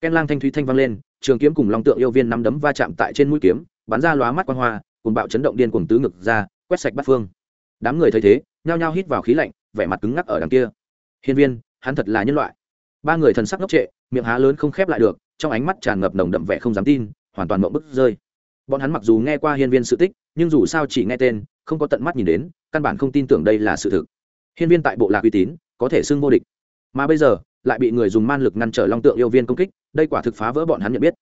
Ken lang thanh thúy thanh vang lên, trường kiếm cùng long tượng yêu viên nắm đấm va chạm tại trên mũi kiếm, bắn ra lóa mắt quan hoa cùng bạo chấn động điên cuồng tứ ngực ra, quét sạch bắt phương. Đám người thấy thế nhao nhao hít vào khí lạnh, vẻ mặt cứng ngắc ở đằng kia. Hiên viên, hắn thật là nhân loại. Ba người thần sắc ngốc trệ, miệng há lớn không khép lại được, trong ánh mắt tràn ngập nồng đậm vẻ không dám tin, hoàn toàn mộng bức rơi. Bọn hắn mặc dù nghe qua hiên viên sự tích, nhưng dù sao chỉ nghe tên, không có tận mắt nhìn đến, căn bản không tin tưởng đây là sự thực. Hiên viên tại bộ lạc uy tín, có thể xưng vô địch. Mà bây giờ, lại bị người dùng man lực ngăn trở long tượng yêu viên công kích, đây quả thực phá vỡ bọn hắn nhận biết.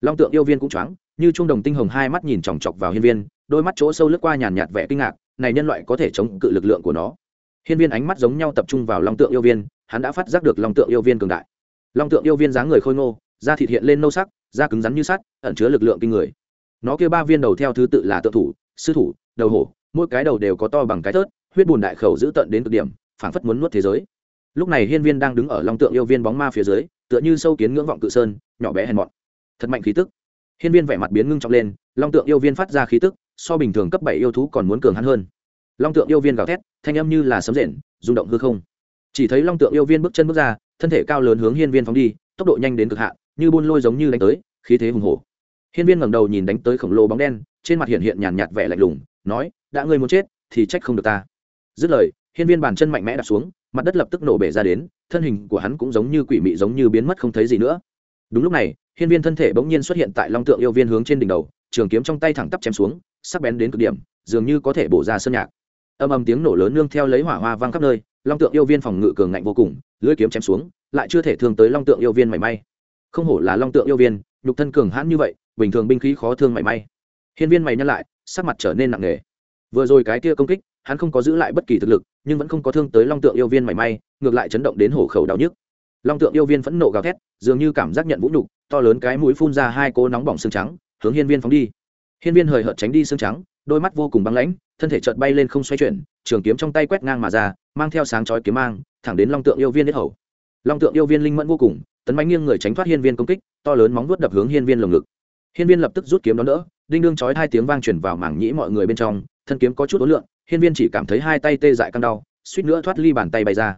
Long tượng yêu viên cũng choáng, như trung đồng tinh hồng hai mắt nhìn chòng chọc vào hiên viên, đôi mắt chỗ sâu lướt qua nhàn nhạt vẻ kinh ngạc này nhân loại có thể chống cự lực lượng của nó. Hiên viên ánh mắt giống nhau tập trung vào long tượng yêu viên hắn đã phát giác được long tượng yêu viên cường đại. Long tượng yêu viên dáng người khôi ngô da thịt hiện lên nâu sắc da cứng rắn như sắt ẩn chứa lực lượng kinh người. Nó kêu ba viên đầu theo thứ tự là tượng thủ sư thủ đầu hổ mỗi cái đầu đều có to bằng cái tớt, huyết bùn đại khẩu giữ tận đến cực điểm phảng phất muốn nuốt thế giới. Lúc này hiên viên đang đứng ở long tượng yêu viên bóng ma phía dưới tựa như sâu kiến ngưỡng vọng cự sơn nhỏ bé hèn mọn. Thật mạnh khí tức. Hiên viên vẻ mặt biến ngưng trọng lên long tượng yêu viên phát ra khí tức so bình thường cấp bảy yêu thú còn muốn cường hắn hơn. Long tượng yêu viên gào thét, thanh âm như là sấm rền, rung động hư không. Chỉ thấy long tượng yêu viên bước chân bước ra, thân thể cao lớn hướng hiên viên phóng đi, tốc độ nhanh đến cực hạn, như buôn lôi giống như đánh tới, khí thế hùng hổ. Hiên viên ngẩng đầu nhìn đánh tới khổng lồ bóng đen, trên mặt hiện hiện nhàn nhạt vẻ lạnh lùng, nói, đã ngươi muốn chết, thì trách không được ta. Dứt lời, hiên viên bàn chân mạnh mẽ đặt xuống, mặt đất lập tức nổ bể ra đến, thân hình của hắn cũng giống như quỷ mị giống như biến mất không thấy gì nữa. Đúng lúc này, hiên viên thân thể bỗng nhiên xuất hiện tại long tượng yêu viên hướng trên đỉnh đầu, trường kiếm trong tay thẳng tắp chém xuống sắc bén đến cực điểm, dường như có thể bổ ra sơn nhạc. Âm âm tiếng nổ lớn nương theo lấy hỏa hoa vang khắp nơi, long tượng yêu viên phòng ngự cường ngạnh vô cùng, lưỡi kiếm chém xuống, lại chưa thể thương tới long tượng yêu viên mảy may. Không hổ là long tượng yêu viên, nhục thân cường hãn như vậy, bình thường binh khí khó thương mảy may. Hiên viên mày nhăn lại, sắc mặt trở nên nặng nề. Vừa rồi cái kia công kích, hắn không có giữ lại bất kỳ thực lực, nhưng vẫn không có thương tới long tượng yêu viên mảy may, ngược lại chấn động đến hổ khẩu đau nhức. Long tượng yêu viên phẫn nộ gào thét, dường như cảm giác nhận vũ nhục, to lớn cái mũi phun ra hai cô nóng bỏng xương trắng, hướng hiên viên phóng đi hiên viên hời hợt tránh đi xương trắng, đôi mắt vô cùng băng lãnh, thân thể chợt bay lên không xoay chuyển, trường kiếm trong tay quét ngang mà ra, mang theo sáng chói kiếm mang, thẳng đến long tượng yêu viên nhất hầu. Long tượng yêu viên linh mẫn vô cùng, tấn bánh nghiêng người tránh thoát hiên viên công kích, to lớn móng vuốt đập hướng hiên viên lồng ngực. Hiên viên lập tức rút kiếm đón đỡ, đinh đương chói hai tiếng vang chuyển vào mảng nhĩ mọi người bên trong, thân kiếm có chút ối lượng hiên viên chỉ cảm thấy hai tay tê dại căng đau, suýt nữa thoát ly bàn tay bay ra.